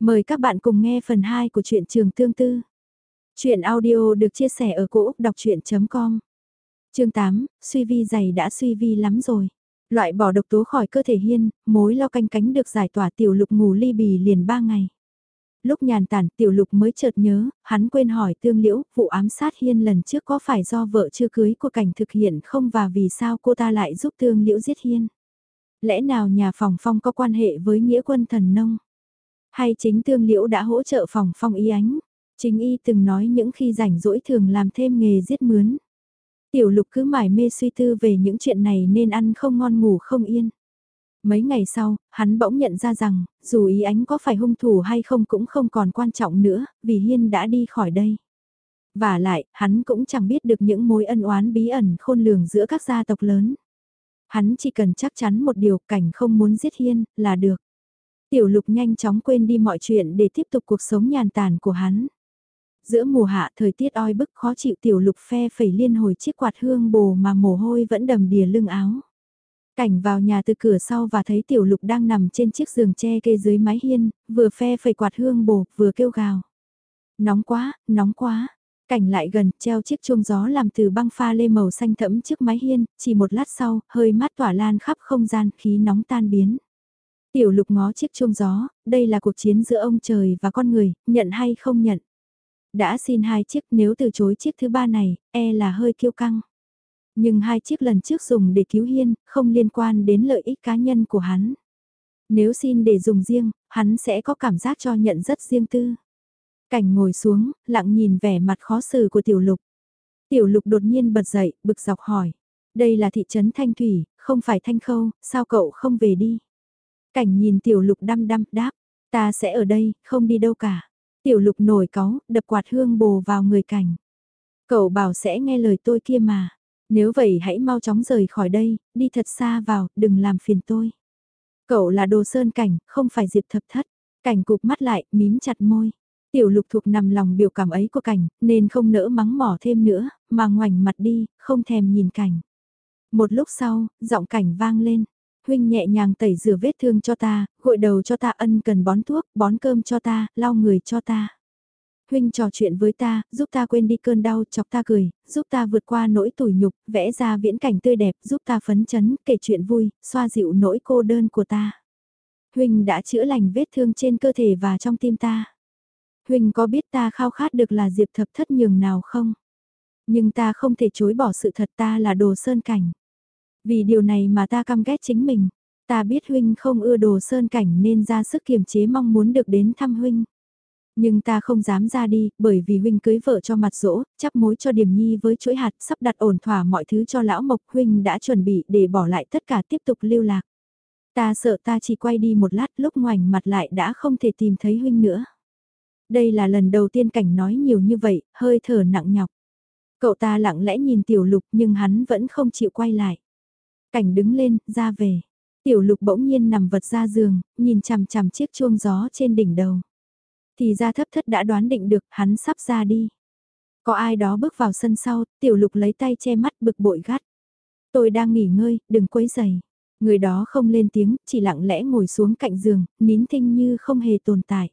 Mời các bạn cùng nghe phần 2 của truyện trường tương tư. Chuyện audio được chia sẻ ở cỗ đọc chuyện.com Chương 8, suy vi dày đã suy vi lắm rồi. Loại bỏ độc tố khỏi cơ thể hiên, mối lo canh cánh được giải tỏa tiểu lục ngủ ly bì liền 3 ngày. Lúc nhàn tản tiểu lục mới chợt nhớ, hắn quên hỏi tương liễu, vụ ám sát hiên lần trước có phải do vợ chưa cưới của cảnh thực hiện không và vì sao cô ta lại giúp tương liễu giết hiên. Lẽ nào nhà phòng phong có quan hệ với nghĩa quân thần nông? Hay chính tương liễu đã hỗ trợ phòng phong y ánh? Chính y từng nói những khi rảnh rỗi thường làm thêm nghề giết mướn. Tiểu lục cứ mải mê suy tư về những chuyện này nên ăn không ngon ngủ không yên. Mấy ngày sau, hắn bỗng nhận ra rằng, dù ý ánh có phải hung thủ hay không cũng không còn quan trọng nữa, vì Hiên đã đi khỏi đây. Và lại, hắn cũng chẳng biết được những mối ân oán bí ẩn khôn lường giữa các gia tộc lớn. Hắn chỉ cần chắc chắn một điều cảnh không muốn giết Hiên, là được. Tiểu lục nhanh chóng quên đi mọi chuyện để tiếp tục cuộc sống nhàn tản của hắn. Giữa mùa hạ thời tiết oi bức khó chịu tiểu lục phe phẩy liên hồi chiếc quạt hương bồ mà mồ hôi vẫn đầm đìa lưng áo. Cảnh vào nhà từ cửa sau và thấy tiểu lục đang nằm trên chiếc giường tre kê dưới mái hiên, vừa phe phẩy quạt hương bồ, vừa kêu gào. Nóng quá, nóng quá. Cảnh lại gần, treo chiếc chuông gió làm từ băng pha lê màu xanh thẫm trước mái hiên, chỉ một lát sau, hơi mát tỏa lan khắp không gian, khí nóng tan biến. Tiểu lục ngó chiếc chuông gió, đây là cuộc chiến giữa ông trời và con người, nhận hay không nhận. Đã xin hai chiếc nếu từ chối chiếc thứ ba này, e là hơi kiêu căng. Nhưng hai chiếc lần trước dùng để cứu Hiên, không liên quan đến lợi ích cá nhân của hắn. Nếu xin để dùng riêng, hắn sẽ có cảm giác cho nhận rất riêng tư. Cảnh ngồi xuống, lặng nhìn vẻ mặt khó xử của tiểu lục. Tiểu lục đột nhiên bật dậy, bực dọc hỏi. Đây là thị trấn Thanh Thủy, không phải Thanh Khâu, sao cậu không về đi? Cảnh nhìn tiểu lục đăm đăm đáp, ta sẽ ở đây, không đi đâu cả. Tiểu lục nổi cáu, đập quạt hương bồ vào người cảnh. Cậu bảo sẽ nghe lời tôi kia mà. Nếu vậy hãy mau chóng rời khỏi đây, đi thật xa vào, đừng làm phiền tôi. Cậu là đồ sơn cảnh, không phải diệp thập thất. Cảnh cụp mắt lại, mím chặt môi. Tiểu lục thuộc nằm lòng biểu cảm ấy của cảnh, nên không nỡ mắng mỏ thêm nữa, mà ngoảnh mặt đi, không thèm nhìn cảnh. Một lúc sau, giọng cảnh vang lên. Huynh nhẹ nhàng tẩy rửa vết thương cho ta, gội đầu cho ta ân cần bón thuốc, bón cơm cho ta, lau người cho ta. Huynh trò chuyện với ta, giúp ta quên đi cơn đau, chọc ta cười, giúp ta vượt qua nỗi tủi nhục, vẽ ra viễn cảnh tươi đẹp, giúp ta phấn chấn, kể chuyện vui, xoa dịu nỗi cô đơn của ta. Huynh đã chữa lành vết thương trên cơ thể và trong tim ta. Huynh có biết ta khao khát được là diệp thập thất nhường nào không? Nhưng ta không thể chối bỏ sự thật ta là đồ sơn cảnh. Vì điều này mà ta căm ghét chính mình. Ta biết huynh không ưa đồ sơn cảnh nên ra sức kiềm chế mong muốn được đến thăm huynh. Nhưng ta không dám ra đi, bởi vì huynh cưới vợ cho mặt dỗ, chắp mối cho điểm nhi với chuỗi hạt, sắp đặt ổn thỏa mọi thứ cho lão mộc huynh đã chuẩn bị để bỏ lại tất cả tiếp tục lưu lạc. Ta sợ ta chỉ quay đi một lát lúc ngoảnh mặt lại đã không thể tìm thấy huynh nữa. Đây là lần đầu tiên cảnh nói nhiều như vậy, hơi thở nặng nhọc. Cậu ta lặng lẽ nhìn tiểu lục nhưng hắn vẫn không chịu quay lại. Cảnh đứng lên, ra về. Tiểu lục bỗng nhiên nằm vật ra giường, nhìn chằm chằm chiếc chuông gió trên đỉnh đầu. Thì ra thấp thất đã đoán định được hắn sắp ra đi. Có ai đó bước vào sân sau, tiểu lục lấy tay che mắt bực bội gắt. Tôi đang nghỉ ngơi, đừng quấy giày. Người đó không lên tiếng, chỉ lặng lẽ ngồi xuống cạnh giường, nín thinh như không hề tồn tại.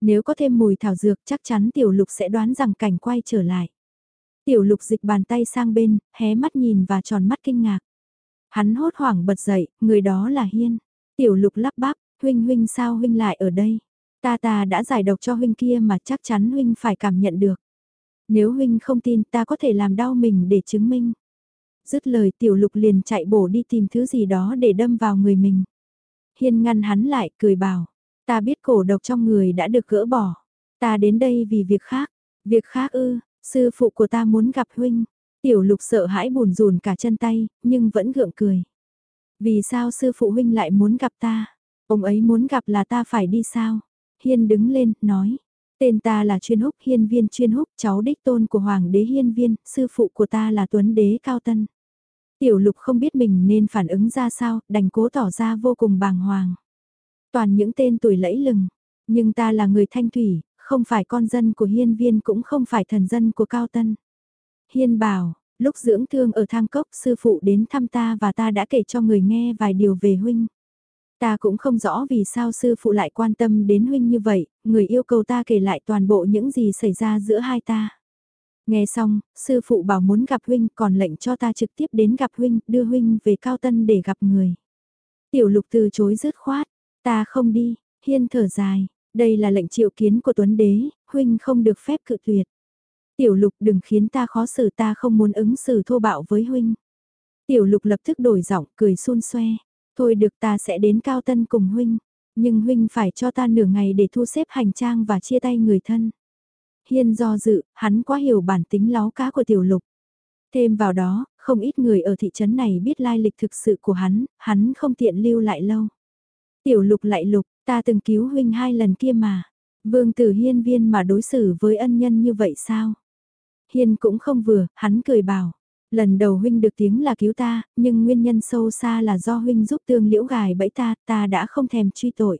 Nếu có thêm mùi thảo dược chắc chắn tiểu lục sẽ đoán rằng cảnh quay trở lại. Tiểu lục dịch bàn tay sang bên, hé mắt nhìn và tròn mắt kinh ngạc. Hắn hốt hoảng bật dậy, người đó là Hiên. Tiểu lục lắp bắp, huynh huynh sao huynh lại ở đây? Ta ta đã giải độc cho huynh kia mà chắc chắn huynh phải cảm nhận được. Nếu huynh không tin ta có thể làm đau mình để chứng minh. Dứt lời tiểu lục liền chạy bổ đi tìm thứ gì đó để đâm vào người mình. Hiên ngăn hắn lại cười bảo, ta biết cổ độc trong người đã được gỡ bỏ. Ta đến đây vì việc khác, việc khác ư, sư phụ của ta muốn gặp huynh. Tiểu lục sợ hãi buồn rùn cả chân tay, nhưng vẫn gượng cười. Vì sao sư phụ huynh lại muốn gặp ta? Ông ấy muốn gặp là ta phải đi sao? Hiên đứng lên, nói. Tên ta là chuyên húc hiên viên chuyên húc, cháu đích tôn của hoàng đế hiên viên, sư phụ của ta là tuấn đế cao tân. Tiểu lục không biết mình nên phản ứng ra sao, đành cố tỏ ra vô cùng bàng hoàng. Toàn những tên tuổi lẫy lừng, nhưng ta là người thanh thủy, không phải con dân của hiên viên cũng không phải thần dân của cao tân. Hiên bảo, lúc dưỡng thương ở thang cốc sư phụ đến thăm ta và ta đã kể cho người nghe vài điều về huynh. Ta cũng không rõ vì sao sư phụ lại quan tâm đến huynh như vậy, người yêu cầu ta kể lại toàn bộ những gì xảy ra giữa hai ta. Nghe xong, sư phụ bảo muốn gặp huynh còn lệnh cho ta trực tiếp đến gặp huynh, đưa huynh về cao tân để gặp người. Tiểu lục từ chối rứt khoát, ta không đi, hiên thở dài, đây là lệnh triệu kiến của tuấn đế, huynh không được phép cự tuyệt. Tiểu lục đừng khiến ta khó xử ta không muốn ứng xử thô bạo với huynh. Tiểu lục lập tức đổi giọng cười xun xoe. Thôi được ta sẽ đến cao tân cùng huynh. Nhưng huynh phải cho ta nửa ngày để thu xếp hành trang và chia tay người thân. Hiên do dự, hắn quá hiểu bản tính láo cá của tiểu lục. Thêm vào đó, không ít người ở thị trấn này biết lai lịch thực sự của hắn, hắn không tiện lưu lại lâu. Tiểu lục lại lục, ta từng cứu huynh hai lần kia mà. Vương tử hiên viên mà đối xử với ân nhân như vậy sao? Hiên cũng không vừa, hắn cười bảo. Lần đầu huynh được tiếng là cứu ta, nhưng nguyên nhân sâu xa là do huynh giúp tương liễu gài bẫy ta, ta đã không thèm truy tội.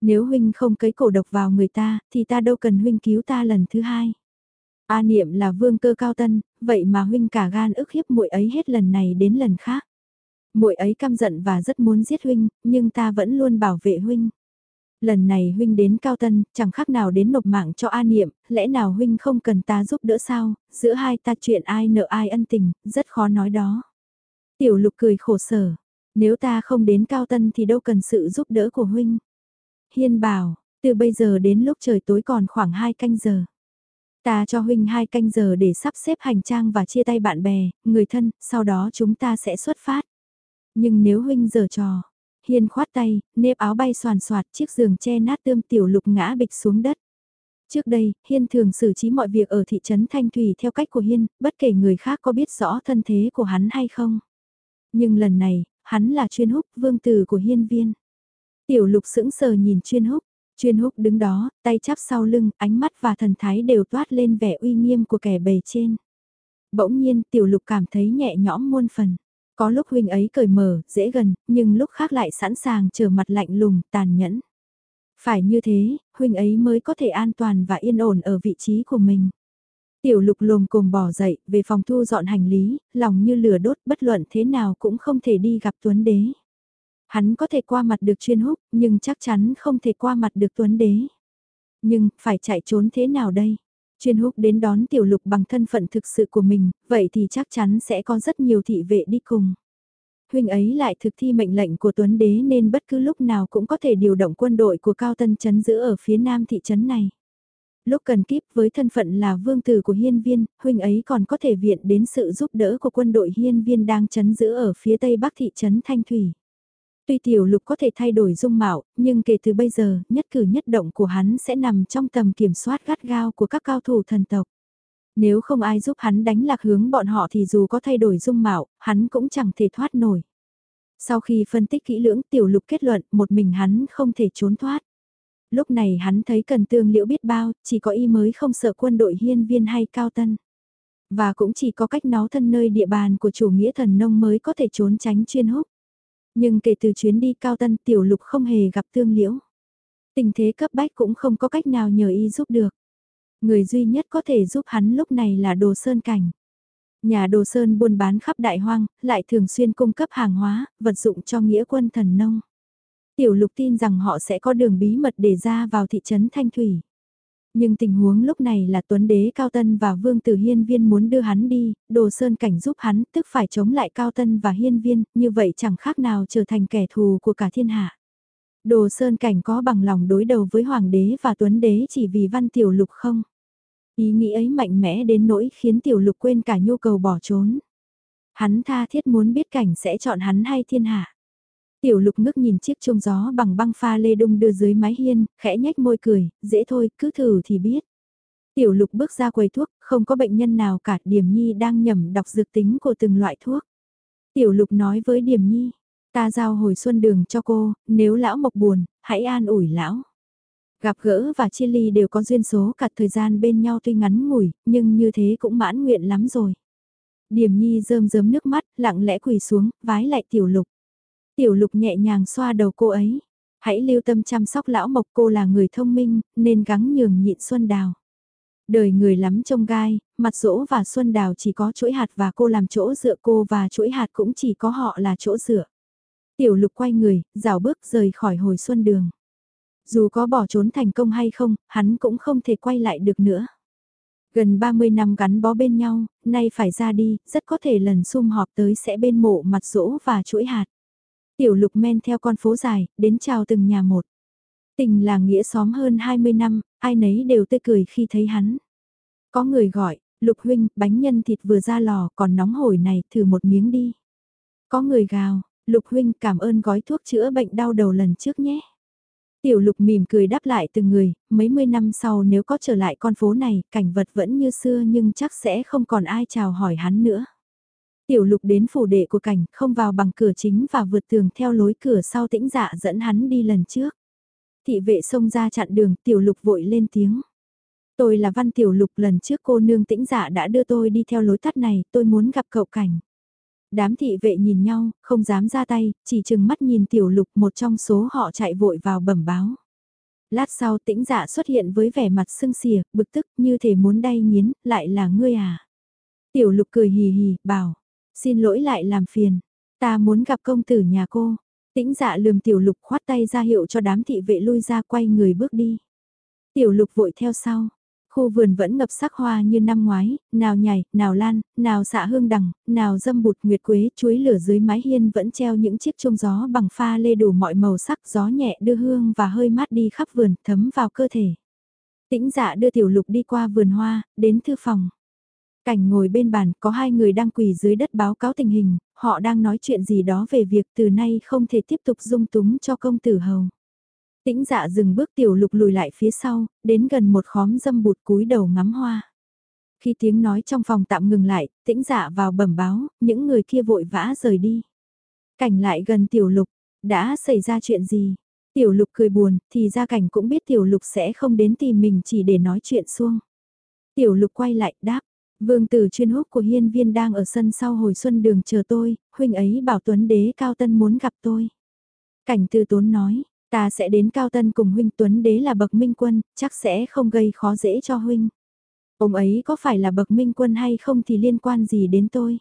Nếu huynh không cấy cổ độc vào người ta, thì ta đâu cần huynh cứu ta lần thứ hai. A niệm là vương cơ cao tân, vậy mà huynh cả gan ức hiếp muội ấy hết lần này đến lần khác. Muội ấy căm giận và rất muốn giết huynh, nhưng ta vẫn luôn bảo vệ huynh. Lần này huynh đến cao tân, chẳng khác nào đến nộp mạng cho A niệm, lẽ nào huynh không cần ta giúp đỡ sao, giữa hai ta chuyện ai nợ ai ân tình, rất khó nói đó. Tiểu lục cười khổ sở, nếu ta không đến cao tân thì đâu cần sự giúp đỡ của huynh. Hiên bảo, từ bây giờ đến lúc trời tối còn khoảng 2 canh giờ. Ta cho huynh 2 canh giờ để sắp xếp hành trang và chia tay bạn bè, người thân, sau đó chúng ta sẽ xuất phát. Nhưng nếu huynh giờ trò, hiên khoát tay, nếp áo bay soàn soạt chiếc giường che nát tươm tiểu lục ngã bịch xuống đất. Trước đây, Hiên thường xử trí mọi việc ở thị trấn Thanh Thủy theo cách của Hiên, bất kể người khác có biết rõ thân thế của hắn hay không. Nhưng lần này, hắn là chuyên húc vương tử của Hiên viên. Tiểu lục sững sờ nhìn chuyên húc, chuyên húc đứng đó, tay chắp sau lưng, ánh mắt và thần thái đều toát lên vẻ uy nghiêm của kẻ bề trên. Bỗng nhiên tiểu lục cảm thấy nhẹ nhõm muôn phần. Có lúc huynh ấy cởi mở, dễ gần, nhưng lúc khác lại sẵn sàng trở mặt lạnh lùng, tàn nhẫn. Phải như thế, huynh ấy mới có thể an toàn và yên ổn ở vị trí của mình. Tiểu lục lồm cồm bỏ dậy, về phòng thu dọn hành lý, lòng như lửa đốt bất luận thế nào cũng không thể đi gặp Tuấn Đế. Hắn có thể qua mặt được chuyên húc, nhưng chắc chắn không thể qua mặt được Tuấn Đế. Nhưng, phải chạy trốn thế nào đây? Chuyên húc đến đón tiểu lục bằng thân phận thực sự của mình, vậy thì chắc chắn sẽ có rất nhiều thị vệ đi cùng. Huynh ấy lại thực thi mệnh lệnh của Tuấn Đế nên bất cứ lúc nào cũng có thể điều động quân đội của Cao Tân chấn giữ ở phía nam thị trấn này. Lúc cần kíp với thân phận là vương tử của hiên viên, huynh ấy còn có thể viện đến sự giúp đỡ của quân đội hiên viên đang chấn giữ ở phía tây bắc thị trấn Thanh Thủy. Tuy tiểu lục có thể thay đổi dung mạo, nhưng kể từ bây giờ, nhất cử nhất động của hắn sẽ nằm trong tầm kiểm soát gắt gao của các cao thủ thần tộc. Nếu không ai giúp hắn đánh lạc hướng bọn họ thì dù có thay đổi dung mạo, hắn cũng chẳng thể thoát nổi. Sau khi phân tích kỹ lưỡng tiểu lục kết luận một mình hắn không thể trốn thoát. Lúc này hắn thấy cần tương liễu biết bao, chỉ có y mới không sợ quân đội hiên viên hay cao tân. Và cũng chỉ có cách nó thân nơi địa bàn của chủ nghĩa thần nông mới có thể trốn tránh chuyên húc. Nhưng kể từ chuyến đi cao tân tiểu lục không hề gặp tương liễu. Tình thế cấp bách cũng không có cách nào nhờ y giúp được. Người duy nhất có thể giúp hắn lúc này là đồ sơn cảnh. Nhà đồ sơn buôn bán khắp đại hoang, lại thường xuyên cung cấp hàng hóa, vật dụng cho nghĩa quân thần nông. Tiểu lục tin rằng họ sẽ có đường bí mật để ra vào thị trấn Thanh Thủy. Nhưng tình huống lúc này là Tuấn Đế Cao Tân và Vương Tử Hiên Viên muốn đưa hắn đi, Đồ Sơn Cảnh giúp hắn, tức phải chống lại Cao Tân và Hiên Viên, như vậy chẳng khác nào trở thành kẻ thù của cả thiên hạ. Đồ Sơn Cảnh có bằng lòng đối đầu với Hoàng đế và Tuấn Đế chỉ vì Văn Tiểu Lục không? Ý nghĩ ấy mạnh mẽ đến nỗi khiến Tiểu Lục quên cả nhu cầu bỏ trốn. Hắn tha thiết muốn biết cảnh sẽ chọn hắn hay thiên hạ. Tiểu lục ngước nhìn chiếc chuông gió bằng băng pha lê đung đưa dưới mái hiên, khẽ nhếch môi cười, dễ thôi, cứ thử thì biết. Tiểu lục bước ra quầy thuốc, không có bệnh nhân nào cả, Điềm Nhi đang nhầm đọc dược tính của từng loại thuốc. Tiểu lục nói với Điềm Nhi, ta giao hồi xuân đường cho cô, nếu lão mộc buồn, hãy an ủi lão. Gặp gỡ và chia ly đều có duyên số cả thời gian bên nhau tuy ngắn ngủi, nhưng như thế cũng mãn nguyện lắm rồi. Điềm Nhi rơm rớm nước mắt, lặng lẽ quỳ xuống, vái lại tiểu lục. Tiểu lục nhẹ nhàng xoa đầu cô ấy. Hãy lưu tâm chăm sóc lão mộc cô là người thông minh, nên gắng nhường nhịn Xuân Đào. Đời người lắm trông gai, mặt dỗ và Xuân Đào chỉ có chuỗi hạt và cô làm chỗ dựa cô và chuỗi hạt cũng chỉ có họ là chỗ dựa. Tiểu lục quay người, rào bước rời khỏi hồi xuân đường. Dù có bỏ trốn thành công hay không, hắn cũng không thể quay lại được nữa. Gần 30 năm gắn bó bên nhau, nay phải ra đi, rất có thể lần sum họp tới sẽ bên mộ mặt rỗ và chuỗi hạt. Tiểu lục men theo con phố dài, đến chào từng nhà một. Tình là nghĩa xóm hơn 20 năm, ai nấy đều tươi cười khi thấy hắn. Có người gọi, lục huynh, bánh nhân thịt vừa ra lò còn nóng hổi này, thử một miếng đi. Có người gào, lục huynh cảm ơn gói thuốc chữa bệnh đau đầu lần trước nhé. Tiểu lục mỉm cười đáp lại từng người, mấy mươi năm sau nếu có trở lại con phố này, cảnh vật vẫn như xưa nhưng chắc sẽ không còn ai chào hỏi hắn nữa. Tiểu lục đến phủ đệ của cảnh, không vào bằng cửa chính và vượt tường theo lối cửa sau tĩnh dạ dẫn hắn đi lần trước. Thị vệ xông ra chặn đường, tiểu lục vội lên tiếng. Tôi là văn tiểu lục lần trước cô nương tĩnh dạ đã đưa tôi đi theo lối tắt này, tôi muốn gặp cậu cảnh. Đám thị vệ nhìn nhau, không dám ra tay, chỉ chừng mắt nhìn tiểu lục một trong số họ chạy vội vào bẩm báo. Lát sau tĩnh dạ xuất hiện với vẻ mặt sưng xìa, bực tức như thể muốn đay nghiến, lại là ngươi à. Tiểu lục cười hì hì, bảo, xin lỗi lại làm phiền, ta muốn gặp công tử nhà cô. Tĩnh dạ lườm tiểu lục khoát tay ra hiệu cho đám thị vệ lui ra quay người bước đi. Tiểu lục vội theo sau, Khu vườn vẫn ngập sắc hoa như năm ngoái, nào nhảy, nào lan, nào xạ hương đằng, nào dâm bụt nguyệt quế, chuối lửa dưới mái hiên vẫn treo những chiếc chuông gió bằng pha lê đủ mọi màu sắc, gió nhẹ đưa hương và hơi mát đi khắp vườn, thấm vào cơ thể. Tĩnh dạ đưa tiểu lục đi qua vườn hoa, đến thư phòng. Cảnh ngồi bên bàn, có hai người đang quỳ dưới đất báo cáo tình hình, họ đang nói chuyện gì đó về việc từ nay không thể tiếp tục dung túng cho công tử hầu. Tĩnh dạ dừng bước tiểu lục lùi lại phía sau, đến gần một khóm dâm bụt cúi đầu ngắm hoa. Khi tiếng nói trong phòng tạm ngừng lại, tĩnh dạ vào bẩm báo, những người kia vội vã rời đi. Cảnh lại gần tiểu lục, đã xảy ra chuyện gì? Tiểu lục cười buồn, thì ra cảnh cũng biết tiểu lục sẽ không đến tìm mình chỉ để nói chuyện xuông. Tiểu lục quay lại, đáp, vương tử chuyên húc của hiên viên đang ở sân sau hồi xuân đường chờ tôi, huynh ấy bảo tuấn đế cao tân muốn gặp tôi. Cảnh tư tốn nói, Ta sẽ đến Cao Tân cùng huynh Tuấn Đế là bậc minh quân, chắc sẽ không gây khó dễ cho huynh. Ông ấy có phải là bậc minh quân hay không thì liên quan gì đến tôi.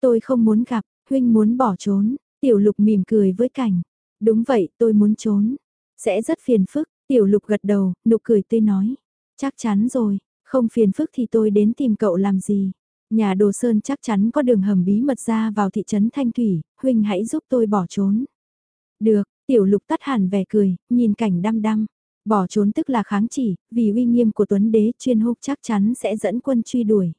Tôi không muốn gặp, huynh muốn bỏ trốn, tiểu lục mỉm cười với cảnh. Đúng vậy, tôi muốn trốn. Sẽ rất phiền phức, tiểu lục gật đầu, nụ cười tươi nói. Chắc chắn rồi, không phiền phức thì tôi đến tìm cậu làm gì. Nhà đồ sơn chắc chắn có đường hầm bí mật ra vào thị trấn Thanh Thủy, huynh hãy giúp tôi bỏ trốn. Được, Tiểu lục tắt hẳn vẻ cười, nhìn cảnh đăm đăm. Bỏ trốn tức là kháng chỉ, vì uy nghiêm của tuấn đế chuyên húc chắc chắn sẽ dẫn quân truy đuổi.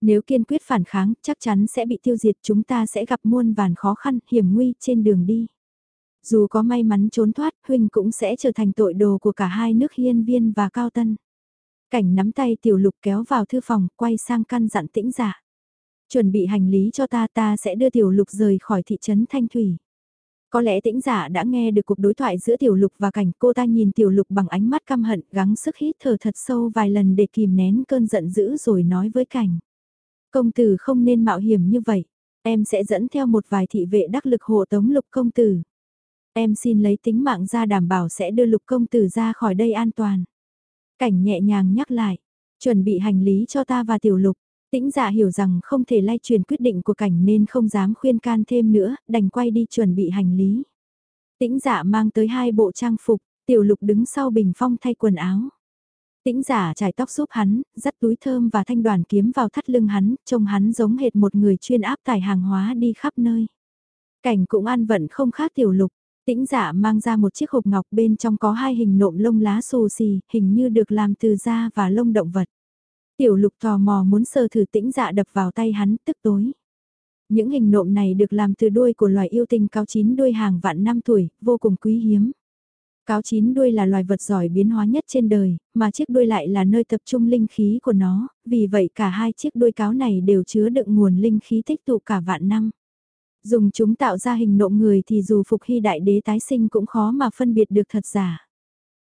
Nếu kiên quyết phản kháng, chắc chắn sẽ bị tiêu diệt chúng ta sẽ gặp muôn vàn khó khăn, hiểm nguy trên đường đi. Dù có may mắn trốn thoát, Huynh cũng sẽ trở thành tội đồ của cả hai nước hiên viên và cao tân. Cảnh nắm tay tiểu lục kéo vào thư phòng, quay sang căn dặn tĩnh giả. Chuẩn bị hành lý cho ta ta sẽ đưa tiểu lục rời khỏi thị trấn Thanh Thủy. Có lẽ tĩnh giả đã nghe được cuộc đối thoại giữa tiểu lục và cảnh cô ta nhìn tiểu lục bằng ánh mắt căm hận gắng sức hít thở thật sâu vài lần để kìm nén cơn giận dữ rồi nói với cảnh. Công tử không nên mạo hiểm như vậy, em sẽ dẫn theo một vài thị vệ đắc lực hộ tống lục công tử. Em xin lấy tính mạng ra đảm bảo sẽ đưa lục công tử ra khỏi đây an toàn. Cảnh nhẹ nhàng nhắc lại, chuẩn bị hành lý cho ta và tiểu lục. Tĩnh dạ hiểu rằng không thể lay truyền quyết định của cảnh nên không dám khuyên can thêm nữa, đành quay đi chuẩn bị hành lý. Tĩnh dạ mang tới hai bộ trang phục, tiểu lục đứng sau bình phong thay quần áo. Tĩnh giả trải tóc giúp hắn, dắt túi thơm và thanh đoàn kiếm vào thắt lưng hắn, trông hắn giống hệt một người chuyên áp tải hàng hóa đi khắp nơi. Cảnh cũng an vận không khác tiểu lục, tĩnh giả mang ra một chiếc hộp ngọc bên trong có hai hình nộm lông lá xù xì, hình như được làm từ da và lông động vật. Tiểu lục tò mò muốn sờ thử tĩnh dạ đập vào tay hắn tức tối. Những hình nộm này được làm từ đuôi của loài yêu tinh cáo chín đuôi hàng vạn năm tuổi, vô cùng quý hiếm. Cáo chín đuôi là loài vật giỏi biến hóa nhất trên đời, mà chiếc đuôi lại là nơi tập trung linh khí của nó, vì vậy cả hai chiếc đuôi cáo này đều chứa đựng nguồn linh khí tích tụ cả vạn năm. Dùng chúng tạo ra hình nộm người thì dù phục hy đại đế tái sinh cũng khó mà phân biệt được thật giả.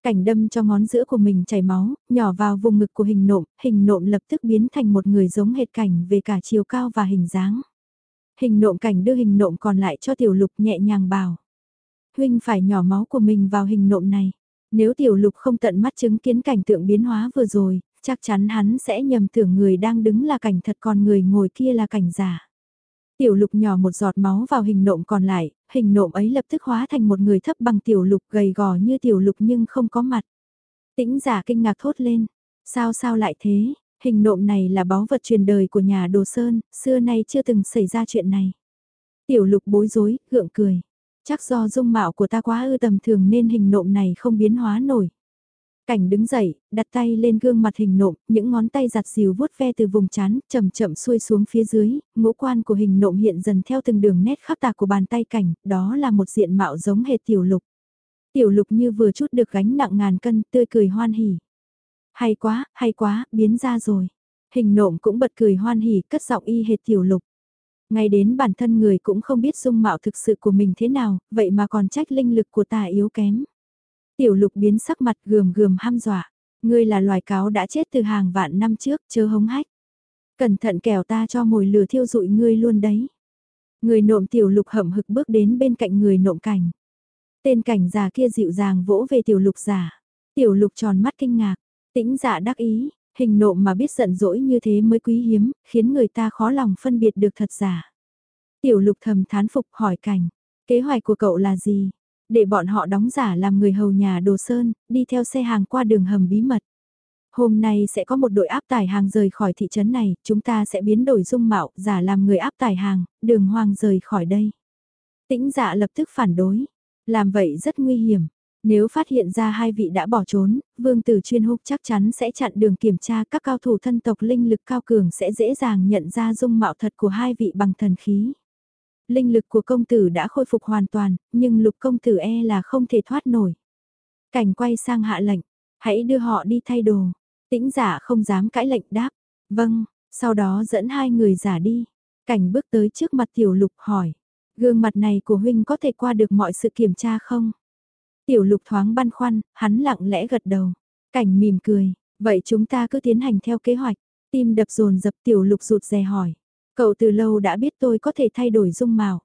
Cảnh đâm cho ngón giữa của mình chảy máu, nhỏ vào vùng ngực của hình nộm, hình nộm lập tức biến thành một người giống hệt cảnh về cả chiều cao và hình dáng. Hình nộm cảnh đưa hình nộm còn lại cho tiểu lục nhẹ nhàng bảo. Huynh phải nhỏ máu của mình vào hình nộm này. Nếu tiểu lục không tận mắt chứng kiến cảnh tượng biến hóa vừa rồi, chắc chắn hắn sẽ nhầm tưởng người đang đứng là cảnh thật còn người ngồi kia là cảnh giả. Tiểu lục nhỏ một giọt máu vào hình nộm còn lại, hình nộm ấy lập tức hóa thành một người thấp bằng tiểu lục gầy gò như tiểu lục nhưng không có mặt. Tĩnh giả kinh ngạc thốt lên, sao sao lại thế, hình nộm này là báu vật truyền đời của nhà Đồ Sơn, xưa nay chưa từng xảy ra chuyện này. Tiểu lục bối rối, gượng cười. Chắc do dung mạo của ta quá ư tầm thường nên hình nộm này không biến hóa nổi. Cảnh đứng dậy, đặt tay lên gương mặt hình nộm, những ngón tay giặt dìu vuốt ve từ vùng chán, chậm chậm xuôi xuống phía dưới, ngũ quan của hình nộm hiện dần theo từng đường nét khắc tạc của bàn tay cảnh, đó là một diện mạo giống hệt tiểu lục. Tiểu lục như vừa chút được gánh nặng ngàn cân, tươi cười hoan hỉ. Hay quá, hay quá, biến ra rồi. Hình nộm cũng bật cười hoan hỉ, cất giọng y hệt tiểu lục. Ngay đến bản thân người cũng không biết dung mạo thực sự của mình thế nào, vậy mà còn trách linh lực của ta yếu kém. Tiểu lục biến sắc mặt gườm gườm ham dọa. Ngươi là loài cáo đã chết từ hàng vạn năm trước, chớ hống hách. Cẩn thận kẻo ta cho mồi lửa thiêu dụi ngươi luôn đấy. Người nộm tiểu lục hậm hực bước đến bên cạnh người nộm cảnh. Tên cảnh già kia dịu dàng vỗ về tiểu lục giả. Tiểu lục tròn mắt kinh ngạc, tĩnh giả đắc ý, hình nộm mà biết giận dỗi như thế mới quý hiếm, khiến người ta khó lòng phân biệt được thật giả. Tiểu lục thầm thán phục hỏi cảnh, kế hoạch của cậu là gì? Để bọn họ đóng giả làm người hầu nhà đồ sơn, đi theo xe hàng qua đường hầm bí mật. Hôm nay sẽ có một đội áp tải hàng rời khỏi thị trấn này, chúng ta sẽ biến đổi dung mạo, giả làm người áp tải hàng, đường hoàng rời khỏi đây. Tĩnh dạ lập tức phản đối, làm vậy rất nguy hiểm. Nếu phát hiện ra hai vị đã bỏ trốn, vương tử chuyên húc chắc chắn sẽ chặn đường kiểm tra các cao thủ thân tộc linh lực cao cường sẽ dễ dàng nhận ra dung mạo thật của hai vị bằng thần khí. Linh lực của công tử đã khôi phục hoàn toàn, nhưng lục công tử e là không thể thoát nổi. Cảnh quay sang hạ lệnh, hãy đưa họ đi thay đồ. Tĩnh giả không dám cãi lệnh đáp, vâng, sau đó dẫn hai người giả đi. Cảnh bước tới trước mặt tiểu lục hỏi, gương mặt này của huynh có thể qua được mọi sự kiểm tra không? Tiểu lục thoáng băn khoăn, hắn lặng lẽ gật đầu. Cảnh mỉm cười, vậy chúng ta cứ tiến hành theo kế hoạch. Tim đập dồn dập tiểu lục rụt rè hỏi. Cậu từ lâu đã biết tôi có thể thay đổi dung mạo.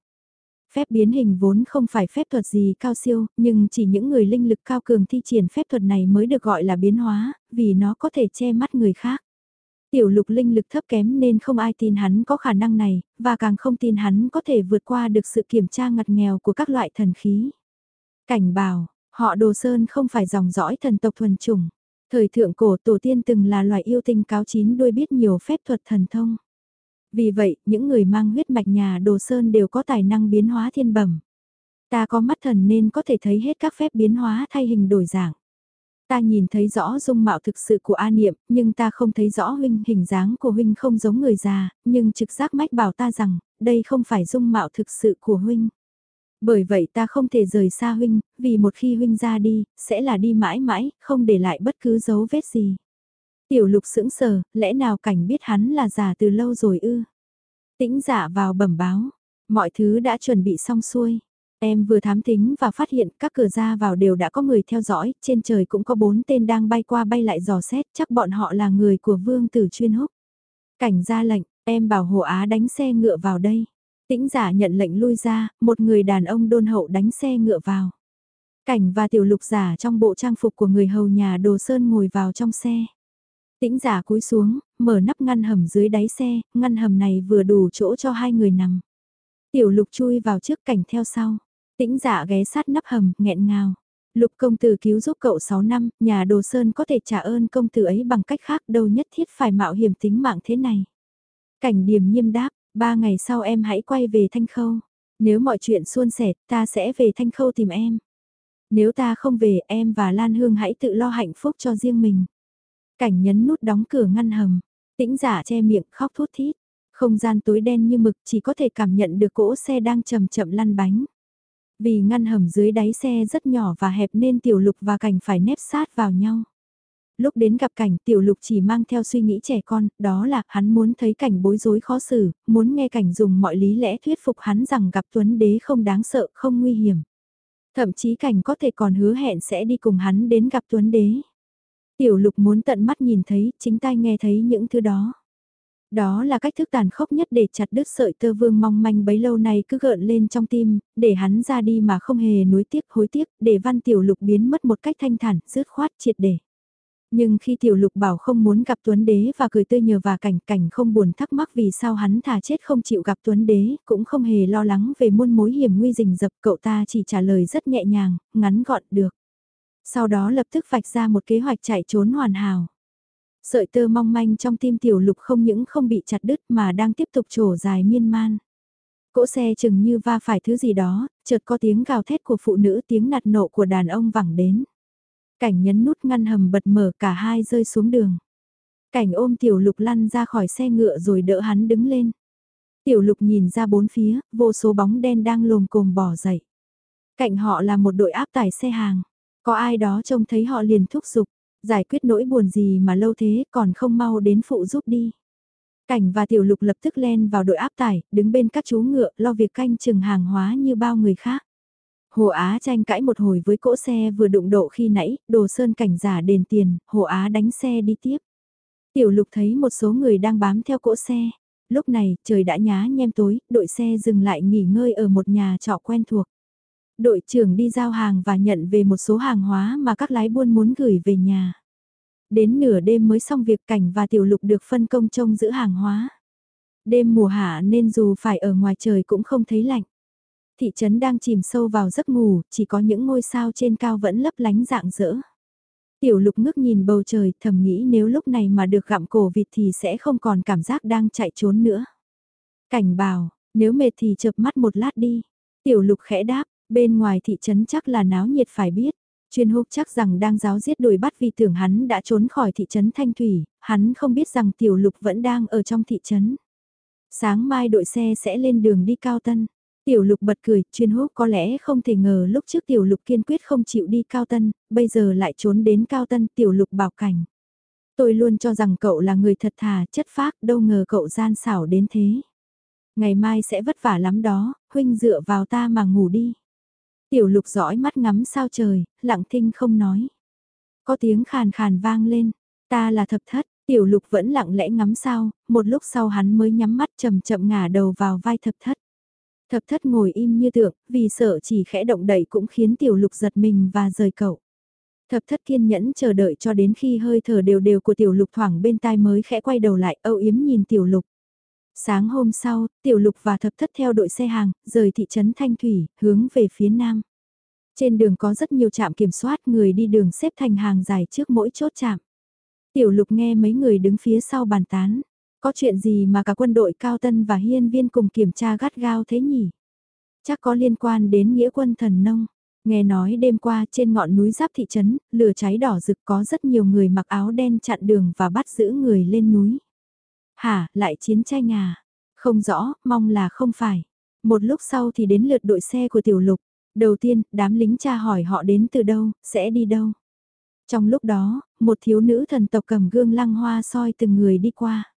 Phép biến hình vốn không phải phép thuật gì cao siêu, nhưng chỉ những người linh lực cao cường thi triển phép thuật này mới được gọi là biến hóa, vì nó có thể che mắt người khác. Tiểu lục linh lực thấp kém nên không ai tin hắn có khả năng này, và càng không tin hắn có thể vượt qua được sự kiểm tra ngặt nghèo của các loại thần khí. Cảnh bảo, họ Đồ Sơn không phải dòng dõi thần tộc thuần chủng. Thời thượng cổ tổ tiên từng là loài yêu tinh cáo chín đuôi biết nhiều phép thuật thần thông. Vì vậy, những người mang huyết mạch nhà Đồ Sơn đều có tài năng biến hóa thiên bẩm. Ta có mắt thần nên có thể thấy hết các phép biến hóa thay hình đổi dạng. Ta nhìn thấy rõ dung mạo thực sự của A Niệm, nhưng ta không thấy rõ huynh hình dáng của huynh không giống người già, nhưng trực giác mách bảo ta rằng, đây không phải dung mạo thực sự của huynh. Bởi vậy ta không thể rời xa huynh, vì một khi huynh ra đi, sẽ là đi mãi mãi, không để lại bất cứ dấu vết gì. Tiểu lục sững sờ, lẽ nào cảnh biết hắn là già từ lâu rồi ư? Tĩnh giả vào bẩm báo, mọi thứ đã chuẩn bị xong xuôi. Em vừa thám tính và phát hiện các cửa ra vào đều đã có người theo dõi, trên trời cũng có bốn tên đang bay qua bay lại dò xét, chắc bọn họ là người của vương tử chuyên húc. Cảnh ra lệnh, em bảo Hồ Á đánh xe ngựa vào đây. Tĩnh giả nhận lệnh lui ra, một người đàn ông đôn hậu đánh xe ngựa vào. Cảnh và tiểu lục giả trong bộ trang phục của người hầu nhà đồ sơn ngồi vào trong xe. Tĩnh giả cúi xuống, mở nắp ngăn hầm dưới đáy xe, ngăn hầm này vừa đủ chỗ cho hai người nằm. Tiểu lục chui vào trước cảnh theo sau. Tĩnh giả ghé sát nắp hầm, nghẹn ngào. Lục công tử cứu giúp cậu 6 năm, nhà đồ sơn có thể trả ơn công tử ấy bằng cách khác đâu nhất thiết phải mạo hiểm tính mạng thế này. Cảnh điểm nhiêm đáp, ba ngày sau em hãy quay về Thanh Khâu. Nếu mọi chuyện suôn sẻ, ta sẽ về Thanh Khâu tìm em. Nếu ta không về, em và Lan Hương hãy tự lo hạnh phúc cho riêng mình. Cảnh nhấn nút đóng cửa ngăn hầm, tĩnh giả che miệng khóc thút thít. Không gian tối đen như mực chỉ có thể cảm nhận được cỗ xe đang chậm chậm lăn bánh. Vì ngăn hầm dưới đáy xe rất nhỏ và hẹp nên tiểu lục và cảnh phải nép sát vào nhau. Lúc đến gặp cảnh tiểu lục chỉ mang theo suy nghĩ trẻ con, đó là hắn muốn thấy cảnh bối rối khó xử, muốn nghe cảnh dùng mọi lý lẽ thuyết phục hắn rằng gặp Tuấn Đế không đáng sợ, không nguy hiểm. Thậm chí cảnh có thể còn hứa hẹn sẽ đi cùng hắn đến gặp Tuấn Đế. Tiểu lục muốn tận mắt nhìn thấy, chính tai nghe thấy những thứ đó. Đó là cách thức tàn khốc nhất để chặt đứt sợi tơ vương mong manh bấy lâu nay cứ gợn lên trong tim, để hắn ra đi mà không hề nuối tiếc hối tiếc, để văn tiểu lục biến mất một cách thanh thản, dứt khoát triệt để. Nhưng khi tiểu lục bảo không muốn gặp Tuấn Đế và cười tươi nhờ và cảnh cảnh không buồn thắc mắc vì sao hắn thà chết không chịu gặp Tuấn Đế, cũng không hề lo lắng về muôn mối hiểm nguy rình rập cậu ta chỉ trả lời rất nhẹ nhàng, ngắn gọn được. Sau đó lập tức vạch ra một kế hoạch chạy trốn hoàn hảo. Sợi tơ mong manh trong tim tiểu lục không những không bị chặt đứt mà đang tiếp tục trổ dài miên man. Cỗ xe chừng như va phải thứ gì đó, chợt có tiếng gào thét của phụ nữ tiếng nạt nộ của đàn ông vẳng đến. Cảnh nhấn nút ngăn hầm bật mở cả hai rơi xuống đường. Cảnh ôm tiểu lục lăn ra khỏi xe ngựa rồi đỡ hắn đứng lên. Tiểu lục nhìn ra bốn phía, vô số bóng đen đang lồm cồm bỏ dậy. Cạnh họ là một đội áp tải xe hàng. Có ai đó trông thấy họ liền thúc giục, giải quyết nỗi buồn gì mà lâu thế còn không mau đến phụ giúp đi. Cảnh và tiểu lục lập tức len vào đội áp tải, đứng bên các chú ngựa lo việc canh chừng hàng hóa như bao người khác. Hồ Á tranh cãi một hồi với cỗ xe vừa đụng độ khi nãy, đồ sơn cảnh giả đền tiền, Hồ Á đánh xe đi tiếp. Tiểu lục thấy một số người đang bám theo cỗ xe. Lúc này, trời đã nhá nhem tối, đội xe dừng lại nghỉ ngơi ở một nhà trọ quen thuộc. Đội trưởng đi giao hàng và nhận về một số hàng hóa mà các lái buôn muốn gửi về nhà. Đến nửa đêm mới xong việc cảnh và tiểu lục được phân công trông giữ hàng hóa. Đêm mùa hạ nên dù phải ở ngoài trời cũng không thấy lạnh. Thị trấn đang chìm sâu vào giấc ngủ, chỉ có những ngôi sao trên cao vẫn lấp lánh dạng dỡ. Tiểu lục ngước nhìn bầu trời thầm nghĩ nếu lúc này mà được gặm cổ vịt thì sẽ không còn cảm giác đang chạy trốn nữa. Cảnh bảo, nếu mệt thì chợp mắt một lát đi. Tiểu lục khẽ đáp, bên ngoài thị trấn chắc là náo nhiệt phải biết. Chuyên húc chắc rằng đang giáo giết đuổi bắt vì tưởng hắn đã trốn khỏi thị trấn Thanh Thủy, hắn không biết rằng tiểu lục vẫn đang ở trong thị trấn. Sáng mai đội xe sẽ lên đường đi Cao Tân. Tiểu lục bật cười, chuyên húc có lẽ không thể ngờ lúc trước tiểu lục kiên quyết không chịu đi Cao Tân, bây giờ lại trốn đến Cao Tân tiểu lục bảo cảnh. Tôi luôn cho rằng cậu là người thật thà, chất phác, đâu ngờ cậu gian xảo đến thế. Ngày mai sẽ vất vả lắm đó, huynh dựa vào ta mà ngủ đi. Tiểu lục dõi mắt ngắm sao trời, lặng thinh không nói. Có tiếng khàn khàn vang lên, ta là thập thất, tiểu lục vẫn lặng lẽ ngắm sao, một lúc sau hắn mới nhắm mắt chậm chậm ngả đầu vào vai thập thất. Thập thất ngồi im như tượng, vì sợ chỉ khẽ động đậy cũng khiến tiểu lục giật mình và rời cậu. Thập thất kiên nhẫn chờ đợi cho đến khi hơi thở đều đều của tiểu lục thoảng bên tai mới khẽ quay đầu lại âu yếm nhìn tiểu lục. Sáng hôm sau, Tiểu Lục và Thập Thất theo đội xe hàng, rời thị trấn Thanh Thủy, hướng về phía nam. Trên đường có rất nhiều trạm kiểm soát người đi đường xếp thành hàng dài trước mỗi chốt trạm. Tiểu Lục nghe mấy người đứng phía sau bàn tán. Có chuyện gì mà cả quân đội Cao Tân và Hiên Viên cùng kiểm tra gắt gao thế nhỉ? Chắc có liên quan đến nghĩa quân thần nông. Nghe nói đêm qua trên ngọn núi giáp thị trấn, lửa cháy đỏ rực có rất nhiều người mặc áo đen chặn đường và bắt giữ người lên núi. Hả, lại chiến tranh à? Không rõ, mong là không phải. Một lúc sau thì đến lượt đội xe của tiểu lục. Đầu tiên, đám lính cha hỏi họ đến từ đâu, sẽ đi đâu. Trong lúc đó, một thiếu nữ thần tộc cầm gương lăng hoa soi từng người đi qua.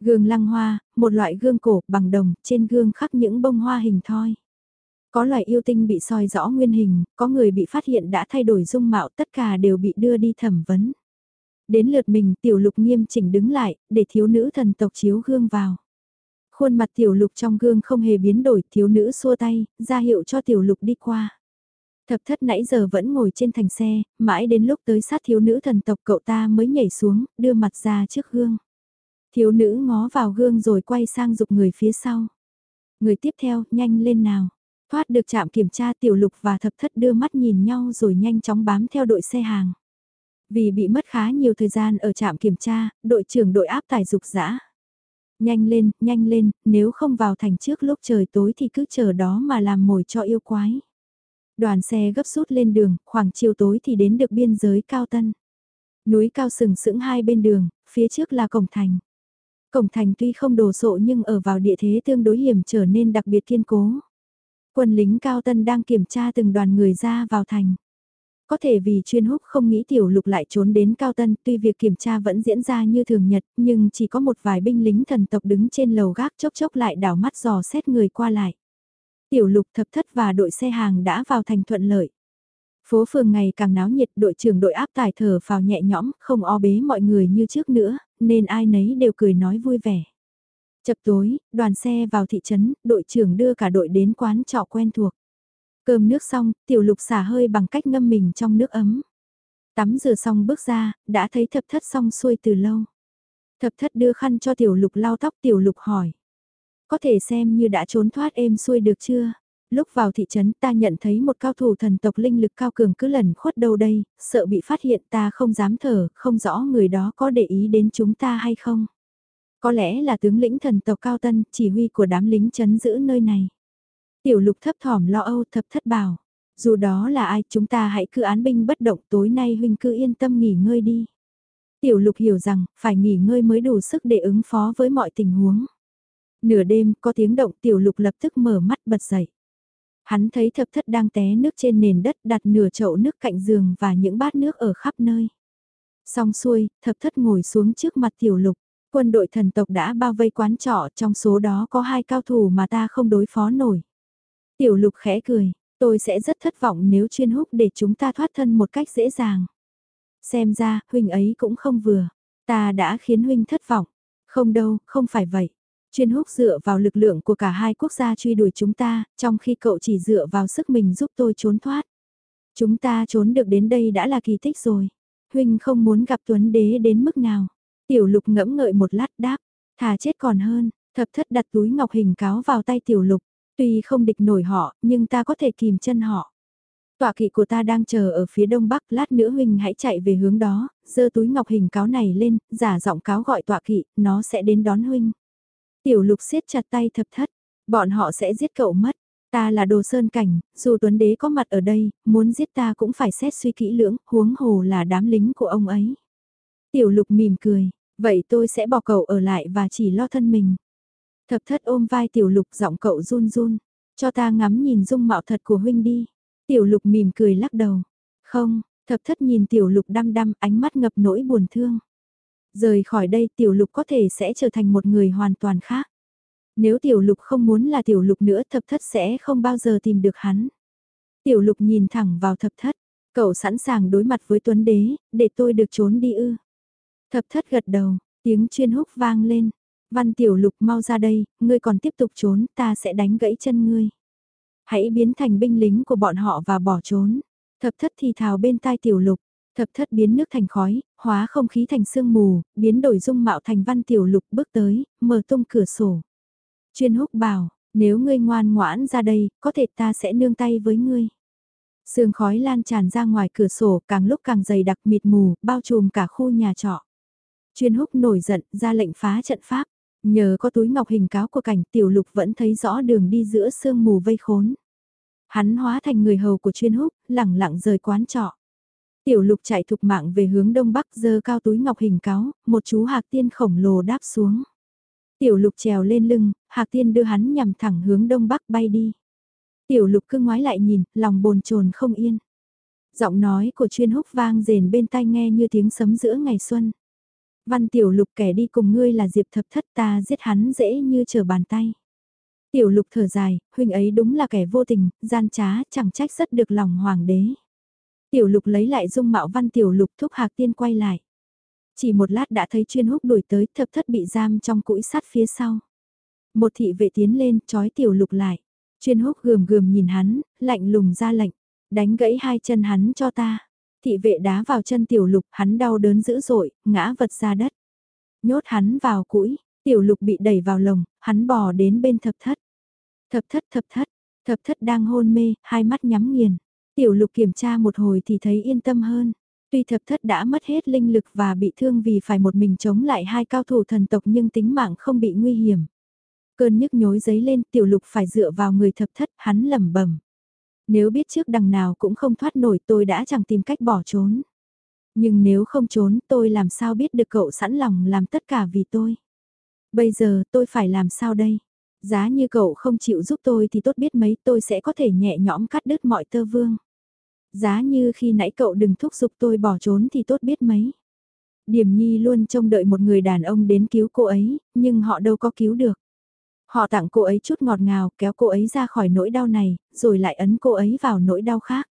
Gương lăng hoa, một loại gương cổ bằng đồng, trên gương khắc những bông hoa hình thoi. Có loại yêu tinh bị soi rõ nguyên hình, có người bị phát hiện đã thay đổi dung mạo tất cả đều bị đưa đi thẩm vấn. Đến lượt mình tiểu lục nghiêm chỉnh đứng lại, để thiếu nữ thần tộc chiếu gương vào. Khuôn mặt tiểu lục trong gương không hề biến đổi, thiếu nữ xua tay, ra hiệu cho tiểu lục đi qua. Thập thất nãy giờ vẫn ngồi trên thành xe, mãi đến lúc tới sát thiếu nữ thần tộc cậu ta mới nhảy xuống, đưa mặt ra trước gương. Thiếu nữ ngó vào gương rồi quay sang dục người phía sau. Người tiếp theo, nhanh lên nào. Thoát được chạm kiểm tra tiểu lục và thập thất đưa mắt nhìn nhau rồi nhanh chóng bám theo đội xe hàng. Vì bị mất khá nhiều thời gian ở trạm kiểm tra, đội trưởng đội áp tải dục dã. Nhanh lên, nhanh lên, nếu không vào thành trước lúc trời tối thì cứ chờ đó mà làm mồi cho yêu quái. Đoàn xe gấp rút lên đường, khoảng chiều tối thì đến được biên giới cao tân. Núi cao sừng sững hai bên đường, phía trước là cổng thành. Cổng thành tuy không đồ sộ nhưng ở vào địa thế tương đối hiểm trở nên đặc biệt kiên cố. Quân lính cao tân đang kiểm tra từng đoàn người ra vào thành. Có thể vì chuyên húc không nghĩ tiểu lục lại trốn đến cao tân, tuy việc kiểm tra vẫn diễn ra như thường nhật, nhưng chỉ có một vài binh lính thần tộc đứng trên lầu gác chốc chốc lại đảo mắt dò xét người qua lại. Tiểu lục thập thất và đội xe hàng đã vào thành thuận lợi. Phố phường ngày càng náo nhiệt, đội trưởng đội áp tài thở vào nhẹ nhõm, không o bế mọi người như trước nữa, nên ai nấy đều cười nói vui vẻ. Chập tối, đoàn xe vào thị trấn, đội trưởng đưa cả đội đến quán trọ quen thuộc. Cơm nước xong, tiểu lục xả hơi bằng cách ngâm mình trong nước ấm. Tắm rửa xong bước ra, đã thấy thập thất xong xuôi từ lâu. Thập thất đưa khăn cho tiểu lục lau tóc tiểu lục hỏi. Có thể xem như đã trốn thoát êm xuôi được chưa? Lúc vào thị trấn ta nhận thấy một cao thủ thần tộc linh lực cao cường cứ lần khuất đâu đây, sợ bị phát hiện ta không dám thở, không rõ người đó có để ý đến chúng ta hay không. Có lẽ là tướng lĩnh thần tộc cao tân, chỉ huy của đám lính chấn giữ nơi này. Tiểu lục thấp thỏm lo âu thập thất bảo. Dù đó là ai chúng ta hãy cứ án binh bất động tối nay huynh cứ yên tâm nghỉ ngơi đi. Tiểu lục hiểu rằng phải nghỉ ngơi mới đủ sức để ứng phó với mọi tình huống. Nửa đêm có tiếng động tiểu lục lập tức mở mắt bật dậy. Hắn thấy thập thất đang té nước trên nền đất đặt nửa chậu nước cạnh giường và những bát nước ở khắp nơi. Xong xuôi, thập thất ngồi xuống trước mặt tiểu lục. Quân đội thần tộc đã bao vây quán trọ trong số đó có hai cao thủ mà ta không đối phó nổi. Tiểu lục khẽ cười, tôi sẽ rất thất vọng nếu chuyên húc để chúng ta thoát thân một cách dễ dàng. Xem ra, huynh ấy cũng không vừa. Ta đã khiến huynh thất vọng. Không đâu, không phải vậy. Chuyên húc dựa vào lực lượng của cả hai quốc gia truy đuổi chúng ta, trong khi cậu chỉ dựa vào sức mình giúp tôi trốn thoát. Chúng ta trốn được đến đây đã là kỳ tích rồi. Huynh không muốn gặp Tuấn Đế đến mức nào. Tiểu lục ngẫm ngợi một lát đáp, thà chết còn hơn, thập thất đặt túi ngọc hình cáo vào tay tiểu lục. Tuy không địch nổi họ, nhưng ta có thể kìm chân họ. Tọa kỵ của ta đang chờ ở phía đông bắc, lát nữa huynh hãy chạy về hướng đó, giơ túi ngọc hình cáo này lên, giả giọng cáo gọi tọa kỵ, nó sẽ đến đón huynh. Tiểu lục siết chặt tay thập thất, bọn họ sẽ giết cậu mất. Ta là đồ sơn cảnh, dù tuấn đế có mặt ở đây, muốn giết ta cũng phải xét suy kỹ lưỡng, huống hồ là đám lính của ông ấy. Tiểu lục mỉm cười, vậy tôi sẽ bỏ cậu ở lại và chỉ lo thân mình. Thập thất ôm vai tiểu lục giọng cậu run run, cho ta ngắm nhìn dung mạo thật của huynh đi. Tiểu lục mỉm cười lắc đầu, không, thập thất nhìn tiểu lục đăm đăm ánh mắt ngập nỗi buồn thương. Rời khỏi đây tiểu lục có thể sẽ trở thành một người hoàn toàn khác. Nếu tiểu lục không muốn là tiểu lục nữa thập thất sẽ không bao giờ tìm được hắn. Tiểu lục nhìn thẳng vào thập thất, cậu sẵn sàng đối mặt với tuấn đế, để tôi được trốn đi ư. Thập thất gật đầu, tiếng chuyên húc vang lên. Văn tiểu lục mau ra đây, ngươi còn tiếp tục trốn, ta sẽ đánh gãy chân ngươi. Hãy biến thành binh lính của bọn họ và bỏ trốn. Thập thất thì thào bên tai tiểu lục, thập thất biến nước thành khói, hóa không khí thành sương mù, biến đổi dung mạo thành văn tiểu lục bước tới, mở tung cửa sổ. Chuyên húc bảo, nếu ngươi ngoan ngoãn ra đây, có thể ta sẽ nương tay với ngươi. Sương khói lan tràn ra ngoài cửa sổ càng lúc càng dày đặc mịt mù, bao trùm cả khu nhà trọ. Chuyên húc nổi giận, ra lệnh phá trận pháp. Nhờ có túi ngọc hình cáo của cảnh tiểu lục vẫn thấy rõ đường đi giữa sương mù vây khốn. Hắn hóa thành người hầu của chuyên húc, lẳng lặng rời quán trọ. Tiểu lục chạy thục mạng về hướng đông bắc dơ cao túi ngọc hình cáo, một chú hạc tiên khổng lồ đáp xuống. Tiểu lục trèo lên lưng, hạc tiên đưa hắn nhằm thẳng hướng đông bắc bay đi. Tiểu lục cứ ngoái lại nhìn, lòng bồn chồn không yên. Giọng nói của chuyên húc vang rền bên tai nghe như tiếng sấm giữa ngày xuân. Văn tiểu lục kẻ đi cùng ngươi là diệp thập thất ta giết hắn dễ như trở bàn tay. Tiểu lục thở dài, huynh ấy đúng là kẻ vô tình, gian trá, chẳng trách rất được lòng hoàng đế. Tiểu lục lấy lại dung mạo văn tiểu lục thúc hạc tiên quay lại. Chỉ một lát đã thấy chuyên húc đuổi tới thập thất bị giam trong cũi sắt phía sau. Một thị vệ tiến lên, trói tiểu lục lại. Chuyên húc gườm gườm nhìn hắn, lạnh lùng ra lệnh, đánh gãy hai chân hắn cho ta. Thị vệ đá vào chân tiểu lục, hắn đau đớn dữ dội, ngã vật ra đất. Nhốt hắn vào cũi, tiểu lục bị đẩy vào lồng, hắn bò đến bên thập thất. Thập thất thập thất, thập thất đang hôn mê, hai mắt nhắm nghiền. Tiểu lục kiểm tra một hồi thì thấy yên tâm hơn. Tuy thập thất đã mất hết linh lực và bị thương vì phải một mình chống lại hai cao thủ thần tộc nhưng tính mạng không bị nguy hiểm. Cơn nhức nhối giấy lên tiểu lục phải dựa vào người thập thất hắn lẩm bẩm nếu biết trước đằng nào cũng không thoát nổi tôi đã chẳng tìm cách bỏ trốn. Nhưng nếu không trốn tôi làm sao biết được cậu sẵn lòng làm tất cả vì tôi. Bây giờ tôi phải làm sao đây? Giá như cậu không chịu giúp tôi thì tốt biết mấy tôi sẽ có thể nhẹ nhõm cắt đứt mọi tơ vương. Giá như khi nãy cậu đừng thúc giục tôi bỏ trốn thì tốt biết mấy. Điểm Nhi luôn trông đợi một người đàn ông đến cứu cô ấy, nhưng họ đâu có cứu được. Họ tặng cô ấy chút ngọt ngào, kéo cô ấy ra khỏi nỗi đau này, rồi lại ấn cô ấy vào nỗi đau khác.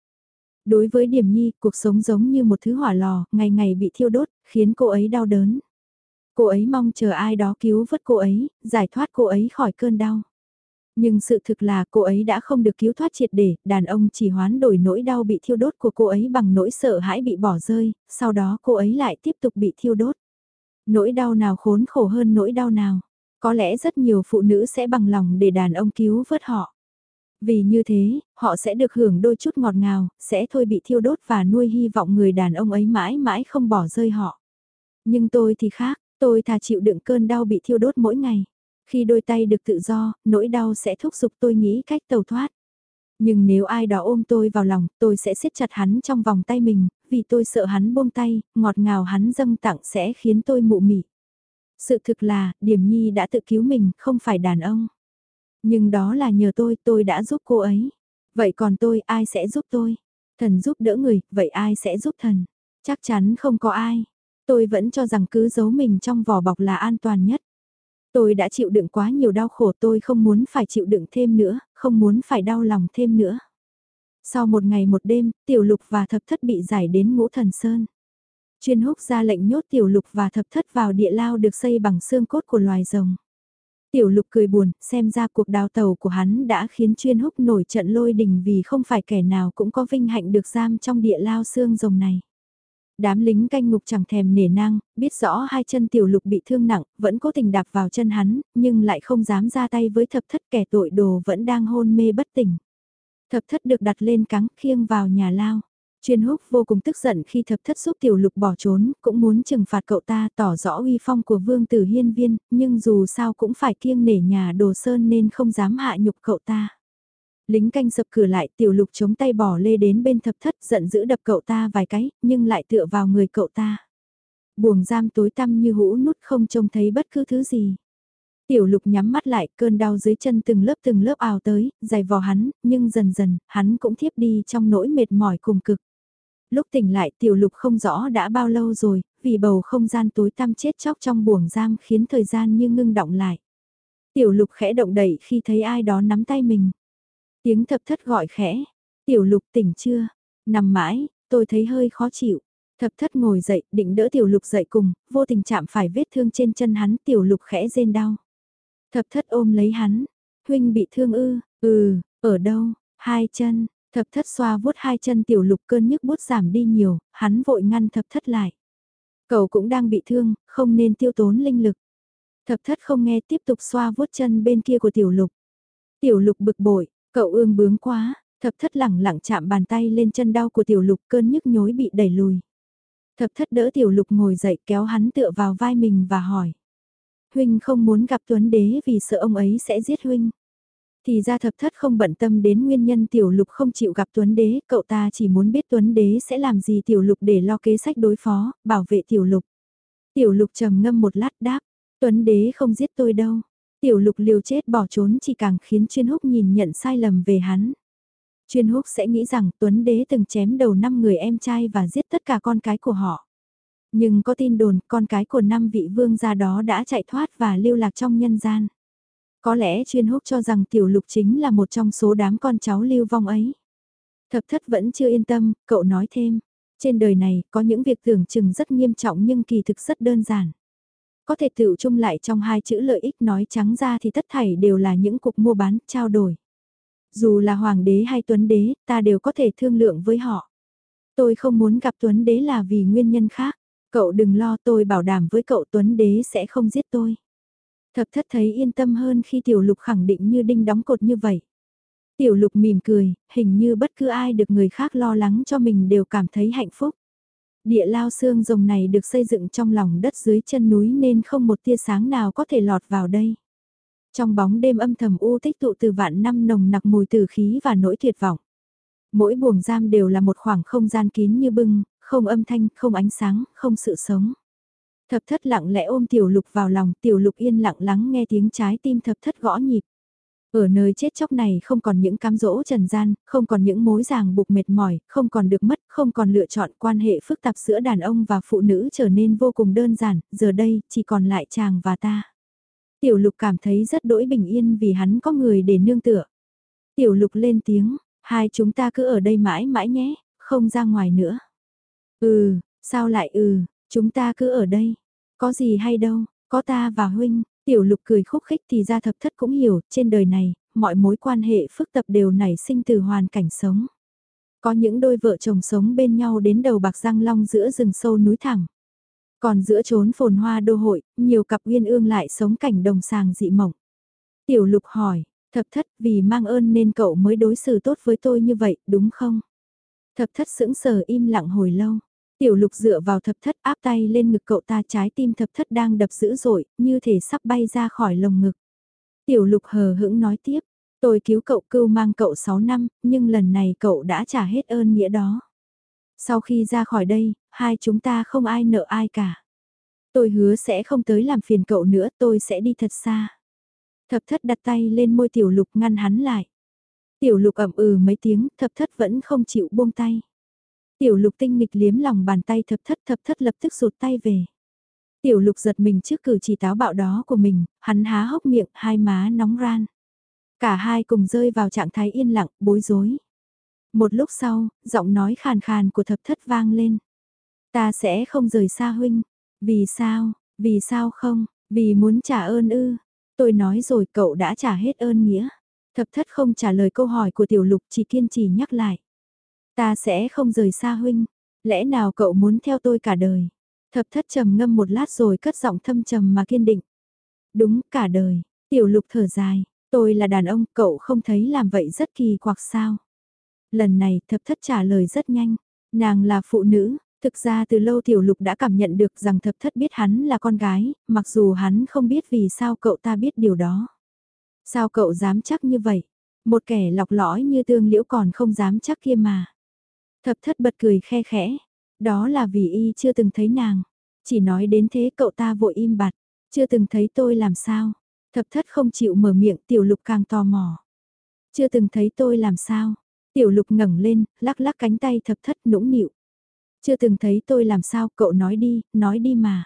Đối với Điểm Nhi, cuộc sống giống như một thứ hỏa lò, ngày ngày bị thiêu đốt, khiến cô ấy đau đớn. Cô ấy mong chờ ai đó cứu vớt cô ấy, giải thoát cô ấy khỏi cơn đau. Nhưng sự thực là cô ấy đã không được cứu thoát triệt để, đàn ông chỉ hoán đổi nỗi đau bị thiêu đốt của cô ấy bằng nỗi sợ hãi bị bỏ rơi, sau đó cô ấy lại tiếp tục bị thiêu đốt. Nỗi đau nào khốn khổ hơn nỗi đau nào. Có lẽ rất nhiều phụ nữ sẽ bằng lòng để đàn ông cứu vớt họ. Vì như thế, họ sẽ được hưởng đôi chút ngọt ngào, sẽ thôi bị thiêu đốt và nuôi hy vọng người đàn ông ấy mãi mãi không bỏ rơi họ. Nhưng tôi thì khác, tôi thà chịu đựng cơn đau bị thiêu đốt mỗi ngày. Khi đôi tay được tự do, nỗi đau sẽ thúc giục tôi nghĩ cách tẩu thoát. Nhưng nếu ai đó ôm tôi vào lòng, tôi sẽ siết chặt hắn trong vòng tay mình, vì tôi sợ hắn buông tay, ngọt ngào hắn dâng tặng sẽ khiến tôi mụ mị. Sự thực là, Điểm Nhi đã tự cứu mình, không phải đàn ông. Nhưng đó là nhờ tôi, tôi đã giúp cô ấy. Vậy còn tôi, ai sẽ giúp tôi? Thần giúp đỡ người, vậy ai sẽ giúp thần? Chắc chắn không có ai. Tôi vẫn cho rằng cứ giấu mình trong vỏ bọc là an toàn nhất. Tôi đã chịu đựng quá nhiều đau khổ tôi không muốn phải chịu đựng thêm nữa, không muốn phải đau lòng thêm nữa. Sau một ngày một đêm, tiểu lục và thập thất bị giải đến ngũ thần sơn. Chuyên húc ra lệnh nhốt tiểu lục và thập thất vào địa lao được xây bằng xương cốt của loài rồng. Tiểu lục cười buồn, xem ra cuộc đào tàu của hắn đã khiến chuyên húc nổi trận lôi đình vì không phải kẻ nào cũng có vinh hạnh được giam trong địa lao xương rồng này. Đám lính canh ngục chẳng thèm nể nang, biết rõ hai chân tiểu lục bị thương nặng, vẫn cố tình đạp vào chân hắn, nhưng lại không dám ra tay với thập thất kẻ tội đồ vẫn đang hôn mê bất tỉnh. Thập thất được đặt lên cáng khiêng vào nhà lao. Chuyên húc vô cùng tức giận khi thập thất giúp tiểu lục bỏ trốn, cũng muốn trừng phạt cậu ta tỏ rõ uy phong của vương tử hiên viên, nhưng dù sao cũng phải kiêng nể nhà đồ sơn nên không dám hạ nhục cậu ta. Lính canh sập cửa lại tiểu lục chống tay bỏ lê đến bên thập thất giận dữ đập cậu ta vài cái, nhưng lại tựa vào người cậu ta. Buồng giam tối tăm như hũ nút không trông thấy bất cứ thứ gì. Tiểu lục nhắm mắt lại, cơn đau dưới chân từng lớp từng lớp ào tới, dày vò hắn, nhưng dần dần, hắn cũng thiếp đi trong nỗi mệt mỏi cùng cực. Lúc tỉnh lại tiểu lục không rõ đã bao lâu rồi, vì bầu không gian tối tăm chết chóc trong buồng giam khiến thời gian như ngưng động lại. Tiểu lục khẽ động đẩy khi thấy ai đó nắm tay mình. Tiếng thập thất gọi khẽ, tiểu lục tỉnh chưa? Nằm mãi, tôi thấy hơi khó chịu. Thập thất ngồi dậy, định đỡ tiểu lục dậy cùng, vô tình chạm phải vết thương trên chân hắn, tiểu lục khẽ rên đau. Thập thất ôm lấy hắn, huynh bị thương ư, ừ, ở đâu, hai chân, thập thất xoa vuốt hai chân tiểu lục cơn nhức bút giảm đi nhiều, hắn vội ngăn thập thất lại. Cậu cũng đang bị thương, không nên tiêu tốn linh lực. Thập thất không nghe tiếp tục xoa vuốt chân bên kia của tiểu lục. Tiểu lục bực bội, cậu ương bướng quá, thập thất lẳng lặng chạm bàn tay lên chân đau của tiểu lục cơn nhức nhối bị đẩy lùi. Thập thất đỡ tiểu lục ngồi dậy kéo hắn tựa vào vai mình và hỏi. Huynh không muốn gặp Tuấn Đế vì sợ ông ấy sẽ giết Huynh. Thì ra thập thất không bận tâm đến nguyên nhân tiểu lục không chịu gặp Tuấn Đế, cậu ta chỉ muốn biết Tuấn Đế sẽ làm gì tiểu lục để lo kế sách đối phó, bảo vệ tiểu lục. Tiểu lục trầm ngâm một lát đáp, Tuấn Đế không giết tôi đâu. Tiểu lục liều chết bỏ trốn chỉ càng khiến chuyên húc nhìn nhận sai lầm về hắn. Chuyên húc sẽ nghĩ rằng Tuấn Đế từng chém đầu năm người em trai và giết tất cả con cái của họ. Nhưng có tin đồn con cái của năm vị vương gia đó đã chạy thoát và lưu lạc trong nhân gian. Có lẽ chuyên húc cho rằng tiểu lục chính là một trong số đám con cháu lưu vong ấy. Thập thất vẫn chưa yên tâm, cậu nói thêm. Trên đời này có những việc tưởng chừng rất nghiêm trọng nhưng kỳ thực rất đơn giản. Có thể tự chung lại trong hai chữ lợi ích nói trắng ra thì tất thảy đều là những cuộc mua bán, trao đổi. Dù là hoàng đế hay tuấn đế, ta đều có thể thương lượng với họ. Tôi không muốn gặp tuấn đế là vì nguyên nhân khác. Cậu đừng lo tôi bảo đảm với cậu Tuấn Đế sẽ không giết tôi. Thập thất thấy yên tâm hơn khi tiểu lục khẳng định như đinh đóng cột như vậy. Tiểu lục mỉm cười, hình như bất cứ ai được người khác lo lắng cho mình đều cảm thấy hạnh phúc. Địa lao xương rồng này được xây dựng trong lòng đất dưới chân núi nên không một tia sáng nào có thể lọt vào đây. Trong bóng đêm âm thầm u tích tụ từ vạn năm nồng nặc mùi tử khí và nỗi tuyệt vọng. Mỗi buồng giam đều là một khoảng không gian kín như bưng, không âm thanh, không ánh sáng, không sự sống. Thập thất lặng lẽ ôm tiểu lục vào lòng, tiểu lục yên lặng lắng nghe tiếng trái tim thập thất gõ nhịp. Ở nơi chết chóc này không còn những cám dỗ trần gian, không còn những mối ràng buộc mệt mỏi, không còn được mất, không còn lựa chọn quan hệ phức tạp giữa đàn ông và phụ nữ trở nên vô cùng đơn giản, giờ đây chỉ còn lại chàng và ta. Tiểu lục cảm thấy rất đỗi bình yên vì hắn có người để nương tựa. Tiểu lục lên tiếng, hai chúng ta cứ ở đây mãi mãi nhé, không ra ngoài nữa. Ừ, sao lại ừ, chúng ta cứ ở đây. Có gì hay đâu, có ta và huynh. Tiểu lục cười khúc khích thì ra thập thất cũng hiểu, trên đời này, mọi mối quan hệ phức tạp đều nảy sinh từ hoàn cảnh sống. Có những đôi vợ chồng sống bên nhau đến đầu bạc răng long giữa rừng sâu núi thẳng. Còn giữa chốn phồn hoa đô hội, nhiều cặp uyên ương lại sống cảnh đồng sàng dị mộng. Tiểu lục hỏi, thập thất vì mang ơn nên cậu mới đối xử tốt với tôi như vậy, đúng không? Thập thất sững sờ im lặng hồi lâu. Tiểu lục dựa vào thập thất áp tay lên ngực cậu ta trái tim thập thất đang đập dữ dội, như thể sắp bay ra khỏi lồng ngực. Tiểu lục hờ hững nói tiếp, tôi cứu cậu cưu mang cậu 6 năm, nhưng lần này cậu đã trả hết ơn nghĩa đó. Sau khi ra khỏi đây, hai chúng ta không ai nợ ai cả. Tôi hứa sẽ không tới làm phiền cậu nữa, tôi sẽ đi thật xa. Thập thất đặt tay lên môi tiểu lục ngăn hắn lại. Tiểu lục ẩm ừ mấy tiếng, thập thất vẫn không chịu buông tay. Tiểu lục tinh nghịch liếm lòng bàn tay thập thất thập thất lập tức rụt tay về. Tiểu lục giật mình trước cử chỉ táo bạo đó của mình, hắn há hốc miệng, hai má nóng ran. Cả hai cùng rơi vào trạng thái yên lặng, bối rối. Một lúc sau, giọng nói khàn khàn của thập thất vang lên. Ta sẽ không rời xa huynh. Vì sao, vì sao không, vì muốn trả ơn ư. Tôi nói rồi cậu đã trả hết ơn nghĩa. Thập thất không trả lời câu hỏi của tiểu lục chỉ kiên trì nhắc lại. Ta sẽ không rời xa huynh. Lẽ nào cậu muốn theo tôi cả đời? Thập thất trầm ngâm một lát rồi cất giọng thâm trầm mà kiên định. Đúng cả đời, tiểu lục thở dài, tôi là đàn ông, cậu không thấy làm vậy rất kỳ quặc sao? Lần này thập thất trả lời rất nhanh, nàng là phụ nữ, thực ra từ lâu tiểu lục đã cảm nhận được rằng thập thất biết hắn là con gái, mặc dù hắn không biết vì sao cậu ta biết điều đó. Sao cậu dám chắc như vậy? Một kẻ lọc lõi như tương liễu còn không dám chắc kia mà. Thập thất bật cười khe khẽ, đó là vì y chưa từng thấy nàng. Chỉ nói đến thế cậu ta vội im bặt, chưa từng thấy tôi làm sao. Thập thất không chịu mở miệng tiểu lục càng tò mò. Chưa từng thấy tôi làm sao. Tiểu lục ngẩng lên, lắc lắc cánh tay thập thất nũng nịu. Chưa từng thấy tôi làm sao, cậu nói đi, nói đi mà.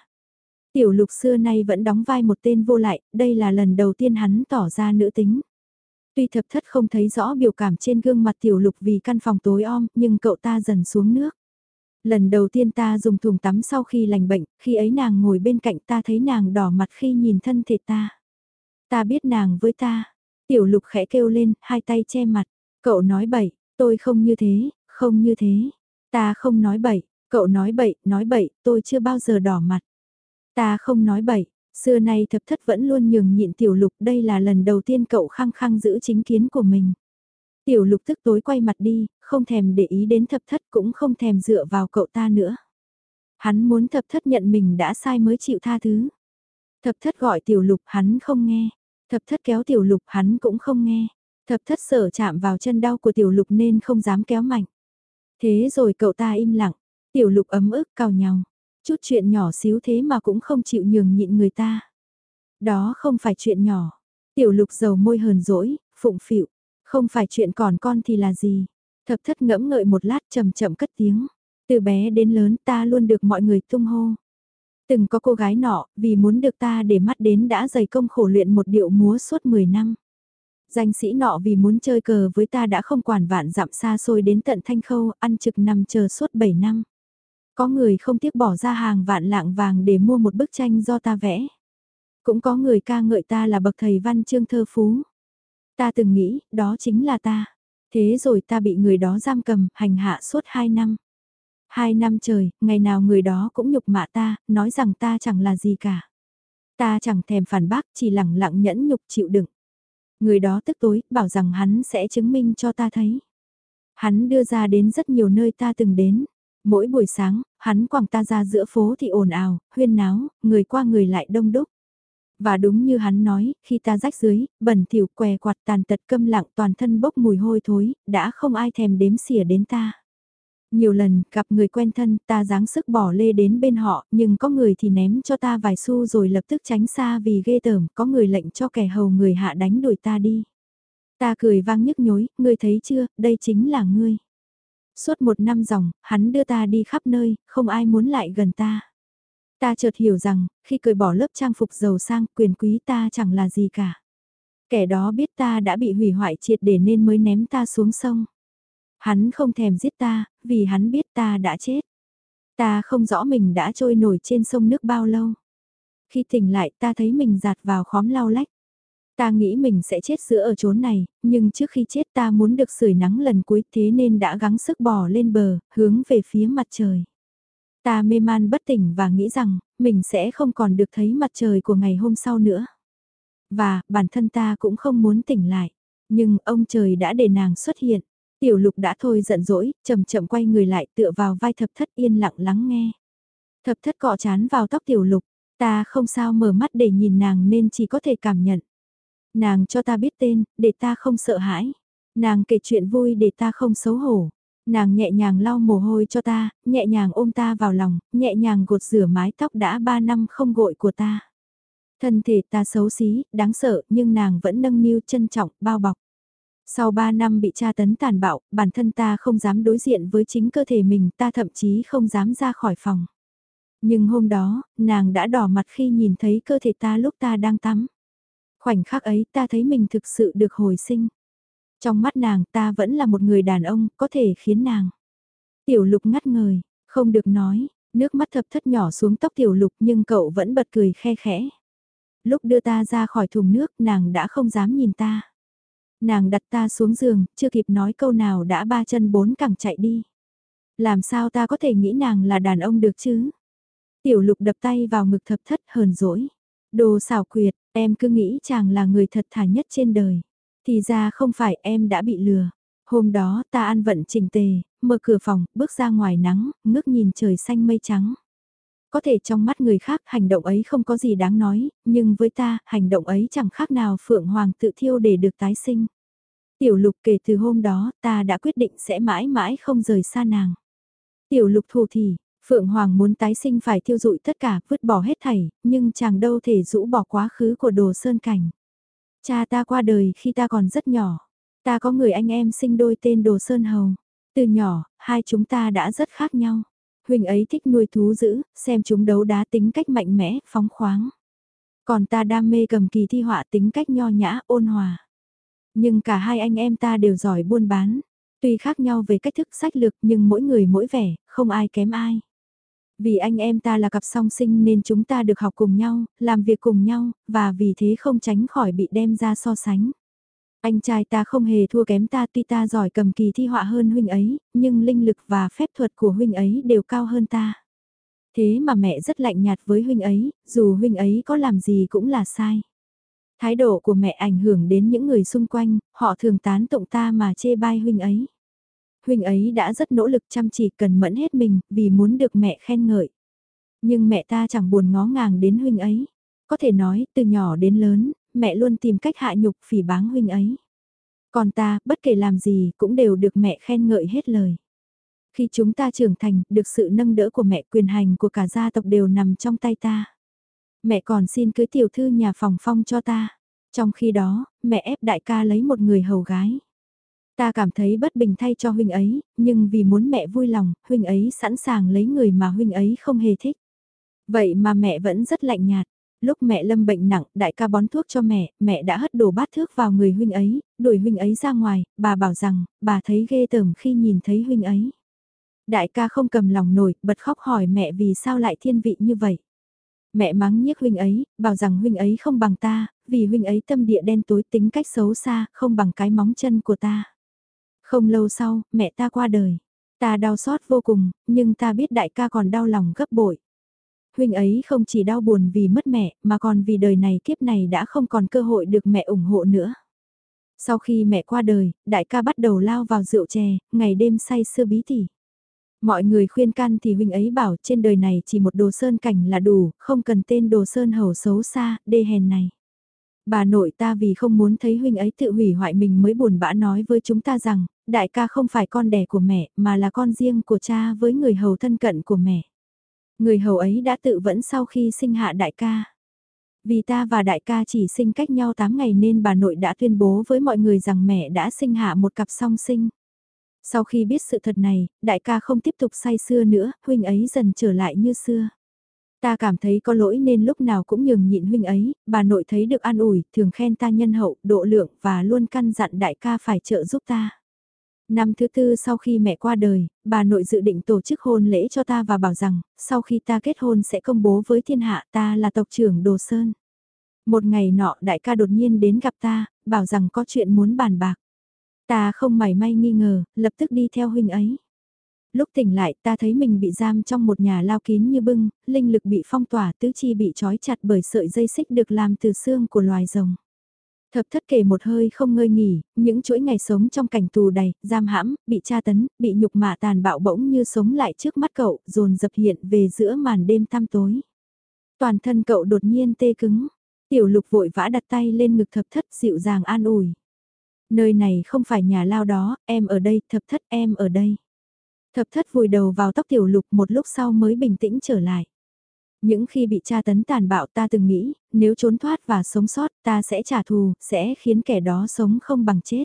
Tiểu lục xưa nay vẫn đóng vai một tên vô lại, đây là lần đầu tiên hắn tỏ ra nữ tính. Tuy thập thất không thấy rõ biểu cảm trên gương mặt tiểu lục vì căn phòng tối om, nhưng cậu ta dần xuống nước. Lần đầu tiên ta dùng thùng tắm sau khi lành bệnh, khi ấy nàng ngồi bên cạnh ta thấy nàng đỏ mặt khi nhìn thân thể ta. Ta biết nàng với ta. Tiểu lục khẽ kêu lên, hai tay che mặt. Cậu nói bậy, tôi không như thế, không như thế. Ta không nói bậy, cậu nói bậy, nói bậy, tôi chưa bao giờ đỏ mặt. Ta không nói bậy, xưa nay thập thất vẫn luôn nhường nhịn tiểu lục đây là lần đầu tiên cậu khăng khăng giữ chính kiến của mình. Tiểu lục tức tối quay mặt đi, không thèm để ý đến thập thất cũng không thèm dựa vào cậu ta nữa. Hắn muốn thập thất nhận mình đã sai mới chịu tha thứ. Thập thất gọi tiểu lục hắn không nghe. Thập thất kéo tiểu lục hắn cũng không nghe. Thập thất sở chạm vào chân đau của tiểu lục nên không dám kéo mạnh. Thế rồi cậu ta im lặng. Tiểu lục ấm ức cào nhau. Chút chuyện nhỏ xíu thế mà cũng không chịu nhường nhịn người ta. Đó không phải chuyện nhỏ. Tiểu lục dầu môi hờn dỗi, phụng phịu. Không phải chuyện còn con thì là gì. Thập thất ngẫm ngợi một lát chậm chậm cất tiếng. Từ bé đến lớn ta luôn được mọi người tung hô. Từng có cô gái nọ, vì muốn được ta để mắt đến đã dày công khổ luyện một điệu múa suốt 10 năm. Danh sĩ nọ vì muốn chơi cờ với ta đã không quản vạn dặm xa xôi đến tận thanh khâu, ăn trực nằm chờ suốt 7 năm. Có người không tiếc bỏ ra hàng vạn lạng vàng để mua một bức tranh do ta vẽ. Cũng có người ca ngợi ta là bậc thầy văn chương thơ phú. Ta từng nghĩ, đó chính là ta. Thế rồi ta bị người đó giam cầm, hành hạ suốt 2 năm. Hai năm trời, ngày nào người đó cũng nhục mạ ta, nói rằng ta chẳng là gì cả. Ta chẳng thèm phản bác, chỉ lặng lặng nhẫn nhục chịu đựng. Người đó tức tối, bảo rằng hắn sẽ chứng minh cho ta thấy. Hắn đưa ra đến rất nhiều nơi ta từng đến. Mỗi buổi sáng, hắn quẳng ta ra giữa phố thì ồn ào, huyên náo, người qua người lại đông đúc. Và đúng như hắn nói, khi ta rách dưới, bẩn thỉu què quạt tàn tật câm lặng toàn thân bốc mùi hôi thối, đã không ai thèm đếm xỉa đến ta. Nhiều lần, gặp người quen thân, ta dáng sức bỏ lê đến bên họ, nhưng có người thì ném cho ta vài xu rồi lập tức tránh xa vì ghê tởm, có người lệnh cho kẻ hầu người hạ đánh đuổi ta đi. Ta cười vang nhức nhối, ngươi thấy chưa, đây chính là ngươi. Suốt một năm dòng, hắn đưa ta đi khắp nơi, không ai muốn lại gần ta. Ta chợt hiểu rằng, khi cởi bỏ lớp trang phục giàu sang, quyền quý ta chẳng là gì cả. Kẻ đó biết ta đã bị hủy hoại triệt để nên mới ném ta xuống sông. Hắn không thèm giết ta, vì hắn biết ta đã chết. Ta không rõ mình đã trôi nổi trên sông nước bao lâu. Khi tỉnh lại ta thấy mình giạt vào khóm lau lách. Ta nghĩ mình sẽ chết giữa ở chốn này, nhưng trước khi chết ta muốn được sưởi nắng lần cuối thế nên đã gắng sức bò lên bờ, hướng về phía mặt trời. Ta mê man bất tỉnh và nghĩ rằng, mình sẽ không còn được thấy mặt trời của ngày hôm sau nữa. Và, bản thân ta cũng không muốn tỉnh lại. Nhưng ông trời đã để nàng xuất hiện. Tiểu lục đã thôi giận dỗi, chậm chậm quay người lại tựa vào vai thập thất yên lặng lắng nghe. Thập thất cọ chán vào tóc tiểu lục, ta không sao mở mắt để nhìn nàng nên chỉ có thể cảm nhận. Nàng cho ta biết tên, để ta không sợ hãi. Nàng kể chuyện vui để ta không xấu hổ. Nàng nhẹ nhàng lau mồ hôi cho ta, nhẹ nhàng ôm ta vào lòng, nhẹ nhàng gột rửa mái tóc đã ba năm không gội của ta. Thân thể ta xấu xí, đáng sợ, nhưng nàng vẫn nâng niu trân trọng, bao bọc. Sau 3 năm bị tra tấn tàn bạo, bản thân ta không dám đối diện với chính cơ thể mình, ta thậm chí không dám ra khỏi phòng. Nhưng hôm đó, nàng đã đỏ mặt khi nhìn thấy cơ thể ta lúc ta đang tắm. Khoảnh khắc ấy ta thấy mình thực sự được hồi sinh. Trong mắt nàng ta vẫn là một người đàn ông, có thể khiến nàng. Tiểu lục ngắt ngời, không được nói, nước mắt thập thất nhỏ xuống tóc tiểu lục nhưng cậu vẫn bật cười khe khẽ. Lúc đưa ta ra khỏi thùng nước nàng đã không dám nhìn ta. Nàng đặt ta xuống giường, chưa kịp nói câu nào đã ba chân bốn cẳng chạy đi. Làm sao ta có thể nghĩ nàng là đàn ông được chứ? Tiểu lục đập tay vào ngực thập thất hờn dỗi. Đồ xảo quyệt, em cứ nghĩ chàng là người thật thà nhất trên đời. Thì ra không phải em đã bị lừa. Hôm đó ta ăn vận chỉnh tề, mở cửa phòng, bước ra ngoài nắng, ngước nhìn trời xanh mây trắng. Có thể trong mắt người khác hành động ấy không có gì đáng nói, nhưng với ta, hành động ấy chẳng khác nào Phượng Hoàng tự thiêu để được tái sinh. Tiểu lục kể từ hôm đó, ta đã quyết định sẽ mãi mãi không rời xa nàng. Tiểu lục thù thì, Phượng Hoàng muốn tái sinh phải thiêu dụi tất cả, vứt bỏ hết thảy, nhưng chàng đâu thể rũ bỏ quá khứ của đồ sơn cảnh. Cha ta qua đời khi ta còn rất nhỏ. Ta có người anh em sinh đôi tên đồ sơn hầu. Từ nhỏ, hai chúng ta đã rất khác nhau. Huỳnh ấy thích nuôi thú dữ, xem chúng đấu đá tính cách mạnh mẽ, phóng khoáng. Còn ta đam mê cầm kỳ thi họa tính cách nho nhã, ôn hòa. Nhưng cả hai anh em ta đều giỏi buôn bán. Tuy khác nhau về cách thức sách lược nhưng mỗi người mỗi vẻ, không ai kém ai. Vì anh em ta là cặp song sinh nên chúng ta được học cùng nhau, làm việc cùng nhau, và vì thế không tránh khỏi bị đem ra so sánh. Anh trai ta không hề thua kém ta tuy ta giỏi cầm kỳ thi họa hơn huynh ấy, nhưng linh lực và phép thuật của huynh ấy đều cao hơn ta. Thế mà mẹ rất lạnh nhạt với huynh ấy, dù huynh ấy có làm gì cũng là sai. Thái độ của mẹ ảnh hưởng đến những người xung quanh, họ thường tán tụng ta mà chê bai huynh ấy. Huynh ấy đã rất nỗ lực chăm chỉ cần mẫn hết mình vì muốn được mẹ khen ngợi. Nhưng mẹ ta chẳng buồn ngó ngàng đến huynh ấy. Có thể nói, từ nhỏ đến lớn, mẹ luôn tìm cách hạ nhục phỉ báng huynh ấy. Còn ta, bất kể làm gì, cũng đều được mẹ khen ngợi hết lời. Khi chúng ta trưởng thành, được sự nâng đỡ của mẹ quyền hành của cả gia tộc đều nằm trong tay ta. Mẹ còn xin cưới tiểu thư nhà phòng phong cho ta. Trong khi đó, mẹ ép đại ca lấy một người hầu gái. Ta cảm thấy bất bình thay cho huynh ấy, nhưng vì muốn mẹ vui lòng, huynh ấy sẵn sàng lấy người mà huynh ấy không hề thích. Vậy mà mẹ vẫn rất lạnh nhạt. Lúc mẹ lâm bệnh nặng, đại ca bón thuốc cho mẹ, mẹ đã hất đổ bát thước vào người huynh ấy, đuổi huynh ấy ra ngoài, bà bảo rằng, bà thấy ghê tởm khi nhìn thấy huynh ấy. Đại ca không cầm lòng nổi, bật khóc hỏi mẹ vì sao lại thiên vị như vậy. Mẹ mắng nhiếc huynh ấy, bảo rằng huynh ấy không bằng ta, vì huynh ấy tâm địa đen tối tính cách xấu xa, không bằng cái móng chân của ta. Không lâu sau, mẹ ta qua đời. Ta đau xót vô cùng, nhưng ta biết đại ca còn đau lòng gấp bội. Huynh ấy không chỉ đau buồn vì mất mẹ, mà còn vì đời này kiếp này đã không còn cơ hội được mẹ ủng hộ nữa. Sau khi mẹ qua đời, đại ca bắt đầu lao vào rượu chè, ngày đêm say sưa bí tỉ. Mọi người khuyên can thì huynh ấy bảo trên đời này chỉ một đồ sơn cảnh là đủ, không cần tên đồ sơn hầu xấu xa, đê hèn này. Bà nội ta vì không muốn thấy huynh ấy tự hủy hoại mình mới buồn bã nói với chúng ta rằng, đại ca không phải con đẻ của mẹ mà là con riêng của cha với người hầu thân cận của mẹ. Người hầu ấy đã tự vẫn sau khi sinh hạ đại ca. Vì ta và đại ca chỉ sinh cách nhau 8 ngày nên bà nội đã tuyên bố với mọi người rằng mẹ đã sinh hạ một cặp song sinh. Sau khi biết sự thật này, đại ca không tiếp tục say xưa nữa, huynh ấy dần trở lại như xưa. Ta cảm thấy có lỗi nên lúc nào cũng nhường nhịn huynh ấy, bà nội thấy được an ủi, thường khen ta nhân hậu, độ lượng và luôn căn dặn đại ca phải trợ giúp ta. Năm thứ tư sau khi mẹ qua đời, bà nội dự định tổ chức hôn lễ cho ta và bảo rằng, sau khi ta kết hôn sẽ công bố với thiên hạ ta là tộc trưởng Đồ Sơn. Một ngày nọ đại ca đột nhiên đến gặp ta, bảo rằng có chuyện muốn bàn bạc. Ta không mảy may nghi ngờ, lập tức đi theo huynh ấy. Lúc tỉnh lại ta thấy mình bị giam trong một nhà lao kín như bưng, linh lực bị phong tỏa tứ chi bị trói chặt bởi sợi dây xích được làm từ xương của loài rồng. Thập thất kể một hơi không ngơi nghỉ, những chuỗi ngày sống trong cảnh tù đầy, giam hãm, bị tra tấn, bị nhục mạ tàn bạo bỗng như sống lại trước mắt cậu, dồn dập hiện về giữa màn đêm tăm tối. Toàn thân cậu đột nhiên tê cứng, tiểu lục vội vã đặt tay lên ngực thập thất dịu dàng an ủi. Nơi này không phải nhà lao đó, em ở đây, thập thất em ở đây. Thập thất vùi đầu vào tóc tiểu lục một lúc sau mới bình tĩnh trở lại. Những khi bị tra tấn tàn bạo ta từng nghĩ, nếu trốn thoát và sống sót ta sẽ trả thù, sẽ khiến kẻ đó sống không bằng chết.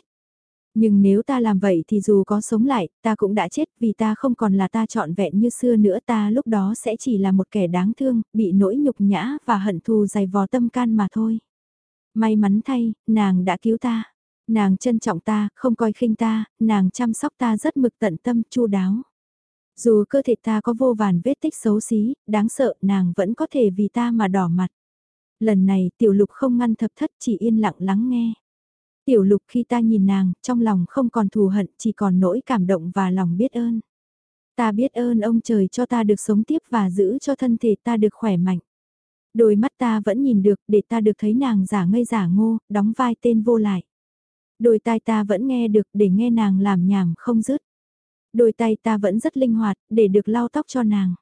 Nhưng nếu ta làm vậy thì dù có sống lại, ta cũng đã chết vì ta không còn là ta trọn vẹn như xưa nữa ta lúc đó sẽ chỉ là một kẻ đáng thương, bị nỗi nhục nhã và hận thù dày vò tâm can mà thôi. May mắn thay, nàng đã cứu ta. Nàng trân trọng ta, không coi khinh ta, nàng chăm sóc ta rất mực tận tâm, chu đáo. Dù cơ thể ta có vô vàn vết tích xấu xí, đáng sợ nàng vẫn có thể vì ta mà đỏ mặt. Lần này tiểu lục không ngăn thập thất chỉ yên lặng lắng nghe. Tiểu lục khi ta nhìn nàng, trong lòng không còn thù hận, chỉ còn nỗi cảm động và lòng biết ơn. Ta biết ơn ông trời cho ta được sống tiếp và giữ cho thân thể ta được khỏe mạnh. Đôi mắt ta vẫn nhìn được để ta được thấy nàng giả ngây giả ngô, đóng vai tên vô lại. Đôi tai ta vẫn nghe được để nghe nàng làm nhảm không dứt. Đôi tay ta vẫn rất linh hoạt, để được lau tóc cho nàng.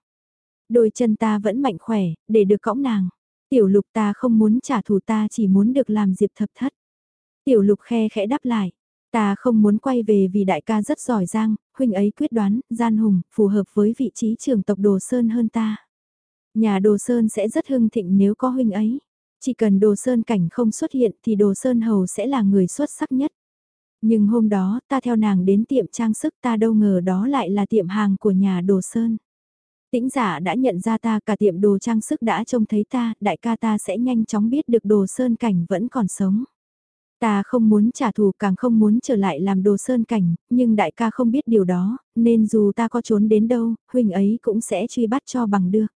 Đôi chân ta vẫn mạnh khỏe, để được cõng nàng. Tiểu lục ta không muốn trả thù ta chỉ muốn được làm diệp thập thất. Tiểu lục khe khẽ đáp lại. Ta không muốn quay về vì đại ca rất giỏi giang, huynh ấy quyết đoán, gian hùng, phù hợp với vị trí trường tộc Đồ Sơn hơn ta. Nhà Đồ Sơn sẽ rất hưng thịnh nếu có huynh ấy. Chỉ cần Đồ Sơn cảnh không xuất hiện thì Đồ Sơn hầu sẽ là người xuất sắc nhất. Nhưng hôm đó ta theo nàng đến tiệm trang sức ta đâu ngờ đó lại là tiệm hàng của nhà đồ sơn. Tĩnh giả đã nhận ra ta cả tiệm đồ trang sức đã trông thấy ta, đại ca ta sẽ nhanh chóng biết được đồ sơn cảnh vẫn còn sống. Ta không muốn trả thù càng không muốn trở lại làm đồ sơn cảnh, nhưng đại ca không biết điều đó, nên dù ta có trốn đến đâu, huynh ấy cũng sẽ truy bắt cho bằng được.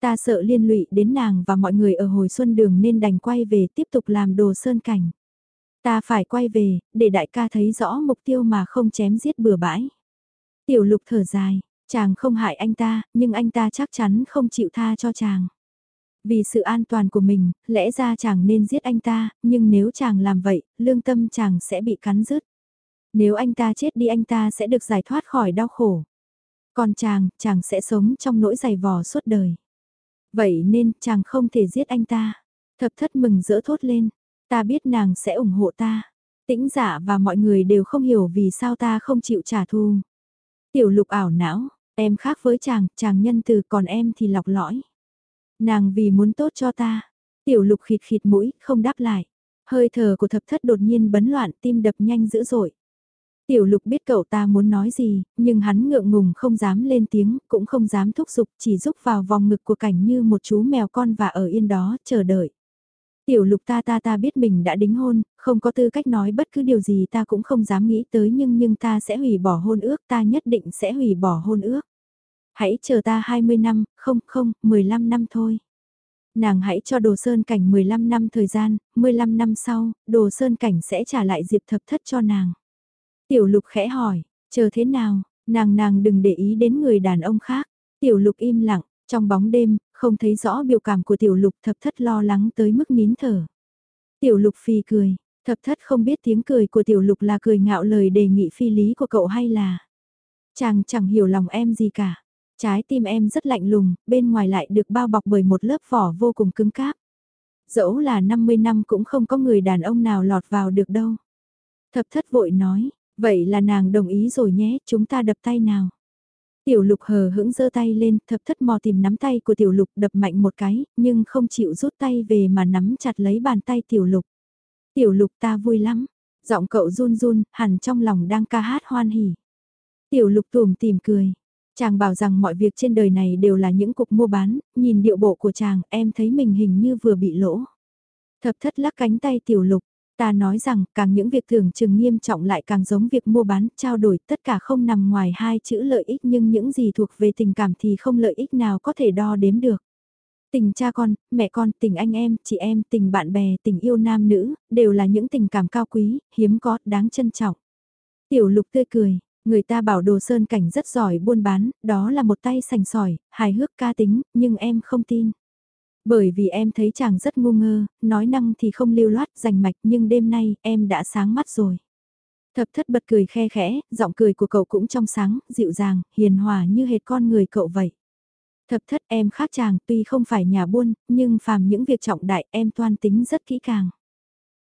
Ta sợ liên lụy đến nàng và mọi người ở hồi xuân đường nên đành quay về tiếp tục làm đồ sơn cảnh. Ta phải quay về, để đại ca thấy rõ mục tiêu mà không chém giết bừa bãi. Tiểu lục thở dài, chàng không hại anh ta, nhưng anh ta chắc chắn không chịu tha cho chàng. Vì sự an toàn của mình, lẽ ra chàng nên giết anh ta, nhưng nếu chàng làm vậy, lương tâm chàng sẽ bị cắn rứt. Nếu anh ta chết đi anh ta sẽ được giải thoát khỏi đau khổ. Còn chàng, chàng sẽ sống trong nỗi dày vò suốt đời. Vậy nên chàng không thể giết anh ta. Thập thất mừng rỡ thốt lên, Ta biết nàng sẽ ủng hộ ta. Tĩnh giả và mọi người đều không hiểu vì sao ta không chịu trả thù. Tiểu lục ảo não, em khác với chàng, chàng nhân từ còn em thì lọc lõi. Nàng vì muốn tốt cho ta. Tiểu lục khịt khịt mũi, không đáp lại. Hơi thở của thập thất đột nhiên bấn loạn tim đập nhanh dữ dội. Tiểu lục biết cậu ta muốn nói gì, nhưng hắn ngượng ngùng không dám lên tiếng, cũng không dám thúc giục, chỉ rúc vào vòng ngực của cảnh như một chú mèo con và ở yên đó, chờ đợi. Tiểu lục ta ta ta biết mình đã đính hôn, không có tư cách nói bất cứ điều gì ta cũng không dám nghĩ tới nhưng nhưng ta sẽ hủy bỏ hôn ước ta nhất định sẽ hủy bỏ hôn ước. Hãy chờ ta 20 năm, không không, 15 năm thôi. Nàng hãy cho đồ sơn cảnh 15 năm thời gian, 15 năm sau, đồ sơn cảnh sẽ trả lại diệp thập thất cho nàng. Tiểu lục khẽ hỏi, chờ thế nào, nàng nàng đừng để ý đến người đàn ông khác. Tiểu lục im lặng, trong bóng đêm, không thấy rõ biểu cảm của tiểu lục thập thất lo lắng tới mức nín thở. Tiểu lục phi cười, thập thất không biết tiếng cười của tiểu lục là cười ngạo lời đề nghị phi lý của cậu hay là... Chàng chẳng hiểu lòng em gì cả. Trái tim em rất lạnh lùng, bên ngoài lại được bao bọc bởi một lớp vỏ vô cùng cứng cáp. Dẫu là 50 năm cũng không có người đàn ông nào lọt vào được đâu. Thập thất vội nói, vậy là nàng đồng ý rồi nhé, chúng ta đập tay nào. Tiểu lục hờ hững giơ tay lên, thập thất mò tìm nắm tay của tiểu lục đập mạnh một cái, nhưng không chịu rút tay về mà nắm chặt lấy bàn tay tiểu lục. Tiểu lục ta vui lắm, giọng cậu run run, hẳn trong lòng đang ca hát hoan hỉ. Tiểu lục tùm tìm cười, chàng bảo rằng mọi việc trên đời này đều là những cuộc mua bán, nhìn điệu bộ của chàng em thấy mình hình như vừa bị lỗ. Thập thất lắc cánh tay tiểu lục, Ta nói rằng càng những việc thường chừng nghiêm trọng lại càng giống việc mua bán, trao đổi, tất cả không nằm ngoài hai chữ lợi ích nhưng những gì thuộc về tình cảm thì không lợi ích nào có thể đo đếm được. Tình cha con, mẹ con, tình anh em, chị em, tình bạn bè, tình yêu nam nữ, đều là những tình cảm cao quý, hiếm có, đáng trân trọng. Tiểu lục tươi cười, người ta bảo đồ sơn cảnh rất giỏi buôn bán, đó là một tay sành sỏi, hài hước ca tính, nhưng em không tin. Bởi vì em thấy chàng rất ngu ngơ, nói năng thì không lưu loát, rành mạch nhưng đêm nay em đã sáng mắt rồi. Thập thất bật cười khe khẽ, giọng cười của cậu cũng trong sáng, dịu dàng, hiền hòa như hệt con người cậu vậy. Thập thất em khác chàng tuy không phải nhà buôn, nhưng phàm những việc trọng đại em toan tính rất kỹ càng.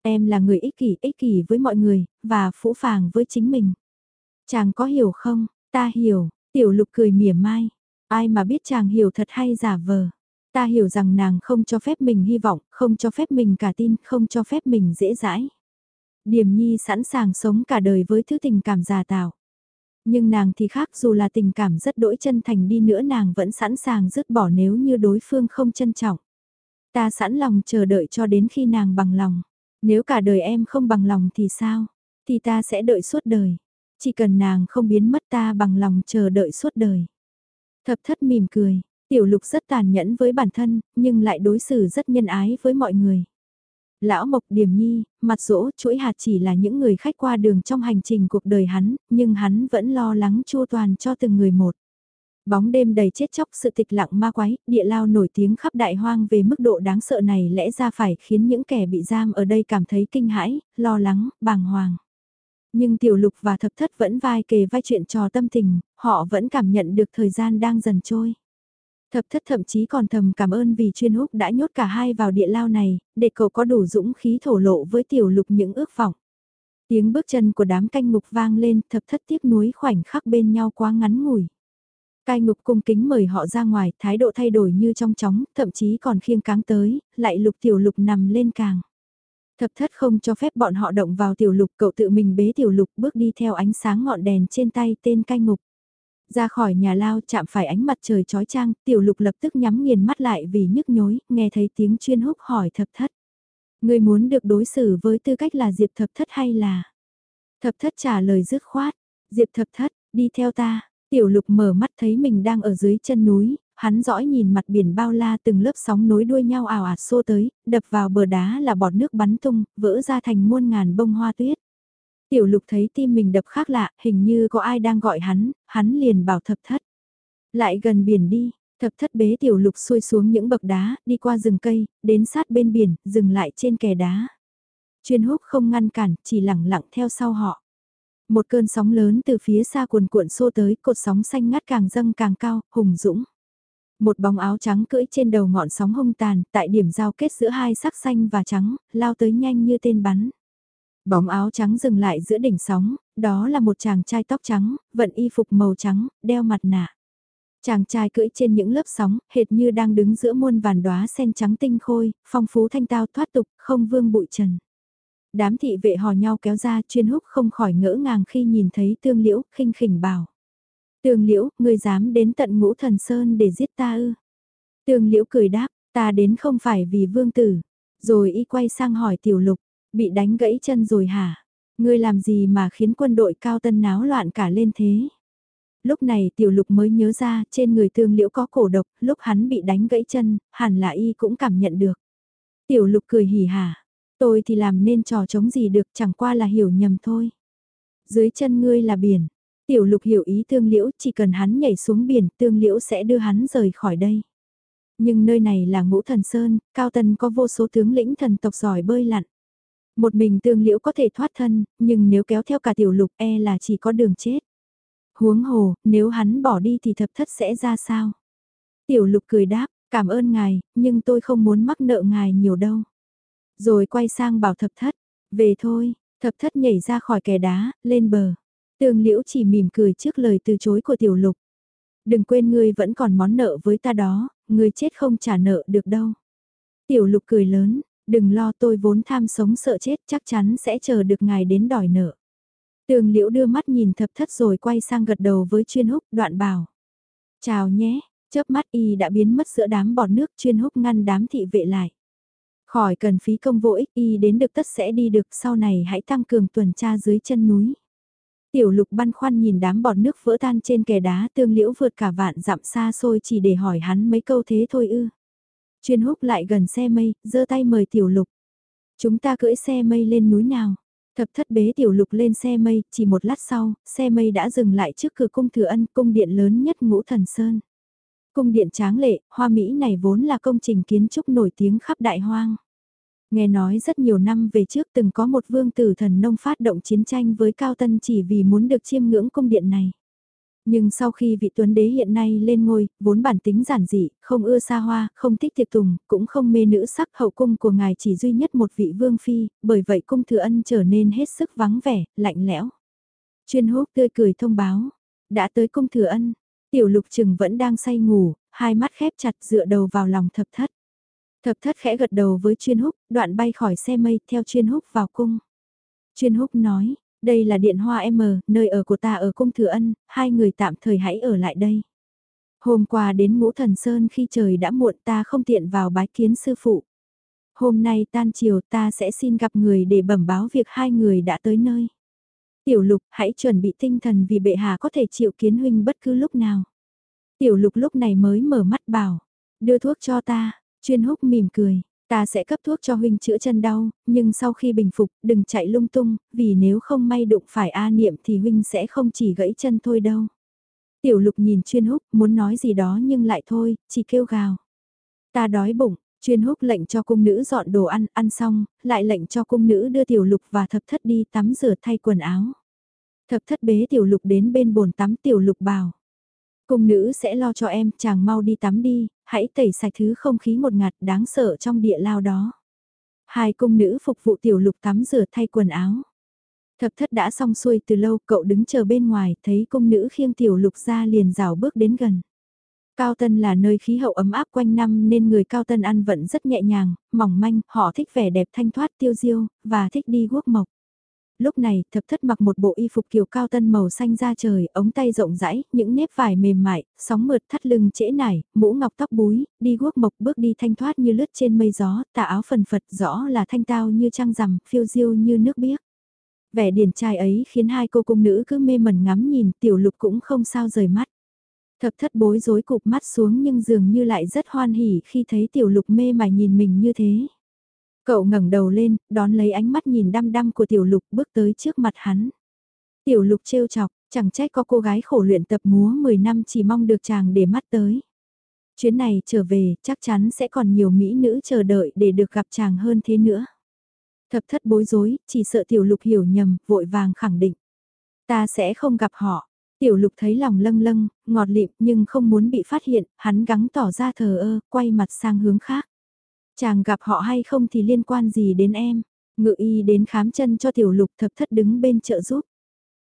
Em là người ích kỷ, ích kỷ với mọi người, và phũ phàng với chính mình. Chàng có hiểu không? Ta hiểu, tiểu lục cười mỉa mai. Ai mà biết chàng hiểu thật hay giả vờ. Ta hiểu rằng nàng không cho phép mình hy vọng, không cho phép mình cả tin, không cho phép mình dễ dãi. Điềm Nhi sẵn sàng sống cả đời với thứ tình cảm già tạo. Nhưng nàng thì khác dù là tình cảm rất đỗi chân thành đi nữa nàng vẫn sẵn sàng dứt bỏ nếu như đối phương không trân trọng. Ta sẵn lòng chờ đợi cho đến khi nàng bằng lòng. Nếu cả đời em không bằng lòng thì sao? Thì ta sẽ đợi suốt đời. Chỉ cần nàng không biến mất ta bằng lòng chờ đợi suốt đời. Thập thất mỉm cười, tiểu lục rất tàn nhẫn với bản thân, nhưng lại đối xử rất nhân ái với mọi người. Lão Mộc Điềm Nhi, mặt rỗ, chuỗi hạt chỉ là những người khách qua đường trong hành trình cuộc đời hắn, nhưng hắn vẫn lo lắng chua toàn cho từng người một. Bóng đêm đầy chết chóc sự tịch lặng ma quái, địa lao nổi tiếng khắp đại hoang về mức độ đáng sợ này lẽ ra phải khiến những kẻ bị giam ở đây cảm thấy kinh hãi, lo lắng, bàng hoàng. Nhưng tiểu lục và thập thất vẫn vai kề vai chuyện trò tâm tình, họ vẫn cảm nhận được thời gian đang dần trôi. Thập thất thậm chí còn thầm cảm ơn vì chuyên húc đã nhốt cả hai vào địa lao này, để cậu có đủ dũng khí thổ lộ với tiểu lục những ước vọng. Tiếng bước chân của đám canh ngục vang lên, thập thất tiếc nuối khoảnh khắc bên nhau quá ngắn ngủi. Cai ngục cung kính mời họ ra ngoài, thái độ thay đổi như trong chóng, thậm chí còn khiêng cáng tới, lại lục tiểu lục nằm lên càng. Thập thất không cho phép bọn họ động vào tiểu lục, cậu tự mình bế tiểu lục bước đi theo ánh sáng ngọn đèn trên tay tên cai ngục. Ra khỏi nhà lao chạm phải ánh mặt trời chói chang, tiểu lục lập tức nhắm nghiền mắt lại vì nhức nhối, nghe thấy tiếng chuyên húc hỏi thập thất. Người muốn được đối xử với tư cách là Diệp thập thất hay là? Thập thất trả lời dứt khoát, Diệp thập thất, đi theo ta, tiểu lục mở mắt thấy mình đang ở dưới chân núi, hắn dõi nhìn mặt biển bao la từng lớp sóng nối đuôi nhau ảo ạt xô tới, đập vào bờ đá là bọt nước bắn tung, vỡ ra thành muôn ngàn bông hoa tuyết. Tiểu lục thấy tim mình đập khác lạ, hình như có ai đang gọi hắn, hắn liền bảo thập thất. Lại gần biển đi, thập thất bế tiểu lục xuôi xuống những bậc đá, đi qua rừng cây, đến sát bên biển, dừng lại trên kè đá. Chuyên húc không ngăn cản, chỉ lẳng lặng theo sau họ. Một cơn sóng lớn từ phía xa cuồn cuộn xô tới, cột sóng xanh ngắt càng dâng càng cao, hùng dũng. Một bóng áo trắng cưỡi trên đầu ngọn sóng hung tàn, tại điểm giao kết giữa hai sắc xanh và trắng, lao tới nhanh như tên bắn. Bóng áo trắng dừng lại giữa đỉnh sóng, đó là một chàng trai tóc trắng, vận y phục màu trắng, đeo mặt nạ. Chàng trai cưỡi trên những lớp sóng, hệt như đang đứng giữa muôn vàn đóa sen trắng tinh khôi, phong phú thanh tao thoát tục, không vương bụi trần. Đám thị vệ hò nhau kéo ra, chuyên húc không khỏi ngỡ ngàng khi nhìn thấy tương liễu, khinh khỉnh bảo. Tương liễu, ngươi dám đến tận ngũ thần sơn để giết ta ư? Tương liễu cười đáp, ta đến không phải vì vương tử. Rồi y quay sang hỏi tiểu lục, Bị đánh gãy chân rồi hả? Ngươi làm gì mà khiến quân đội cao tân náo loạn cả lên thế? Lúc này tiểu lục mới nhớ ra trên người tương liễu có cổ độc, lúc hắn bị đánh gãy chân, hẳn là y cũng cảm nhận được. Tiểu lục cười hỉ hả, tôi thì làm nên trò chống gì được chẳng qua là hiểu nhầm thôi. Dưới chân ngươi là biển, tiểu lục hiểu ý tương liễu chỉ cần hắn nhảy xuống biển tương liễu sẽ đưa hắn rời khỏi đây. Nhưng nơi này là ngũ thần sơn, cao tân có vô số tướng lĩnh thần tộc giỏi bơi lặn. Một mình tương liễu có thể thoát thân, nhưng nếu kéo theo cả tiểu lục e là chỉ có đường chết. Huống hồ, nếu hắn bỏ đi thì thập thất sẽ ra sao? Tiểu lục cười đáp, cảm ơn ngài, nhưng tôi không muốn mắc nợ ngài nhiều đâu. Rồi quay sang bảo thập thất, về thôi, thập thất nhảy ra khỏi kè đá, lên bờ. Tương liễu chỉ mỉm cười trước lời từ chối của tiểu lục. Đừng quên ngươi vẫn còn món nợ với ta đó, ngươi chết không trả nợ được đâu. Tiểu lục cười lớn, Đừng lo tôi vốn tham sống sợ chết chắc chắn sẽ chờ được ngài đến đòi nợ. Tường liễu đưa mắt nhìn thập thất rồi quay sang gật đầu với chuyên húc đoạn bảo. Chào nhé, chớp mắt y đã biến mất giữa đám bọt nước chuyên húc ngăn đám thị vệ lại. Khỏi cần phí công vô ích y đến được tất sẽ đi được sau này hãy tăng cường tuần tra dưới chân núi. Tiểu lục băn khoăn nhìn đám bọt nước vỡ tan trên kè đá tương liễu vượt cả vạn dặm xa xôi chỉ để hỏi hắn mấy câu thế thôi ư. Chuyên húc lại gần xe mây, giơ tay mời tiểu lục. Chúng ta cưỡi xe mây lên núi nào. Thập thất bế tiểu lục lên xe mây, chỉ một lát sau, xe mây đã dừng lại trước cửa cung thừa ân, cung điện lớn nhất ngũ thần sơn. Cung điện tráng lệ, hoa Mỹ này vốn là công trình kiến trúc nổi tiếng khắp đại hoang. Nghe nói rất nhiều năm về trước từng có một vương tử thần nông phát động chiến tranh với Cao Tân chỉ vì muốn được chiêm ngưỡng cung điện này. Nhưng sau khi vị tuấn đế hiện nay lên ngôi, vốn bản tính giản dị, không ưa xa hoa, không thích tiệc tùng, cũng không mê nữ sắc hậu cung của ngài chỉ duy nhất một vị vương phi, bởi vậy cung thừa ân trở nên hết sức vắng vẻ, lạnh lẽo. Chuyên húc tươi cười thông báo, đã tới cung thừa ân, tiểu lục trừng vẫn đang say ngủ, hai mắt khép chặt dựa đầu vào lòng thập thất. Thập thất khẽ gật đầu với chuyên húc, đoạn bay khỏi xe mây theo chuyên húc vào cung. Chuyên húc nói, đây là điện hoa M, nơi ở của ta ở cung thừa ân, hai người tạm thời hãy ở lại đây. Hôm qua đến ngũ thần sơn khi trời đã muộn ta không tiện vào bái kiến sư phụ. Hôm nay tan chiều ta sẽ xin gặp người để bẩm báo việc hai người đã tới nơi. Tiểu lục hãy chuẩn bị tinh thần vì bệ hạ có thể chịu kiến huynh bất cứ lúc nào. Tiểu lục lúc này mới mở mắt bảo, đưa thuốc cho ta, chuyên húc mỉm cười, Ta sẽ cấp thuốc cho huynh chữa chân đau, nhưng sau khi bình phục, đừng chạy lung tung, vì nếu không may đụng phải A niệm thì huynh sẽ không chỉ gãy chân thôi đâu. Tiểu lục nhìn chuyên húc, muốn nói gì đó nhưng lại thôi, chỉ kêu gào. Ta đói bụng, chuyên húc lệnh cho cung nữ dọn đồ ăn, ăn xong, lại lệnh cho cung nữ đưa tiểu lục và thập thất đi tắm rửa thay quần áo. Thập thất bế tiểu lục đến bên bồn tắm tiểu lục bảo. Cung nữ sẽ lo cho em, chàng mau đi tắm đi, hãy tẩy sạch thứ không khí một ngạt đáng sợ trong địa lao đó. Hai cung nữ phục vụ tiểu lục tắm rửa thay quần áo. Thập thất đã xong xuôi từ lâu, cậu đứng chờ bên ngoài, thấy cung nữ khiêng tiểu lục ra liền rào bước đến gần. Cao Tân là nơi khí hậu ấm áp quanh năm nên người Cao Tân ăn vận rất nhẹ nhàng, mỏng manh, họ thích vẻ đẹp thanh thoát tiêu diêu, và thích đi guốc mộc lúc này thập thất mặc một bộ y phục kiểu cao tân màu xanh da trời, ống tay rộng rãi, những nếp vải mềm mại, sóng mượt thắt lưng trễ nải, mũ ngọc tóc búi, đi guốc mộc bước đi thanh thoát như lướt trên mây gió, tà áo phần phật rõ là thanh tao như trăng rằm, phiêu diêu như nước biếc. Vẻ điển trai ấy khiến hai cô cung nữ cứ mê mẩn ngắm nhìn, tiểu lục cũng không sao rời mắt. Thập thất bối rối cục mắt xuống nhưng dường như lại rất hoan hỉ khi thấy tiểu lục mê mải nhìn mình như thế. Cậu ngẩng đầu lên, đón lấy ánh mắt nhìn đăm đăm của tiểu lục bước tới trước mặt hắn. Tiểu lục trêu chọc, chẳng trách có cô gái khổ luyện tập múa 10 năm chỉ mong được chàng để mắt tới. Chuyến này trở về chắc chắn sẽ còn nhiều mỹ nữ chờ đợi để được gặp chàng hơn thế nữa. Thập thất bối rối, chỉ sợ tiểu lục hiểu nhầm, vội vàng khẳng định. Ta sẽ không gặp họ. Tiểu lục thấy lòng lâng lâng, ngọt lịm nhưng không muốn bị phát hiện, hắn gắng tỏ ra thờ ơ, quay mặt sang hướng khác. Chàng gặp họ hay không thì liên quan gì đến em. Ngự y đến khám chân cho tiểu lục thập thất đứng bên trợ giúp.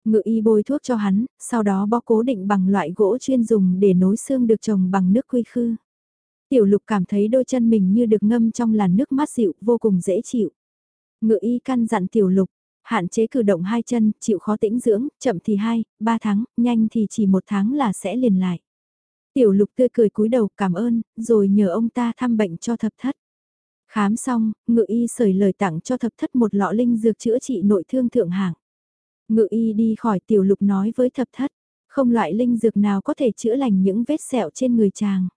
Ngự y bôi thuốc cho hắn, sau đó bó cố định bằng loại gỗ chuyên dùng để nối xương được trồng bằng nước quy khư. Tiểu lục cảm thấy đôi chân mình như được ngâm trong làn nước mát dịu, vô cùng dễ chịu. Ngự y căn dặn tiểu lục, hạn chế cử động hai chân, chịu khó tĩnh dưỡng, chậm thì hai, ba tháng, nhanh thì chỉ một tháng là sẽ liền lại. Tiểu lục tươi cười cúi đầu cảm ơn, rồi nhờ ông ta thăm bệnh cho thập thất. Khám xong, ngự y sởi lời tặng cho thập thất một lọ linh dược chữa trị nội thương thượng hạng. Ngự y đi khỏi tiểu lục nói với thập thất, không loại linh dược nào có thể chữa lành những vết sẹo trên người chàng.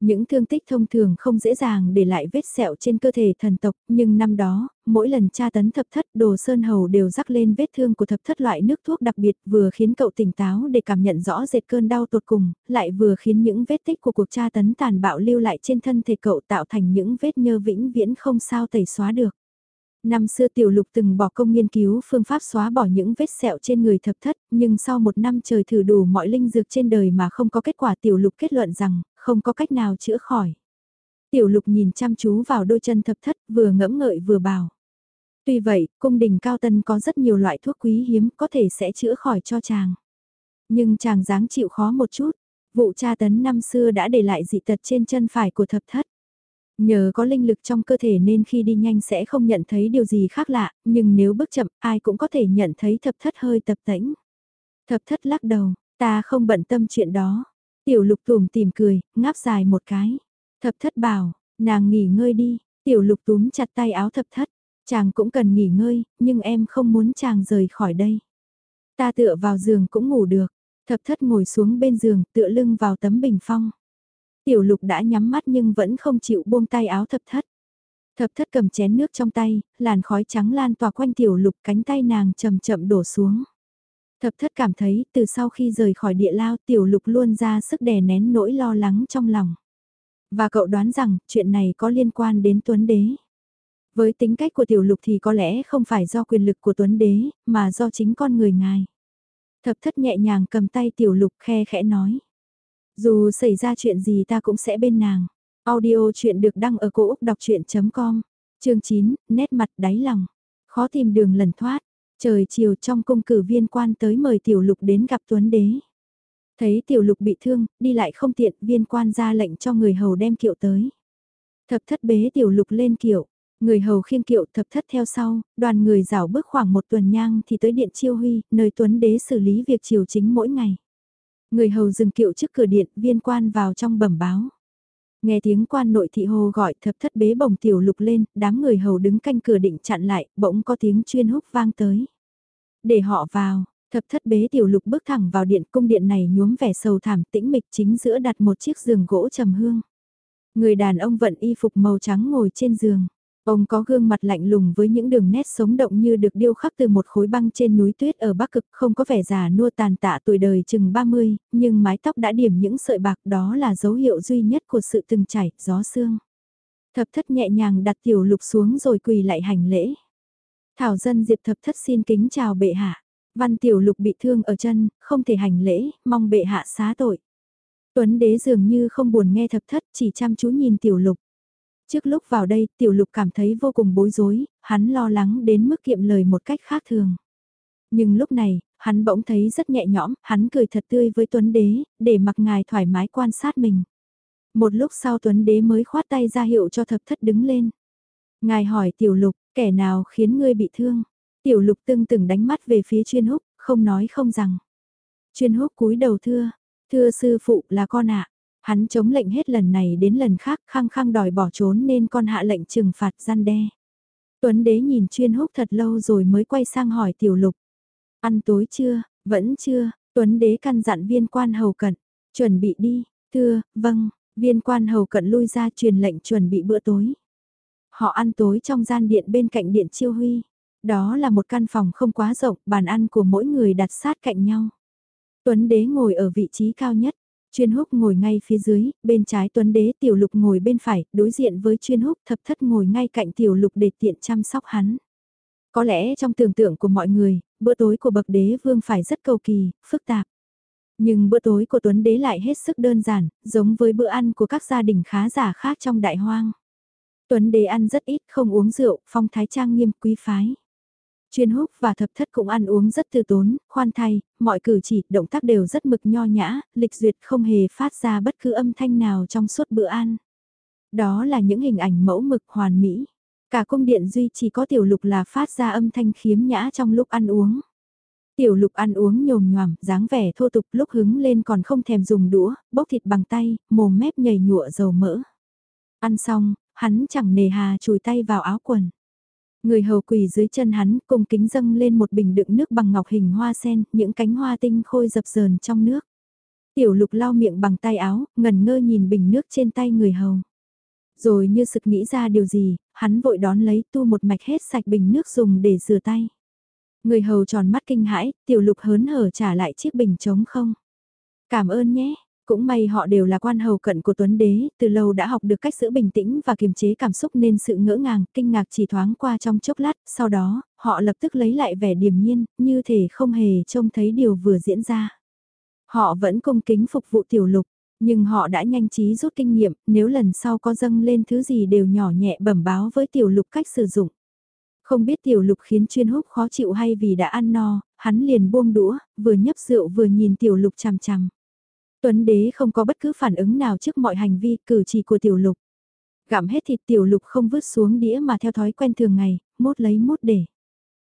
Những thương tích thông thường không dễ dàng để lại vết sẹo trên cơ thể thần tộc, nhưng năm đó, mỗi lần tra tấn thập thất đồ sơn hầu đều rắc lên vết thương của thập thất loại nước thuốc đặc biệt vừa khiến cậu tỉnh táo để cảm nhận rõ rệt cơn đau tột cùng, lại vừa khiến những vết tích của cuộc tra tấn tàn bạo lưu lại trên thân thể cậu tạo thành những vết nhơ vĩnh viễn không sao tẩy xóa được. Năm xưa tiểu lục từng bỏ công nghiên cứu phương pháp xóa bỏ những vết sẹo trên người thập thất, nhưng sau một năm trời thử đủ mọi linh dược trên đời mà không có kết quả tiểu lục kết luận rằng, không có cách nào chữa khỏi. Tiểu lục nhìn chăm chú vào đôi chân thập thất vừa ngẫm ngợi vừa bảo. Tuy vậy, cung đình cao tân có rất nhiều loại thuốc quý hiếm có thể sẽ chữa khỏi cho chàng. Nhưng chàng dáng chịu khó một chút, vụ tra tấn năm xưa đã để lại dị tật trên chân phải của thập thất. Nhờ có linh lực trong cơ thể nên khi đi nhanh sẽ không nhận thấy điều gì khác lạ, nhưng nếu bước chậm ai cũng có thể nhận thấy thập thất hơi tập tễnh. Thập thất lắc đầu, ta không bận tâm chuyện đó. Tiểu lục tùm tìm cười, ngáp dài một cái. Thập thất bảo, nàng nghỉ ngơi đi, tiểu lục túm chặt tay áo thập thất. Chàng cũng cần nghỉ ngơi, nhưng em không muốn chàng rời khỏi đây. Ta tựa vào giường cũng ngủ được. Thập thất ngồi xuống bên giường, tựa lưng vào tấm bình phong. Tiểu lục đã nhắm mắt nhưng vẫn không chịu buông tay áo thập thất. Thập thất cầm chén nước trong tay, làn khói trắng lan tỏa quanh tiểu lục cánh tay nàng chậm chậm đổ xuống. Thập thất cảm thấy từ sau khi rời khỏi địa lao tiểu lục luôn ra sức đè nén nỗi lo lắng trong lòng. Và cậu đoán rằng chuyện này có liên quan đến Tuấn Đế. Với tính cách của tiểu lục thì có lẽ không phải do quyền lực của Tuấn Đế, mà do chính con người ngài. Thập thất nhẹ nhàng cầm tay tiểu lục khe khẽ nói. Dù xảy ra chuyện gì ta cũng sẽ bên nàng. Audio chuyện được đăng ở cổ Úc đọc chuyện.com, chương 9, nét mặt đáy lòng. Khó tìm đường lần thoát, trời chiều trong cung cử viên quan tới mời tiểu lục đến gặp Tuấn Đế. Thấy tiểu lục bị thương, đi lại không tiện, viên quan ra lệnh cho người hầu đem kiệu tới. Thập thất bế tiểu lục lên kiệu, người hầu khiêng kiệu thập thất theo sau, đoàn người rảo bước khoảng một tuần nhang thì tới điện chiêu huy, nơi Tuấn Đế xử lý việc triều chính mỗi ngày. Người hầu dừng kiệu trước cửa điện, viên quan vào trong bẩm báo. Nghe tiếng quan nội thị hồ gọi thập thất bế bồng tiểu lục lên, đám người hầu đứng canh cửa định chặn lại, bỗng có tiếng chuyên húc vang tới. Để họ vào, thập thất bế tiểu lục bước thẳng vào điện cung điện này nhuốm vẻ sầu thảm tĩnh mịch chính giữa đặt một chiếc giường gỗ trầm hương. Người đàn ông vận y phục màu trắng ngồi trên giường. Ông có gương mặt lạnh lùng với những đường nét sống động như được điêu khắc từ một khối băng trên núi tuyết ở Bắc Cực, không có vẻ già nua tàn tạ tuổi đời chừng 30, nhưng mái tóc đã điểm những sợi bạc đó là dấu hiệu duy nhất của sự từng chảy, gió sương. Thập thất nhẹ nhàng đặt tiểu lục xuống rồi quỳ lại hành lễ. Thảo dân Diệp thập thất xin kính chào bệ hạ. Văn tiểu lục bị thương ở chân, không thể hành lễ, mong bệ hạ xá tội. Tuấn đế dường như không buồn nghe thập thất, chỉ chăm chú nhìn tiểu lục. Trước lúc vào đây, tiểu lục cảm thấy vô cùng bối rối, hắn lo lắng đến mức kiệm lời một cách khác thường. Nhưng lúc này, hắn bỗng thấy rất nhẹ nhõm, hắn cười thật tươi với Tuấn Đế, để mặc ngài thoải mái quan sát mình. Một lúc sau Tuấn Đế mới khoát tay ra hiệu cho thập thất đứng lên. Ngài hỏi tiểu lục, kẻ nào khiến ngươi bị thương? Tiểu lục tương từng đánh mắt về phía chuyên húc, không nói không rằng. Chuyên húc cúi đầu thưa, thưa sư phụ là con ạ. Hắn chống lệnh hết lần này đến lần khác khăng khăng đòi bỏ trốn nên con hạ lệnh trừng phạt gian đe. Tuấn đế nhìn chuyên húc thật lâu rồi mới quay sang hỏi tiểu lục. Ăn tối chưa, vẫn chưa, Tuấn đế căn dặn viên quan hầu cận, chuẩn bị đi, thưa, vâng, viên quan hầu cận lui ra truyền lệnh chuẩn bị bữa tối. Họ ăn tối trong gian điện bên cạnh điện chiêu huy. Đó là một căn phòng không quá rộng, bàn ăn của mỗi người đặt sát cạnh nhau. Tuấn đế ngồi ở vị trí cao nhất, Chuyên húc ngồi ngay phía dưới, bên trái tuấn đế tiểu lục ngồi bên phải, đối diện với chuyên húc thập thất ngồi ngay cạnh tiểu lục để tiện chăm sóc hắn. Có lẽ trong tưởng tượng của mọi người, bữa tối của bậc đế vương phải rất cầu kỳ, phức tạp. Nhưng bữa tối của tuấn đế lại hết sức đơn giản, giống với bữa ăn của các gia đình khá giả khác trong đại hoang. Tuấn đế ăn rất ít, không uống rượu, phong thái trang nghiêm quý phái. Chuyên húc và thập thất cũng ăn uống rất từ tốn, khoan thay, mọi cử chỉ, động tác đều rất mực nho nhã, lịch duyệt không hề phát ra bất cứ âm thanh nào trong suốt bữa ăn. Đó là những hình ảnh mẫu mực hoàn mỹ. Cả cung điện duy chỉ có tiểu lục là phát ra âm thanh khiếm nhã trong lúc ăn uống. Tiểu lục ăn uống nhồm nhòm, dáng vẻ thô tục lúc hứng lên còn không thèm dùng đũa, bốc thịt bằng tay, mồm mép nhầy nhụa dầu mỡ. Ăn xong, hắn chẳng nề hà chùi tay vào áo quần. Người hầu quỳ dưới chân hắn cùng kính dâng lên một bình đựng nước bằng ngọc hình hoa sen, những cánh hoa tinh khôi dập dờn trong nước. Tiểu lục lau miệng bằng tay áo, ngần ngơ nhìn bình nước trên tay người hầu. Rồi như sực nghĩ ra điều gì, hắn vội đón lấy tu một mạch hết sạch bình nước dùng để rửa tay. Người hầu tròn mắt kinh hãi, tiểu lục hớn hở trả lại chiếc bình trống không. Cảm ơn nhé, cũng may họ đều là quan hầu cận của Tuấn Đế, từ lâu đã học được cách giữ bình tĩnh và kiềm chế cảm xúc nên sự ngỡ ngàng, kinh ngạc chỉ thoáng qua trong chốc lát, sau đó, họ lập tức lấy lại vẻ điềm nhiên, như thể không hề trông thấy điều vừa diễn ra. Họ vẫn cung kính phục vụ tiểu lục, nhưng họ đã nhanh trí rút kinh nghiệm, nếu lần sau có dâng lên thứ gì đều nhỏ nhẹ bẩm báo với tiểu lục cách sử dụng. Không biết tiểu lục khiến chuyên húc khó chịu hay vì đã ăn no, hắn liền buông đũa, vừa nhấp rượu vừa nhìn tiểu lục chằm chằm. Tuấn đế không có bất cứ phản ứng nào trước mọi hành vi cử chỉ của tiểu lục. Gặm hết thịt tiểu lục không vứt xuống đĩa mà theo thói quen thường ngày, mốt lấy mốt để.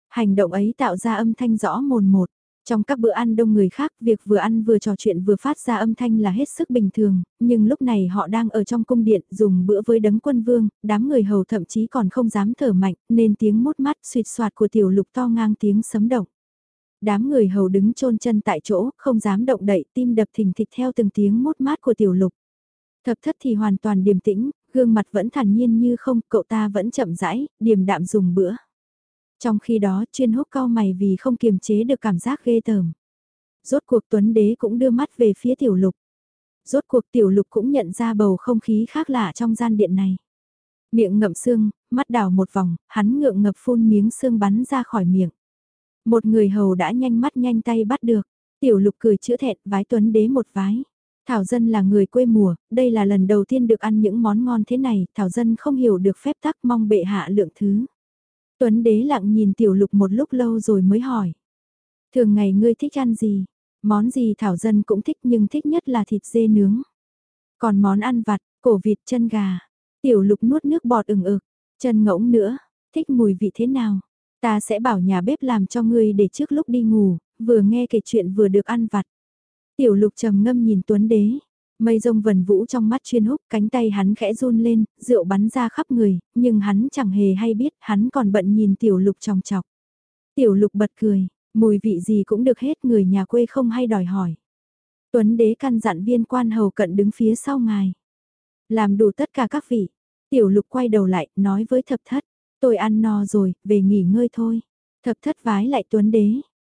Hành động ấy tạo ra âm thanh rõ mồn một. Trong các bữa ăn đông người khác, việc vừa ăn vừa trò chuyện vừa phát ra âm thanh là hết sức bình thường, nhưng lúc này họ đang ở trong cung điện dùng bữa với đấng quân vương, đám người hầu thậm chí còn không dám thở mạnh, nên tiếng mốt mắt suyệt soạt của tiểu lục to ngang tiếng sấm động đám người hầu đứng chôn chân tại chỗ, không dám động đậy, tim đập thình thịch theo từng tiếng mốt mát của tiểu lục. Thập thất thì hoàn toàn điềm tĩnh, gương mặt vẫn thản nhiên như không, cậu ta vẫn chậm rãi, điềm đạm dùng bữa. Trong khi đó chuyên húc cao mày vì không kiềm chế được cảm giác ghê tởm. Rốt cuộc Tuấn Đế cũng đưa mắt về phía tiểu lục. Rốt cuộc tiểu lục cũng nhận ra bầu không khí khác lạ trong gian điện này. Miệng ngậm xương, mắt đảo một vòng, hắn ngượng ngập phun miếng xương bắn ra khỏi miệng. Một người hầu đã nhanh mắt nhanh tay bắt được. Tiểu lục cười chữa thẹn vái Tuấn Đế một vái. Thảo Dân là người quê mùa, đây là lần đầu tiên được ăn những món ngon thế này, Thảo Dân không hiểu được phép tắc mong bệ hạ lượng thứ. Tuấn đế lặng nhìn tiểu lục một lúc lâu rồi mới hỏi. Thường ngày ngươi thích ăn gì? Món gì Thảo Dân cũng thích nhưng thích nhất là thịt dê nướng. Còn món ăn vặt, cổ vịt chân gà. Tiểu lục nuốt nước bọt ừng ực, chân ngỗng nữa, thích mùi vị thế nào? Ta sẽ bảo nhà bếp làm cho ngươi để trước lúc đi ngủ, vừa nghe kể chuyện vừa được ăn vặt. Tiểu lục trầm ngâm nhìn Tuấn đế, Mây rông vần vũ trong mắt chuyên húc, cánh tay hắn khẽ run lên, rượu bắn ra khắp người, nhưng hắn chẳng hề hay biết, hắn còn bận nhìn tiểu lục tròng chọc. Tiểu lục bật cười, mùi vị gì cũng được hết người nhà quê không hay đòi hỏi. Tuấn đế căn dặn viên quan hầu cận đứng phía sau ngài. Làm đủ tất cả các vị. Tiểu lục quay đầu lại, nói với thập thất. Tôi ăn no rồi, về nghỉ ngơi thôi. Thập thất vái lại tuấn đế.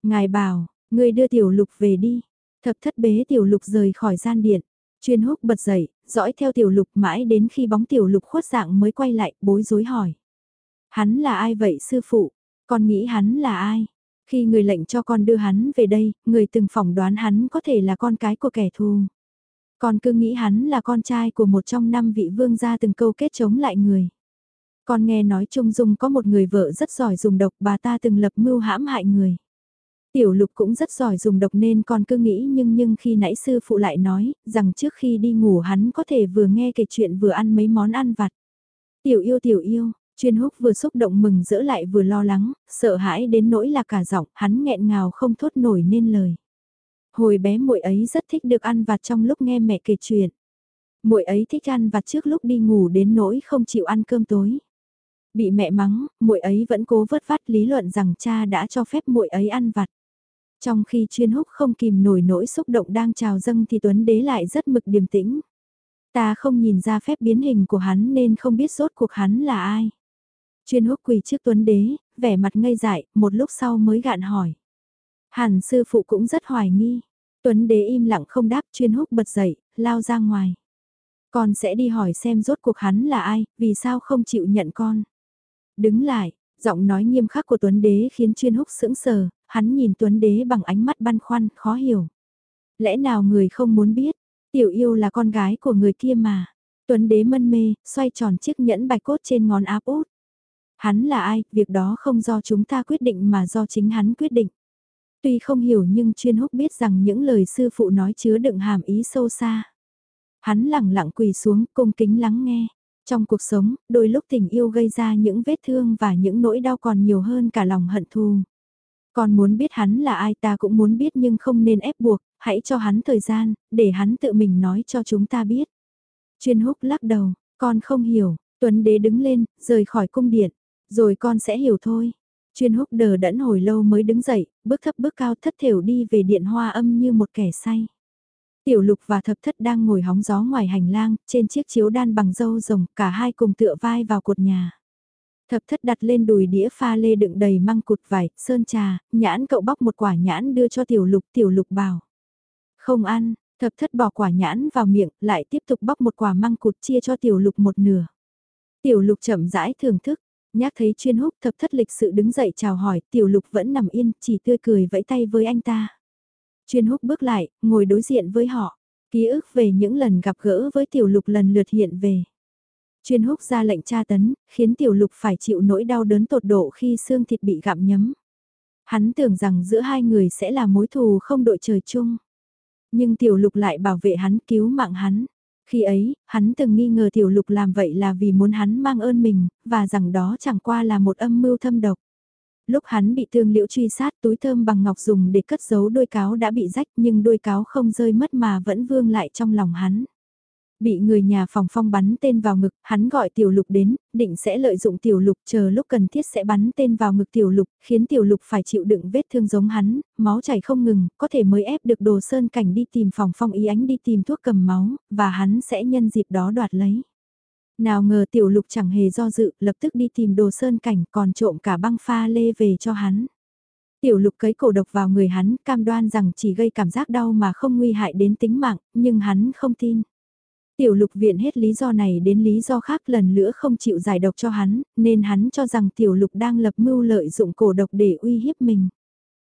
Ngài bảo, ngươi đưa tiểu lục về đi. Thập thất bế tiểu lục rời khỏi gian điện. Chuyên húc bật dậy, dõi theo tiểu lục mãi đến khi bóng tiểu lục khuất dạng mới quay lại, bối rối hỏi. Hắn là ai vậy sư phụ? Con nghĩ hắn là ai? Khi người lệnh cho con đưa hắn về đây, người từng phỏng đoán hắn có thể là con cái của kẻ thù. Con cứ nghĩ hắn là con trai của một trong năm vị vương gia từng câu kết chống lại người. Con nghe nói Trung Dung có một người vợ rất giỏi dùng độc bà ta từng lập mưu hãm hại người. Tiểu lục cũng rất giỏi dùng độc nên con cứ nghĩ nhưng nhưng khi nãy sư phụ lại nói, rằng trước khi đi ngủ hắn có thể vừa nghe kể chuyện vừa ăn mấy món ăn vặt. Tiểu yêu tiểu yêu, chuyên húc vừa xúc động mừng giữ lại vừa lo lắng, sợ hãi đến nỗi là cả giọng, hắn nghẹn ngào không thốt nổi nên lời. Hồi bé muội ấy rất thích được ăn vặt trong lúc nghe mẹ kể chuyện. Muội ấy thích ăn vặt trước lúc đi ngủ đến nỗi không chịu ăn cơm tối. Bị mẹ mắng, muội ấy vẫn cố vớt vát lý luận rằng cha đã cho phép muội ấy ăn vặt. Trong khi chuyên húc không kìm nổi nỗi xúc động đang trào dâng thì Tuấn Đế lại rất mực điềm tĩnh. Ta không nhìn ra phép biến hình của hắn nên không biết rốt cuộc hắn là ai. Chuyên húc quỳ trước Tuấn Đế, vẻ mặt ngây dại, một lúc sau mới gạn hỏi. Hàn sư phụ cũng rất hoài nghi. Tuấn Đế im lặng không đáp chuyên húc bật dậy, lao ra ngoài. Con sẽ đi hỏi xem rốt cuộc hắn là ai, vì sao không chịu nhận con. Đứng lại, giọng nói nghiêm khắc của Tuấn Đế khiến chuyên húc sững sờ, hắn nhìn Tuấn Đế bằng ánh mắt băn khoăn, khó hiểu. Lẽ nào người không muốn biết, tiểu yêu là con gái của người kia mà. Tuấn Đế mân mê, xoay tròn chiếc nhẫn bạch cốt trên ngón áp út. Hắn là ai, việc đó không do chúng ta quyết định mà do chính hắn quyết định. Tuy không hiểu nhưng chuyên húc biết rằng những lời sư phụ nói chứa đựng hàm ý sâu xa. Hắn lặng lặng quỳ xuống, cung kính lắng nghe. Trong cuộc sống, đôi lúc tình yêu gây ra những vết thương và những nỗi đau còn nhiều hơn cả lòng hận thù. Con muốn biết hắn là ai ta cũng muốn biết nhưng không nên ép buộc, hãy cho hắn thời gian, để hắn tự mình nói cho chúng ta biết. Chuyên húc lắc đầu, con không hiểu, Tuấn Đế đứng lên, rời khỏi cung điện, rồi con sẽ hiểu thôi. Chuyên húc đờ đẫn hồi lâu mới đứng dậy, bước thấp bước cao thất thểu đi về điện hoa âm như một kẻ say. Tiểu lục và thập thất đang ngồi hóng gió ngoài hành lang, trên chiếc chiếu đan bằng dâu rồng, cả hai cùng tựa vai vào cột nhà. Thập thất đặt lên đùi đĩa pha lê đựng đầy măng cụt vải, sơn trà, nhãn cậu bóc một quả nhãn đưa cho tiểu lục, tiểu lục bảo. Không ăn, thập thất bỏ quả nhãn vào miệng, lại tiếp tục bóc một quả măng cụt chia cho tiểu lục một nửa. Tiểu lục chậm rãi thưởng thức, nhắc thấy chuyên húc thập thất lịch sự đứng dậy chào hỏi, tiểu lục vẫn nằm yên, chỉ tươi cười vẫy tay với anh ta. Chuyên húc bước lại, ngồi đối diện với họ, ký ức về những lần gặp gỡ với tiểu lục lần lượt hiện về. Chuyên húc ra lệnh tra tấn, khiến tiểu lục phải chịu nỗi đau đớn tột độ khi xương thịt bị gặm nhấm. Hắn tưởng rằng giữa hai người sẽ là mối thù không đội trời chung. Nhưng tiểu lục lại bảo vệ hắn cứu mạng hắn. Khi ấy, hắn từng nghi ngờ tiểu lục làm vậy là vì muốn hắn mang ơn mình, và rằng đó chẳng qua là một âm mưu thâm độc. Lúc hắn bị thương liễu truy sát túi thơm bằng ngọc dùng để cất giấu đôi cáo đã bị rách nhưng đôi cáo không rơi mất mà vẫn vương lại trong lòng hắn. Bị người nhà phòng phong bắn tên vào ngực, hắn gọi tiểu lục đến, định sẽ lợi dụng tiểu lục chờ lúc cần thiết sẽ bắn tên vào ngực tiểu lục, khiến tiểu lục phải chịu đựng vết thương giống hắn, máu chảy không ngừng, có thể mới ép được đồ sơn cảnh đi tìm phòng phong ý ánh đi tìm thuốc cầm máu, và hắn sẽ nhân dịp đó đoạt lấy. Nào ngờ tiểu lục chẳng hề do dự, lập tức đi tìm đồ sơn cảnh còn trộm cả băng pha lê về cho hắn. Tiểu lục cấy cổ độc vào người hắn, cam đoan rằng chỉ gây cảm giác đau mà không nguy hại đến tính mạng, nhưng hắn không tin. Tiểu lục viện hết lý do này đến lý do khác lần nữa không chịu giải độc cho hắn, nên hắn cho rằng tiểu lục đang lập mưu lợi dụng cổ độc để uy hiếp mình.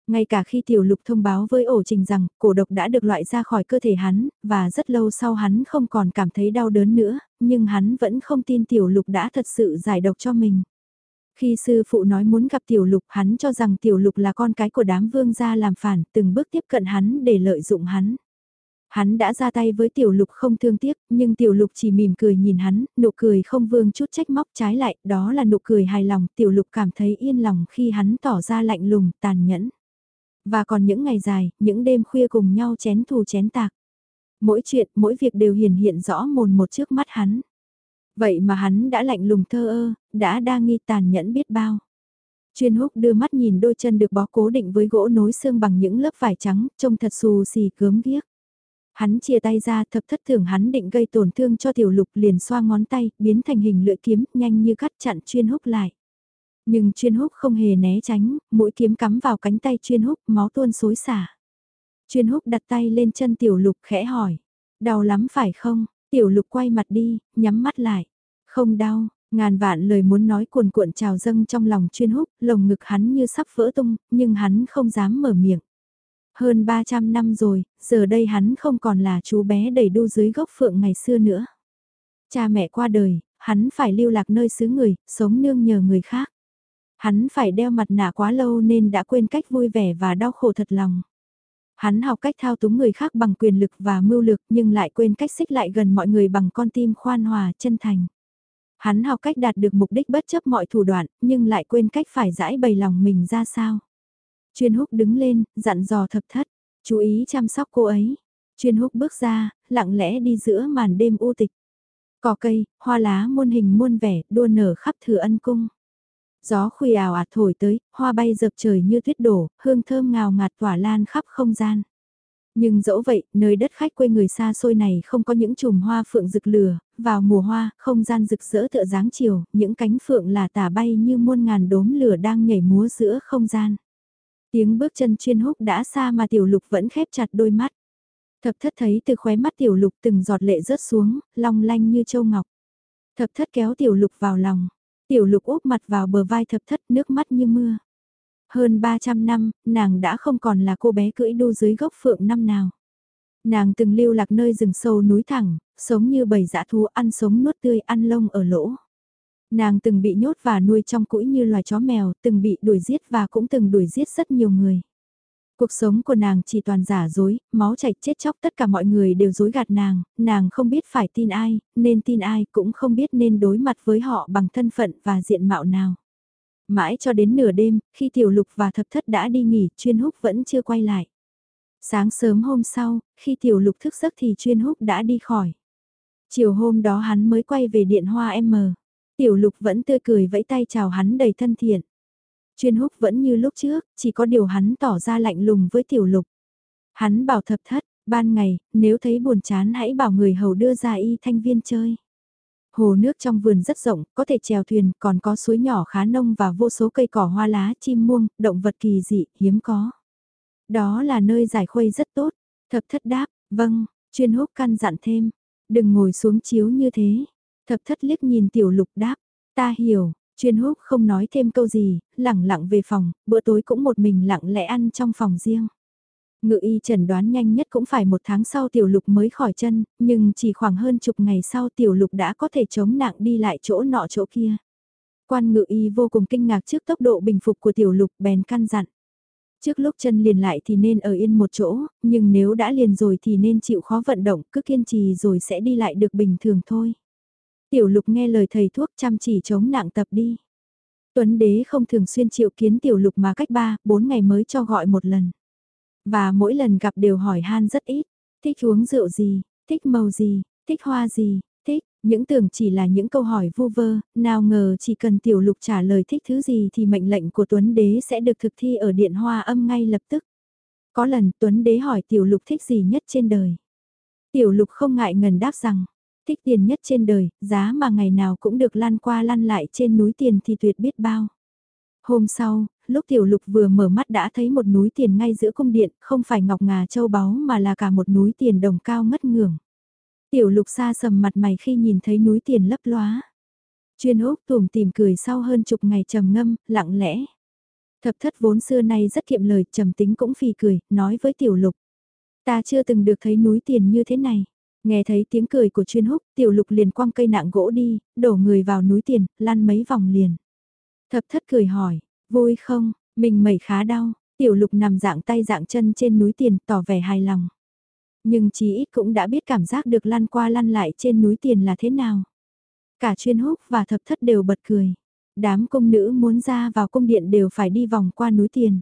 Ngay cả khi tiểu lục thông báo với ổ trình rằng cổ độc đã được loại ra khỏi cơ thể hắn, và rất lâu sau hắn không còn cảm thấy đau đớn nữa, nhưng hắn vẫn không tin tiểu lục đã thật sự giải độc cho mình. Khi sư phụ nói muốn gặp tiểu lục hắn cho rằng tiểu lục là con cái của đám vương gia làm phản, từng bước tiếp cận hắn để lợi dụng hắn. Hắn đã ra tay với tiểu lục không thương tiếc, nhưng tiểu lục chỉ mỉm cười nhìn hắn, nụ cười không vương chút trách móc trái lại, đó là nụ cười hài lòng, tiểu lục cảm thấy yên lòng khi hắn tỏ ra lạnh lùng, tàn nhẫn. Và còn những ngày dài, những đêm khuya cùng nhau chén thù chén tạc. Mỗi chuyện, mỗi việc đều hiển hiện rõ mồn một trước mắt hắn. Vậy mà hắn đã lạnh lùng thơ ơ, đã đa nghi tàn nhẫn biết bao. Chuyên húc đưa mắt nhìn đôi chân được bó cố định với gỗ nối xương bằng những lớp vải trắng, trông thật xù xì cớm ghiếc. Hắn chia tay ra thập thất thường hắn định gây tổn thương cho tiểu lục liền xoa ngón tay, biến thành hình lưỡi kiếm, nhanh như cắt chặn chuyên húc lại. Nhưng chuyên húc không hề né tránh, mũi kiếm cắm vào cánh tay chuyên húc, máu tuôn xối xả. Chuyên húc đặt tay lên chân tiểu lục khẽ hỏi, đau lắm phải không? Tiểu lục quay mặt đi, nhắm mắt lại. Không đau, ngàn vạn lời muốn nói cuồn cuộn trào dâng trong lòng chuyên húc, lồng ngực hắn như sắp vỡ tung, nhưng hắn không dám mở miệng. Hơn 300 năm rồi, giờ đây hắn không còn là chú bé đầy đu dưới gốc phượng ngày xưa nữa. Cha mẹ qua đời, hắn phải lưu lạc nơi xứ người, sống nương nhờ người khác. Hắn phải đeo mặt nạ quá lâu nên đã quên cách vui vẻ và đau khổ thật lòng. Hắn học cách thao túng người khác bằng quyền lực và mưu lược nhưng lại quên cách xích lại gần mọi người bằng con tim khoan hòa chân thành. Hắn học cách đạt được mục đích bất chấp mọi thủ đoạn nhưng lại quên cách phải giải bày lòng mình ra sao. Chuyên húc đứng lên, dặn dò thập thất, chú ý chăm sóc cô ấy. Chuyên húc bước ra, lặng lẽ đi giữa màn đêm u tịch. Cỏ cây, hoa lá muôn hình muôn vẻ, đua nở khắp thừa ân cung. Gió khuya ảo ạt thổi tới, hoa bay dập trời như tuyết đổ, hương thơm ngào ngạt tỏa lan khắp không gian. Nhưng dẫu vậy, nơi đất khách quê người xa xôi này không có những chùm hoa phượng rực lửa, vào mùa hoa, không gian rực rỡ tựa dáng chiều, những cánh phượng là tả bay như muôn ngàn đốm lửa đang nhảy múa giữa không gian. Tiếng bước chân chuyên húc đã xa mà tiểu lục vẫn khép chặt đôi mắt. Thập thất thấy từ khóe mắt tiểu lục từng giọt lệ rớt xuống, long lanh như châu ngọc. Thập thất kéo tiểu lục vào lòng, tiểu lục úp mặt vào bờ vai thập thất nước mắt như mưa. Hơn 300 năm, nàng đã không còn là cô bé cưỡi đu dưới gốc phượng năm nào. Nàng từng lưu lạc nơi rừng sâu núi thẳng, sống như bầy dã thú ăn sống nuốt tươi ăn lông ở lỗ. Nàng từng bị nhốt và nuôi trong cũi như loài chó mèo, từng bị đuổi giết và cũng từng đuổi giết rất nhiều người. Cuộc sống của nàng chỉ toàn giả dối, máu chảy chết chóc tất cả mọi người đều dối gạt nàng, nàng không biết phải tin ai, nên tin ai cũng không biết nên đối mặt với họ bằng thân phận và diện mạo nào. Mãi cho đến nửa đêm, khi tiểu lục và thập thất đã đi nghỉ, chuyên húc vẫn chưa quay lại. Sáng sớm hôm sau, khi tiểu lục thức giấc thì chuyên húc đã đi khỏi. Chiều hôm đó hắn mới quay về điện hoa M. Tiểu lục vẫn tươi cười vẫy tay chào hắn đầy thân thiện. Chuyên húc vẫn như lúc trước, chỉ có điều hắn tỏ ra lạnh lùng với tiểu lục. Hắn bảo thập thất, ban ngày, nếu thấy buồn chán hãy bảo người hầu đưa ra y thanh viên chơi. Hồ nước trong vườn rất rộng, có thể chèo thuyền, còn có suối nhỏ khá nông và vô số cây cỏ hoa lá, chim muông, động vật kỳ dị, hiếm có. Đó là nơi giải khuây rất tốt. Thập thất đáp, vâng, chuyên húc căn dặn thêm, đừng ngồi xuống chiếu như thế. Thập thất liếc nhìn tiểu lục đáp, ta hiểu, chuyên húc không nói thêm câu gì, lẳng lặng về phòng, bữa tối cũng một mình lặng lẽ ăn trong phòng riêng. Ngự y trần đoán nhanh nhất cũng phải một tháng sau tiểu lục mới khỏi chân, nhưng chỉ khoảng hơn chục ngày sau tiểu lục đã có thể chống nặng đi lại chỗ nọ chỗ kia. Quan ngự y vô cùng kinh ngạc trước tốc độ bình phục của tiểu lục bèn căn dặn. Trước lúc chân liền lại thì nên ở yên một chỗ, nhưng nếu đã liền rồi thì nên chịu khó vận động, cứ kiên trì rồi sẽ đi lại được bình thường thôi. Tiểu lục nghe lời thầy thuốc chăm chỉ chống nặng tập đi. Tuấn đế không thường xuyên chịu kiến tiểu lục mà cách 3, 4 ngày mới cho gọi một lần. Và mỗi lần gặp đều hỏi han rất ít, thích uống rượu gì, thích màu gì, Thích hoa gì, thích, những tưởng chỉ là những câu hỏi vu vơ, nào ngờ chỉ cần tiểu lục trả lời thích thứ gì thì mệnh lệnh của Tuấn Đế sẽ được thực thi ở điện hoa âm ngay lập tức. Có lần Tuấn Đế hỏi tiểu lục thích gì nhất trên đời. Tiểu lục không ngại ngần đáp rằng, thích tiền nhất trên đời, giá mà ngày nào cũng được lan qua lăn lại trên núi tiền thì tuyệt biết bao. Hôm sau, lúc tiểu lục vừa mở mắt đã thấy một núi tiền ngay giữa cung điện, không phải ngọc ngà châu báu mà là cả một núi tiền đồng cao ngất ngưỡng. Tiểu lục xa sầm mặt mày khi nhìn thấy núi tiền lấp lóa. Chuyên húc tùm tìm cười sau hơn chục ngày trầm ngâm, lặng lẽ. Thập thất vốn xưa nay rất kiệm lời, trầm tính cũng phì cười, nói với tiểu lục. Ta chưa từng được thấy núi tiền như thế này. Nghe thấy tiếng cười của chuyên húc, tiểu lục liền quăng cây nạng gỗ đi, đổ người vào núi tiền, lăn mấy vòng liền. Thập thất cười hỏi, vui không, mình mẩy khá đau, tiểu lục nằm dạng tay dạng chân trên núi tiền tỏ vẻ hài lòng. Nhưng chí ít cũng đã biết cảm giác được lăn qua lăn lại trên núi tiền là thế nào. Cả chuyên húc và thập thất đều bật cười. Đám công nữ muốn ra vào cung điện đều phải đi vòng qua núi tiền.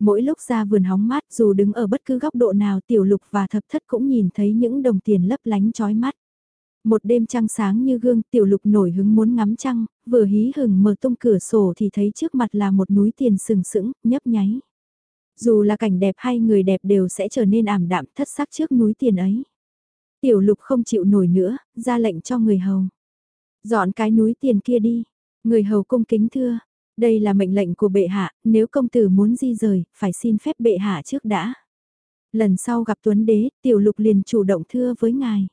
Mỗi lúc ra vườn hóng mát dù đứng ở bất cứ góc độ nào tiểu lục và thập thất cũng nhìn thấy những đồng tiền lấp lánh chói mắt. Một đêm trăng sáng như gương tiểu lục nổi hứng muốn ngắm trăng, vừa hí hừng mở tung cửa sổ thì thấy trước mặt là một núi tiền sừng sững, nhấp nháy. Dù là cảnh đẹp hay người đẹp đều sẽ trở nên ảm đạm thất sắc trước núi tiền ấy. Tiểu lục không chịu nổi nữa, ra lệnh cho người hầu. Dọn cái núi tiền kia đi. Người hầu cung kính thưa. Đây là mệnh lệnh của bệ hạ, nếu công tử muốn di rời, phải xin phép bệ hạ trước đã. Lần sau gặp Tuấn Đế, tiểu lục liền chủ động thưa với ngài.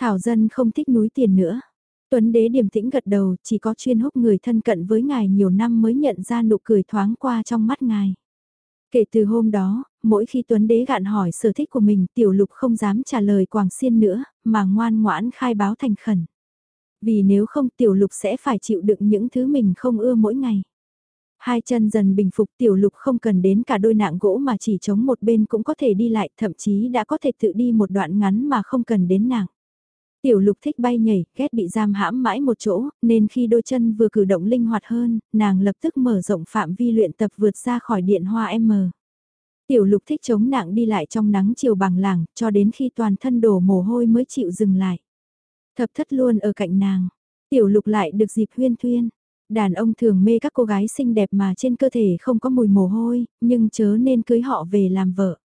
Thảo dân không thích núi tiền nữa. Tuấn Đế điềm tĩnh gật đầu, chỉ có chuyên húc người thân cận với ngài nhiều năm mới nhận ra nụ cười thoáng qua trong mắt ngài. Kể từ hôm đó, mỗi khi Tuấn Đế gạn hỏi sở thích của mình tiểu lục không dám trả lời Quảng Xiên nữa, mà ngoan ngoãn khai báo thành khẩn. Vì nếu không tiểu lục sẽ phải chịu đựng những thứ mình không ưa mỗi ngày. Hai chân dần bình phục tiểu lục không cần đến cả đôi nạng gỗ mà chỉ chống một bên cũng có thể đi lại, thậm chí đã có thể tự đi một đoạn ngắn mà không cần đến nạng. Tiểu lục thích bay nhảy, ghét bị giam hãm mãi một chỗ, nên khi đôi chân vừa cử động linh hoạt hơn, nàng lập tức mở rộng phạm vi luyện tập vượt ra khỏi điện hoa M. Tiểu lục thích chống nặng đi lại trong nắng chiều bằng làng, cho đến khi toàn thân đổ mồ hôi mới chịu dừng lại. Thập thất luôn ở cạnh nàng. Tiểu lục lại được dịp huyên thuyên. Đàn ông thường mê các cô gái xinh đẹp mà trên cơ thể không có mùi mồ hôi, nhưng chớ nên cưới họ về làm vợ.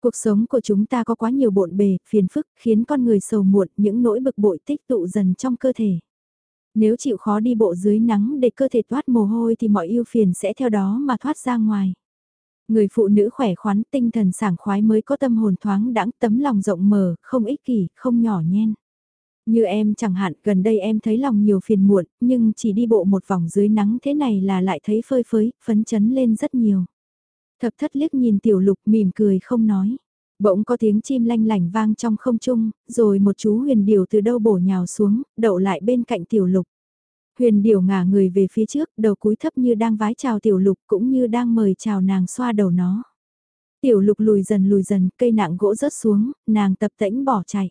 Cuộc sống của chúng ta có quá nhiều bộn bề, phiền phức, khiến con người sầu muộn, những nỗi bực bội tích tụ dần trong cơ thể. Nếu chịu khó đi bộ dưới nắng để cơ thể thoát mồ hôi thì mọi ưu phiền sẽ theo đó mà thoát ra ngoài. Người phụ nữ khỏe khoắn, tinh thần sảng khoái mới có tâm hồn thoáng đãng, tấm lòng rộng mở, không ích kỷ, không nhỏ nhen. Như em chẳng hạn, gần đây em thấy lòng nhiều phiền muộn, nhưng chỉ đi bộ một vòng dưới nắng thế này là lại thấy phơi phới, phấn chấn lên rất nhiều. Thập thất liếc nhìn tiểu lục mỉm cười không nói. Bỗng có tiếng chim lanh lảnh vang trong không trung, rồi một chú huyền điểu từ đâu bổ nhào xuống, đậu lại bên cạnh tiểu lục. Huyền điểu ngả người về phía trước, đầu cúi thấp như đang vái chào tiểu lục cũng như đang mời chào nàng xoa đầu nó. Tiểu lục lùi dần lùi dần, cây nạng gỗ rớt xuống, nàng tập tễnh bỏ chạy.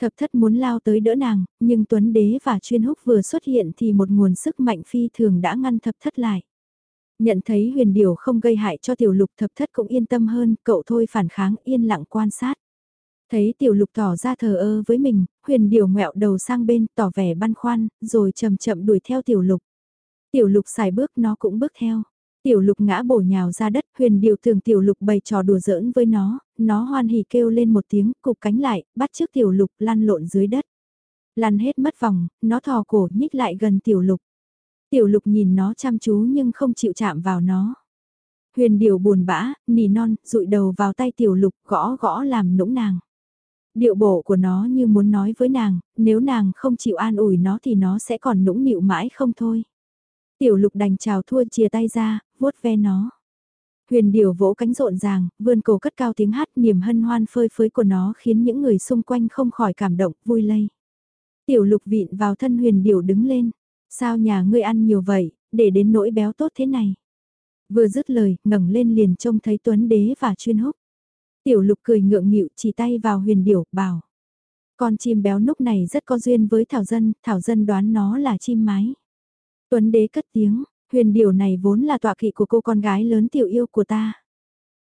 Thập thất muốn lao tới đỡ nàng, nhưng Tuấn Đế và chuyên húc vừa xuất hiện thì một nguồn sức mạnh phi thường đã ngăn thập thất lại. Nhận thấy huyền điểu không gây hại cho tiểu lục thập thất cũng yên tâm hơn, cậu thôi phản kháng yên lặng quan sát. Thấy tiểu lục tỏ ra thờ ơ với mình, huyền điểu ngẹo đầu sang bên tỏ vẻ băn khoăn, rồi chậm chậm đuổi theo tiểu lục. Tiểu lục xài bước nó cũng bước theo. Tiểu lục ngã bổ nhào ra đất, huyền điều thường tiểu lục bày trò đùa giỡn với nó, nó hoan hỉ kêu lên một tiếng, cục cánh lại, bắt trước tiểu lục lăn lộn dưới đất. Lăn hết mất vòng, nó thò cổ nhích lại gần tiểu lục. Tiểu lục nhìn nó chăm chú nhưng không chịu chạm vào nó. Huyền điều buồn bã, nỉ non, rụi đầu vào tay tiểu lục gõ gõ làm nũng nàng. Điệu bộ của nó như muốn nói với nàng, nếu nàng không chịu an ủi nó thì nó sẽ còn nũng nịu mãi không thôi. Tiểu lục đành chào thua chia tay ra, vuốt ve nó. Huyền điểu vỗ cánh rộn ràng, vươn cổ cất cao tiếng hát niềm hân hoan phơi phới của nó khiến những người xung quanh không khỏi cảm động, vui lây. Tiểu lục vịn vào thân huyền điểu đứng lên. Sao nhà ngươi ăn nhiều vậy, để đến nỗi béo tốt thế này. Vừa dứt lời, ngẩng lên liền trông thấy Tuấn Đế và chuyên húc. Tiểu lục cười ngượng nghịu chỉ tay vào huyền điểu, bảo. Con chim béo núc này rất có duyên với Thảo Dân, Thảo Dân đoán nó là chim mái. Tuấn Đế cất tiếng, huyền điểu này vốn là tọa kỵ của cô con gái lớn tiểu yêu của ta.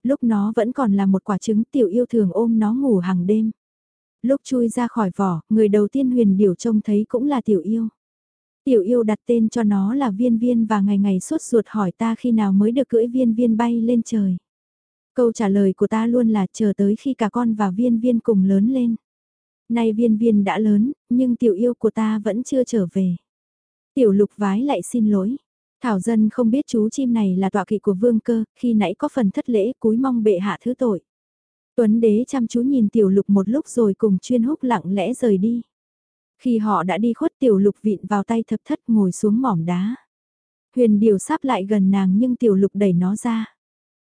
Lúc nó vẫn còn là một quả trứng tiểu yêu thường ôm nó ngủ hàng đêm. Lúc chui ra khỏi vỏ, người đầu tiên huyền điểu trông thấy cũng là tiểu yêu. Tiểu yêu đặt tên cho nó là viên viên và ngày ngày suốt ruột hỏi ta khi nào mới được cưỡi viên viên bay lên trời. Câu trả lời của ta luôn là chờ tới khi cả con và viên viên cùng lớn lên. Nay viên viên đã lớn, nhưng tiểu yêu của ta vẫn chưa trở về. Tiểu lục vái lại xin lỗi. Thảo dân không biết chú chim này là tọa kỵ của vương cơ, khi nãy có phần thất lễ cúi mong bệ hạ thứ tội. Tuấn đế chăm chú nhìn tiểu lục một lúc rồi cùng chuyên húc lặng lẽ rời đi. Khi họ đã đi khuất tiểu lục vịn vào tay thập thất ngồi xuống mỏm đá. Huyền điều sắp lại gần nàng nhưng tiểu lục đẩy nó ra.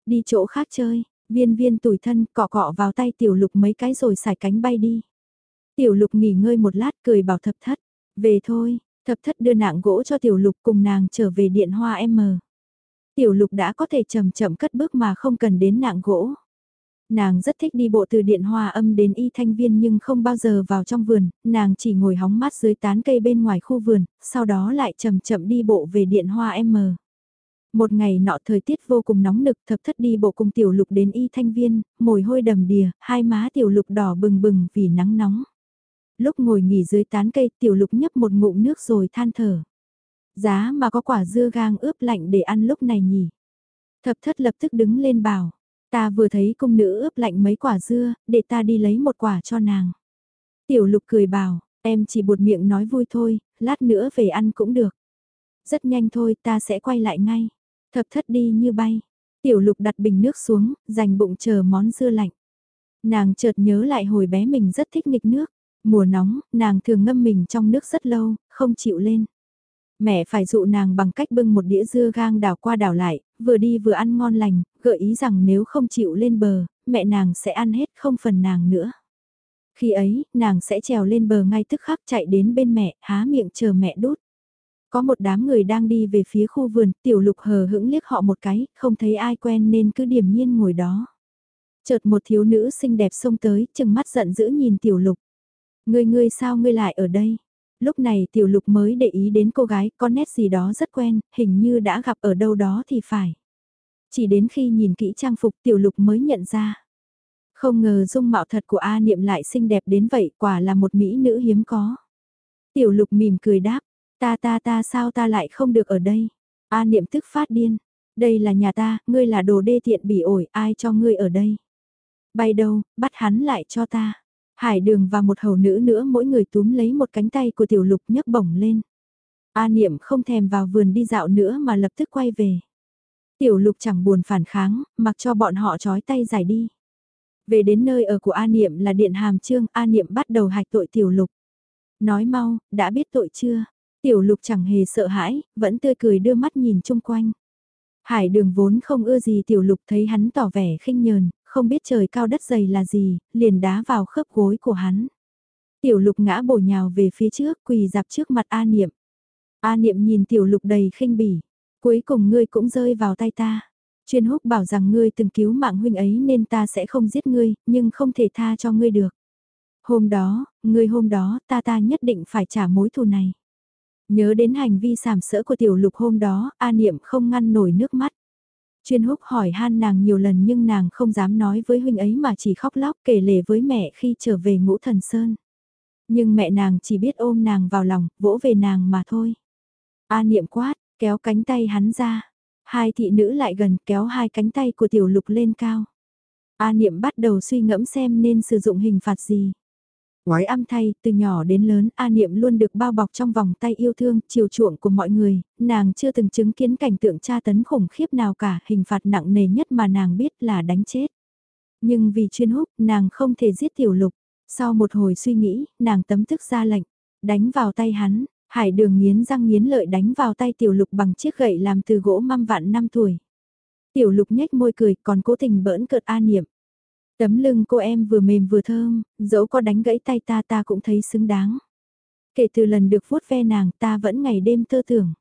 Đi chỗ khác chơi, viên viên tủi thân cọ cọ vào tay tiểu lục mấy cái rồi xài cánh bay đi. Tiểu lục nghỉ ngơi một lát cười bảo thập thất, về thôi, thập thất đưa nạng gỗ cho tiểu lục cùng nàng trở về điện hoa M. Tiểu lục đã có thể chậm chậm cất bước mà không cần đến nạng gỗ. Nàng rất thích đi bộ từ điện hoa âm đến y thanh viên nhưng không bao giờ vào trong vườn, nàng chỉ ngồi hóng mát dưới tán cây bên ngoài khu vườn, sau đó lại chậm chậm đi bộ về điện hoa M. Một ngày nọ thời tiết vô cùng nóng nực thập thất đi bộ cùng tiểu lục đến y thanh viên, mồi hôi đầm đìa, hai má tiểu lục đỏ bừng bừng vì nắng nóng. Lúc ngồi nghỉ dưới tán cây tiểu lục nhấp một ngụm nước rồi than thở. Giá mà có quả dưa gang ướp lạnh để ăn lúc này nhỉ. Thập thất lập tức đứng lên bảo, ta vừa thấy công nữ ướp lạnh mấy quả dưa, để ta đi lấy một quả cho nàng. Tiểu lục cười bảo, em chỉ buột miệng nói vui thôi, lát nữa về ăn cũng được. Rất nhanh thôi ta sẽ quay lại ngay. Thập thất đi như bay. Tiểu lục đặt bình nước xuống, dành bụng chờ món dưa lạnh. Nàng chợt nhớ lại hồi bé mình rất thích nghịch nước. Mùa nóng, nàng thường ngâm mình trong nước rất lâu, không chịu lên. Mẹ phải dụ nàng bằng cách bưng một đĩa dưa gang đảo qua đảo lại, vừa đi vừa ăn ngon lành, gợi ý rằng nếu không chịu lên bờ, mẹ nàng sẽ ăn hết không phần nàng nữa. Khi ấy, nàng sẽ trèo lên bờ ngay tức khắc chạy đến bên mẹ, há miệng chờ mẹ đút. Có một đám người đang đi về phía khu vườn, tiểu lục hờ hững liếc họ một cái, không thấy ai quen nên cứ điềm nhiên ngồi đó. Chợt một thiếu nữ xinh đẹp xông tới, chừng mắt giận dữ nhìn tiểu lục. Ngươi ngươi sao ngươi lại ở đây? Lúc này tiểu lục mới để ý đến cô gái, có nét gì đó rất quen, hình như đã gặp ở đâu đó thì phải. Chỉ đến khi nhìn kỹ trang phục tiểu lục mới nhận ra. Không ngờ dung mạo thật của A Niệm lại xinh đẹp đến vậy, quả là một mỹ nữ hiếm có. Tiểu lục mỉm cười đáp, Ta ta ta sao ta lại không được ở đây? A niệm tức phát điên. Đây là nhà ta, ngươi là đồ đê tiện bỉ ổi, ai cho ngươi ở đây? Bay đâu, bắt hắn lại cho ta. Hải đường và một hầu nữ nữa mỗi người túm lấy một cánh tay của tiểu lục nhấc bổng lên. A niệm không thèm vào vườn đi dạo nữa mà lập tức quay về. Tiểu lục chẳng buồn phản kháng, mặc cho bọn họ trói tay giải đi. Về đến nơi ở của A Niệm là điện hàm trương, A Niệm bắt đầu hạch tội tiểu lục. Nói mau, đã biết tội chưa? Tiểu lục chẳng hề sợ hãi, vẫn tươi cười đưa mắt nhìn chung quanh. Hải đường vốn không ưa gì tiểu lục thấy hắn tỏ vẻ khinh nhờn, không biết trời cao đất dày là gì, liền đá vào khớp gối của hắn. Tiểu lục ngã bổ nhào về phía trước, quỳ dạp trước mặt A Niệm. A Niệm nhìn tiểu lục đầy khinh bỉ, cuối cùng ngươi cũng rơi vào tay ta. Chuyên húc bảo rằng ngươi từng cứu mạng huynh ấy nên ta sẽ không giết ngươi, nhưng không thể tha cho ngươi được. Hôm đó, ngươi hôm đó, ta ta nhất định phải trả mối thù này. Nhớ đến hành vi sàm sỡ của tiểu lục hôm đó, A Niệm không ngăn nổi nước mắt. Chuyên húc hỏi han nàng nhiều lần nhưng nàng không dám nói với huynh ấy mà chỉ khóc lóc kể lể với mẹ khi trở về ngũ thần sơn. Nhưng mẹ nàng chỉ biết ôm nàng vào lòng, vỗ về nàng mà thôi. A Niệm quát, kéo cánh tay hắn ra. Hai thị nữ lại gần kéo hai cánh tay của tiểu lục lên cao. A Niệm bắt đầu suy ngẫm xem nên sử dụng hình phạt gì. Quái âm thay, từ nhỏ đến lớn, A Niệm luôn được bao bọc trong vòng tay yêu thương, chiều chuộng của mọi người, nàng chưa từng chứng kiến cảnh tượng tra tấn khủng khiếp nào cả, hình phạt nặng nề nhất mà nàng biết là đánh chết. Nhưng vì chuyên húc, nàng không thể giết tiểu lục. Sau một hồi suy nghĩ, nàng tấm thức ra lệnh, đánh vào tay hắn, hải đường nghiến răng nghiến lợi đánh vào tay tiểu lục bằng chiếc gậy làm từ gỗ măm vạn năm tuổi. Tiểu lục nhếch môi cười còn cố tình bỡn cợt A Niệm. Tấm lưng cô em vừa mềm vừa thơm, dẫu có đánh gãy tay ta ta cũng thấy xứng đáng. Kể từ lần được vuốt ve nàng ta vẫn ngày đêm tơ tưởng.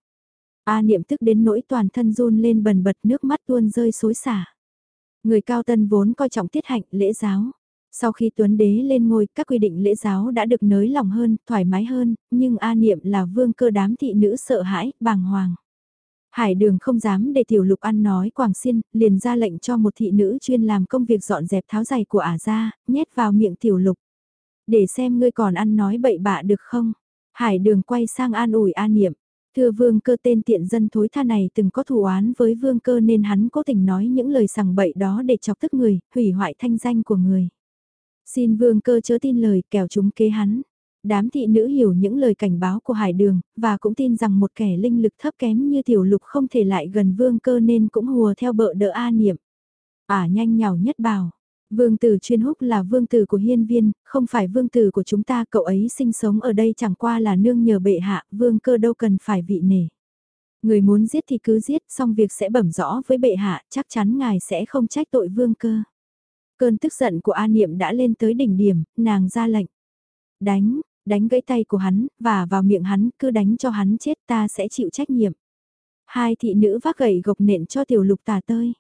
A niệm tức đến nỗi toàn thân run lên bần bật nước mắt tuôn rơi xối xả. Người cao tân vốn coi trọng tiết hạnh lễ giáo. Sau khi Tuấn Đế lên ngôi, các quy định lễ giáo đã được nới lỏng hơn, thoải mái hơn, nhưng A Niệm là vương cơ đám thị nữ sợ hãi, bàng hoàng. Hải đường không dám để tiểu lục ăn nói quảng xiên, liền ra lệnh cho một thị nữ chuyên làm công việc dọn dẹp tháo giày của ả ra, nhét vào miệng tiểu lục. Để xem ngươi còn ăn nói bậy bạ được không? Hải đường quay sang an ủi an niệm. Thưa vương cơ tên tiện dân thối tha này từng có thù oán với vương cơ nên hắn cố tình nói những lời sằng bậy đó để chọc tức người, hủy hoại thanh danh của người. Xin vương cơ chớ tin lời kẻo chúng kế hắn. Đám thị nữ hiểu những lời cảnh báo của hải đường, và cũng tin rằng một kẻ linh lực thấp kém như tiểu lục không thể lại gần vương cơ nên cũng hùa theo bợ đỡ a niệm. Ả nhanh nhào nhất bảo, Vương tử chuyên húc là vương tử của hiên viên, không phải vương tử của chúng ta, cậu ấy sinh sống ở đây chẳng qua là nương nhờ bệ hạ, vương cơ đâu cần phải vị nể. Người muốn giết thì cứ giết, xong việc sẽ bẩm rõ với bệ hạ, chắc chắn ngài sẽ không trách tội vương cơ. Cơn tức giận của A Niệm đã lên tới đỉnh điểm, nàng ra lệnh. Đánh, đánh gãy tay của hắn, và vào miệng hắn, cứ đánh cho hắn chết ta sẽ chịu trách nhiệm. Hai thị nữ vác gậy gộc nện cho tiểu lục tà tơi.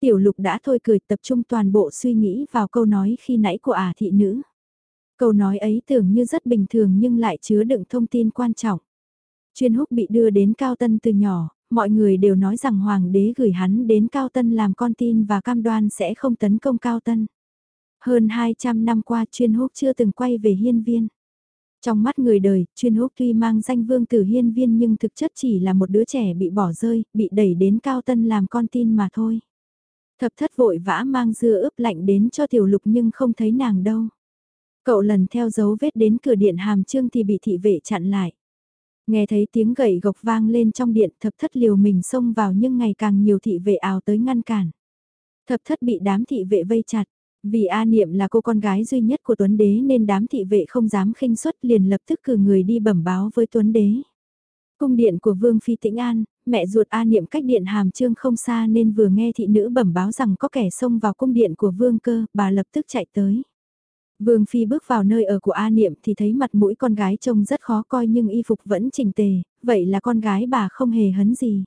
Tiểu lục đã thôi cười tập trung toàn bộ suy nghĩ vào câu nói khi nãy của ả thị nữ. Câu nói ấy tưởng như rất bình thường nhưng lại chứa đựng thông tin quan trọng. Chuyên húc bị đưa đến Cao Tân từ nhỏ, mọi người đều nói rằng Hoàng đế gửi hắn đến Cao Tân làm con tin và cam đoan sẽ không tấn công Cao Tân. Hơn 200 năm qua chuyên húc chưa từng quay về hiên viên. Trong mắt người đời, chuyên húc tuy mang danh vương tử hiên viên nhưng thực chất chỉ là một đứa trẻ bị bỏ rơi, bị đẩy đến Cao Tân làm con tin mà thôi. Thập thất vội vã mang dưa ướp lạnh đến cho tiểu lục nhưng không thấy nàng đâu. Cậu lần theo dấu vết đến cửa điện hàm trương thì bị thị vệ chặn lại. Nghe thấy tiếng gậy gộc vang lên trong điện thập thất liều mình xông vào nhưng ngày càng nhiều thị vệ ảo tới ngăn cản. Thập thất bị đám thị vệ vây chặt. Vì A Niệm là cô con gái duy nhất của Tuấn Đế nên đám thị vệ không dám khinh suất liền lập tức cử người đi bẩm báo với Tuấn Đế. Cung điện của Vương Phi Tĩnh An, mẹ ruột A Niệm cách điện hàm trương không xa nên vừa nghe thị nữ bẩm báo rằng có kẻ xông vào cung điện của Vương Cơ, bà lập tức chạy tới. Vương Phi bước vào nơi ở của A Niệm thì thấy mặt mũi con gái trông rất khó coi nhưng y phục vẫn chỉnh tề, vậy là con gái bà không hề hấn gì.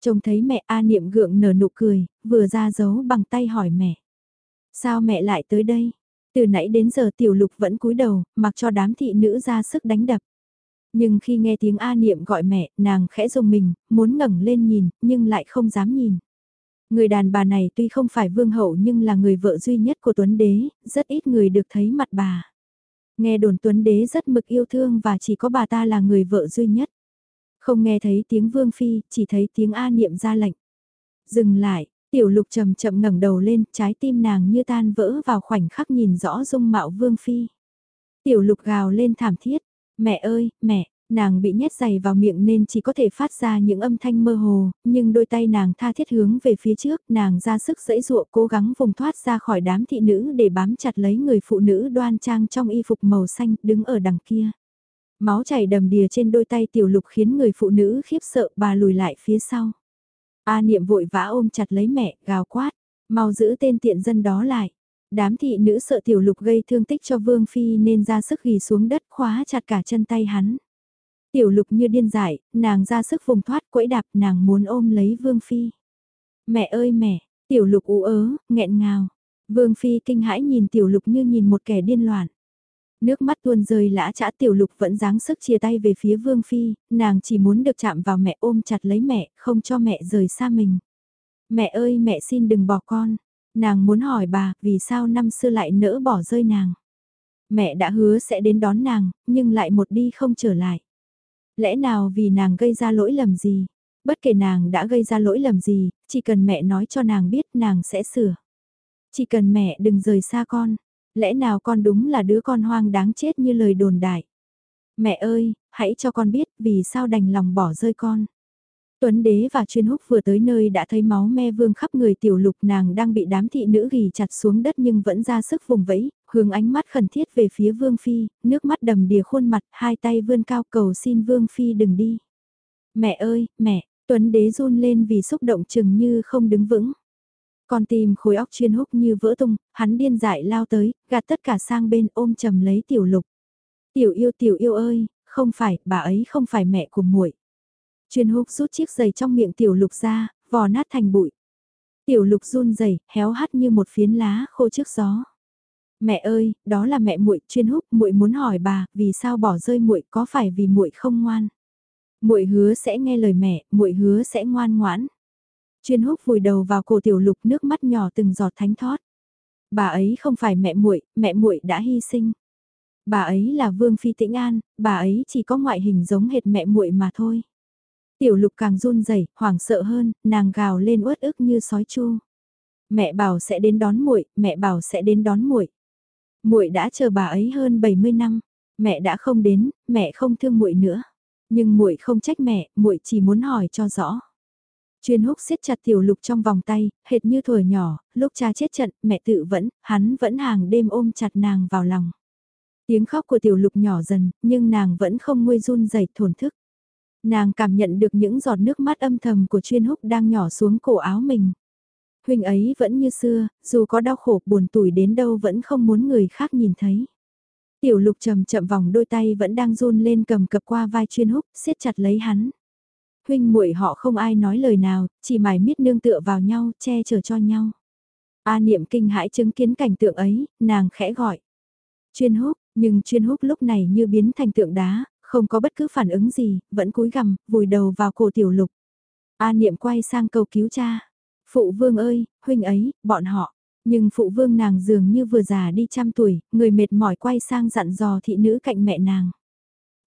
Trông thấy mẹ A Niệm gượng nở nụ cười, vừa ra dấu bằng tay hỏi mẹ. Sao mẹ lại tới đây? Từ nãy đến giờ tiểu lục vẫn cúi đầu, mặc cho đám thị nữ ra sức đánh đập. Nhưng khi nghe tiếng A Niệm gọi mẹ, nàng khẽ dùng mình, muốn ngẩng lên nhìn, nhưng lại không dám nhìn. Người đàn bà này tuy không phải vương hậu nhưng là người vợ duy nhất của Tuấn Đế, rất ít người được thấy mặt bà. Nghe đồn Tuấn Đế rất mực yêu thương và chỉ có bà ta là người vợ duy nhất. Không nghe thấy tiếng vương phi, chỉ thấy tiếng A Niệm ra lệnh. Dừng lại, tiểu lục chậm chậm ngẩng đầu lên, trái tim nàng như tan vỡ vào khoảnh khắc nhìn rõ dung mạo vương phi. Tiểu lục gào lên thảm thiết, Mẹ ơi, mẹ, nàng bị nhét giày vào miệng nên chỉ có thể phát ra những âm thanh mơ hồ, nhưng đôi tay nàng tha thiết hướng về phía trước, nàng ra sức dẫy dụa cố gắng vùng thoát ra khỏi đám thị nữ để bám chặt lấy người phụ nữ đoan trang trong y phục màu xanh đứng ở đằng kia. Máu chảy đầm đìa trên đôi tay tiểu lục khiến người phụ nữ khiếp sợ bà lùi lại phía sau. A niệm vội vã ôm chặt lấy mẹ, gào quát, mau giữ tên tiện dân đó lại. Đám thị nữ sợ tiểu lục gây thương tích cho Vương Phi nên ra sức ghi xuống đất khóa chặt cả chân tay hắn. Tiểu lục như điên dại, nàng ra sức vùng thoát quẫy đạp nàng muốn ôm lấy Vương Phi. Mẹ ơi mẹ, tiểu lục ú ớ, nghẹn ngào. Vương Phi kinh hãi nhìn tiểu lục như nhìn một kẻ điên loạn. Nước mắt tuôn rơi lã chã tiểu lục vẫn dáng sức chia tay về phía Vương Phi, nàng chỉ muốn được chạm vào mẹ ôm chặt lấy mẹ, không cho mẹ rời xa mình. Mẹ ơi mẹ xin đừng bỏ con, Nàng muốn hỏi bà, vì sao năm xưa lại nỡ bỏ rơi nàng. Mẹ đã hứa sẽ đến đón nàng, nhưng lại một đi không trở lại. Lẽ nào vì nàng gây ra lỗi lầm gì? Bất kể nàng đã gây ra lỗi lầm gì, chỉ cần mẹ nói cho nàng biết nàng sẽ sửa. Chỉ cần mẹ đừng rời xa con. Lẽ nào con đúng là đứa con hoang đáng chết như lời đồn đại. Mẹ ơi, hãy cho con biết vì sao đành lòng bỏ rơi con. Tuấn đế và chuyên húc vừa tới nơi đã thấy máu me vương khắp người tiểu lục nàng đang bị đám thị nữ ghi chặt xuống đất nhưng vẫn ra sức vùng vẫy, hướng ánh mắt khẩn thiết về phía vương phi, nước mắt đầm đìa khuôn mặt, hai tay vươn cao cầu xin vương phi đừng đi. Mẹ ơi, mẹ, Tuấn đế run lên vì xúc động chừng như không đứng vững. Con tim khối óc chuyên húc như vỡ tung, hắn điên dại lao tới, gạt tất cả sang bên ôm chầm lấy tiểu lục. Tiểu yêu tiểu yêu ơi, không phải, bà ấy không phải mẹ của muội Chuyên húc rút chiếc giày trong miệng tiểu lục ra, vò nát thành bụi. Tiểu lục run rẩy, héo hắt như một phiến lá khô trước gió. Mẹ ơi, đó là mẹ muội, chuyên húc, muội muốn hỏi bà, vì sao bỏ rơi muội, có phải vì muội không ngoan? Muội hứa sẽ nghe lời mẹ, muội hứa sẽ ngoan ngoãn. Chuyên húc vùi đầu vào cổ tiểu lục, nước mắt nhỏ từng giọt thánh thót. Bà ấy không phải mẹ muội, mẹ muội đã hy sinh. Bà ấy là Vương Phi Tĩnh An, bà ấy chỉ có ngoại hình giống hệt mẹ muội mà thôi. Tiểu lục càng run rẩy, hoảng sợ hơn, nàng gào lên uất ức như sói chu. Mẹ bảo sẽ đến đón muội, mẹ bảo sẽ đến đón muội. Muội đã chờ bà ấy hơn 70 năm, mẹ đã không đến, mẹ không thương muội nữa. Nhưng muội không trách mẹ, muội chỉ muốn hỏi cho rõ. Chuyên húc siết chặt tiểu lục trong vòng tay, hệt như thuở nhỏ, lúc cha chết trận, mẹ tự vẫn, hắn vẫn hàng đêm ôm chặt nàng vào lòng. Tiếng khóc của tiểu lục nhỏ dần, nhưng nàng vẫn không nguôi run rẩy thổn thức. Nàng cảm nhận được những giọt nước mắt âm thầm của chuyên húc đang nhỏ xuống cổ áo mình. Huynh ấy vẫn như xưa, dù có đau khổ buồn tủi đến đâu vẫn không muốn người khác nhìn thấy. Tiểu lục chậm chậm vòng đôi tay vẫn đang run lên cầm cập qua vai chuyên húc, siết chặt lấy hắn. Huynh muội họ không ai nói lời nào, chỉ mải miết nương tựa vào nhau, che chở cho nhau. A niệm kinh hãi chứng kiến cảnh tượng ấy, nàng khẽ gọi. Chuyên húc, nhưng chuyên húc lúc này như biến thành tượng đá, không có bất cứ phản ứng gì, vẫn cúi gằm, vùi đầu vào cổ tiểu lục. A niệm quay sang cầu cứu cha. Phụ vương ơi, huynh ấy, bọn họ. Nhưng phụ vương nàng dường như vừa già đi trăm tuổi, người mệt mỏi quay sang dặn dò thị nữ cạnh mẹ nàng.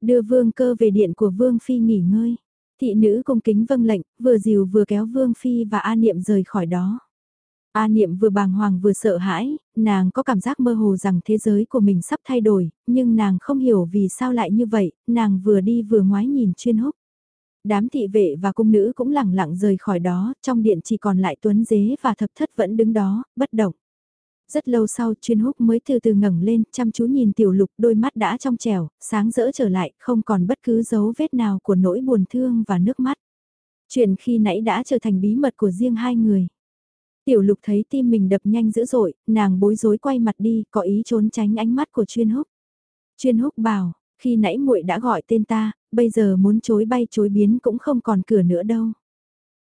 Đưa vương cơ về điện của vương phi nghỉ ngơi. Thị nữ cung kính vâng lệnh, vừa dìu vừa kéo vương phi và A Niệm rời khỏi đó. A Niệm vừa bàng hoàng vừa sợ hãi, nàng có cảm giác mơ hồ rằng thế giới của mình sắp thay đổi, nhưng nàng không hiểu vì sao lại như vậy, nàng vừa đi vừa ngoái nhìn chuyên húc. Đám thị vệ và cung nữ cũng lẳng lặng rời khỏi đó, trong điện chỉ còn lại tuấn dế và thập thất vẫn đứng đó, bất động. Rất lâu sau chuyên húc mới từ từ ngẩng lên, chăm chú nhìn tiểu lục đôi mắt đã trong trẻo, sáng rỡ trở lại, không còn bất cứ dấu vết nào của nỗi buồn thương và nước mắt. Chuyện khi nãy đã trở thành bí mật của riêng hai người. Tiểu lục thấy tim mình đập nhanh dữ dội, nàng bối rối quay mặt đi, có ý trốn tránh ánh mắt của chuyên húc. Chuyên húc bảo, khi nãy muội đã gọi tên ta, bây giờ muốn chối bay chối biến cũng không còn cửa nữa đâu.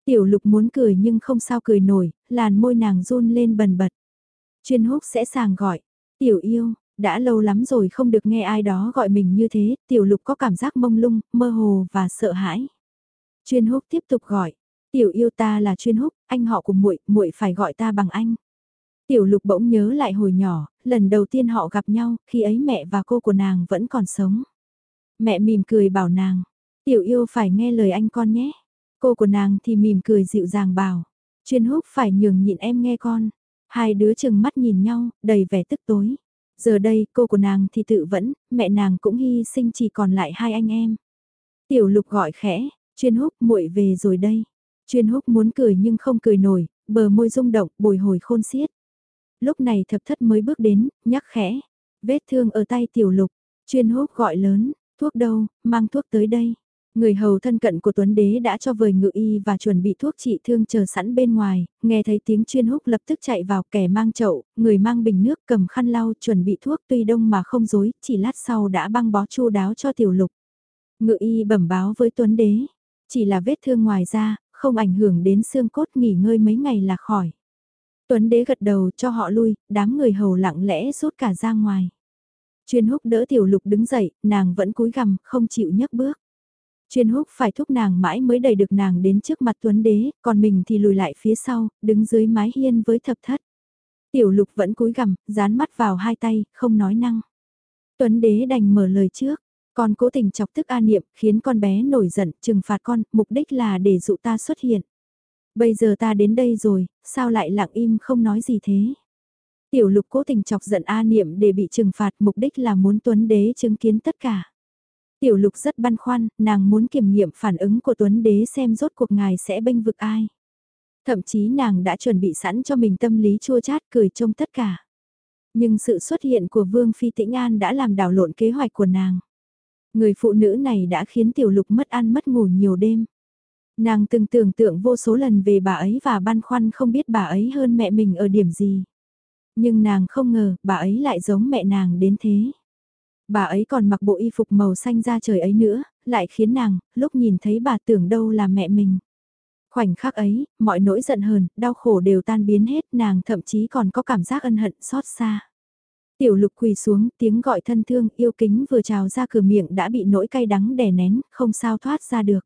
Tiểu lục muốn cười nhưng không sao cười nổi, làn môi nàng run lên bần bật. Chuyên húc sẽ sàng gọi, tiểu yêu, đã lâu lắm rồi không được nghe ai đó gọi mình như thế, tiểu lục có cảm giác mông lung, mơ hồ và sợ hãi. Chuyên húc tiếp tục gọi, tiểu yêu ta là chuyên húc, anh họ của muội, muội phải gọi ta bằng anh. Tiểu lục bỗng nhớ lại hồi nhỏ, lần đầu tiên họ gặp nhau, khi ấy mẹ và cô của nàng vẫn còn sống. Mẹ mỉm cười bảo nàng, tiểu yêu phải nghe lời anh con nhé. Cô của nàng thì mỉm cười dịu dàng bảo, chuyên húc phải nhường nhịn em nghe con. Hai đứa chừng mắt nhìn nhau, đầy vẻ tức tối. Giờ đây cô của nàng thì tự vẫn, mẹ nàng cũng hy sinh chỉ còn lại hai anh em. Tiểu lục gọi khẽ, chuyên húc muội về rồi đây. Chuyên húc muốn cười nhưng không cười nổi, bờ môi rung động, bồi hồi khôn xiết. Lúc này thập thất mới bước đến, nhắc khẽ. Vết thương ở tay tiểu lục, chuyên húc gọi lớn, thuốc đâu, mang thuốc tới đây. Người hầu thân cận của Tuấn Đế đã cho vời ngự y và chuẩn bị thuốc trị thương chờ sẵn bên ngoài, nghe thấy tiếng chuyên húc lập tức chạy vào kẻ mang chậu, người mang bình nước cầm khăn lau chuẩn bị thuốc tuy đông mà không dối, chỉ lát sau đã băng bó chu đáo cho tiểu lục. Ngự y bẩm báo với Tuấn Đế, chỉ là vết thương ngoài da, không ảnh hưởng đến xương cốt nghỉ ngơi mấy ngày là khỏi. Tuấn Đế gật đầu cho họ lui, đám người hầu lặng lẽ rút cả ra ngoài. Chuyên húc đỡ tiểu lục đứng dậy, nàng vẫn cúi gằm, không chịu nhấc bước. Chuyên húc phải thúc nàng mãi mới đẩy được nàng đến trước mặt tuấn đế, còn mình thì lùi lại phía sau, đứng dưới mái hiên với thập thất. Tiểu lục vẫn cúi gằm, dán mắt vào hai tay, không nói năng. Tuấn đế đành mở lời trước, con cố tình chọc tức a niệm, khiến con bé nổi giận, trừng phạt con, mục đích là để dụ ta xuất hiện. Bây giờ ta đến đây rồi, sao lại lặng im không nói gì thế? Tiểu lục cố tình chọc giận A Niệm để bị trừng phạt mục đích là muốn Tuấn Đế chứng kiến tất cả. Tiểu lục rất băn khoăn, nàng muốn kiểm nghiệm phản ứng của Tuấn Đế xem rốt cuộc ngài sẽ bênh vực ai. Thậm chí nàng đã chuẩn bị sẵn cho mình tâm lý chua chát cười trông tất cả. Nhưng sự xuất hiện của Vương Phi Tĩnh An đã làm đảo lộn kế hoạch của nàng. Người phụ nữ này đã khiến tiểu lục mất ăn mất ngủ nhiều đêm. Nàng từng tưởng tượng vô số lần về bà ấy và băn khoăn không biết bà ấy hơn mẹ mình ở điểm gì. Nhưng nàng không ngờ bà ấy lại giống mẹ nàng đến thế. Bà ấy còn mặc bộ y phục màu xanh da trời ấy nữa, lại khiến nàng, lúc nhìn thấy bà tưởng đâu là mẹ mình. Khoảnh khắc ấy, mọi nỗi giận hờn, đau khổ đều tan biến hết, nàng thậm chí còn có cảm giác ân hận xót xa. Tiểu lục quỳ xuống, tiếng gọi thân thương, yêu kính vừa trào ra cửa miệng đã bị nỗi cay đắng đè nén, không sao thoát ra được.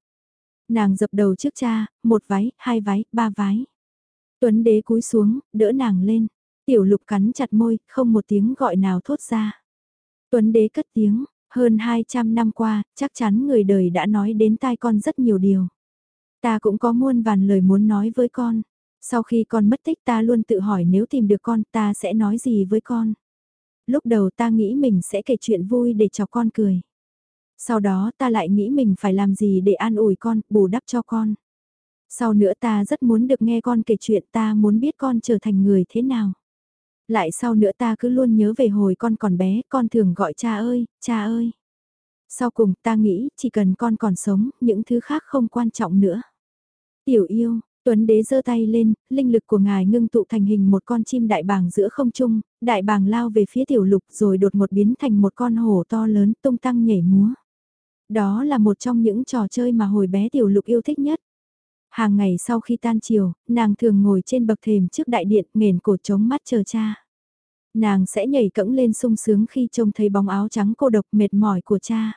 Nàng dập đầu trước cha, một váy, hai váy, ba váy. Tuấn đế cúi xuống, đỡ nàng lên. Tiểu lục cắn chặt môi, không một tiếng gọi nào thốt ra. Tuấn đế cất tiếng, hơn 200 năm qua, chắc chắn người đời đã nói đến tai con rất nhiều điều. Ta cũng có muôn vàn lời muốn nói với con. Sau khi con mất tích ta luôn tự hỏi nếu tìm được con ta sẽ nói gì với con. Lúc đầu ta nghĩ mình sẽ kể chuyện vui để cho con cười. Sau đó ta lại nghĩ mình phải làm gì để an ủi con, bù đắp cho con. Sau nữa ta rất muốn được nghe con kể chuyện ta muốn biết con trở thành người thế nào. Lại sau nữa ta cứ luôn nhớ về hồi con còn bé, con thường gọi cha ơi, cha ơi. Sau cùng ta nghĩ chỉ cần con còn sống, những thứ khác không quan trọng nữa. Tiểu yêu, Tuấn đế giơ tay lên, linh lực của ngài ngưng tụ thành hình một con chim đại bàng giữa không trung, đại bàng lao về phía tiểu lục rồi đột một biến thành một con hổ to lớn tung tăng nhảy múa. Đó là một trong những trò chơi mà hồi bé tiểu lục yêu thích nhất. Hàng ngày sau khi tan chiều, nàng thường ngồi trên bậc thềm trước đại điện nghền cổ trống mắt chờ cha. Nàng sẽ nhảy cẫng lên sung sướng khi trông thấy bóng áo trắng cô độc mệt mỏi của cha.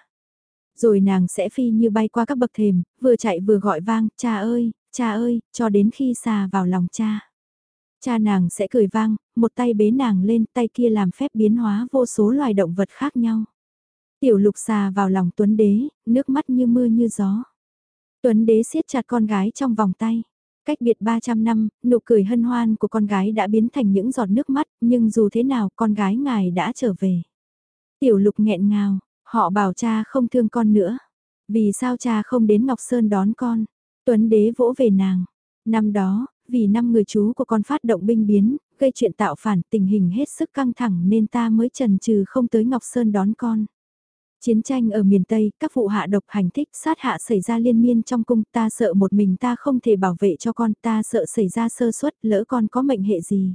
Rồi nàng sẽ phi như bay qua các bậc thềm, vừa chạy vừa gọi vang, cha ơi, cha ơi, cho đến khi xà vào lòng cha. Cha nàng sẽ cười vang, một tay bế nàng lên, tay kia làm phép biến hóa vô số loài động vật khác nhau. Tiểu lục xà vào lòng tuấn đế, nước mắt như mưa như gió. Tuấn đế siết chặt con gái trong vòng tay. Cách biệt 300 năm, nụ cười hân hoan của con gái đã biến thành những giọt nước mắt, nhưng dù thế nào con gái ngài đã trở về. Tiểu lục nghẹn ngào, họ bảo cha không thương con nữa. Vì sao cha không đến Ngọc Sơn đón con? Tuấn đế vỗ về nàng. Năm đó, vì năm người chú của con phát động binh biến, gây chuyện tạo phản tình hình hết sức căng thẳng nên ta mới trần trừ không tới Ngọc Sơn đón con. Chiến tranh ở miền Tây, các vụ hạ độc hành thích sát hạ xảy ra liên miên trong cung, ta sợ một mình ta không thể bảo vệ cho con, ta sợ xảy ra sơ suất, lỡ con có mệnh hệ gì.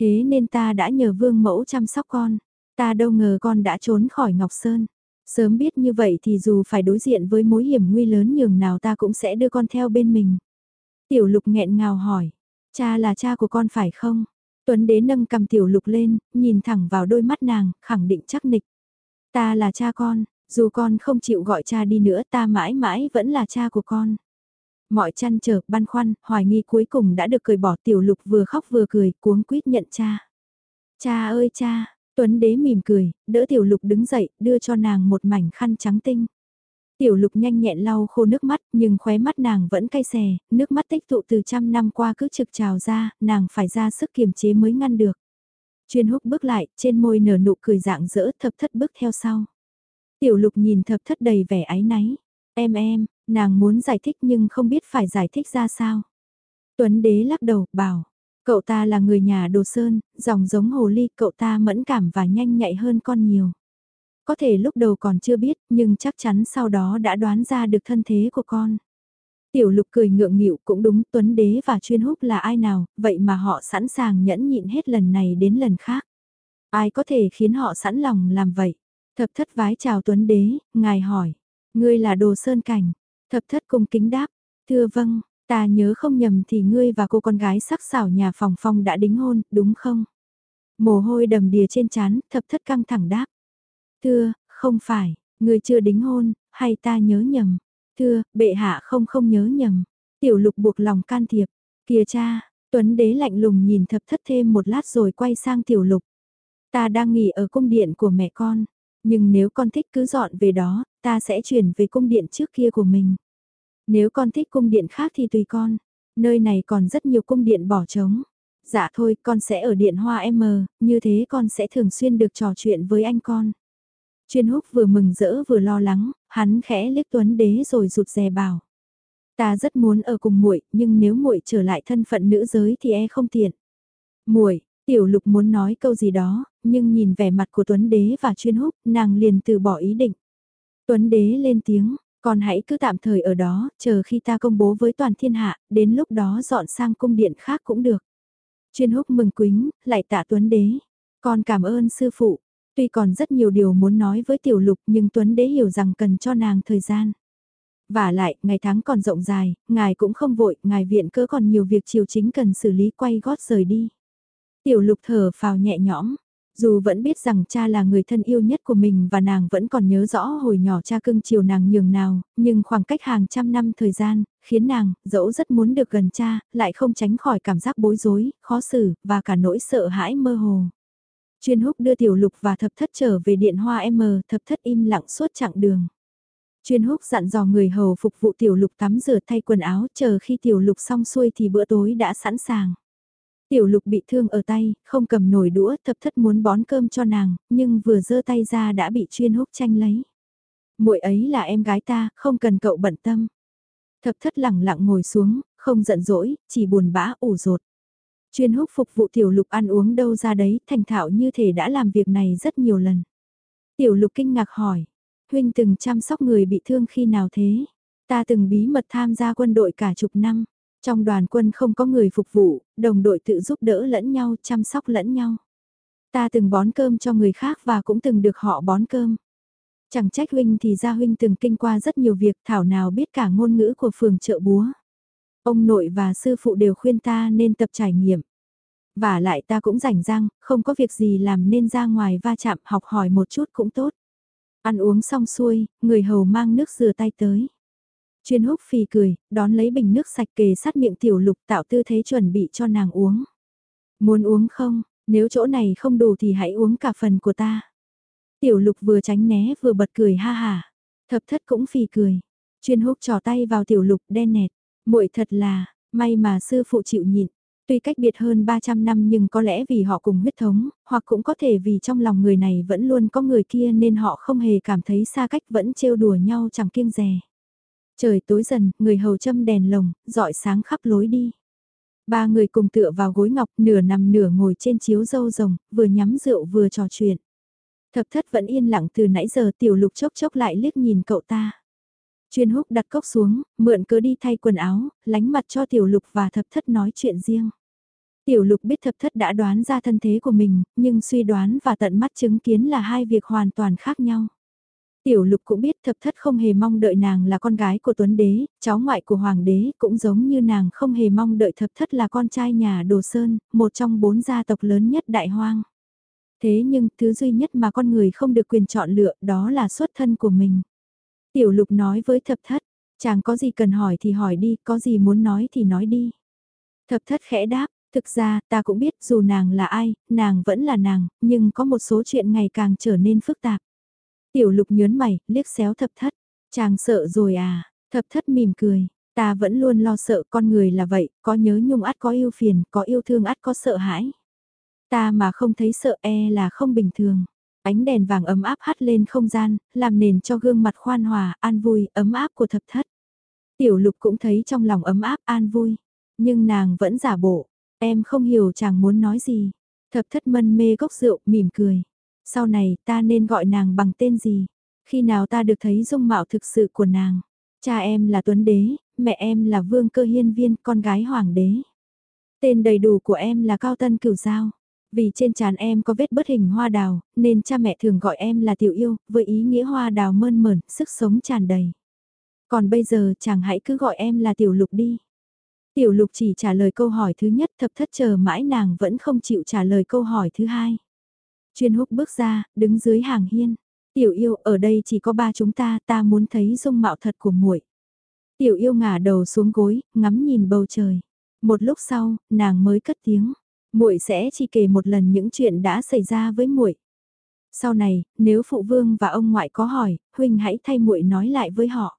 Thế nên ta đã nhờ vương mẫu chăm sóc con, ta đâu ngờ con đã trốn khỏi Ngọc Sơn. Sớm biết như vậy thì dù phải đối diện với mối hiểm nguy lớn nhường nào ta cũng sẽ đưa con theo bên mình. Tiểu lục nghẹn ngào hỏi, cha là cha của con phải không? Tuấn đế nâng cầm tiểu lục lên, nhìn thẳng vào đôi mắt nàng, khẳng định chắc nịch. Ta là cha con, dù con không chịu gọi cha đi nữa ta mãi mãi vẫn là cha của con. Mọi chăn trở, băn khoăn, hoài nghi cuối cùng đã được cười bỏ tiểu lục vừa khóc vừa cười, cuống quýt nhận cha. Cha ơi cha, Tuấn đế mỉm cười, đỡ tiểu lục đứng dậy, đưa cho nàng một mảnh khăn trắng tinh. Tiểu lục nhanh nhẹn lau khô nước mắt, nhưng khóe mắt nàng vẫn cay xè, nước mắt tích tụ từ trăm năm qua cứ trực trào ra, nàng phải ra sức kiềm chế mới ngăn được. Chuyên húc bước lại, trên môi nở nụ cười dạng dỡ thập thất bước theo sau. Tiểu lục nhìn thập thất đầy vẻ áy náy. Em em, nàng muốn giải thích nhưng không biết phải giải thích ra sao. Tuấn đế lắc đầu, bảo, cậu ta là người nhà đồ sơn, dòng giống hồ ly, cậu ta mẫn cảm và nhanh nhạy hơn con nhiều. Có thể lúc đầu còn chưa biết, nhưng chắc chắn sau đó đã đoán ra được thân thế của con. Tiểu lục cười ngượng nghịu cũng đúng Tuấn Đế và chuyên húc là ai nào, vậy mà họ sẵn sàng nhẫn nhịn hết lần này đến lần khác. Ai có thể khiến họ sẵn lòng làm vậy? Thập thất vái chào Tuấn Đế, ngài hỏi, ngươi là đồ sơn cảnh. Thập thất cung kính đáp, thưa vâng, ta nhớ không nhầm thì ngươi và cô con gái sắc xảo nhà phòng phong đã đính hôn, đúng không? Mồ hôi đầm đìa trên chán, thập thất căng thẳng đáp. Thưa, không phải, ngươi chưa đính hôn, hay ta nhớ nhầm? Thưa, bệ hạ không không nhớ nhầm. Tiểu lục buộc lòng can thiệp. Kìa cha, Tuấn đế lạnh lùng nhìn thập thất thêm một lát rồi quay sang tiểu lục. Ta đang nghỉ ở cung điện của mẹ con. Nhưng nếu con thích cứ dọn về đó, ta sẽ chuyển về cung điện trước kia của mình. Nếu con thích cung điện khác thì tùy con. Nơi này còn rất nhiều cung điện bỏ trống. Dạ thôi, con sẽ ở điện hoa M, như thế con sẽ thường xuyên được trò chuyện với anh con. Chuyên húc vừa mừng rỡ vừa lo lắng, hắn khẽ liếc Tuấn Đế rồi rụt rè bảo. Ta rất muốn ở cùng muội, nhưng nếu muội trở lại thân phận nữ giới thì e không tiện. Muội, Tiểu Lục muốn nói câu gì đó, nhưng nhìn vẻ mặt của Tuấn Đế và chuyên húc, nàng liền từ bỏ ý định. Tuấn Đế lên tiếng, con hãy cứ tạm thời ở đó, chờ khi ta công bố với toàn thiên hạ, đến lúc đó dọn sang cung điện khác cũng được. Chuyên húc mừng quính, lại tạ Tuấn Đế. Con cảm ơn sư phụ, Tuy còn rất nhiều điều muốn nói với tiểu lục nhưng Tuấn Đế hiểu rằng cần cho nàng thời gian. Và lại, ngày tháng còn rộng dài, ngài cũng không vội, ngài viện cỡ còn nhiều việc triều chính cần xử lý quay gót rời đi. Tiểu lục thở phào nhẹ nhõm, dù vẫn biết rằng cha là người thân yêu nhất của mình và nàng vẫn còn nhớ rõ hồi nhỏ cha cưng chiều nàng nhường nào, nhưng khoảng cách hàng trăm năm thời gian, khiến nàng, dẫu rất muốn được gần cha, lại không tránh khỏi cảm giác bối rối, khó xử, và cả nỗi sợ hãi mơ hồ. Chuyên húc đưa tiểu lục và thập thất trở về điện hoa M, thập thất im lặng suốt chặng đường. Chuyên húc dặn dò người hầu phục vụ tiểu lục tắm rửa thay quần áo chờ khi tiểu lục xong xuôi thì bữa tối đã sẵn sàng. Tiểu lục bị thương ở tay, không cầm nổi đũa, thập thất muốn bón cơm cho nàng, nhưng vừa giơ tay ra đã bị chuyên húc tranh lấy. muội ấy là em gái ta, không cần cậu bận tâm. Thập thất lẳng lặng ngồi xuống, không giận dỗi, chỉ buồn bã ủ rột. Chuyên húc phục vụ tiểu lục ăn uống đâu ra đấy, thành thạo như thể đã làm việc này rất nhiều lần. Tiểu lục kinh ngạc hỏi, huynh từng chăm sóc người bị thương khi nào thế? Ta từng bí mật tham gia quân đội cả chục năm. Trong đoàn quân không có người phục vụ, đồng đội tự giúp đỡ lẫn nhau, chăm sóc lẫn nhau. Ta từng bón cơm cho người khác và cũng từng được họ bón cơm. Chẳng trách huynh thì ra huynh từng kinh qua rất nhiều việc thảo nào biết cả ngôn ngữ của phường chợ búa. Ông nội và sư phụ đều khuyên ta nên tập trải nghiệm. Và lại ta cũng rảnh rang, không có việc gì làm nên ra ngoài va chạm học hỏi một chút cũng tốt. Ăn uống xong xuôi, người hầu mang nước rửa tay tới. Chuyên húc phì cười, đón lấy bình nước sạch kề sát miệng tiểu lục tạo tư thế chuẩn bị cho nàng uống. Muốn uống không, nếu chỗ này không đủ thì hãy uống cả phần của ta. Tiểu lục vừa tránh né vừa bật cười ha hà. Thập thất cũng phì cười. Chuyên húc trò tay vào tiểu lục đen nẹt muội thật là, may mà sư phụ chịu nhịn. Tuy cách biệt hơn 300 năm nhưng có lẽ vì họ cùng huyết thống, hoặc cũng có thể vì trong lòng người này vẫn luôn có người kia nên họ không hề cảm thấy xa cách vẫn trêu đùa nhau chẳng kiêng dè. Trời tối dần, người hầu châm đèn lồng, dọi sáng khắp lối đi. Ba người cùng tựa vào gối ngọc, nửa nằm nửa ngồi trên chiếu dâu rồng, vừa nhắm rượu vừa trò chuyện. Thập thất vẫn yên lặng từ nãy giờ tiểu lục chốc chốc lại liếc nhìn cậu ta. Chuyên húc đặt cốc xuống, mượn cớ đi thay quần áo, lánh mặt cho tiểu lục và thập thất nói chuyện riêng. Tiểu lục biết thập thất đã đoán ra thân thế của mình, nhưng suy đoán và tận mắt chứng kiến là hai việc hoàn toàn khác nhau. Tiểu lục cũng biết thập thất không hề mong đợi nàng là con gái của tuấn đế, cháu ngoại của hoàng đế, cũng giống như nàng không hề mong đợi thập thất là con trai nhà đồ sơn, một trong bốn gia tộc lớn nhất đại hoang. Thế nhưng thứ duy nhất mà con người không được quyền chọn lựa đó là xuất thân của mình. Tiểu lục nói với thập thất, chàng có gì cần hỏi thì hỏi đi, có gì muốn nói thì nói đi. Thập thất khẽ đáp, thực ra ta cũng biết dù nàng là ai, nàng vẫn là nàng, nhưng có một số chuyện ngày càng trở nên phức tạp. Tiểu lục nhớn mày, liếc xéo thập thất. Chàng sợ rồi à, thập thất mỉm cười. Ta vẫn luôn lo sợ con người là vậy, có nhớ nhung ắt có yêu phiền, có yêu thương ắt có sợ hãi. Ta mà không thấy sợ e là không bình thường. Ánh đèn vàng ấm áp hắt lên không gian, làm nền cho gương mặt khoan hòa, an vui, ấm áp của thập thất. Tiểu lục cũng thấy trong lòng ấm áp, an vui. Nhưng nàng vẫn giả bộ, em không hiểu chàng muốn nói gì. Thập thất mân mê gốc rượu, mỉm cười. Sau này ta nên gọi nàng bằng tên gì? Khi nào ta được thấy dung mạo thực sự của nàng? Cha em là Tuấn Đế, mẹ em là Vương Cơ Hiên Viên, con gái Hoàng Đế. Tên đầy đủ của em là Cao Tân Cửu Giao. Vì trên trán em có vết bất hình hoa đào, nên cha mẹ thường gọi em là Tiểu Yêu, với ý nghĩa hoa đào mơn mởn, sức sống tràn đầy. Còn bây giờ chàng hãy cứ gọi em là Tiểu Lục đi. Tiểu Lục chỉ trả lời câu hỏi thứ nhất thập thất chờ mãi nàng vẫn không chịu trả lời câu hỏi thứ hai. Chuyên húc bước ra, đứng dưới hàng hiên. Tiểu yêu, ở đây chỉ có ba chúng ta, ta muốn thấy dung mạo thật của muội. Tiểu yêu ngả đầu xuống gối, ngắm nhìn bầu trời. Một lúc sau, nàng mới cất tiếng. Muội sẽ chỉ kể một lần những chuyện đã xảy ra với muội. Sau này, nếu phụ vương và ông ngoại có hỏi, huynh hãy thay muội nói lại với họ.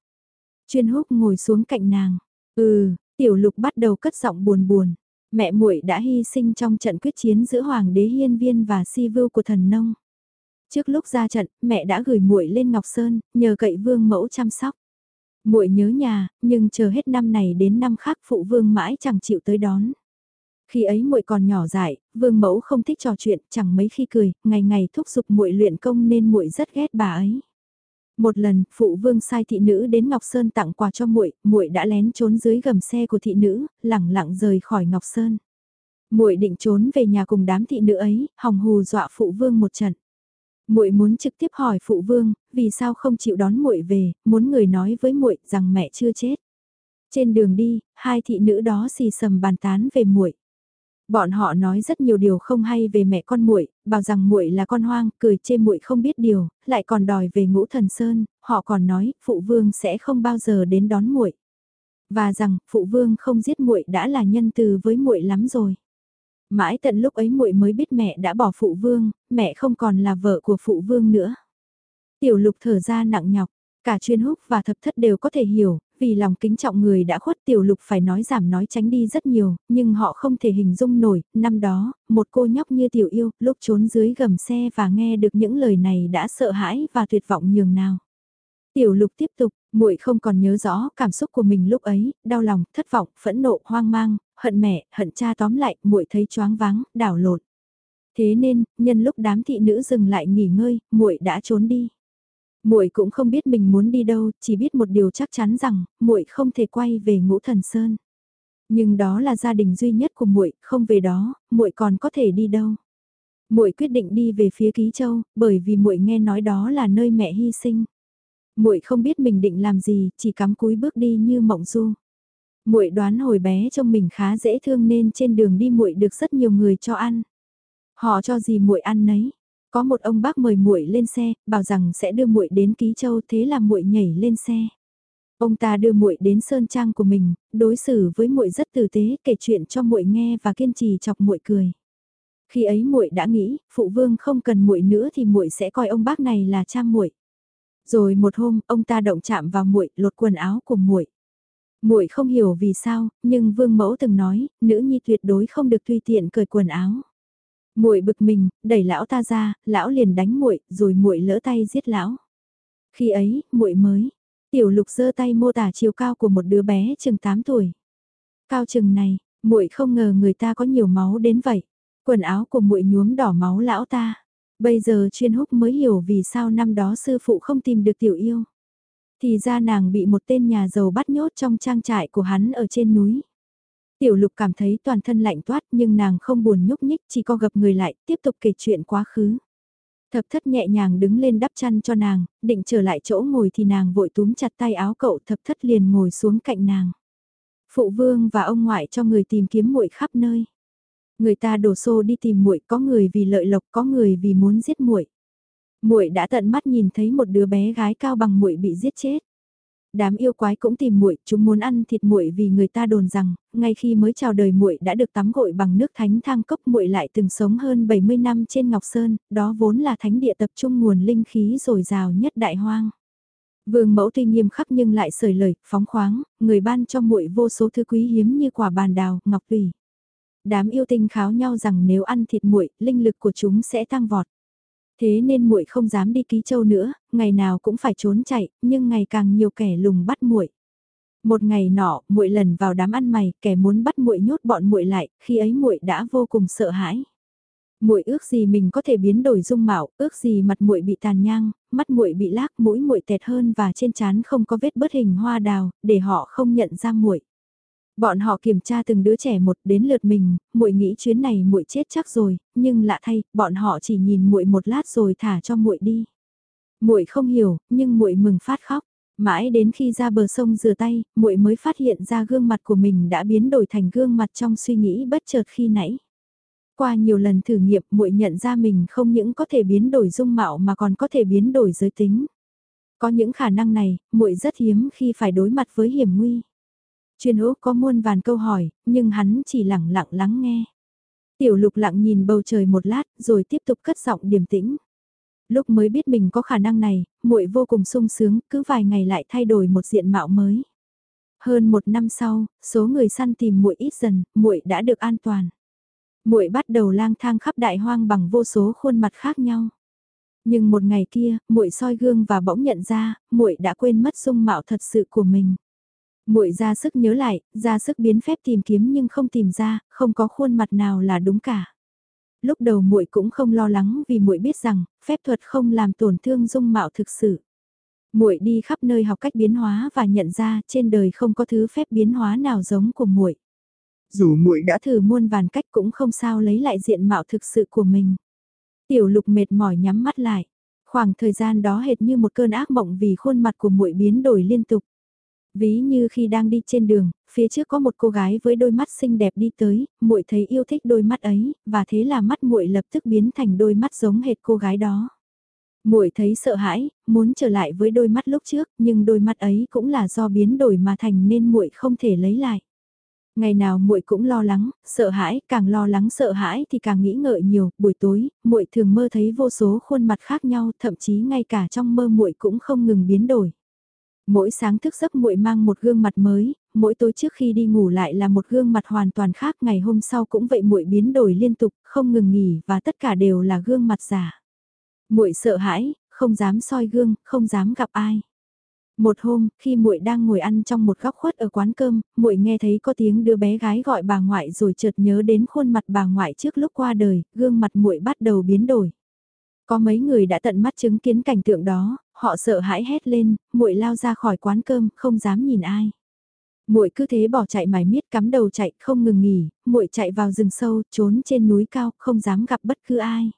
Chuyên húc ngồi xuống cạnh nàng. Ừ, tiểu lục bắt đầu cất giọng buồn buồn. Mẹ muội đã hy sinh trong trận quyết chiến giữa Hoàng đế Hiên Viên và Si Vưu của thần nông. Trước lúc ra trận, mẹ đã gửi muội lên Ngọc Sơn, nhờ cậy vương mẫu chăm sóc. Muội nhớ nhà, nhưng chờ hết năm này đến năm khác phụ vương mãi chẳng chịu tới đón. Khi ấy muội còn nhỏ dại, vương mẫu không thích trò chuyện, chẳng mấy khi cười, ngày ngày thúc giục muội luyện công nên muội rất ghét bà ấy. Một lần, phụ vương sai thị nữ đến Ngọc Sơn tặng quà cho muội, muội đã lén trốn dưới gầm xe của thị nữ, lẳng lặng rời khỏi Ngọc Sơn. Muội định trốn về nhà cùng đám thị nữ ấy, hòng hù dọa phụ vương một trận. Muội muốn trực tiếp hỏi phụ vương, vì sao không chịu đón muội về, muốn người nói với muội rằng mẹ chưa chết. Trên đường đi, hai thị nữ đó xì sầm bàn tán về muội. Bọn họ nói rất nhiều điều không hay về mẹ con muội, bảo rằng muội là con hoang, cười chê muội không biết điều, lại còn đòi về Ngũ Thần Sơn, họ còn nói phụ vương sẽ không bao giờ đến đón muội. Và rằng phụ vương không giết muội đã là nhân từ với muội lắm rồi. Mãi tận lúc ấy muội mới biết mẹ đã bỏ phụ vương, mẹ không còn là vợ của phụ vương nữa. Tiểu lục thở ra nặng nhọc, cả chuyên húc và thập thất đều có thể hiểu, vì lòng kính trọng người đã khuất tiểu lục phải nói giảm nói tránh đi rất nhiều, nhưng họ không thể hình dung nổi, năm đó, một cô nhóc như tiểu yêu, lúc trốn dưới gầm xe và nghe được những lời này đã sợ hãi và tuyệt vọng nhường nào. Tiểu lục tiếp tục, muội không còn nhớ rõ cảm xúc của mình lúc ấy, đau lòng, thất vọng, phẫn nộ, hoang mang, hận mẹ, hận cha tóm lại, muội thấy choáng váng, đảo lộn. Thế nên, nhân lúc đám thị nữ dừng lại nghỉ ngơi, muội đã trốn đi. Muội cũng không biết mình muốn đi đâu, chỉ biết một điều chắc chắn rằng, muội không thể quay về Ngũ Thần Sơn. Nhưng đó là gia đình duy nhất của muội, không về đó, muội còn có thể đi đâu. Muội quyết định đi về phía Ký Châu, bởi vì muội nghe nói đó là nơi mẹ hy sinh. Muội không biết mình định làm gì, chỉ cắm cúi bước đi như mộng du. Muội đoán hồi bé trông mình khá dễ thương nên trên đường đi muội được rất nhiều người cho ăn. Họ cho gì muội ăn nấy. Có một ông bác mời muội lên xe, bảo rằng sẽ đưa muội đến Ký Châu, thế là muội nhảy lên xe. Ông ta đưa muội đến sơn trang của mình, đối xử với muội rất tử tế, kể chuyện cho muội nghe và kiên trì chọc muội cười. Khi ấy muội đã nghĩ, phụ vương không cần muội nữa thì muội sẽ coi ông bác này là cha muội. Rồi một hôm, ông ta động chạm vào muội, lột quần áo của muội. Muội không hiểu vì sao, nhưng Vương Mẫu từng nói, nữ nhi tuyệt đối không được tùy tiện cởi quần áo. Muội bực mình, đẩy lão ta ra, lão liền đánh muội, rồi muội lỡ tay giết lão. Khi ấy, muội mới, tiểu lục giơ tay mô tả chiều cao của một đứa bé chừng 8 tuổi. Cao chừng này, muội không ngờ người ta có nhiều máu đến vậy. Quần áo của muội nhuốm đỏ máu lão ta. Bây giờ chuyên húc mới hiểu vì sao năm đó sư phụ không tìm được tiểu yêu. Thì ra nàng bị một tên nhà giàu bắt nhốt trong trang trại của hắn ở trên núi. Tiểu lục cảm thấy toàn thân lạnh toát nhưng nàng không buồn nhúc nhích chỉ co gập người lại tiếp tục kể chuyện quá khứ. Thập thất nhẹ nhàng đứng lên đắp chăn cho nàng, định trở lại chỗ ngồi thì nàng vội túm chặt tay áo cậu thập thất liền ngồi xuống cạnh nàng. Phụ vương và ông ngoại cho người tìm kiếm muội khắp nơi. Người ta đổ xô đi tìm muội, có người vì lợi lộc, có người vì muốn giết muội. Muội đã tận mắt nhìn thấy một đứa bé gái cao bằng muội bị giết chết. Đám yêu quái cũng tìm muội, chúng muốn ăn thịt muội vì người ta đồn rằng, ngay khi mới chào đời muội đã được tắm gội bằng nước thánh thang cốc muội lại từng sống hơn 70 năm trên Ngọc Sơn, đó vốn là thánh địa tập trung nguồn linh khí dồi dào nhất đại hoang. Vương mẫu tuy nghiêm khắc nhưng lại sởi lời, phóng khoáng, người ban cho muội vô số thứ quý hiếm như quả bàn đào, ngọc tùy. Đám yêu tinh kháo nhau rằng nếu ăn thịt muội, linh lực của chúng sẽ tăng vọt. Thế nên muội không dám đi ký châu nữa, ngày nào cũng phải trốn chạy, nhưng ngày càng nhiều kẻ lùng bắt muội. Một ngày nọ, muội lần vào đám ăn mày, kẻ muốn bắt muội nhốt bọn muội lại, khi ấy muội đã vô cùng sợ hãi. Muội ước gì mình có thể biến đổi dung mạo, ước gì mặt muội bị tàn nhang, mắt muội bị lác, mũi muội tẹt hơn và trên trán không có vết bớt hình hoa đào, để họ không nhận ra muội. Bọn họ kiểm tra từng đứa trẻ một đến lượt mình, muội nghĩ chuyến này muội chết chắc rồi, nhưng lạ thay, bọn họ chỉ nhìn muội một lát rồi thả cho muội đi. Muội không hiểu, nhưng muội mừng phát khóc. Mãi đến khi ra bờ sông rửa tay, muội mới phát hiện ra gương mặt của mình đã biến đổi thành gương mặt trong suy nghĩ bất chợt khi nãy. Qua nhiều lần thử nghiệm, muội nhận ra mình không những có thể biến đổi dung mạo mà còn có thể biến đổi giới tính. Có những khả năng này, muội rất hiếm khi phải đối mặt với hiểm nguy. Chuyên hữu có muôn vàn câu hỏi, nhưng hắn chỉ lặng lặng lắng nghe. Tiểu lục lặng nhìn bầu trời một lát, rồi tiếp tục cất giọng điềm tĩnh. Lúc mới biết mình có khả năng này, muội vô cùng sung sướng, cứ vài ngày lại thay đổi một diện mạo mới. Hơn một năm sau, số người săn tìm muội ít dần, muội đã được an toàn. Muội bắt đầu lang thang khắp đại hoang bằng vô số khuôn mặt khác nhau. Nhưng một ngày kia, muội soi gương và bỗng nhận ra, muội đã quên mất dung mạo thật sự của mình muội ra sức nhớ lại, ra sức biến phép tìm kiếm nhưng không tìm ra, không có khuôn mặt nào là đúng cả. Lúc đầu muội cũng không lo lắng vì muội biết rằng, phép thuật không làm tổn thương dung mạo thực sự. Muội đi khắp nơi học cách biến hóa và nhận ra trên đời không có thứ phép biến hóa nào giống của muội. Dù muội đã thử muôn vàn cách cũng không sao lấy lại diện mạo thực sự của mình. Tiểu Lục mệt mỏi nhắm mắt lại. Khoảng thời gian đó hệt như một cơn ác mộng vì khuôn mặt của muội biến đổi liên tục. Ví như khi đang đi trên đường, phía trước có một cô gái với đôi mắt xinh đẹp đi tới, muội thấy yêu thích đôi mắt ấy, và thế là mắt muội lập tức biến thành đôi mắt giống hệt cô gái đó. Muội thấy sợ hãi, muốn trở lại với đôi mắt lúc trước, nhưng đôi mắt ấy cũng là do biến đổi mà thành nên muội không thể lấy lại. Ngày nào muội cũng lo lắng, sợ hãi, càng lo lắng sợ hãi thì càng nghĩ ngợi nhiều, buổi tối, muội thường mơ thấy vô số khuôn mặt khác nhau, thậm chí ngay cả trong mơ muội cũng không ngừng biến đổi. Mỗi sáng thức giấc muội mang một gương mặt mới, mỗi tối trước khi đi ngủ lại là một gương mặt hoàn toàn khác, ngày hôm sau cũng vậy muội biến đổi liên tục, không ngừng nghỉ và tất cả đều là gương mặt giả. Muội sợ hãi, không dám soi gương, không dám gặp ai. Một hôm, khi muội đang ngồi ăn trong một góc khuất ở quán cơm, muội nghe thấy có tiếng đứa bé gái gọi bà ngoại rồi chợt nhớ đến khuôn mặt bà ngoại trước lúc qua đời, gương mặt muội bắt đầu biến đổi. Có mấy người đã tận mắt chứng kiến cảnh tượng đó, họ sợ hãi hét lên, muội lao ra khỏi quán cơm, không dám nhìn ai. Muội cứ thế bỏ chạy mải miết cắm đầu chạy, không ngừng nghỉ, muội chạy vào rừng sâu, trốn trên núi cao, không dám gặp bất cứ ai.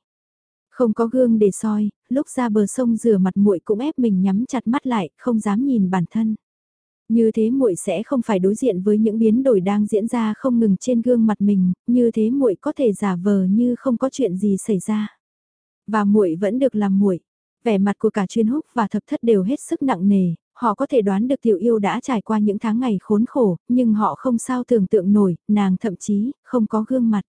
Không có gương để soi, lúc ra bờ sông rửa mặt muội cũng ép mình nhắm chặt mắt lại, không dám nhìn bản thân. Như thế muội sẽ không phải đối diện với những biến đổi đang diễn ra không ngừng trên gương mặt mình, như thế muội có thể giả vờ như không có chuyện gì xảy ra. Và muội vẫn được làm muội. Vẻ mặt của cả chuyên húc và thập thất đều hết sức nặng nề, họ có thể đoán được tiểu yêu đã trải qua những tháng ngày khốn khổ, nhưng họ không sao tưởng tượng nổi, nàng thậm chí không có gương mặt.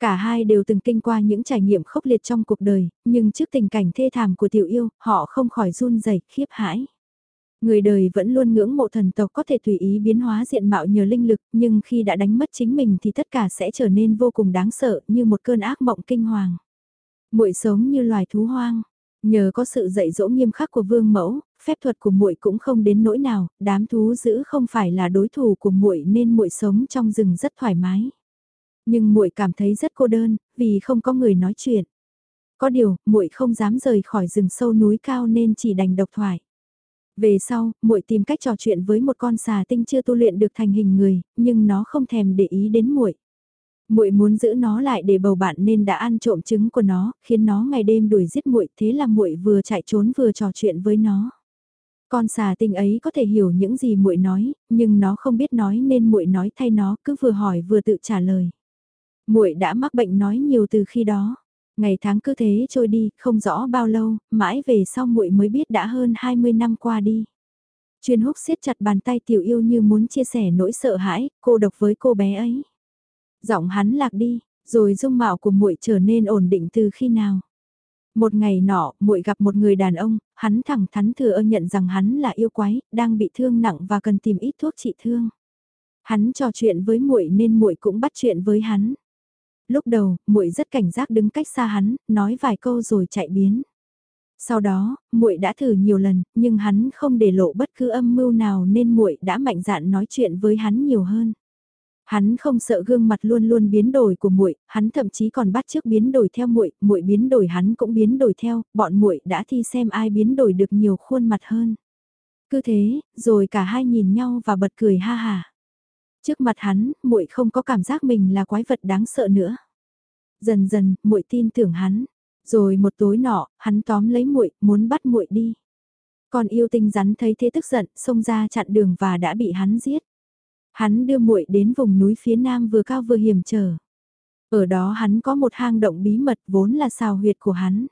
Cả hai đều từng kinh qua những trải nghiệm khốc liệt trong cuộc đời, nhưng trước tình cảnh thê thảm của tiểu yêu, họ không khỏi run rẩy khiếp hãi. Người đời vẫn luôn ngưỡng mộ thần tộc có thể tùy ý biến hóa diện mạo nhờ linh lực, nhưng khi đã đánh mất chính mình thì tất cả sẽ trở nên vô cùng đáng sợ như một cơn ác mộng kinh hoàng. Muội sống như loài thú hoang, nhờ có sự dạy dỗ nghiêm khắc của vương mẫu, phép thuật của muội cũng không đến nỗi nào, đám thú dữ không phải là đối thủ của muội nên muội sống trong rừng rất thoải mái. Nhưng muội cảm thấy rất cô đơn, vì không có người nói chuyện. Có điều, muội không dám rời khỏi rừng sâu núi cao nên chỉ đành độc thoại. Về sau, muội tìm cách trò chuyện với một con xà tinh chưa tu luyện được thành hình người, nhưng nó không thèm để ý đến muội. Muội muốn giữ nó lại để bầu bạn nên đã ăn trộm trứng của nó, khiến nó ngày đêm đuổi giết muội, thế là muội vừa chạy trốn vừa trò chuyện với nó. Con xà tinh ấy có thể hiểu những gì muội nói, nhưng nó không biết nói nên muội nói thay nó, cứ vừa hỏi vừa tự trả lời muội đã mắc bệnh nói nhiều từ khi đó. Ngày tháng cứ thế trôi đi, không rõ bao lâu, mãi về sau muội mới biết đã hơn 20 năm qua đi. Chuyên húc siết chặt bàn tay tiểu yêu như muốn chia sẻ nỗi sợ hãi, cô độc với cô bé ấy. Giọng hắn lạc đi, rồi dung mạo của muội trở nên ổn định từ khi nào. Một ngày nọ, muội gặp một người đàn ông, hắn thẳng thắn thừa ơ nhận rằng hắn là yêu quái, đang bị thương nặng và cần tìm ít thuốc trị thương. Hắn trò chuyện với muội nên muội cũng bắt chuyện với hắn lúc đầu, muội rất cảnh giác đứng cách xa hắn, nói vài câu rồi chạy biến. Sau đó, muội đã thử nhiều lần, nhưng hắn không để lộ bất cứ âm mưu nào nên muội đã mạnh dạn nói chuyện với hắn nhiều hơn. Hắn không sợ gương mặt luôn luôn biến đổi của muội, hắn thậm chí còn bắt chước biến đổi theo muội, muội biến đổi hắn cũng biến đổi theo, bọn muội đã thi xem ai biến đổi được nhiều khuôn mặt hơn. Cứ thế, rồi cả hai nhìn nhau và bật cười ha hà. Trước mặt hắn, muội không có cảm giác mình là quái vật đáng sợ nữa. Dần dần, muội tin tưởng hắn. Rồi một tối nọ, hắn tóm lấy muội, muốn bắt muội đi. Còn yêu tinh rắn thấy thế tức giận, xông ra chặn đường và đã bị hắn giết. Hắn đưa muội đến vùng núi phía nam vừa cao vừa hiểm trở. Ở đó hắn có một hang động bí mật vốn là xào huyệt của hắn.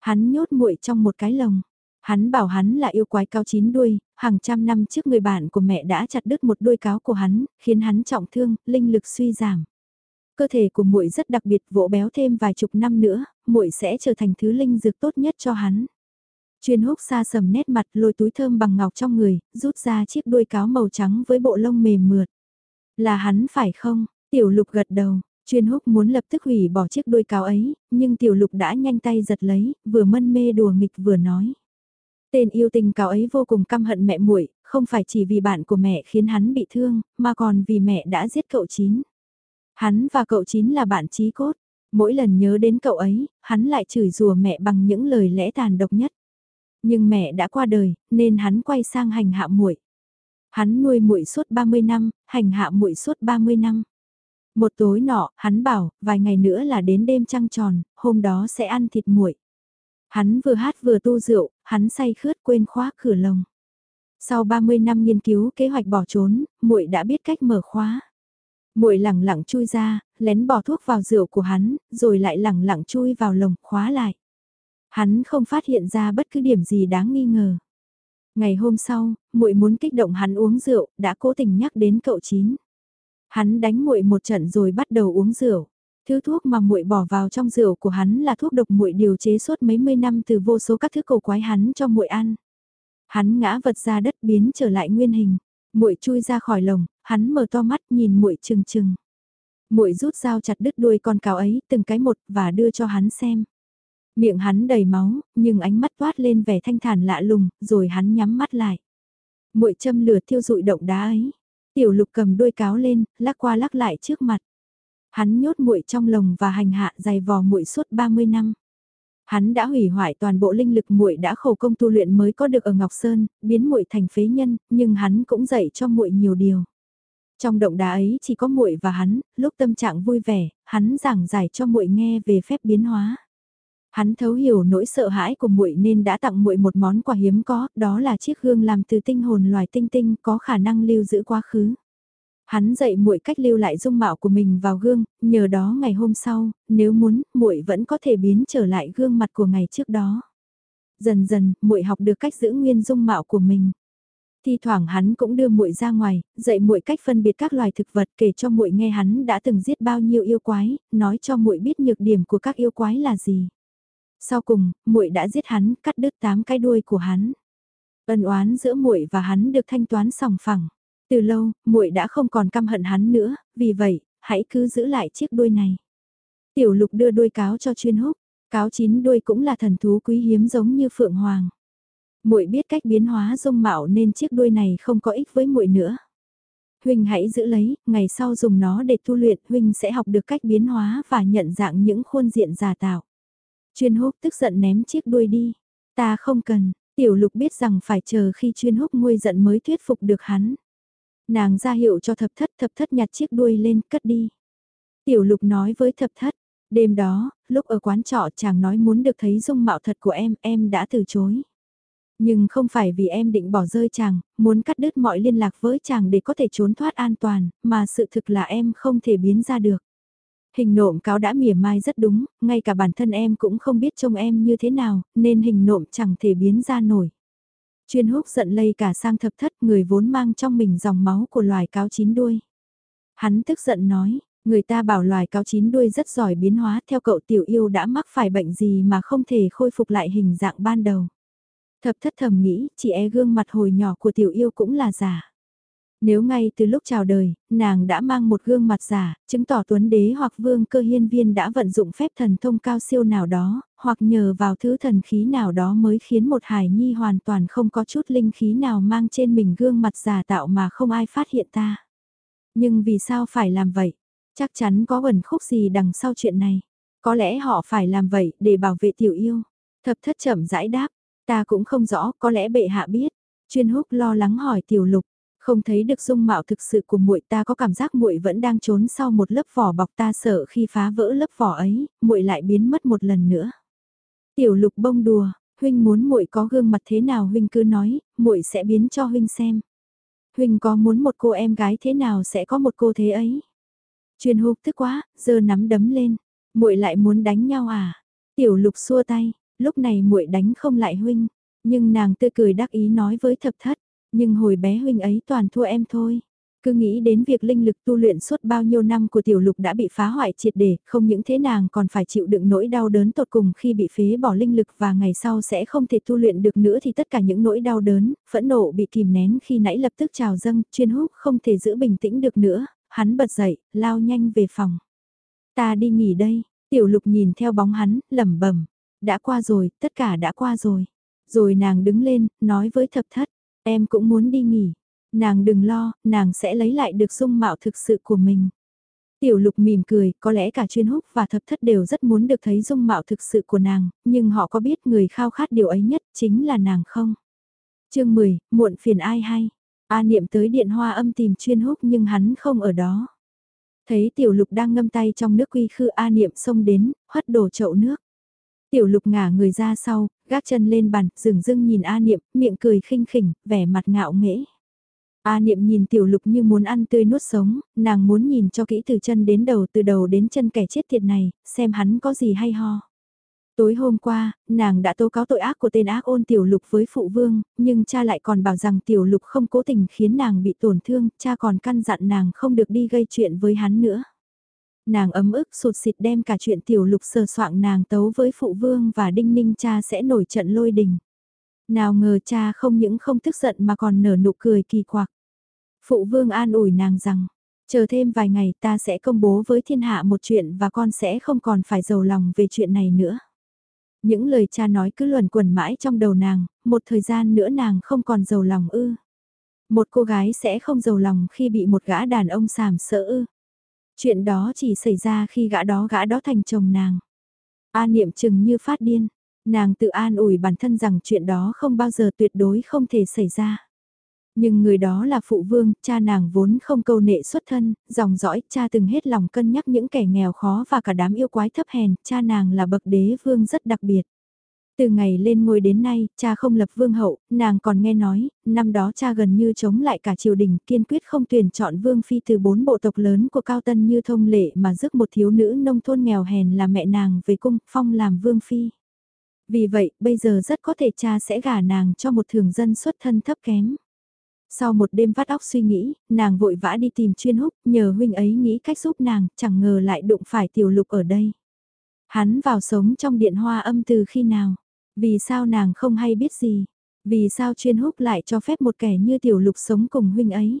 Hắn nhốt muội trong một cái lồng. Hắn bảo hắn là yêu quái cao chín đuôi, hàng trăm năm trước người bạn của mẹ đã chặt đứt một đuôi cáo của hắn, khiến hắn trọng thương, linh lực suy giảm. Cơ thể của muội rất đặc biệt, vỗ béo thêm vài chục năm nữa, muội sẽ trở thành thứ linh dược tốt nhất cho hắn. Chuyên húc xa sầm nét mặt lôi túi thơm bằng ngọc trong người, rút ra chiếc đuôi cáo màu trắng với bộ lông mềm mượt. Là hắn phải không? Tiểu lục gật đầu, chuyên húc muốn lập tức hủy bỏ chiếc đuôi cáo ấy, nhưng tiểu lục đã nhanh tay giật lấy, vừa mân mê đùa nghịch vừa nói. Tên yêu tình cáo ấy vô cùng căm hận mẹ muội, không phải chỉ vì bạn của mẹ khiến hắn bị thương, mà còn vì mẹ đã giết cậu chín. Hắn và cậu chín là bạn chí cốt, mỗi lần nhớ đến cậu ấy, hắn lại chửi rủa mẹ bằng những lời lẽ tàn độc nhất. Nhưng mẹ đã qua đời, nên hắn quay sang hành hạ muội. Hắn nuôi muội suốt 30 năm, hành hạ muội suốt 30 năm. Một tối nọ, hắn bảo, vài ngày nữa là đến đêm trăng tròn, hôm đó sẽ ăn thịt muội. Hắn vừa hát vừa tu rượu, hắn say khướt quên khóa cửa lồng. Sau 30 năm nghiên cứu kế hoạch bỏ trốn, muội đã biết cách mở khóa. Muội lẳng lặng chui ra, lén bỏ thuốc vào rượu của hắn, rồi lại lẳng lặng chui vào lồng, khóa lại. Hắn không phát hiện ra bất cứ điểm gì đáng nghi ngờ. Ngày hôm sau, muội muốn kích động hắn uống rượu, đã cố tình nhắc đến cậu chín. Hắn đánh muội một trận rồi bắt đầu uống rượu. Thứ thuốc mà muội bỏ vào trong rượu của hắn là thuốc độc muội điều chế suốt mấy mươi năm từ vô số các thứ cầu quái hắn cho muội ăn. Hắn ngã vật ra đất biến trở lại nguyên hình. Muội chui ra khỏi lồng, hắn mở to mắt nhìn muội chừng chừng. Muội rút dao chặt đứt đuôi con cáo ấy từng cái một và đưa cho hắn xem. Miệng hắn đầy máu, nhưng ánh mắt toát lên vẻ thanh thản lạ lùng, rồi hắn nhắm mắt lại. Muội châm lửa thiêu dụi động đá ấy. Tiểu lục cầm đuôi cáo lên, lắc qua lắc lại trước mặt. Hắn nhốt muội trong lồng và hành hạ dày vò muội suốt 30 năm. Hắn đã hủy hoại toàn bộ linh lực muội đã khổ công tu luyện mới có được ở Ngọc Sơn, biến muội thành phế nhân, nhưng hắn cũng dạy cho muội nhiều điều. Trong động đá ấy chỉ có muội và hắn, lúc tâm trạng vui vẻ, hắn giảng giải cho muội nghe về phép biến hóa. Hắn thấu hiểu nỗi sợ hãi của muội nên đã tặng muội một món quà hiếm có, đó là chiếc gương làm từ tinh hồn loài tinh tinh có khả năng lưu giữ quá khứ. Hắn dạy muội cách lưu lại dung mạo của mình vào gương, nhờ đó ngày hôm sau, nếu muốn, muội vẫn có thể biến trở lại gương mặt của ngày trước đó. Dần dần, muội học được cách giữ nguyên dung mạo của mình. Thi thoảng hắn cũng đưa muội ra ngoài, dạy muội cách phân biệt các loài thực vật, kể cho muội nghe hắn đã từng giết bao nhiêu yêu quái, nói cho muội biết nhược điểm của các yêu quái là gì. Sau cùng, muội đã giết hắn, cắt đứt tám cái đuôi của hắn. Ân oán giữa muội và hắn được thanh toán sòng phẳng. Từ lâu, muội đã không còn căm hận hắn nữa, vì vậy, hãy cứ giữ lại chiếc đuôi này. Tiểu lục đưa đuôi cáo cho chuyên húc, cáo chín đuôi cũng là thần thú quý hiếm giống như phượng hoàng. Muội biết cách biến hóa dung mạo nên chiếc đuôi này không có ích với muội nữa. Huynh hãy giữ lấy, ngày sau dùng nó để tu luyện, huynh sẽ học được cách biến hóa và nhận dạng những khuôn diện giả tạo. Chuyên húc tức giận ném chiếc đuôi đi. Ta không cần, tiểu lục biết rằng phải chờ khi chuyên húc nguôi giận mới thuyết phục được hắn. Nàng ra hiệu cho thập thất, thập thất nhặt chiếc đuôi lên, cất đi. Tiểu lục nói với thập thất, đêm đó, lúc ở quán trọ chàng nói muốn được thấy dung mạo thật của em, em đã từ chối. Nhưng không phải vì em định bỏ rơi chàng, muốn cắt đứt mọi liên lạc với chàng để có thể trốn thoát an toàn, mà sự thực là em không thể biến ra được. Hình nộm cáo đã mỉa mai rất đúng, ngay cả bản thân em cũng không biết trông em như thế nào, nên hình nộm chẳng thể biến ra nổi. Chuyên húc giận lây cả sang thập thất người vốn mang trong mình dòng máu của loài cáo chín đuôi. Hắn tức giận nói, người ta bảo loài cáo chín đuôi rất giỏi biến hóa theo cậu tiểu yêu đã mắc phải bệnh gì mà không thể khôi phục lại hình dạng ban đầu. Thập thất thầm nghĩ, chị e gương mặt hồi nhỏ của tiểu yêu cũng là giả. Nếu ngay từ lúc chào đời, nàng đã mang một gương mặt giả, chứng tỏ tuấn đế hoặc vương cơ hiên viên đã vận dụng phép thần thông cao siêu nào đó, hoặc nhờ vào thứ thần khí nào đó mới khiến một hải nhi hoàn toàn không có chút linh khí nào mang trên mình gương mặt giả tạo mà không ai phát hiện ta. Nhưng vì sao phải làm vậy? Chắc chắn có ẩn khúc gì đằng sau chuyện này. Có lẽ họ phải làm vậy để bảo vệ tiểu yêu. Thập thất chậm rãi đáp, ta cũng không rõ, có lẽ bệ hạ biết. Chuyên húc lo lắng hỏi tiểu lục, không thấy được dung mạo thực sự của muội ta có cảm giác muội vẫn đang trốn sau một lớp vỏ bọc ta sợ khi phá vỡ lớp vỏ ấy, muội lại biến mất một lần nữa. Tiểu lục bông đùa, huynh muốn muội có gương mặt thế nào huynh cứ nói, muội sẽ biến cho huynh xem. Huynh có muốn một cô em gái thế nào sẽ có một cô thế ấy. Chuyên húc tức quá, giờ nắm đấm lên, muội lại muốn đánh nhau à? Tiểu lục xua tay, lúc này muội đánh không lại huynh, nhưng nàng tươi cười đắc ý nói với thập thất, nhưng hồi bé huynh ấy toàn thua em thôi. Cứ nghĩ đến việc linh lực tu luyện suốt bao nhiêu năm của tiểu lục đã bị phá hoại triệt để, không những thế nàng còn phải chịu đựng nỗi đau đớn tột cùng khi bị phế bỏ linh lực và ngày sau sẽ không thể tu luyện được nữa thì tất cả những nỗi đau đớn, phẫn nộ bị kìm nén khi nãy lập tức trào dâng, chuyên húc không thể giữ bình tĩnh được nữa, hắn bật dậy, lao nhanh về phòng. Ta đi nghỉ đây, tiểu lục nhìn theo bóng hắn, lẩm bẩm đã qua rồi, tất cả đã qua rồi. Rồi nàng đứng lên, nói với thập thất, Em cũng muốn đi nghỉ. Nàng đừng lo, nàng sẽ lấy lại được dung mạo thực sự của mình. Tiểu lục mỉm cười, có lẽ cả chuyên húc và thập thất đều rất muốn được thấy dung mạo thực sự của nàng, nhưng họ có biết người khao khát điều ấy nhất chính là nàng không? chương 10, muộn phiền ai hay? A niệm tới điện hoa âm tìm chuyên húc nhưng hắn không ở đó. Thấy tiểu lục đang ngâm tay trong nước quy khư A niệm xông đến, hất đổ chậu nước. Tiểu lục ngả người ra sau, gác chân lên bàn, dừng dưng nhìn A Niệm, miệng cười khinh khỉnh, vẻ mặt ngạo nghễ. A Niệm nhìn tiểu lục như muốn ăn tươi nuốt sống, nàng muốn nhìn cho kỹ từ chân đến đầu từ đầu đến chân kẻ chết tiệt này, xem hắn có gì hay ho. Tối hôm qua, nàng đã tố cáo tội ác của tên ác ôn tiểu lục với phụ vương, nhưng cha lại còn bảo rằng tiểu lục không cố tình khiến nàng bị tổn thương, cha còn căn dặn nàng không được đi gây chuyện với hắn nữa. Nàng ấm ức sụt xịt đem cả chuyện tiểu lục sờ soạng nàng tấu với phụ vương và đinh ninh cha sẽ nổi trận lôi đình. Nào ngờ cha không những không tức giận mà còn nở nụ cười kỳ quặc. Phụ vương an ủi nàng rằng, chờ thêm vài ngày ta sẽ công bố với thiên hạ một chuyện và con sẽ không còn phải giàu lòng về chuyện này nữa. Những lời cha nói cứ luẩn quẩn mãi trong đầu nàng, một thời gian nữa nàng không còn giàu lòng ư. Một cô gái sẽ không giàu lòng khi bị một gã đàn ông sàm sỡ ư. Chuyện đó chỉ xảy ra khi gã đó gã đó thành chồng nàng. A niệm chừng như phát điên, nàng tự an ủi bản thân rằng chuyện đó không bao giờ tuyệt đối không thể xảy ra. Nhưng người đó là phụ vương, cha nàng vốn không câu nệ xuất thân, dòng dõi, cha từng hết lòng cân nhắc những kẻ nghèo khó và cả đám yêu quái thấp hèn, cha nàng là bậc đế vương rất đặc biệt. Từ ngày lên ngôi đến nay, cha không lập vương hậu, nàng còn nghe nói, năm đó cha gần như chống lại cả triều đình, kiên quyết không tuyển chọn vương phi từ bốn bộ tộc lớn của Cao Tân như thông lệ mà rước một thiếu nữ nông thôn nghèo hèn là mẹ nàng về cung, phong làm vương phi. Vì vậy, bây giờ rất có thể cha sẽ gả nàng cho một thường dân xuất thân thấp kém. Sau một đêm vắt óc suy nghĩ, nàng vội vã đi tìm chuyên húc, nhờ huynh ấy nghĩ cách giúp nàng, chẳng ngờ lại đụng phải tiểu lục ở đây. Hắn vào sống trong điện hoa âm từ khi nào? Vì sao nàng không hay biết gì? Vì sao chuyên húc lại cho phép một kẻ như tiểu lục sống cùng huynh ấy?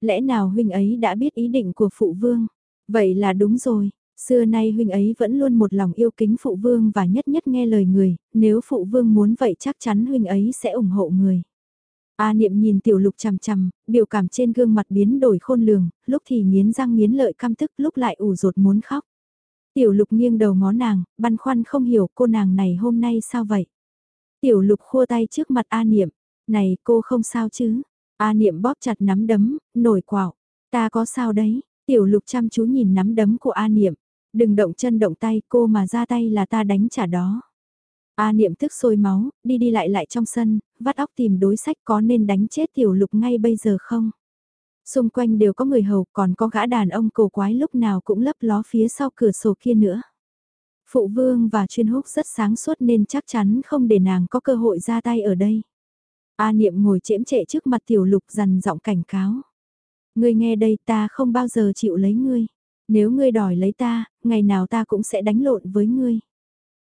Lẽ nào huynh ấy đã biết ý định của phụ vương? Vậy là đúng rồi, xưa nay huynh ấy vẫn luôn một lòng yêu kính phụ vương và nhất nhất nghe lời người, nếu phụ vương muốn vậy chắc chắn huynh ấy sẽ ủng hộ người. A niệm nhìn tiểu lục chằm chằm, biểu cảm trên gương mặt biến đổi khôn lường, lúc thì nghiến răng nghiến lợi căm tức, lúc lại ủ rột muốn khóc. Tiểu lục nghiêng đầu ngó nàng, băn khoăn không hiểu cô nàng này hôm nay sao vậy. Tiểu lục khua tay trước mặt A niệm, này cô không sao chứ. A niệm bóp chặt nắm đấm, nổi quạo, ta có sao đấy. Tiểu lục chăm chú nhìn nắm đấm của A niệm, đừng động chân động tay cô mà ra tay là ta đánh trả đó. A niệm tức sôi máu, đi đi lại lại trong sân, vắt óc tìm đối sách có nên đánh chết tiểu lục ngay bây giờ không? Xung quanh đều có người hầu còn có gã đàn ông cổ quái lúc nào cũng lấp ló phía sau cửa sổ kia nữa. Phụ vương và chuyên húc rất sáng suốt nên chắc chắn không để nàng có cơ hội ra tay ở đây. A niệm ngồi chễm trệ trước mặt tiểu lục dằn giọng cảnh cáo. Ngươi nghe đây ta không bao giờ chịu lấy ngươi. Nếu ngươi đòi lấy ta, ngày nào ta cũng sẽ đánh lộn với ngươi.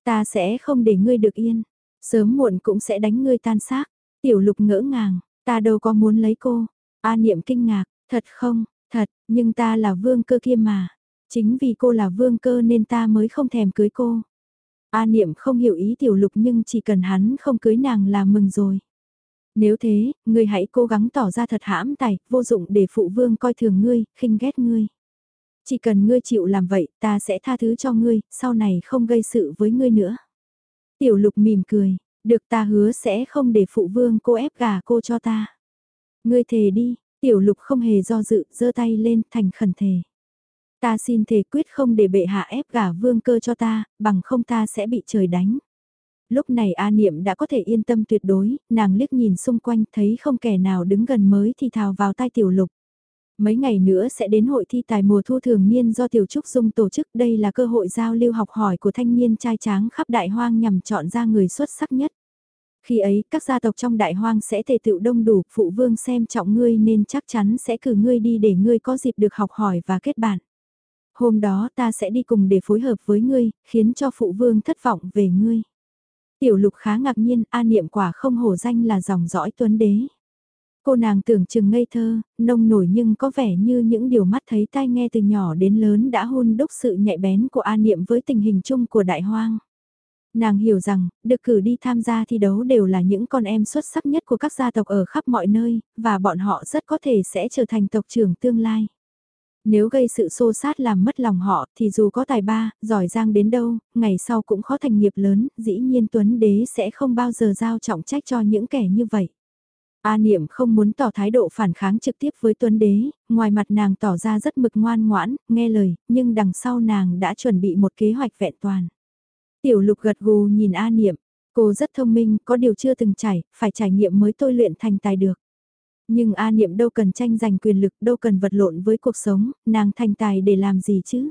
Ta sẽ không để ngươi được yên. Sớm muộn cũng sẽ đánh ngươi tan xác. Tiểu lục ngỡ ngàng, ta đâu có muốn lấy cô. A niệm kinh ngạc, thật không, thật, nhưng ta là vương cơ kia mà. Chính vì cô là vương cơ nên ta mới không thèm cưới cô. A niệm không hiểu ý tiểu lục nhưng chỉ cần hắn không cưới nàng là mừng rồi. Nếu thế, ngươi hãy cố gắng tỏ ra thật hãm tài, vô dụng để phụ vương coi thường ngươi, khinh ghét ngươi. Chỉ cần ngươi chịu làm vậy, ta sẽ tha thứ cho ngươi, sau này không gây sự với ngươi nữa. Tiểu lục mỉm cười, được ta hứa sẽ không để phụ vương cô ép gà cô cho ta. Ngươi thề đi, tiểu lục không hề do dự, giơ tay lên thành khẩn thề. Ta xin thề quyết không để bệ hạ ép gả vương cơ cho ta, bằng không ta sẽ bị trời đánh. Lúc này A Niệm đã có thể yên tâm tuyệt đối, nàng liếc nhìn xung quanh thấy không kẻ nào đứng gần mới thì thào vào tai tiểu lục. Mấy ngày nữa sẽ đến hội thi tài mùa thu thường niên do Tiểu Trúc Dung tổ chức đây là cơ hội giao lưu học hỏi của thanh niên trai tráng khắp đại hoang nhằm chọn ra người xuất sắc nhất. Khi ấy, các gia tộc trong đại hoang sẽ thể tựu đông đủ, phụ vương xem trọng ngươi nên chắc chắn sẽ cử ngươi đi để ngươi có dịp được học hỏi và kết bạn. Hôm đó ta sẽ đi cùng để phối hợp với ngươi, khiến cho phụ vương thất vọng về ngươi. Tiểu lục khá ngạc nhiên, A niệm quả không hổ danh là dòng dõi tuấn đế. Cô nàng tưởng chừng ngây thơ, nông nổi nhưng có vẻ như những điều mắt thấy tai nghe từ nhỏ đến lớn đã hôn đúc sự nhạy bén của A Niệm với tình hình chung của đại hoang. Nàng hiểu rằng, được cử đi tham gia thi đấu đều là những con em xuất sắc nhất của các gia tộc ở khắp mọi nơi, và bọn họ rất có thể sẽ trở thành tộc trưởng tương lai. Nếu gây sự xô sát làm mất lòng họ thì dù có tài ba, giỏi giang đến đâu, ngày sau cũng khó thành nghiệp lớn, dĩ nhiên Tuấn Đế sẽ không bao giờ giao trọng trách cho những kẻ như vậy. A Niệm không muốn tỏ thái độ phản kháng trực tiếp với Tuấn Đế, ngoài mặt nàng tỏ ra rất mực ngoan ngoãn, nghe lời, nhưng đằng sau nàng đã chuẩn bị một kế hoạch vẹn toàn. Tiểu lục gật gù nhìn A Niệm, cô rất thông minh, có điều chưa từng trải, phải trải nghiệm mới tôi luyện thành tài được. Nhưng A Niệm đâu cần tranh giành quyền lực, đâu cần vật lộn với cuộc sống, nàng thành tài để làm gì chứ?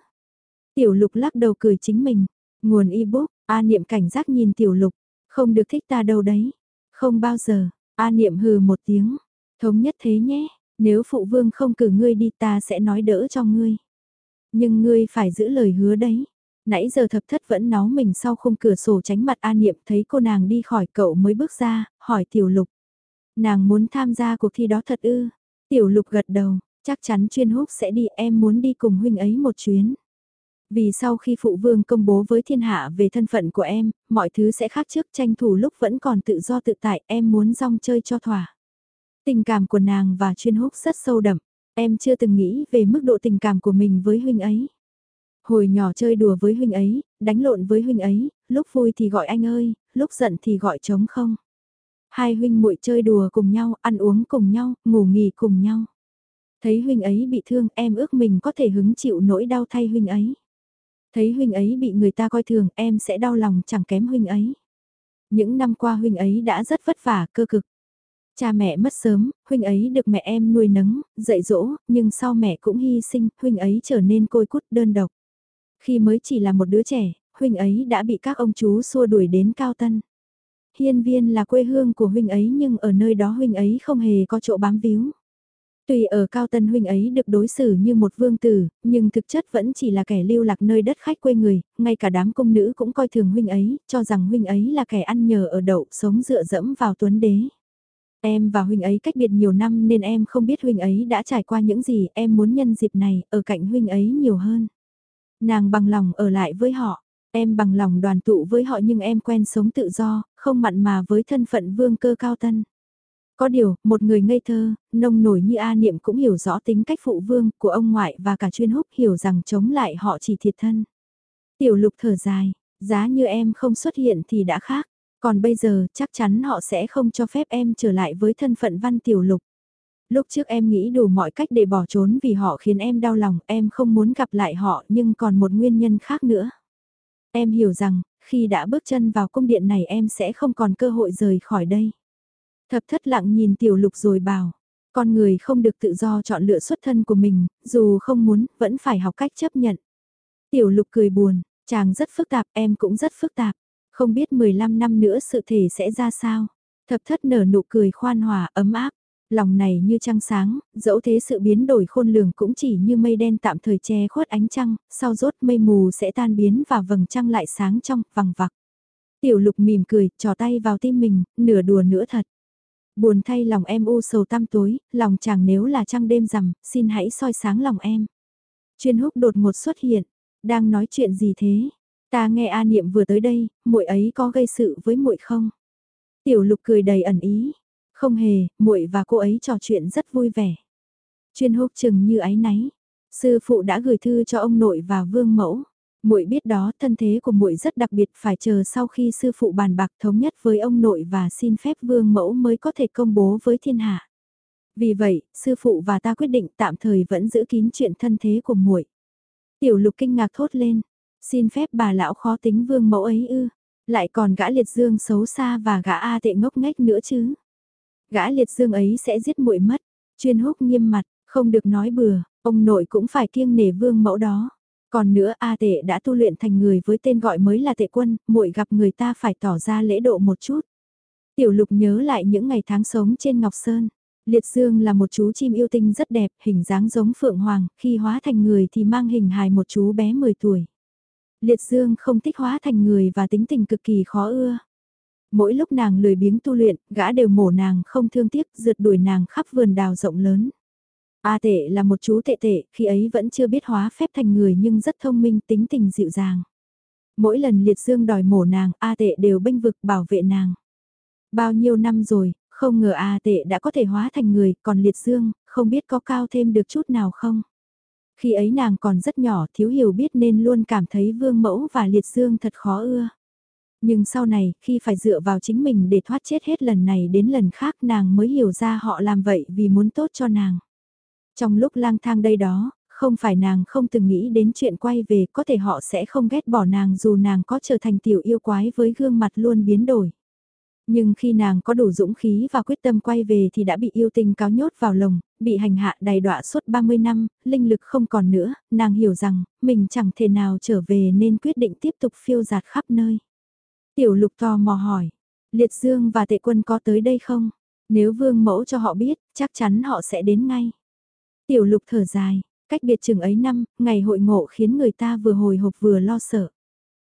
Tiểu lục lắc đầu cười chính mình, nguồn ebook, A Niệm cảnh giác nhìn tiểu lục, không được thích ta đâu đấy. Không bao giờ, A Niệm hừ một tiếng, thống nhất thế nhé, nếu phụ vương không cử ngươi đi ta sẽ nói đỡ cho ngươi. Nhưng ngươi phải giữ lời hứa đấy. Nãy giờ thập thất vẫn náu mình sau khung cửa sổ tránh mặt A Niệm thấy cô nàng đi khỏi cậu mới bước ra, hỏi tiểu lục. Nàng muốn tham gia cuộc thi đó thật ư. Tiểu lục gật đầu, chắc chắn chuyên húc sẽ đi em muốn đi cùng huynh ấy một chuyến. Vì sau khi phụ vương công bố với thiên hạ về thân phận của em, mọi thứ sẽ khác trước tranh thủ lúc vẫn còn tự do tự tại em muốn rong chơi cho thỏa. Tình cảm của nàng và chuyên húc rất sâu đậm, em chưa từng nghĩ về mức độ tình cảm của mình với huynh ấy. Hồi nhỏ chơi đùa với huynh ấy, đánh lộn với huynh ấy, lúc vui thì gọi anh ơi, lúc giận thì gọi trống không. Hai huynh muội chơi đùa cùng nhau, ăn uống cùng nhau, ngủ nghỉ cùng nhau. Thấy huynh ấy bị thương em ước mình có thể hứng chịu nỗi đau thay huynh ấy. Thấy huynh ấy bị người ta coi thường em sẽ đau lòng chẳng kém huynh ấy. Những năm qua huynh ấy đã rất vất vả cơ cực. Cha mẹ mất sớm, huynh ấy được mẹ em nuôi nấng, dạy dỗ, nhưng sau mẹ cũng hy sinh, huynh ấy trở nên côi cút đơn độc. Khi mới chỉ là một đứa trẻ, huynh ấy đã bị các ông chú xua đuổi đến cao tân. Hiên viên là quê hương của huynh ấy nhưng ở nơi đó huynh ấy không hề có chỗ bám víu. Tùy ở Cao Tân huynh ấy được đối xử như một vương tử, nhưng thực chất vẫn chỉ là kẻ lưu lạc nơi đất khách quê người, ngay cả đám công nữ cũng coi thường huynh ấy, cho rằng huynh ấy là kẻ ăn nhờ ở đậu, sống dựa dẫm vào tuấn đế. Em và huynh ấy cách biệt nhiều năm nên em không biết huynh ấy đã trải qua những gì, em muốn nhân dịp này, ở cạnh huynh ấy nhiều hơn. Nàng bằng lòng ở lại với họ, em bằng lòng đoàn tụ với họ nhưng em quen sống tự do, không mặn mà với thân phận vương cơ cao tân. Có điều, một người ngây thơ, nông nổi như A Niệm cũng hiểu rõ tính cách phụ vương của ông ngoại và cả chuyên húc hiểu rằng chống lại họ chỉ thiệt thân. Tiểu lục thở dài, giá như em không xuất hiện thì đã khác, còn bây giờ chắc chắn họ sẽ không cho phép em trở lại với thân phận văn tiểu lục. Lúc trước em nghĩ đủ mọi cách để bỏ trốn vì họ khiến em đau lòng, em không muốn gặp lại họ nhưng còn một nguyên nhân khác nữa. Em hiểu rằng, khi đã bước chân vào cung điện này em sẽ không còn cơ hội rời khỏi đây. Thập thất lặng nhìn tiểu lục rồi bảo, con người không được tự do chọn lựa xuất thân của mình, dù không muốn, vẫn phải học cách chấp nhận. Tiểu lục cười buồn, chàng rất phức tạp, em cũng rất phức tạp, không biết 15 năm nữa sự thể sẽ ra sao. Thập thất nở nụ cười khoan hòa, ấm áp, lòng này như trăng sáng, dẫu thế sự biến đổi khôn lường cũng chỉ như mây đen tạm thời che khuất ánh trăng, sau rốt mây mù sẽ tan biến và vầng trăng lại sáng trong, vằng vặc. Tiểu lục mỉm cười, trò tay vào tim mình, nửa đùa nửa thật. Buồn thay lòng em u sầu tăm tối, lòng chàng nếu là trăng đêm rằm, xin hãy soi sáng lòng em. Chuyên húc đột ngột xuất hiện, đang nói chuyện gì thế? Ta nghe A Niệm vừa tới đây, muội ấy có gây sự với muội không? Tiểu Lục cười đầy ẩn ý, không hề, muội và cô ấy trò chuyện rất vui vẻ. Chuyên húc chừng như ấy náy, sư phụ đã gửi thư cho ông nội và vương mẫu muội biết đó, thân thế của muội rất đặc biệt, phải chờ sau khi sư phụ bàn bạc thống nhất với ông nội và xin phép vương mẫu mới có thể công bố với thiên hạ. Vì vậy, sư phụ và ta quyết định tạm thời vẫn giữ kín chuyện thân thế của muội. Tiểu Lục kinh ngạc thốt lên, xin phép bà lão khó tính vương mẫu ấy ư, lại còn gã liệt dương xấu xa và gã a tệ ngốc nghếch nữa chứ. Gã liệt dương ấy sẽ giết muội mất, chuyên húc nghiêm mặt, không được nói bừa, ông nội cũng phải kiêng nể vương mẫu đó. Còn nữa A tệ đã tu luyện thành người với tên gọi mới là tệ quân, muội gặp người ta phải tỏ ra lễ độ một chút. Tiểu lục nhớ lại những ngày tháng sống trên Ngọc Sơn. Liệt Dương là một chú chim yêu tinh rất đẹp, hình dáng giống Phượng Hoàng, khi hóa thành người thì mang hình hài một chú bé 10 tuổi. Liệt Dương không thích hóa thành người và tính tình cực kỳ khó ưa. Mỗi lúc nàng lười biếng tu luyện, gã đều mổ nàng không thương tiếc, rượt đuổi nàng khắp vườn đào rộng lớn. A tệ là một chú tệ tệ, khi ấy vẫn chưa biết hóa phép thành người nhưng rất thông minh tính tình dịu dàng. Mỗi lần liệt dương đòi mổ nàng, A tệ đều bênh vực bảo vệ nàng. Bao nhiêu năm rồi, không ngờ A tệ đã có thể hóa thành người, còn liệt dương, không biết có cao thêm được chút nào không. Khi ấy nàng còn rất nhỏ thiếu hiểu biết nên luôn cảm thấy vương mẫu và liệt dương thật khó ưa. Nhưng sau này, khi phải dựa vào chính mình để thoát chết hết lần này đến lần khác nàng mới hiểu ra họ làm vậy vì muốn tốt cho nàng. Trong lúc lang thang đây đó, không phải nàng không từng nghĩ đến chuyện quay về có thể họ sẽ không ghét bỏ nàng dù nàng có trở thành tiểu yêu quái với gương mặt luôn biến đổi. Nhưng khi nàng có đủ dũng khí và quyết tâm quay về thì đã bị yêu tình cáo nhốt vào lồng, bị hành hạ đày đọa suốt 30 năm, linh lực không còn nữa, nàng hiểu rằng, mình chẳng thể nào trở về nên quyết định tiếp tục phiêu giạt khắp nơi. Tiểu lục tò mò hỏi, liệt dương và tệ quân có tới đây không? Nếu vương mẫu cho họ biết, chắc chắn họ sẽ đến ngay. Tiểu lục thở dài, cách biệt chừng ấy năm, ngày hội ngộ khiến người ta vừa hồi hộp vừa lo sợ.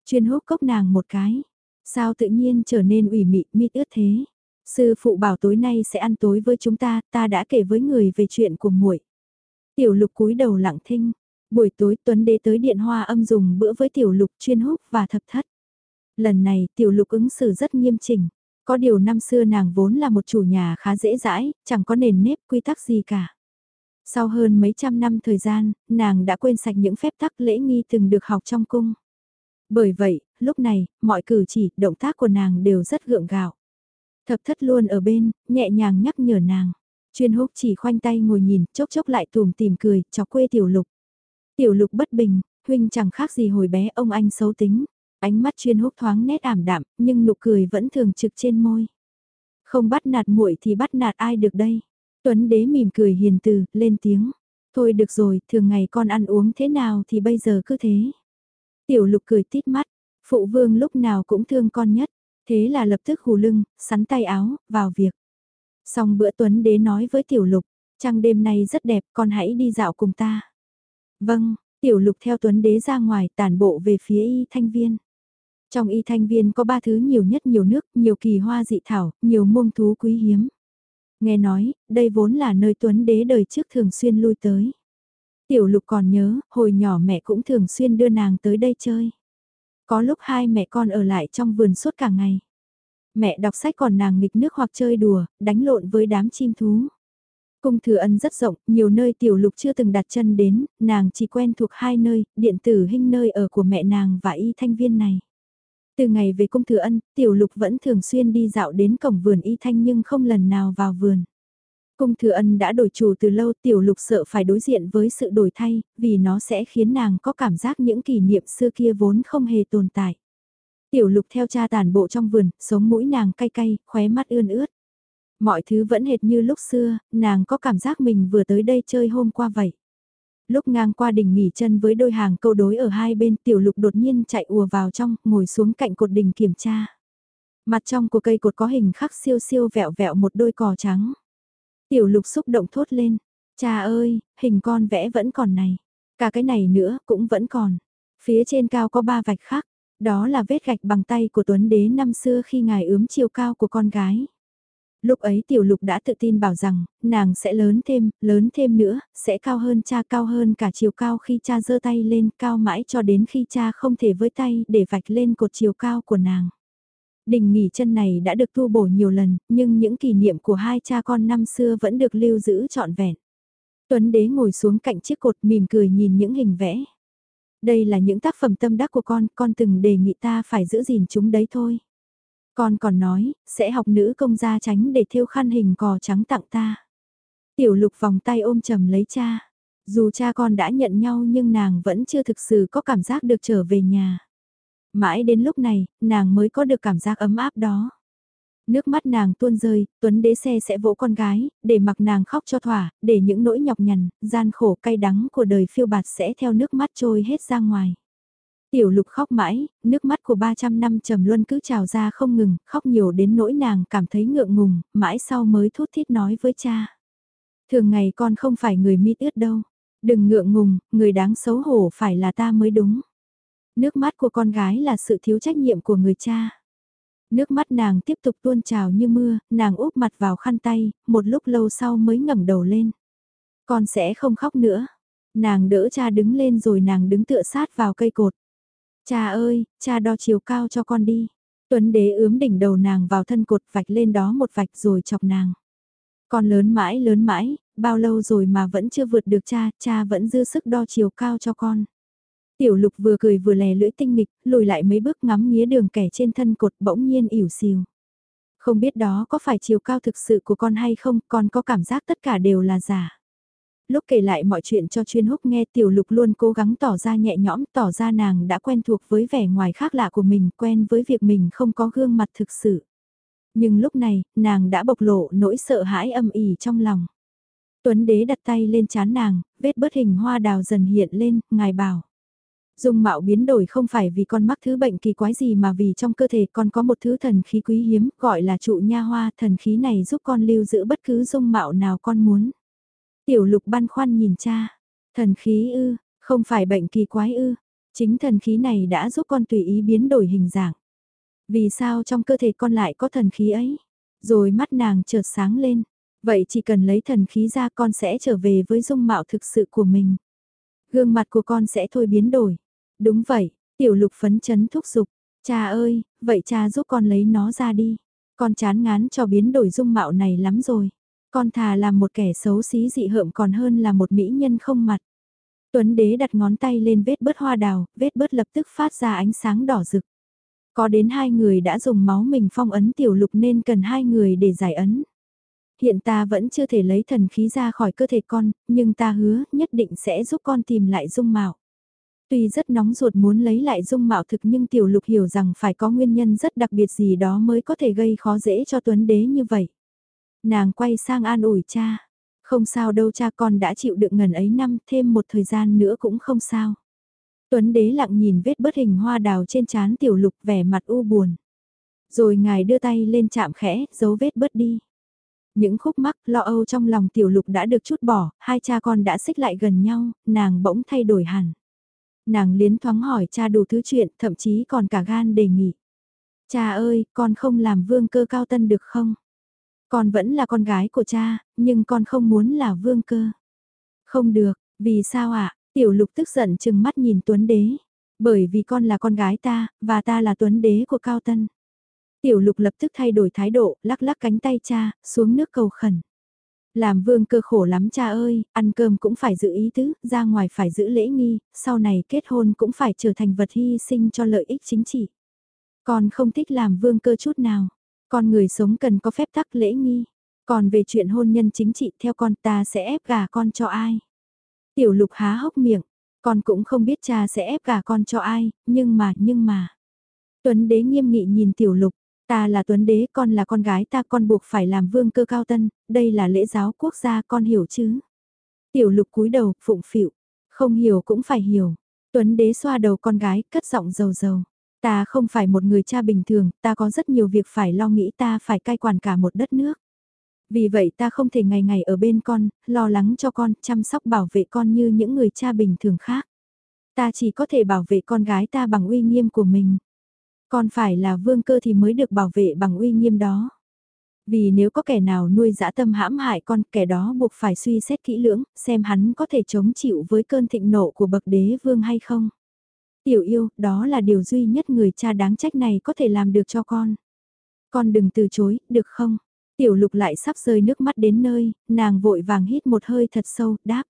Chuyên hút cốc nàng một cái. Sao tự nhiên trở nên ủy mị mít ướt thế? Sư phụ bảo tối nay sẽ ăn tối với chúng ta, ta đã kể với người về chuyện của muội. Tiểu lục cúi đầu lặng thinh. Buổi tối Tuấn Đế tới điện hoa âm dùng bữa với tiểu lục chuyên Húc và thập thất. Lần này tiểu lục ứng xử rất nghiêm chỉnh. Có điều năm xưa nàng vốn là một chủ nhà khá dễ dãi, chẳng có nền nếp quy tắc gì cả. Sau hơn mấy trăm năm thời gian, nàng đã quên sạch những phép tắc lễ nghi từng được học trong cung. Bởi vậy, lúc này, mọi cử chỉ, động tác của nàng đều rất gượng gạo. Thập thất luôn ở bên, nhẹ nhàng nhắc nhở nàng. Chuyên húc chỉ khoanh tay ngồi nhìn, chốc chốc lại tùm tìm cười, chọc quê tiểu lục. Tiểu lục bất bình, huynh chẳng khác gì hồi bé ông anh xấu tính. Ánh mắt chuyên húc thoáng nét ảm đạm, nhưng nụ cười vẫn thường trực trên môi. Không bắt nạt muội thì bắt nạt ai được đây. Tuấn đế mỉm cười hiền từ, lên tiếng. Thôi được rồi, thường ngày con ăn uống thế nào thì bây giờ cứ thế. Tiểu lục cười tít mắt, phụ vương lúc nào cũng thương con nhất. Thế là lập tức hù lưng, sắn tay áo, vào việc. Xong bữa Tuấn đế nói với tiểu lục, trăng đêm nay rất đẹp, con hãy đi dạo cùng ta. Vâng, tiểu lục theo Tuấn đế ra ngoài tản bộ về phía y thanh viên. Trong y thanh viên có ba thứ nhiều nhất nhiều nước, nhiều kỳ hoa dị thảo, nhiều muông thú quý hiếm. Nghe nói, đây vốn là nơi Tuấn đế đời trước thường xuyên lui tới. Tiểu lục còn nhớ, hồi nhỏ mẹ cũng thường xuyên đưa nàng tới đây chơi. Có lúc hai mẹ con ở lại trong vườn suốt cả ngày. Mẹ đọc sách còn nàng nghịch nước hoặc chơi đùa, đánh lộn với đám chim thú. Cung thừa ân rất rộng, nhiều nơi tiểu lục chưa từng đặt chân đến, nàng chỉ quen thuộc hai nơi, điện tử hình nơi ở của mẹ nàng và y thanh viên này. Từ ngày về cung thừa ân, tiểu lục vẫn thường xuyên đi dạo đến cổng vườn y thanh nhưng không lần nào vào vườn. Cung thừa ân đã đổi chủ từ lâu tiểu lục sợ phải đối diện với sự đổi thay, vì nó sẽ khiến nàng có cảm giác những kỷ niệm xưa kia vốn không hề tồn tại. Tiểu lục theo cha tàn bộ trong vườn, sống mũi nàng cay cay, khóe mắt ươn ướt. Mọi thứ vẫn hệt như lúc xưa, nàng có cảm giác mình vừa tới đây chơi hôm qua vậy. Lúc ngang qua đỉnh nghỉ chân với đôi hàng câu đối ở hai bên tiểu lục đột nhiên chạy ùa vào trong, ngồi xuống cạnh cột đỉnh kiểm tra. Mặt trong của cây cột có hình khắc siêu siêu vẹo vẹo một đôi cò trắng. Tiểu lục xúc động thốt lên, cha ơi, hình con vẽ vẫn còn này, cả cái này nữa cũng vẫn còn. Phía trên cao có ba vạch khác đó là vết gạch bằng tay của Tuấn Đế năm xưa khi ngài ướm chiều cao của con gái. Lúc ấy tiểu lục đã tự tin bảo rằng, nàng sẽ lớn thêm, lớn thêm nữa, sẽ cao hơn cha cao hơn cả chiều cao khi cha giơ tay lên cao mãi cho đến khi cha không thể với tay để vạch lên cột chiều cao của nàng. Đình nghỉ chân này đã được tu bổ nhiều lần, nhưng những kỷ niệm của hai cha con năm xưa vẫn được lưu giữ trọn vẹn. Tuấn đế ngồi xuống cạnh chiếc cột mỉm cười nhìn những hình vẽ. Đây là những tác phẩm tâm đắc của con, con từng đề nghị ta phải giữ gìn chúng đấy thôi. Con còn nói, sẽ học nữ công gia tránh để thêu khăn hình cò trắng tặng ta. Tiểu lục vòng tay ôm chầm lấy cha. Dù cha con đã nhận nhau nhưng nàng vẫn chưa thực sự có cảm giác được trở về nhà. Mãi đến lúc này, nàng mới có được cảm giác ấm áp đó. Nước mắt nàng tuôn rơi, Tuấn đế xe sẽ vỗ con gái, để mặc nàng khóc cho thỏa, để những nỗi nhọc nhằn, gian khổ cay đắng của đời phiêu bạt sẽ theo nước mắt trôi hết ra ngoài. Tiểu lục khóc mãi, nước mắt của 300 năm trầm luân cứ trào ra không ngừng, khóc nhiều đến nỗi nàng cảm thấy ngượng ngùng, mãi sau mới thút thít nói với cha. Thường ngày con không phải người mít ướt đâu, đừng ngượng ngùng, người đáng xấu hổ phải là ta mới đúng. Nước mắt của con gái là sự thiếu trách nhiệm của người cha. Nước mắt nàng tiếp tục tuôn trào như mưa, nàng úp mặt vào khăn tay, một lúc lâu sau mới ngẩng đầu lên. Con sẽ không khóc nữa. Nàng đỡ cha đứng lên rồi nàng đứng tựa sát vào cây cột. Cha ơi, cha đo chiều cao cho con đi. Tuấn đế ướm đỉnh đầu nàng vào thân cột vạch lên đó một vạch rồi chọc nàng. Con lớn mãi lớn mãi, bao lâu rồi mà vẫn chưa vượt được cha, cha vẫn dư sức đo chiều cao cho con. Tiểu lục vừa cười vừa lè lưỡi tinh nghịch, lùi lại mấy bước ngắm nghía đường kẻ trên thân cột bỗng nhiên ỉu xìu. Không biết đó có phải chiều cao thực sự của con hay không, con có cảm giác tất cả đều là giả. Lúc kể lại mọi chuyện cho chuyên húc nghe tiểu lục luôn cố gắng tỏ ra nhẹ nhõm, tỏ ra nàng đã quen thuộc với vẻ ngoài khác lạ của mình, quen với việc mình không có gương mặt thực sự. Nhưng lúc này, nàng đã bộc lộ nỗi sợ hãi âm ỉ trong lòng. Tuấn đế đặt tay lên chán nàng, vết bớt hình hoa đào dần hiện lên, ngài bảo. Dung mạo biến đổi không phải vì con mắc thứ bệnh kỳ quái gì mà vì trong cơ thể con có một thứ thần khí quý hiếm gọi là trụ nha hoa thần khí này giúp con lưu giữ bất cứ dung mạo nào con muốn. Tiểu lục băn khoăn nhìn cha, thần khí ư, không phải bệnh kỳ quái ư, chính thần khí này đã giúp con tùy ý biến đổi hình dạng. Vì sao trong cơ thể con lại có thần khí ấy? Rồi mắt nàng chợt sáng lên, vậy chỉ cần lấy thần khí ra con sẽ trở về với dung mạo thực sự của mình. Gương mặt của con sẽ thôi biến đổi. Đúng vậy, tiểu lục phấn chấn thúc giục. Cha ơi, vậy cha giúp con lấy nó ra đi. Con chán ngán cho biến đổi dung mạo này lắm rồi. Con thà là một kẻ xấu xí dị hợm còn hơn là một mỹ nhân không mặt. Tuấn đế đặt ngón tay lên vết bớt hoa đào, vết bớt lập tức phát ra ánh sáng đỏ rực. Có đến hai người đã dùng máu mình phong ấn tiểu lục nên cần hai người để giải ấn. Hiện ta vẫn chưa thể lấy thần khí ra khỏi cơ thể con, nhưng ta hứa nhất định sẽ giúp con tìm lại dung mạo. Tuy rất nóng ruột muốn lấy lại dung mạo thực nhưng tiểu lục hiểu rằng phải có nguyên nhân rất đặc biệt gì đó mới có thể gây khó dễ cho tuấn đế như vậy. Nàng quay sang an ủi cha. Không sao đâu cha con đã chịu đựng ngần ấy năm thêm một thời gian nữa cũng không sao. Tuấn đế lặng nhìn vết bớt hình hoa đào trên trán tiểu lục vẻ mặt u buồn. Rồi ngài đưa tay lên chạm khẽ, giấu vết bớt đi. Những khúc mắc lo âu trong lòng tiểu lục đã được chút bỏ, hai cha con đã xích lại gần nhau, nàng bỗng thay đổi hẳn. Nàng liến thoáng hỏi cha đủ thứ chuyện, thậm chí còn cả gan đề nghị. Cha ơi, con không làm vương cơ cao tân được không? Con vẫn là con gái của cha, nhưng con không muốn là vương cơ. Không được, vì sao ạ? Tiểu lục tức giận chừng mắt nhìn Tuấn Đế. Bởi vì con là con gái ta, và ta là Tuấn Đế của Cao Tân. Tiểu lục lập tức thay đổi thái độ, lắc lắc cánh tay cha, xuống nước cầu khẩn. Làm vương cơ khổ lắm cha ơi, ăn cơm cũng phải giữ ý tứ, ra ngoài phải giữ lễ nghi, sau này kết hôn cũng phải trở thành vật hy sinh cho lợi ích chính trị. Con không thích làm vương cơ chút nào. Con người sống cần có phép tắc lễ nghi. Còn về chuyện hôn nhân chính trị theo con ta sẽ ép gà con cho ai. Tiểu lục há hốc miệng, con cũng không biết cha sẽ ép gà con cho ai, nhưng mà, nhưng mà. Tuấn đế nghiêm nghị nhìn tiểu lục, ta là tuấn đế, con là con gái ta, con buộc phải làm vương cơ cao tân, đây là lễ giáo quốc gia, con hiểu chứ. Tiểu lục cúi đầu, phụng phịu, không hiểu cũng phải hiểu. Tuấn đế xoa đầu con gái, cất giọng dầu dầu. Ta không phải một người cha bình thường, ta có rất nhiều việc phải lo nghĩ ta phải cai quản cả một đất nước. Vì vậy ta không thể ngày ngày ở bên con, lo lắng cho con, chăm sóc bảo vệ con như những người cha bình thường khác. Ta chỉ có thể bảo vệ con gái ta bằng uy nghiêm của mình. Con phải là vương cơ thì mới được bảo vệ bằng uy nghiêm đó. Vì nếu có kẻ nào nuôi dã tâm hãm hại con, kẻ đó buộc phải suy xét kỹ lưỡng, xem hắn có thể chống chịu với cơn thịnh nộ của bậc đế vương hay không. Tiểu yêu, đó là điều duy nhất người cha đáng trách này có thể làm được cho con. Con đừng từ chối, được không? Tiểu lục lại sắp rơi nước mắt đến nơi, nàng vội vàng hít một hơi thật sâu, đáp.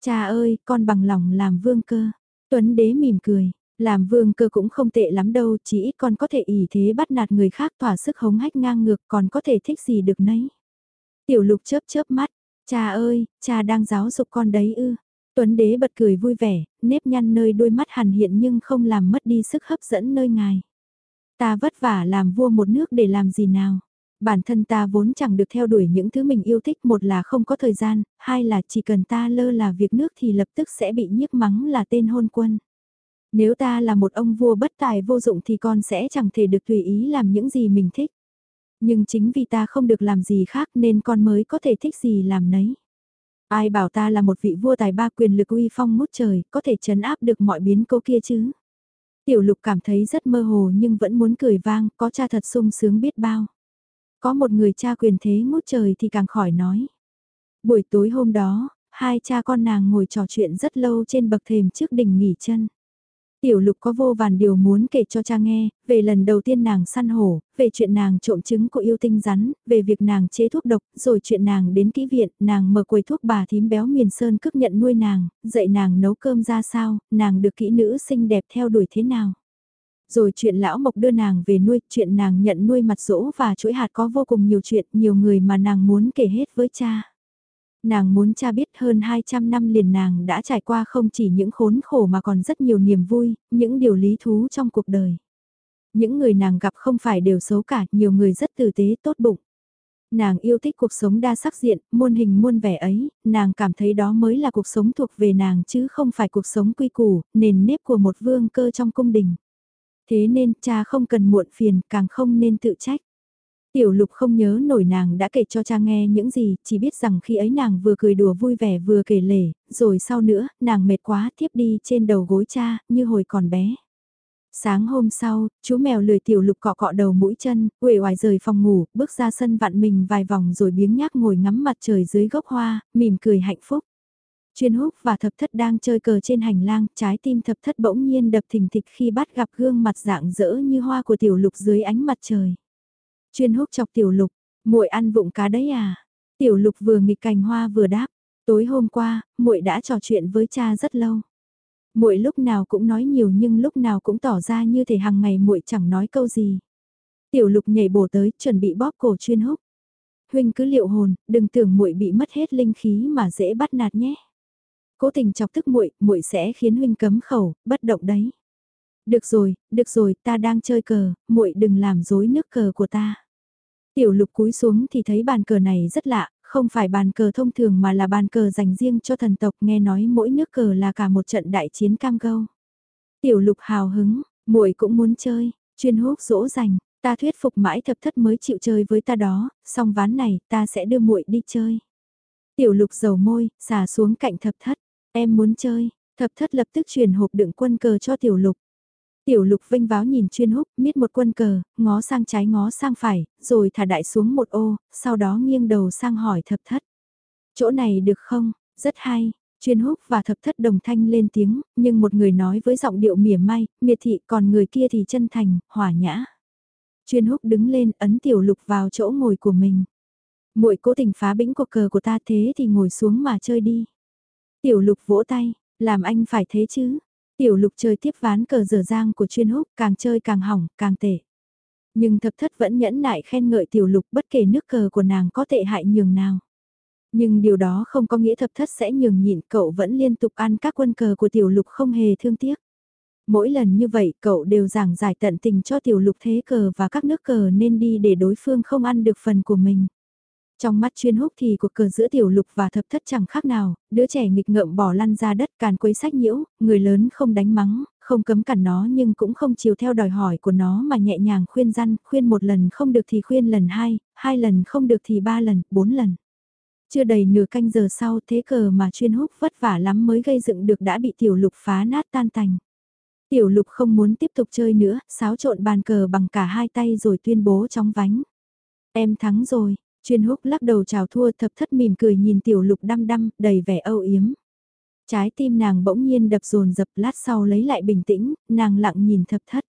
Cha ơi, con bằng lòng làm vương cơ. Tuấn đế mỉm cười, làm vương cơ cũng không tệ lắm đâu, chỉ ít con có thể ỷ thế bắt nạt người khác tỏa sức hống hách ngang ngược còn có thể thích gì được nấy. Tiểu lục chớp chớp mắt, cha ơi, cha đang giáo dục con đấy ư. Tuấn đế bật cười vui vẻ, nếp nhăn nơi đôi mắt hằn hiện nhưng không làm mất đi sức hấp dẫn nơi ngài. Ta vất vả làm vua một nước để làm gì nào. Bản thân ta vốn chẳng được theo đuổi những thứ mình yêu thích một là không có thời gian, hai là chỉ cần ta lơ là việc nước thì lập tức sẽ bị nhiếc mắng là tên hôn quân. Nếu ta là một ông vua bất tài vô dụng thì con sẽ chẳng thể được tùy ý làm những gì mình thích. Nhưng chính vì ta không được làm gì khác nên con mới có thể thích gì làm nấy. Ai bảo ta là một vị vua tài ba quyền lực uy phong ngút trời, có thể chấn áp được mọi biến cố kia chứ. Tiểu lục cảm thấy rất mơ hồ nhưng vẫn muốn cười vang, có cha thật sung sướng biết bao. Có một người cha quyền thế ngút trời thì càng khỏi nói. Buổi tối hôm đó, hai cha con nàng ngồi trò chuyện rất lâu trên bậc thềm trước đỉnh nghỉ chân. Tiểu lục có vô vàn điều muốn kể cho cha nghe, về lần đầu tiên nàng săn hổ, về chuyện nàng trộm trứng của yêu tinh rắn, về việc nàng chế thuốc độc, rồi chuyện nàng đến kỹ viện, nàng mở quầy thuốc bà thím béo miền sơn cướp nhận nuôi nàng, dạy nàng nấu cơm ra sao, nàng được kỹ nữ xinh đẹp theo đuổi thế nào. Rồi chuyện lão mộc đưa nàng về nuôi, chuyện nàng nhận nuôi mặt rỗ và chuỗi hạt có vô cùng nhiều chuyện, nhiều người mà nàng muốn kể hết với cha. Nàng muốn cha biết hơn 200 năm liền nàng đã trải qua không chỉ những khốn khổ mà còn rất nhiều niềm vui, những điều lý thú trong cuộc đời. Những người nàng gặp không phải đều xấu cả, nhiều người rất tử tế tốt bụng. Nàng yêu thích cuộc sống đa sắc diện, muôn hình muôn vẻ ấy, nàng cảm thấy đó mới là cuộc sống thuộc về nàng chứ không phải cuộc sống quy củ, nền nếp của một vương cơ trong cung đình. Thế nên cha không cần muộn phiền, càng không nên tự trách. Tiểu lục không nhớ nổi nàng đã kể cho cha nghe những gì, chỉ biết rằng khi ấy nàng vừa cười đùa vui vẻ vừa kể lể, rồi sau nữa, nàng mệt quá tiếp đi trên đầu gối cha, như hồi còn bé. Sáng hôm sau, chú mèo lười tiểu lục cọ cọ đầu mũi chân, uể oải rời phòng ngủ, bước ra sân vặn mình vài vòng rồi biếng nhác ngồi ngắm mặt trời dưới gốc hoa, mỉm cười hạnh phúc. Chuyên húc và thập thất đang chơi cờ trên hành lang, trái tim thập thất bỗng nhiên đập thình thịch khi bắt gặp gương mặt dạng dỡ như hoa của tiểu lục dưới ánh mặt trời. Chuyên húc chọc tiểu lục, muội ăn vụng cá đấy à? Tiểu lục vừa nghịch cành hoa vừa đáp, tối hôm qua, muội đã trò chuyện với cha rất lâu. Muội lúc nào cũng nói nhiều nhưng lúc nào cũng tỏ ra như thể hàng ngày muội chẳng nói câu gì. Tiểu lục nhảy bổ tới, chuẩn bị bóp cổ chuyên húc. Huynh cứ liệu hồn, đừng tưởng muội bị mất hết linh khí mà dễ bắt nạt nhé. Cố tình chọc tức muội, muội sẽ khiến huynh cấm khẩu, bất động đấy. Được rồi, được rồi, ta đang chơi cờ, muội đừng làm rối nước cờ của ta. Tiểu lục cúi xuống thì thấy bàn cờ này rất lạ, không phải bàn cờ thông thường mà là bàn cờ dành riêng cho thần tộc nghe nói mỗi nước cờ là cả một trận đại chiến cam gâu. Tiểu lục hào hứng, muội cũng muốn chơi, chuyên hút dỗ dành, ta thuyết phục mãi thập thất mới chịu chơi với ta đó, xong ván này ta sẽ đưa muội đi chơi. Tiểu lục dầu môi, xả xuống cạnh thập thất, em muốn chơi, thập thất lập tức truyền hộp đựng quân cờ cho tiểu lục. Tiểu lục vinh váo nhìn chuyên húc, miết một quân cờ, ngó sang trái ngó sang phải, rồi thả đại xuống một ô, sau đó nghiêng đầu sang hỏi thập thất. Chỗ này được không? Rất hay. Chuyên húc và thập thất đồng thanh lên tiếng, nhưng một người nói với giọng điệu mỉa mai, miệt thị còn người kia thì chân thành, hỏa nhã. Chuyên húc đứng lên ấn tiểu lục vào chỗ ngồi của mình. muội cố tình phá bĩnh cuộc cờ của ta thế thì ngồi xuống mà chơi đi. Tiểu lục vỗ tay, làm anh phải thế chứ, Tiểu lục chơi tiếp ván cờ dở dang của chuyên húc, càng chơi càng hỏng, càng tệ. Nhưng thập thất vẫn nhẫn nại khen ngợi tiểu lục bất kể nước cờ của nàng có tệ hại nhường nào. Nhưng điều đó không có nghĩa thập thất sẽ nhường nhịn cậu vẫn liên tục ăn các quân cờ của tiểu lục không hề thương tiếc. Mỗi lần như vậy cậu đều giảng giải tận tình cho tiểu lục thế cờ và các nước cờ nên đi để đối phương không ăn được phần của mình. Trong mắt chuyên húc thì cuộc cờ giữa tiểu lục và thập thất chẳng khác nào, đứa trẻ nghịch ngợm bỏ lăn ra đất càn quấy sách nhiễu, người lớn không đánh mắng, không cấm cản nó nhưng cũng không chiều theo đòi hỏi của nó mà nhẹ nhàng khuyên răn, khuyên một lần không được thì khuyên lần hai, hai lần không được thì ba lần, bốn lần. Chưa đầy nửa canh giờ sau thế cờ mà chuyên húc vất vả lắm mới gây dựng được đã bị tiểu lục phá nát tan tành. Tiểu lục không muốn tiếp tục chơi nữa, xáo trộn bàn cờ bằng cả hai tay rồi tuyên bố trong vánh. Em thắng rồi, Chuyên húc lắc đầu chào thua thập thất mỉm cười nhìn tiểu lục đăm đăm, đầy vẻ âu yếm. Trái tim nàng bỗng nhiên đập dồn dập lát sau lấy lại bình tĩnh, nàng lặng nhìn thập thất.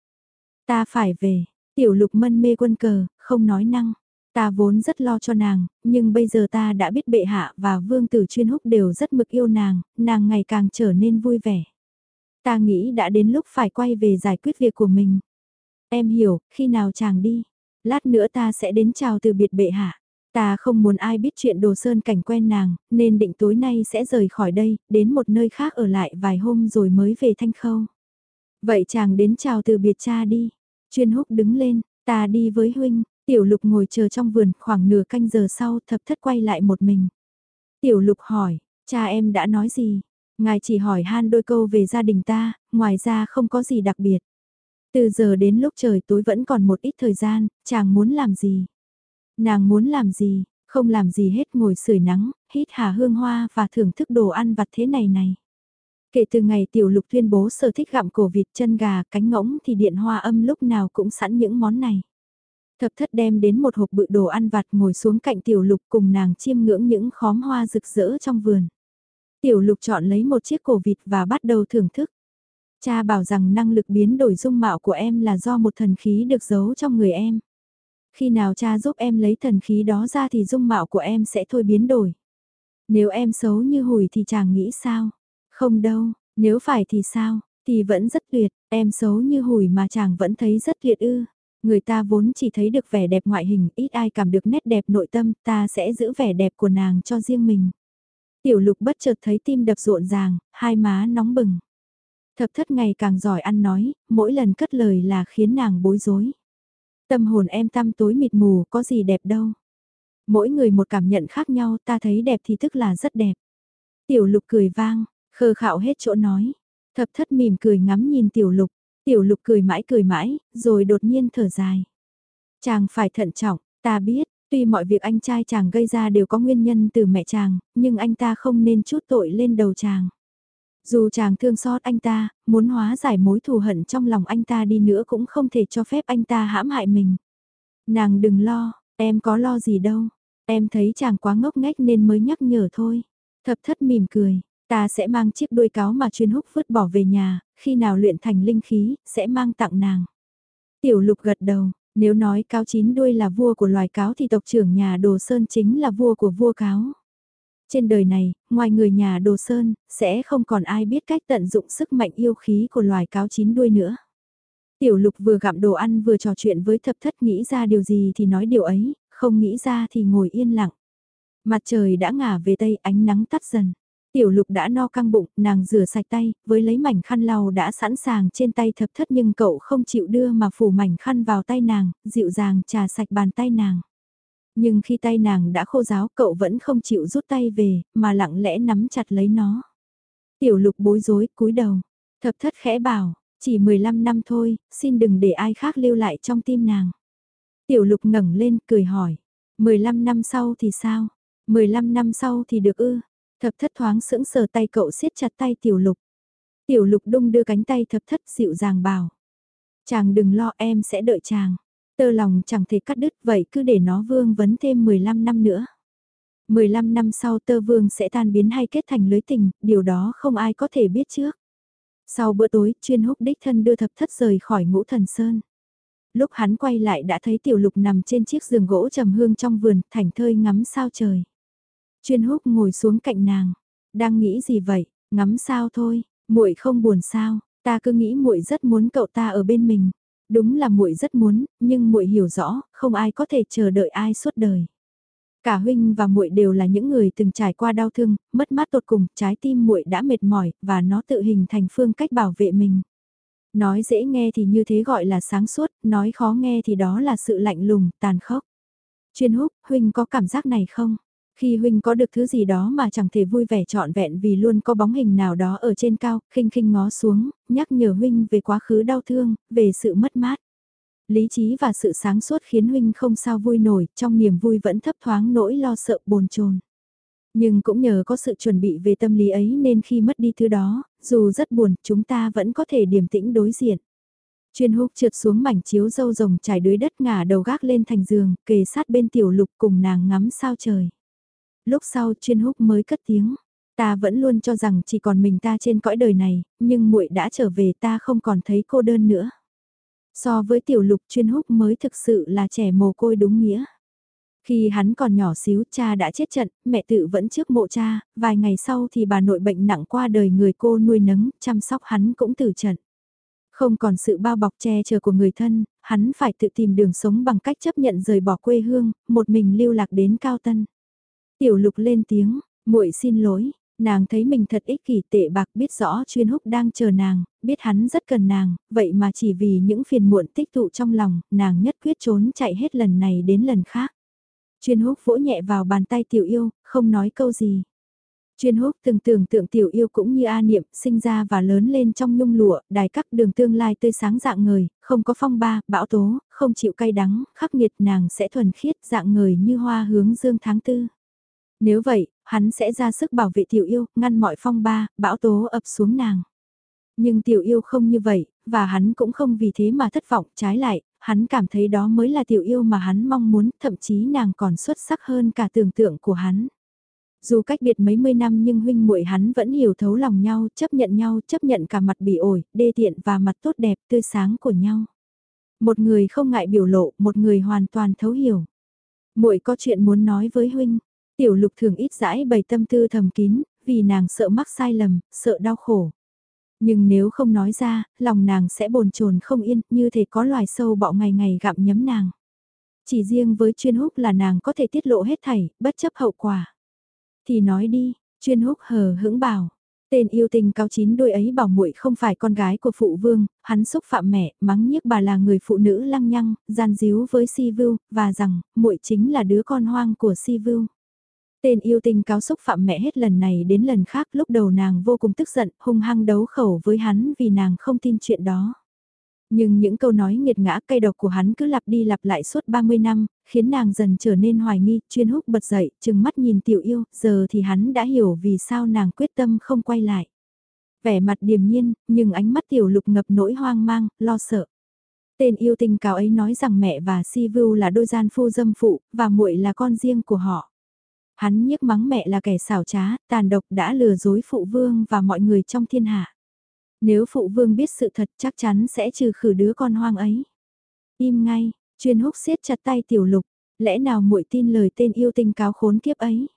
Ta phải về, tiểu lục mân mê quân cờ, không nói năng. Ta vốn rất lo cho nàng, nhưng bây giờ ta đã biết bệ hạ và vương tử chuyên húc đều rất mực yêu nàng, nàng ngày càng trở nên vui vẻ. Ta nghĩ đã đến lúc phải quay về giải quyết việc của mình. Em hiểu, khi nào chàng đi, lát nữa ta sẽ đến chào từ biệt bệ hạ. Ta không muốn ai biết chuyện đồ sơn cảnh quen nàng, nên định tối nay sẽ rời khỏi đây, đến một nơi khác ở lại vài hôm rồi mới về thanh khâu. Vậy chàng đến chào từ biệt cha đi. Chuyên húc đứng lên, ta đi với huynh, tiểu lục ngồi chờ trong vườn khoảng nửa canh giờ sau thập thất quay lại một mình. Tiểu lục hỏi, cha em đã nói gì? Ngài chỉ hỏi han đôi câu về gia đình ta, ngoài ra không có gì đặc biệt. Từ giờ đến lúc trời tối vẫn còn một ít thời gian, chàng muốn làm gì? Nàng muốn làm gì, không làm gì hết ngồi sưởi nắng, hít hà hương hoa và thưởng thức đồ ăn vặt thế này này. Kể từ ngày tiểu lục tuyên bố sở thích gặm cổ vịt chân gà cánh ngỗng thì điện hoa âm lúc nào cũng sẵn những món này. Thập thất đem đến một hộp bự đồ ăn vặt ngồi xuống cạnh tiểu lục cùng nàng chiêm ngưỡng những khóm hoa rực rỡ trong vườn. Tiểu lục chọn lấy một chiếc cổ vịt và bắt đầu thưởng thức. Cha bảo rằng năng lực biến đổi dung mạo của em là do một thần khí được giấu trong người em. Khi nào cha giúp em lấy thần khí đó ra thì dung mạo của em sẽ thôi biến đổi. Nếu em xấu như hủi thì chàng nghĩ sao? Không đâu, nếu phải thì sao? Thì vẫn rất tuyệt, em xấu như hủi mà chàng vẫn thấy rất tuyệt ư. Người ta vốn chỉ thấy được vẻ đẹp ngoại hình, ít ai cảm được nét đẹp nội tâm, ta sẽ giữ vẻ đẹp của nàng cho riêng mình. Tiểu lục bất chợt thấy tim đập rộn ràng, hai má nóng bừng. Thập thất ngày càng giỏi ăn nói, mỗi lần cất lời là khiến nàng bối rối. Tâm hồn em tăm tối mịt mù có gì đẹp đâu. Mỗi người một cảm nhận khác nhau ta thấy đẹp thì tức là rất đẹp. Tiểu lục cười vang, khờ khạo hết chỗ nói. Thập thất mỉm cười ngắm nhìn tiểu lục, tiểu lục cười mãi cười mãi, rồi đột nhiên thở dài. Chàng phải thận trọng, ta biết, tuy mọi việc anh trai chàng gây ra đều có nguyên nhân từ mẹ chàng, nhưng anh ta không nên chút tội lên đầu chàng. Dù chàng thương xót anh ta, muốn hóa giải mối thù hận trong lòng anh ta đi nữa cũng không thể cho phép anh ta hãm hại mình. Nàng đừng lo, em có lo gì đâu, em thấy chàng quá ngốc nghếch nên mới nhắc nhở thôi. Thập thất mỉm cười, ta sẽ mang chiếc đuôi cáo mà chuyên húc vứt bỏ về nhà, khi nào luyện thành linh khí, sẽ mang tặng nàng. Tiểu lục gật đầu, nếu nói cáo chín đuôi là vua của loài cáo thì tộc trưởng nhà Đồ Sơn chính là vua của vua cáo. Trên đời này, ngoài người nhà Đồ Sơn, sẽ không còn ai biết cách tận dụng sức mạnh yêu khí của loài cáo chín đuôi nữa. Tiểu lục vừa gặm đồ ăn vừa trò chuyện với thập thất nghĩ ra điều gì thì nói điều ấy, không nghĩ ra thì ngồi yên lặng. Mặt trời đã ngả về tây ánh nắng tắt dần. Tiểu lục đã no căng bụng, nàng rửa sạch tay, với lấy mảnh khăn lau đã sẵn sàng trên tay thập thất nhưng cậu không chịu đưa mà phủ mảnh khăn vào tay nàng, dịu dàng trà sạch bàn tay nàng. Nhưng khi tay nàng đã khô ráo cậu vẫn không chịu rút tay về, mà lặng lẽ nắm chặt lấy nó. Tiểu lục bối rối cúi đầu, thập thất khẽ bảo, chỉ 15 năm thôi, xin đừng để ai khác lưu lại trong tim nàng. Tiểu lục ngẩng lên cười hỏi, 15 năm sau thì sao? 15 năm sau thì được ư? Thập thất thoáng sững sờ tay cậu siết chặt tay tiểu lục. Tiểu lục đung đưa cánh tay thập thất dịu dàng bảo. Chàng đừng lo em sẽ đợi chàng. Tơ lòng chẳng thể cắt đứt vậy cứ để nó vương vấn thêm 15 năm nữa. 15 năm sau tơ vương sẽ tan biến hay kết thành lưới tình, điều đó không ai có thể biết trước. Sau bữa tối, chuyên húc đích thân đưa thập thất rời khỏi ngũ thần sơn. Lúc hắn quay lại đã thấy tiểu lục nằm trên chiếc giường gỗ trầm hương trong vườn, thảnh thơi ngắm sao trời. Chuyên húc ngồi xuống cạnh nàng. Đang nghĩ gì vậy? Ngắm sao thôi, muội không buồn sao? Ta cứ nghĩ muội rất muốn cậu ta ở bên mình. Đúng là muội rất muốn, nhưng muội hiểu rõ, không ai có thể chờ đợi ai suốt đời. Cả huynh và muội đều là những người từng trải qua đau thương, mất mát tột cùng, trái tim muội đã mệt mỏi và nó tự hình thành phương cách bảo vệ mình. Nói dễ nghe thì như thế gọi là sáng suốt, nói khó nghe thì đó là sự lạnh lùng, tàn khốc. Chuyên húc, huynh có cảm giác này không? Khi huynh có được thứ gì đó mà chẳng thể vui vẻ trọn vẹn vì luôn có bóng hình nào đó ở trên cao, khinh khinh ngó xuống, nhắc nhở huynh về quá khứ đau thương, về sự mất mát. Lý trí và sự sáng suốt khiến huynh không sao vui nổi, trong niềm vui vẫn thấp thoáng nỗi lo sợ bồn chồn. Nhưng cũng nhờ có sự chuẩn bị về tâm lý ấy nên khi mất đi thứ đó, dù rất buồn, chúng ta vẫn có thể điềm tĩnh đối diện. Chuyên húc trượt xuống mảnh chiếu dâu rồng trải dưới đất ngả đầu gác lên thành giường, kề sát bên tiểu lục cùng nàng ngắm sao trời lúc sau chuyên húc mới cất tiếng. Ta vẫn luôn cho rằng chỉ còn mình ta trên cõi đời này, nhưng muội đã trở về ta không còn thấy cô đơn nữa. So với tiểu lục chuyên húc mới thực sự là trẻ mồ côi đúng nghĩa. Khi hắn còn nhỏ xíu cha đã chết trận, mẹ tự vẫn trước mộ cha, vài ngày sau thì bà nội bệnh nặng qua đời người cô nuôi nấng, chăm sóc hắn cũng tử trận. Không còn sự bao bọc che chở của người thân, hắn phải tự tìm đường sống bằng cách chấp nhận rời bỏ quê hương, một mình lưu lạc đến cao tân. Tiểu lục lên tiếng, muội xin lỗi, nàng thấy mình thật ích kỷ tệ bạc biết rõ chuyên húc đang chờ nàng, biết hắn rất cần nàng, vậy mà chỉ vì những phiền muộn tích tụ trong lòng, nàng nhất quyết trốn chạy hết lần này đến lần khác. Chuyên húc vỗ nhẹ vào bàn tay tiểu yêu, không nói câu gì. Chuyên húc từng tưởng tượng tiểu yêu cũng như A Niệm, sinh ra và lớn lên trong nhung lụa, đài cắt đường tương lai tươi sáng dạng người, không có phong ba, bão tố, không chịu cay đắng, khắc nghiệt nàng sẽ thuần khiết dạng người như hoa hướng dương tháng tư. Nếu vậy, hắn sẽ ra sức bảo vệ tiểu yêu, ngăn mọi phong ba, bão tố ập xuống nàng. Nhưng tiểu yêu không như vậy, và hắn cũng không vì thế mà thất vọng, trái lại, hắn cảm thấy đó mới là tiểu yêu mà hắn mong muốn, thậm chí nàng còn xuất sắc hơn cả tưởng tượng của hắn. Dù cách biệt mấy mươi năm nhưng huynh muội hắn vẫn hiểu thấu lòng nhau, chấp nhận nhau, chấp nhận cả mặt bị ổi, đê tiện và mặt tốt đẹp, tươi sáng của nhau. Một người không ngại biểu lộ, một người hoàn toàn thấu hiểu. Muội có chuyện muốn nói với huynh, Tiểu lục thường ít dãi bày tâm tư thầm kín, vì nàng sợ mắc sai lầm, sợ đau khổ. Nhưng nếu không nói ra, lòng nàng sẽ bồn chồn không yên, như thể có loài sâu bọ ngày ngày gặm nhấm nàng. Chỉ riêng với chuyên húc là nàng có thể tiết lộ hết thảy, bất chấp hậu quả. Thì nói đi, chuyên húc hờ hững bảo. Tên yêu tình cao chín đôi ấy bảo muội không phải con gái của phụ vương, hắn xúc phạm mẹ, mắng nhiếc bà là người phụ nữ lăng nhăng, gian díu với Si Vưu, và rằng, muội chính là đứa con hoang của Si Vưu. Tên yêu tinh cáo xúc phạm mẹ hết lần này đến lần khác lúc đầu nàng vô cùng tức giận, hung hăng đấu khẩu với hắn vì nàng không tin chuyện đó. Nhưng những câu nói nghiệt ngã cay độc của hắn cứ lặp đi lặp lại suốt 30 năm, khiến nàng dần trở nên hoài nghi, chuyên húc bật dậy, chừng mắt nhìn tiểu yêu, giờ thì hắn đã hiểu vì sao nàng quyết tâm không quay lại. Vẻ mặt điềm nhiên, nhưng ánh mắt tiểu lục ngập nỗi hoang mang, lo sợ. Tên yêu tình cáo ấy nói rằng mẹ và Si Vưu là đôi gian phu dâm phụ, và muội là con riêng của họ. Hắn nhiếc mắng mẹ là kẻ xảo trá, tàn độc đã lừa dối phụ vương và mọi người trong thiên hạ. Nếu phụ vương biết sự thật chắc chắn sẽ trừ khử đứa con hoang ấy. Im ngay, chuyên húc siết chặt tay tiểu lục, lẽ nào muội tin lời tên yêu tinh cáo khốn kiếp ấy.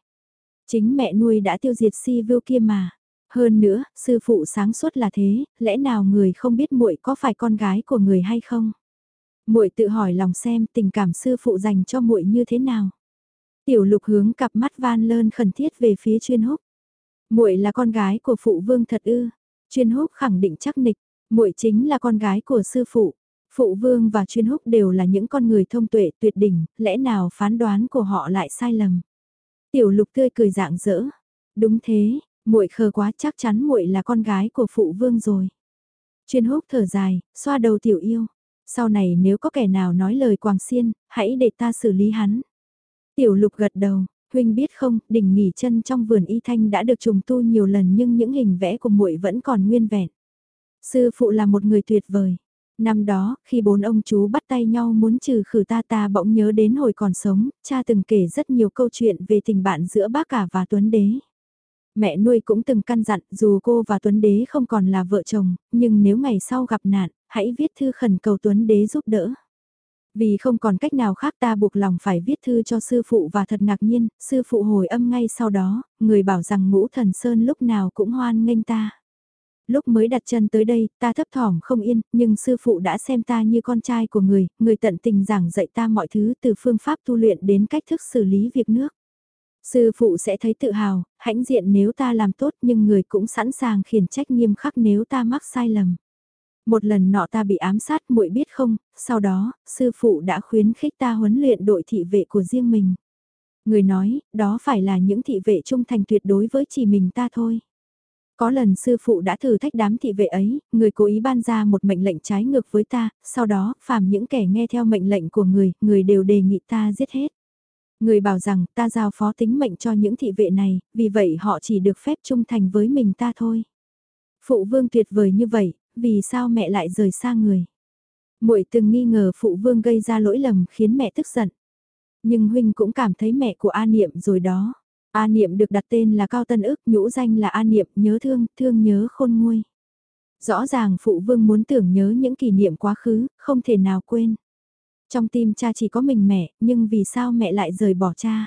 Chính mẹ nuôi đã tiêu diệt si vưu kia mà. Hơn nữa, sư phụ sáng suốt là thế, lẽ nào người không biết muội có phải con gái của người hay không? Muội tự hỏi lòng xem tình cảm sư phụ dành cho muội như thế nào. Tiểu lục hướng cặp mắt van lơn khẩn thiết về phía chuyên húc. muội là con gái của phụ vương thật ư. Chuyên húc khẳng định chắc nịch, muội chính là con gái của sư phụ. Phụ vương và chuyên húc đều là những con người thông tuệ tuyệt đỉnh, lẽ nào phán đoán của họ lại sai lầm. Tiểu lục tươi cười dạng dỡ. Đúng thế, muội khờ quá chắc chắn muội là con gái của phụ vương rồi. Chuyên húc thở dài, xoa đầu tiểu yêu. Sau này nếu có kẻ nào nói lời quàng xiên, hãy để ta xử lý hắn. Tiểu lục gật đầu, huynh biết không, đỉnh nghỉ chân trong vườn y thanh đã được trùng tu nhiều lần nhưng những hình vẽ của muội vẫn còn nguyên vẹn. Sư phụ là một người tuyệt vời. Năm đó, khi bốn ông chú bắt tay nhau muốn trừ khử ta ta bỗng nhớ đến hồi còn sống, cha từng kể rất nhiều câu chuyện về tình bạn giữa bác cả và Tuấn Đế. Mẹ nuôi cũng từng căn dặn dù cô và Tuấn Đế không còn là vợ chồng, nhưng nếu ngày sau gặp nạn, hãy viết thư khẩn cầu Tuấn Đế giúp đỡ. Vì không còn cách nào khác ta buộc lòng phải viết thư cho sư phụ và thật ngạc nhiên, sư phụ hồi âm ngay sau đó, người bảo rằng ngũ thần sơn lúc nào cũng hoan nghênh ta. Lúc mới đặt chân tới đây, ta thấp thỏm không yên, nhưng sư phụ đã xem ta như con trai của người, người tận tình giảng dạy ta mọi thứ từ phương pháp tu luyện đến cách thức xử lý việc nước. Sư phụ sẽ thấy tự hào, hãnh diện nếu ta làm tốt nhưng người cũng sẵn sàng khiển trách nghiêm khắc nếu ta mắc sai lầm. Một lần nọ ta bị ám sát muội biết không, sau đó, sư phụ đã khuyến khích ta huấn luyện đội thị vệ của riêng mình. Người nói, đó phải là những thị vệ trung thành tuyệt đối với chỉ mình ta thôi. Có lần sư phụ đã thử thách đám thị vệ ấy, người cố ý ban ra một mệnh lệnh trái ngược với ta, sau đó, phàm những kẻ nghe theo mệnh lệnh của người, người đều đề nghị ta giết hết. Người bảo rằng ta giao phó tính mệnh cho những thị vệ này, vì vậy họ chỉ được phép trung thành với mình ta thôi. Phụ vương tuyệt vời như vậy, vì sao mẹ lại rời xa người. Muội từng nghi ngờ phụ vương gây ra lỗi lầm khiến mẹ tức giận. Nhưng huynh cũng cảm thấy mẹ của A Niệm rồi đó. A Niệm được đặt tên là Cao Tân ức, nhũ danh là A Niệm, nhớ thương, thương nhớ khôn nguôi. Rõ ràng phụ vương muốn tưởng nhớ những kỷ niệm quá khứ, không thể nào quên. Trong tim cha chỉ có mình mẹ, nhưng vì sao mẹ lại rời bỏ cha?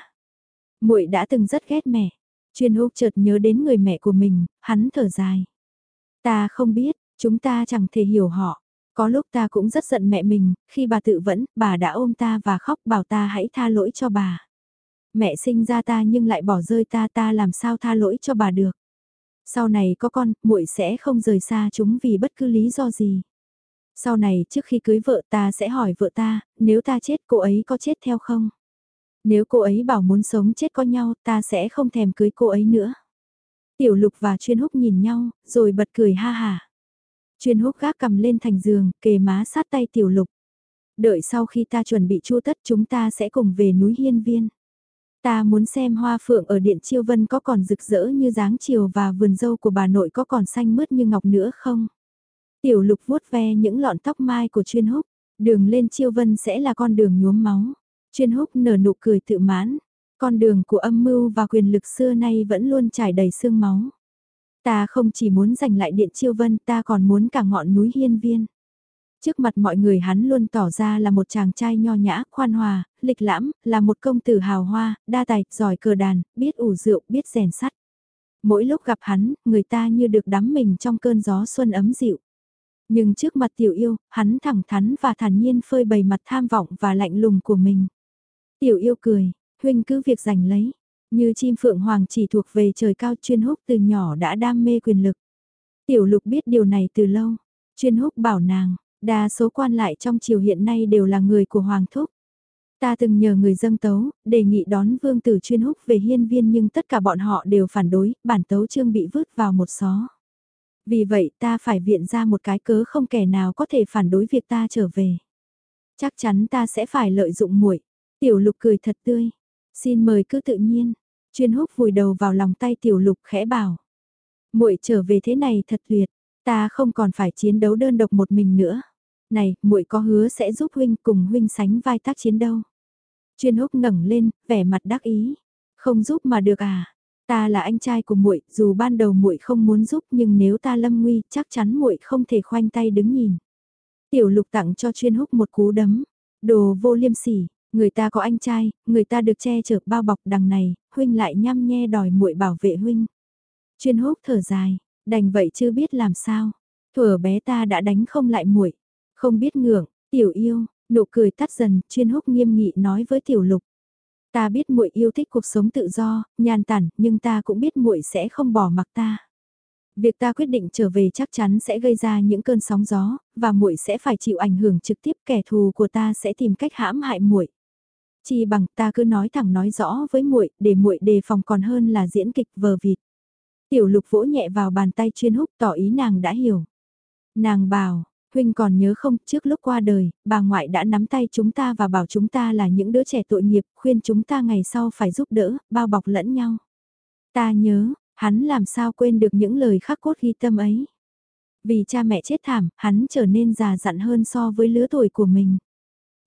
Muội đã từng rất ghét mẹ. Chuyên húc chợt nhớ đến người mẹ của mình, hắn thở dài. Ta không biết, Chúng ta chẳng thể hiểu họ. Có lúc ta cũng rất giận mẹ mình, khi bà tự vẫn, bà đã ôm ta và khóc bảo ta hãy tha lỗi cho bà. Mẹ sinh ra ta nhưng lại bỏ rơi ta ta làm sao tha lỗi cho bà được. Sau này có con, muội sẽ không rời xa chúng vì bất cứ lý do gì. Sau này trước khi cưới vợ ta sẽ hỏi vợ ta, nếu ta chết cô ấy có chết theo không? Nếu cô ấy bảo muốn sống chết có nhau ta sẽ không thèm cưới cô ấy nữa. Tiểu lục và chuyên húc nhìn nhau, rồi bật cười ha hà. Chuyên húc gác cầm lên thành giường, kề má sát tay tiểu lục. Đợi sau khi ta chuẩn bị chua tất chúng ta sẽ cùng về núi Hiên Viên. Ta muốn xem hoa phượng ở điện chiêu vân có còn rực rỡ như dáng chiều và vườn dâu của bà nội có còn xanh mướt như ngọc nữa không? Tiểu lục vuốt ve những lọn tóc mai của chuyên húc, đường lên chiêu vân sẽ là con đường nhuốm máu. Chuyên húc nở nụ cười tự mãn, con đường của âm mưu và quyền lực xưa nay vẫn luôn trải đầy sương máu. Ta không chỉ muốn giành lại điện chiêu vân ta còn muốn cả ngọn núi hiên viên. Trước mặt mọi người hắn luôn tỏ ra là một chàng trai nho nhã, khoan hòa, lịch lãm, là một công tử hào hoa, đa tài, giỏi cờ đàn, biết ủ rượu, biết rèn sắt. Mỗi lúc gặp hắn, người ta như được đắm mình trong cơn gió xuân ấm dịu. Nhưng trước mặt tiểu yêu, hắn thẳng thắn và thản nhiên phơi bày mặt tham vọng và lạnh lùng của mình. Tiểu yêu cười, huynh cứ việc giành lấy. Như chim phượng hoàng chỉ thuộc về trời cao chuyên húc từ nhỏ đã đam mê quyền lực. Tiểu lục biết điều này từ lâu. Chuyên húc bảo nàng, đa số quan lại trong triều hiện nay đều là người của hoàng thúc. Ta từng nhờ người dâng tấu, đề nghị đón vương tử chuyên húc về hiên viên nhưng tất cả bọn họ đều phản đối, bản tấu chương bị vứt vào một xó. Vì vậy ta phải viện ra một cái cớ không kẻ nào có thể phản đối việc ta trở về. Chắc chắn ta sẽ phải lợi dụng muội. Tiểu lục cười thật tươi. Xin mời cứ tự nhiên. Chuyên húc vùi đầu vào lòng tay tiểu lục khẽ bảo. muội trở về thế này thật tuyệt. Ta không còn phải chiến đấu đơn độc một mình nữa. Này, muội có hứa sẽ giúp huynh cùng huynh sánh vai tác chiến đâu. Chuyên húc ngẩng lên, vẻ mặt đắc ý. Không giúp mà được à? Ta là anh trai của muội, dù ban đầu muội không muốn giúp nhưng nếu ta lâm nguy, chắc chắn muội không thể khoanh tay đứng nhìn. Tiểu lục tặng cho chuyên húc một cú đấm. Đồ vô liêm sỉ, người ta có anh trai, người ta được che chở bao bọc đằng này, huynh lại nhăm nhe đòi muội bảo vệ huynh. Chuyên húc thở dài, đành vậy chưa biết làm sao. Thuở bé ta đã đánh không lại muội, không biết ngưỡng, tiểu yêu, nụ cười tắt dần, chuyên húc nghiêm nghị nói với tiểu lục. Ta biết muội yêu thích cuộc sống tự do, nhàn tản, nhưng ta cũng biết muội sẽ không bỏ mặc ta. Việc ta quyết định trở về chắc chắn sẽ gây ra những cơn sóng gió, và muội sẽ phải chịu ảnh hưởng trực tiếp kẻ thù của ta sẽ tìm cách hãm hại muội. Chỉ bằng ta cứ nói thẳng nói rõ với muội, để muội đề phòng còn hơn là diễn kịch vờ vịt. Tiểu lục vỗ nhẹ vào bàn tay chuyên húc tỏ ý nàng đã hiểu. Nàng bảo, huynh còn nhớ không, trước lúc qua đời, bà ngoại đã nắm tay chúng ta và bảo chúng ta là những đứa trẻ tội nghiệp, khuyên chúng ta ngày sau phải giúp đỡ, bao bọc lẫn nhau. Ta nhớ, hắn làm sao quên được những lời khắc cốt ghi tâm ấy. Vì cha mẹ chết thảm, hắn trở nên già dặn hơn so với lứa tuổi của mình.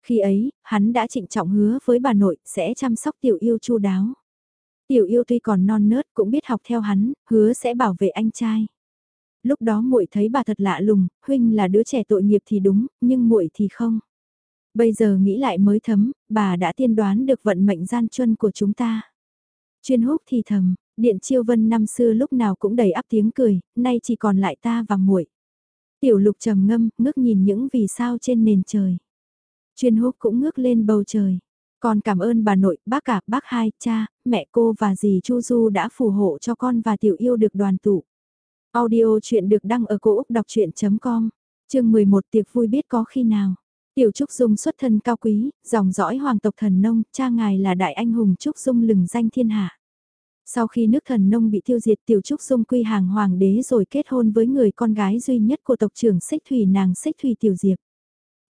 Khi ấy, hắn đã trịnh trọng hứa với bà nội sẽ chăm sóc tiểu yêu chu đáo. Tiểu yêu tuy còn non nớt cũng biết học theo hắn, hứa sẽ bảo vệ anh trai. Lúc đó muội thấy bà thật lạ lùng, huynh là đứa trẻ tội nghiệp thì đúng, nhưng muội thì không. Bây giờ nghĩ lại mới thấm, bà đã tiên đoán được vận mệnh gian truân của chúng ta. Chuyên húc thì thầm, điện chiêu vân năm xưa lúc nào cũng đầy áp tiếng cười, nay chỉ còn lại ta và muội. Tiểu lục trầm ngâm, ngước nhìn những vì sao trên nền trời. Chuyên húc cũng ngước lên bầu trời. Con cảm ơn bà nội, bác cả, bác hai, cha, mẹ cô và dì Chu Du đã phù hộ cho con và tiểu yêu được đoàn tụ. Audio chuyện được đăng ở cổ Úc đọc chuyện.com, chương 11 tiệc vui biết có khi nào. Tiểu Trúc Dung xuất thân cao quý, dòng dõi hoàng tộc thần nông, cha ngài là đại anh hùng Trúc Dung lừng danh thiên hạ. Sau khi nước thần nông bị tiêu diệt Tiểu Trúc Dung quy hàng hoàng đế rồi kết hôn với người con gái duy nhất của tộc trưởng Xích Thủy nàng Xích Thủy Tiểu Diệp.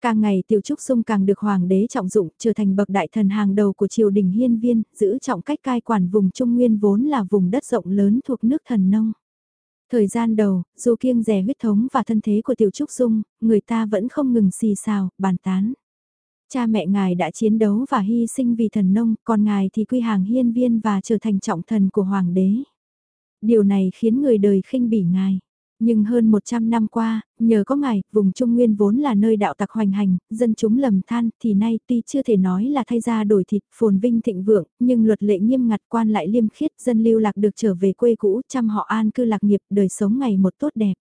Càng ngày Tiểu Trúc Dung càng được hoàng đế trọng dụng, trở thành bậc đại thần hàng đầu của triều đình hiên viên, giữ trọng cách cai quản vùng Trung Nguyên vốn là vùng đất rộng lớn thuộc nước thần nông. Thời gian đầu, dù kiêng rẻ huyết thống và thân thế của Tiểu Trúc Dung, người ta vẫn không ngừng xì xào, bàn tán. Cha mẹ ngài đã chiến đấu và hy sinh vì thần nông, còn ngài thì quy hàng hiên viên và trở thành trọng thần của hoàng đế. Điều này khiến người đời khinh bỉ ngài. Nhưng hơn 100 năm qua, nhờ có ngài, vùng Trung Nguyên vốn là nơi đạo tặc hoành hành, dân chúng lầm than, thì nay tuy chưa thể nói là thay ra đổi thịt, phồn vinh thịnh vượng, nhưng luật lệ nghiêm ngặt quan lại liêm khiết, dân lưu lạc được trở về quê cũ, chăm họ an cư lạc nghiệp, đời sống ngày một tốt đẹp.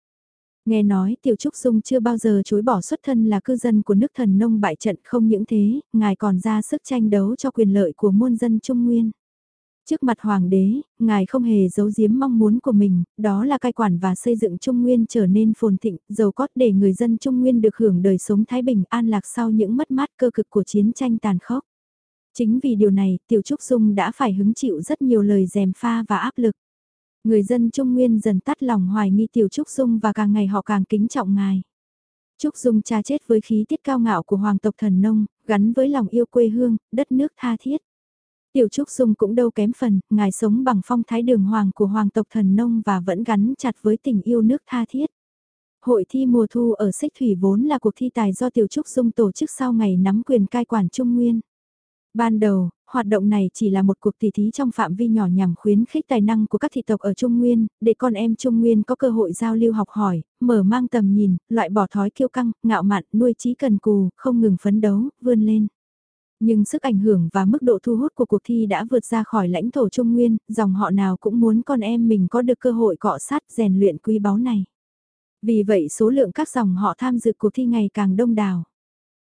Nghe nói Tiểu Trúc Dung chưa bao giờ chối bỏ xuất thân là cư dân của nước thần nông bại trận không những thế, ngài còn ra sức tranh đấu cho quyền lợi của muôn dân Trung Nguyên. Trước mặt hoàng đế, ngài không hề giấu giếm mong muốn của mình, đó là cai quản và xây dựng Trung Nguyên trở nên phồn thịnh, giàu có để người dân Trung Nguyên được hưởng đời sống thái bình an lạc sau những mất mát cơ cực của chiến tranh tàn khốc. Chính vì điều này, Tiểu Trúc Dung đã phải hứng chịu rất nhiều lời dèm pha và áp lực. Người dân Trung Nguyên dần tắt lòng hoài nghi Tiểu Trúc Dung và càng ngày họ càng kính trọng ngài. Trúc Dung cha chết với khí tiết cao ngạo của hoàng tộc thần nông, gắn với lòng yêu quê hương, đất nước tha thiết. Tiểu Trúc Dung cũng đâu kém phần, ngài sống bằng phong thái đường hoàng của hoàng tộc thần nông và vẫn gắn chặt với tình yêu nước tha thiết. Hội thi mùa thu ở Xích Thủy vốn là cuộc thi tài do Tiểu Trúc Dung tổ chức sau ngày nắm quyền cai quản Trung Nguyên. Ban đầu, hoạt động này chỉ là một cuộc tỷ thí trong phạm vi nhỏ nhằm khuyến khích tài năng của các thị tộc ở Trung Nguyên, để con em Trung Nguyên có cơ hội giao lưu học hỏi, mở mang tầm nhìn, loại bỏ thói kiêu căng, ngạo mạn, nuôi trí cần cù, không ngừng phấn đấu, vươn lên. Nhưng sức ảnh hưởng và mức độ thu hút của cuộc thi đã vượt ra khỏi lãnh thổ Trung Nguyên, dòng họ nào cũng muốn con em mình có được cơ hội cọ sát rèn luyện quý báu này. Vì vậy số lượng các dòng họ tham dự cuộc thi ngày càng đông đảo.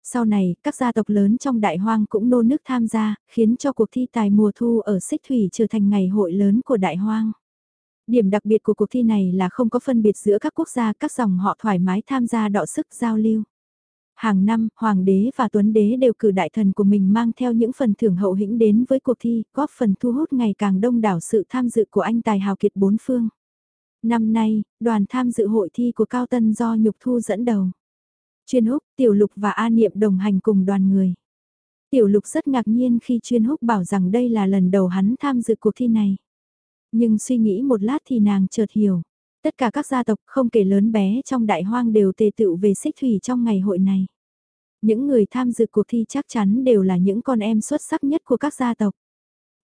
Sau này, các gia tộc lớn trong đại hoang cũng nô nước tham gia, khiến cho cuộc thi tài mùa thu ở Xích Thủy trở thành ngày hội lớn của đại hoang. Điểm đặc biệt của cuộc thi này là không có phân biệt giữa các quốc gia, các dòng họ thoải mái tham gia đọ sức giao lưu. Hàng năm, Hoàng đế và Tuấn đế đều cử đại thần của mình mang theo những phần thưởng hậu hĩnh đến với cuộc thi, góp phần thu hút ngày càng đông đảo sự tham dự của anh tài hào kiệt bốn phương. Năm nay, đoàn tham dự hội thi của Cao Tân do Nhục Thu dẫn đầu. Chuyên Húc, Tiểu Lục và A Niệm đồng hành cùng đoàn người. Tiểu Lục rất ngạc nhiên khi Chuyên Húc bảo rằng đây là lần đầu hắn tham dự cuộc thi này. Nhưng suy nghĩ một lát thì nàng chợt hiểu. Tất cả các gia tộc không kể lớn bé trong đại hoang đều tề tựu về xích thủy trong ngày hội này. Những người tham dự cuộc thi chắc chắn đều là những con em xuất sắc nhất của các gia tộc.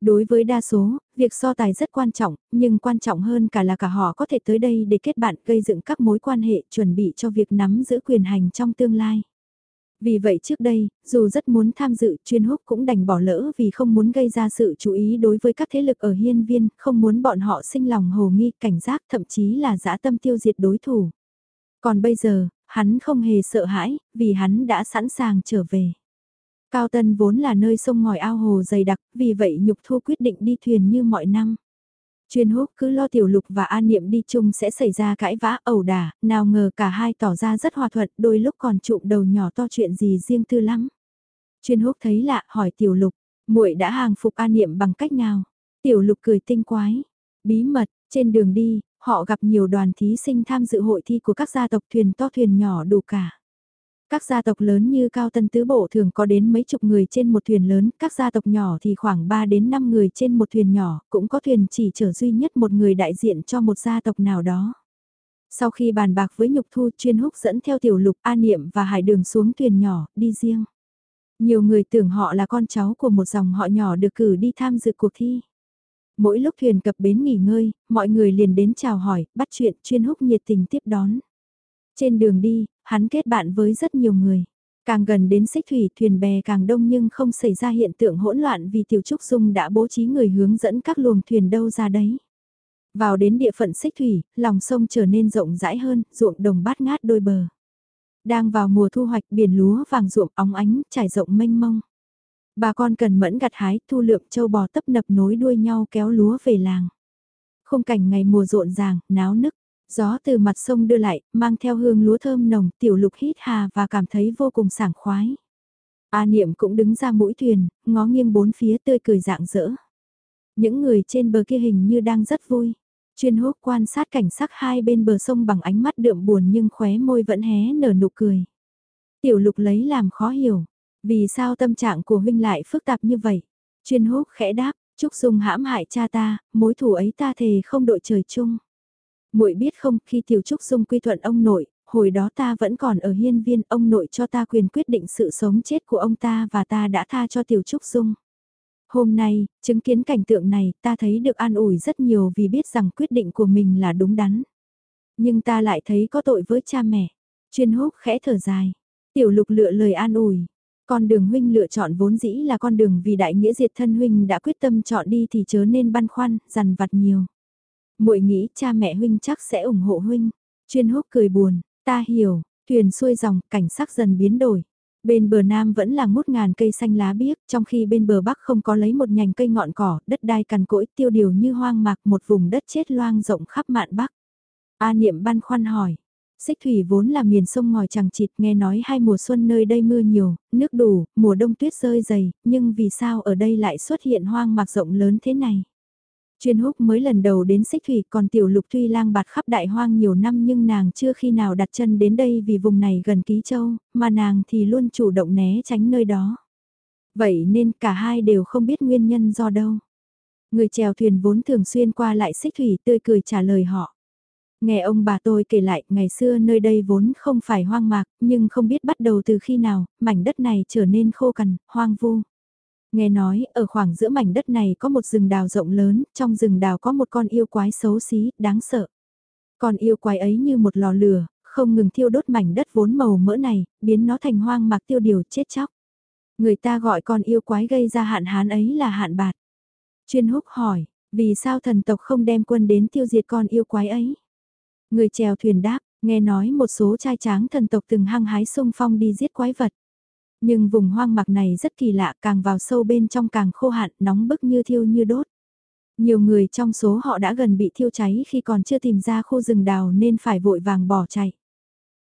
Đối với đa số, việc so tài rất quan trọng, nhưng quan trọng hơn cả là cả họ có thể tới đây để kết bạn gây dựng các mối quan hệ chuẩn bị cho việc nắm giữ quyền hành trong tương lai. Vì vậy trước đây, dù rất muốn tham dự, chuyên húc cũng đành bỏ lỡ vì không muốn gây ra sự chú ý đối với các thế lực ở hiên viên, không muốn bọn họ sinh lòng hồ nghi, cảnh giác, thậm chí là dã tâm tiêu diệt đối thủ. Còn bây giờ, hắn không hề sợ hãi, vì hắn đã sẵn sàng trở về. Cao Tân vốn là nơi sông ngòi ao hồ dày đặc, vì vậy Nhục Thu quyết định đi thuyền như mọi năm. Chuyên húc cứ lo tiểu lục và an niệm đi chung sẽ xảy ra cãi vã ẩu đả, nào ngờ cả hai tỏ ra rất hòa thuận, đôi lúc còn trụm đầu nhỏ to chuyện gì riêng tư lắm. Chuyên húc thấy lạ, hỏi tiểu lục, muội đã hàng phục an niệm bằng cách nào? Tiểu lục cười tinh quái, bí mật, trên đường đi, họ gặp nhiều đoàn thí sinh tham dự hội thi của các gia tộc thuyền to thuyền nhỏ đủ cả. Các gia tộc lớn như Cao Tân Tứ Bộ thường có đến mấy chục người trên một thuyền lớn, các gia tộc nhỏ thì khoảng 3 đến 5 người trên một thuyền nhỏ, cũng có thuyền chỉ chở duy nhất một người đại diện cho một gia tộc nào đó. Sau khi bàn bạc với Nhục Thu chuyên húc dẫn theo tiểu lục a niệm và hải đường xuống thuyền nhỏ, đi riêng. Nhiều người tưởng họ là con cháu của một dòng họ nhỏ được cử đi tham dự cuộc thi. Mỗi lúc thuyền cập bến nghỉ ngơi, mọi người liền đến chào hỏi, bắt chuyện chuyên húc nhiệt tình tiếp đón. Trên đường đi, hắn kết bạn với rất nhiều người. Càng gần đến xích thủy thuyền bè càng đông nhưng không xảy ra hiện tượng hỗn loạn vì Tiểu Trúc Dung đã bố trí người hướng dẫn các luồng thuyền đâu ra đấy. Vào đến địa phận xích thủy, lòng sông trở nên rộng rãi hơn, ruộng đồng bát ngát đôi bờ. Đang vào mùa thu hoạch biển lúa vàng ruộng óng ánh, trải rộng mênh mông. Bà con cần mẫn gặt hái, thu lượm châu bò tấp nập nối đuôi nhau kéo lúa về làng. khung cảnh ngày mùa rộn ràng, náo nức. Gió từ mặt sông đưa lại, mang theo hương lúa thơm nồng, tiểu lục hít hà và cảm thấy vô cùng sảng khoái. A niệm cũng đứng ra mũi thuyền, ngó nghiêng bốn phía tươi cười dạng dỡ. Những người trên bờ kia hình như đang rất vui. Chuyên húc quan sát cảnh sắc hai bên bờ sông bằng ánh mắt đượm buồn nhưng khóe môi vẫn hé nở nụ cười. Tiểu lục lấy làm khó hiểu. Vì sao tâm trạng của huynh lại phức tạp như vậy? Chuyên húc khẽ đáp, Trúc Dung hãm hại cha ta, mối thù ấy ta thề không đội trời chung muội biết không, khi Tiểu Trúc Dung quy thuận ông nội, hồi đó ta vẫn còn ở hiên viên, ông nội cho ta quyền quyết định sự sống chết của ông ta và ta đã tha cho Tiểu Trúc Dung. Hôm nay, chứng kiến cảnh tượng này, ta thấy được an ủi rất nhiều vì biết rằng quyết định của mình là đúng đắn. Nhưng ta lại thấy có tội với cha mẹ. Chuyên húc khẽ thở dài. Tiểu lục lựa lời an ủi. Con đường huynh lựa chọn vốn dĩ là con đường vì đại nghĩa diệt thân huynh đã quyết tâm chọn đi thì chớ nên băn khoăn, dằn vặt nhiều muội nghĩ cha mẹ huynh chắc sẽ ủng hộ huynh. Chuyên húc cười buồn, ta hiểu, thuyền xuôi dòng, cảnh sắc dần biến đổi. Bên bờ nam vẫn là ngút ngàn cây xanh lá biếc, trong khi bên bờ bắc không có lấy một nhành cây ngọn cỏ, đất đai cằn cỗi tiêu điều như hoang mạc một vùng đất chết loang rộng khắp mạn bắc. A niệm băn khoăn hỏi, Xích thủy vốn là miền sông ngòi chẳng chịt nghe nói hai mùa xuân nơi đây mưa nhiều, nước đủ, mùa đông tuyết rơi dày, nhưng vì sao ở đây lại xuất hiện hoang mạc rộng lớn thế này? Chuyên húc mới lần đầu đến xích thủy còn tiểu lục tuy lang bạt khắp đại hoang nhiều năm nhưng nàng chưa khi nào đặt chân đến đây vì vùng này gần ký châu, mà nàng thì luôn chủ động né tránh nơi đó. Vậy nên cả hai đều không biết nguyên nhân do đâu. Người chèo thuyền vốn thường xuyên qua lại xích thủy tươi cười trả lời họ. Nghe ông bà tôi kể lại, ngày xưa nơi đây vốn không phải hoang mạc, nhưng không biết bắt đầu từ khi nào, mảnh đất này trở nên khô cằn, hoang vu. Nghe nói, ở khoảng giữa mảnh đất này có một rừng đào rộng lớn, trong rừng đào có một con yêu quái xấu xí, đáng sợ. Con yêu quái ấy như một lò lửa, không ngừng thiêu đốt mảnh đất vốn màu mỡ này, biến nó thành hoang mạc tiêu điều chết chóc. Người ta gọi con yêu quái gây ra hạn hán ấy là hạn bạt. Chuyên húc hỏi, vì sao thần tộc không đem quân đến tiêu diệt con yêu quái ấy? Người chèo thuyền đáp, nghe nói một số trai tráng thần tộc từng hăng hái sung phong đi giết quái vật. Nhưng vùng hoang mạc này rất kỳ lạ, càng vào sâu bên trong càng khô hạn, nóng bức như thiêu như đốt. Nhiều người trong số họ đã gần bị thiêu cháy khi còn chưa tìm ra khu rừng đào nên phải vội vàng bỏ chạy.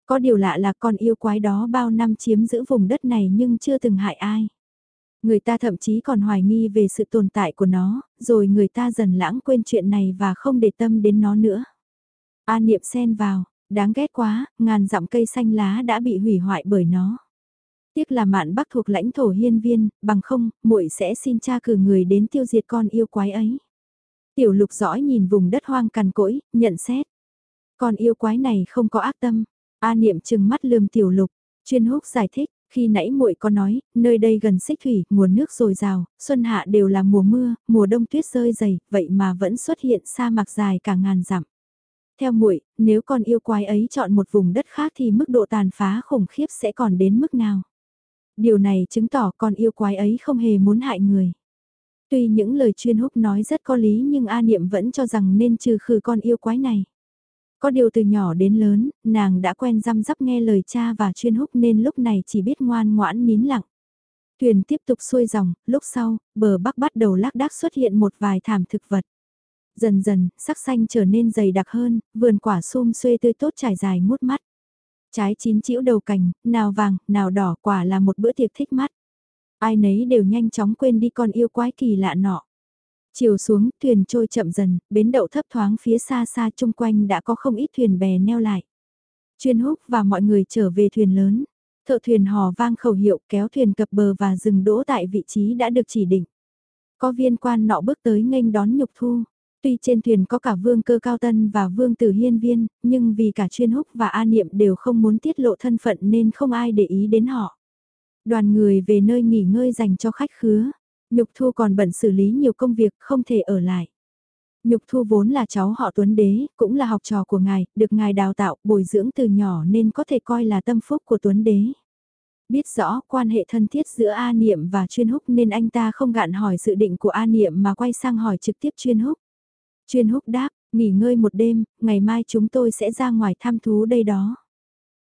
Có điều lạ là con yêu quái đó bao năm chiếm giữ vùng đất này nhưng chưa từng hại ai. Người ta thậm chí còn hoài nghi về sự tồn tại của nó, rồi người ta dần lãng quên chuyện này và không để tâm đến nó nữa. A niệm xen vào, đáng ghét quá, ngàn dặm cây xanh lá đã bị hủy hoại bởi nó. Tiếc là mạn bắc thuộc lãnh thổ hiên viên, bằng không, muội sẽ xin cha cử người đến tiêu diệt con yêu quái ấy. Tiểu lục dõi nhìn vùng đất hoang cằn cỗi, nhận xét. Con yêu quái này không có ác tâm. A niệm chừng mắt lườm tiểu lục, chuyên húc giải thích, khi nãy muội có nói, nơi đây gần xích thủy, nguồn nước dồi dào, xuân hạ đều là mùa mưa, mùa đông tuyết rơi dày, vậy mà vẫn xuất hiện sa mạc dài cả ngàn dặm. Theo muội, nếu con yêu quái ấy chọn một vùng đất khác thì mức độ tàn phá khủng khiếp sẽ còn đến mức nào? Điều này chứng tỏ con yêu quái ấy không hề muốn hại người. Tuy những lời chuyên húc nói rất có lý nhưng A Niệm vẫn cho rằng nên trừ khử con yêu quái này. Có điều từ nhỏ đến lớn, nàng đã quen răm rắp nghe lời cha và chuyên húc nên lúc này chỉ biết ngoan ngoãn nín lặng. Thuyền tiếp tục xuôi dòng, lúc sau, bờ bắc bắt đầu lác đác xuất hiện một vài thảm thực vật. Dần dần, sắc xanh trở nên dày đặc hơn, vườn quả sum xuê tươi tốt trải dài ngút mắt. Trái chín chĩu đầu cành, nào vàng, nào đỏ quả là một bữa tiệc thích mắt. Ai nấy đều nhanh chóng quên đi con yêu quái kỳ lạ nọ. Chiều xuống, thuyền trôi chậm dần, bến đậu thấp thoáng phía xa xa chung quanh đã có không ít thuyền bè neo lại. Chuyên húc và mọi người trở về thuyền lớn. Thợ thuyền hò vang khẩu hiệu kéo thuyền cập bờ và dừng đỗ tại vị trí đã được chỉ định. Có viên quan nọ bước tới nghênh đón nhục thu. Tuy trên thuyền có cả vương cơ cao tân và vương tử hiên viên, nhưng vì cả chuyên húc và a niệm đều không muốn tiết lộ thân phận nên không ai để ý đến họ. Đoàn người về nơi nghỉ ngơi dành cho khách khứa. Nhục Thu còn bận xử lý nhiều công việc không thể ở lại. Nhục Thu vốn là cháu họ Tuấn Đế, cũng là học trò của ngài, được ngài đào tạo, bồi dưỡng từ nhỏ nên có thể coi là tâm phúc của Tuấn Đế. Biết rõ quan hệ thân thiết giữa A Niệm và Chuyên Húc nên anh ta không gạn hỏi dự định của A Niệm mà quay sang hỏi trực tiếp Chuyên Húc. Chuyên Húc đáp, nghỉ ngơi một đêm, ngày mai chúng tôi sẽ ra ngoài thăm thú đây đó.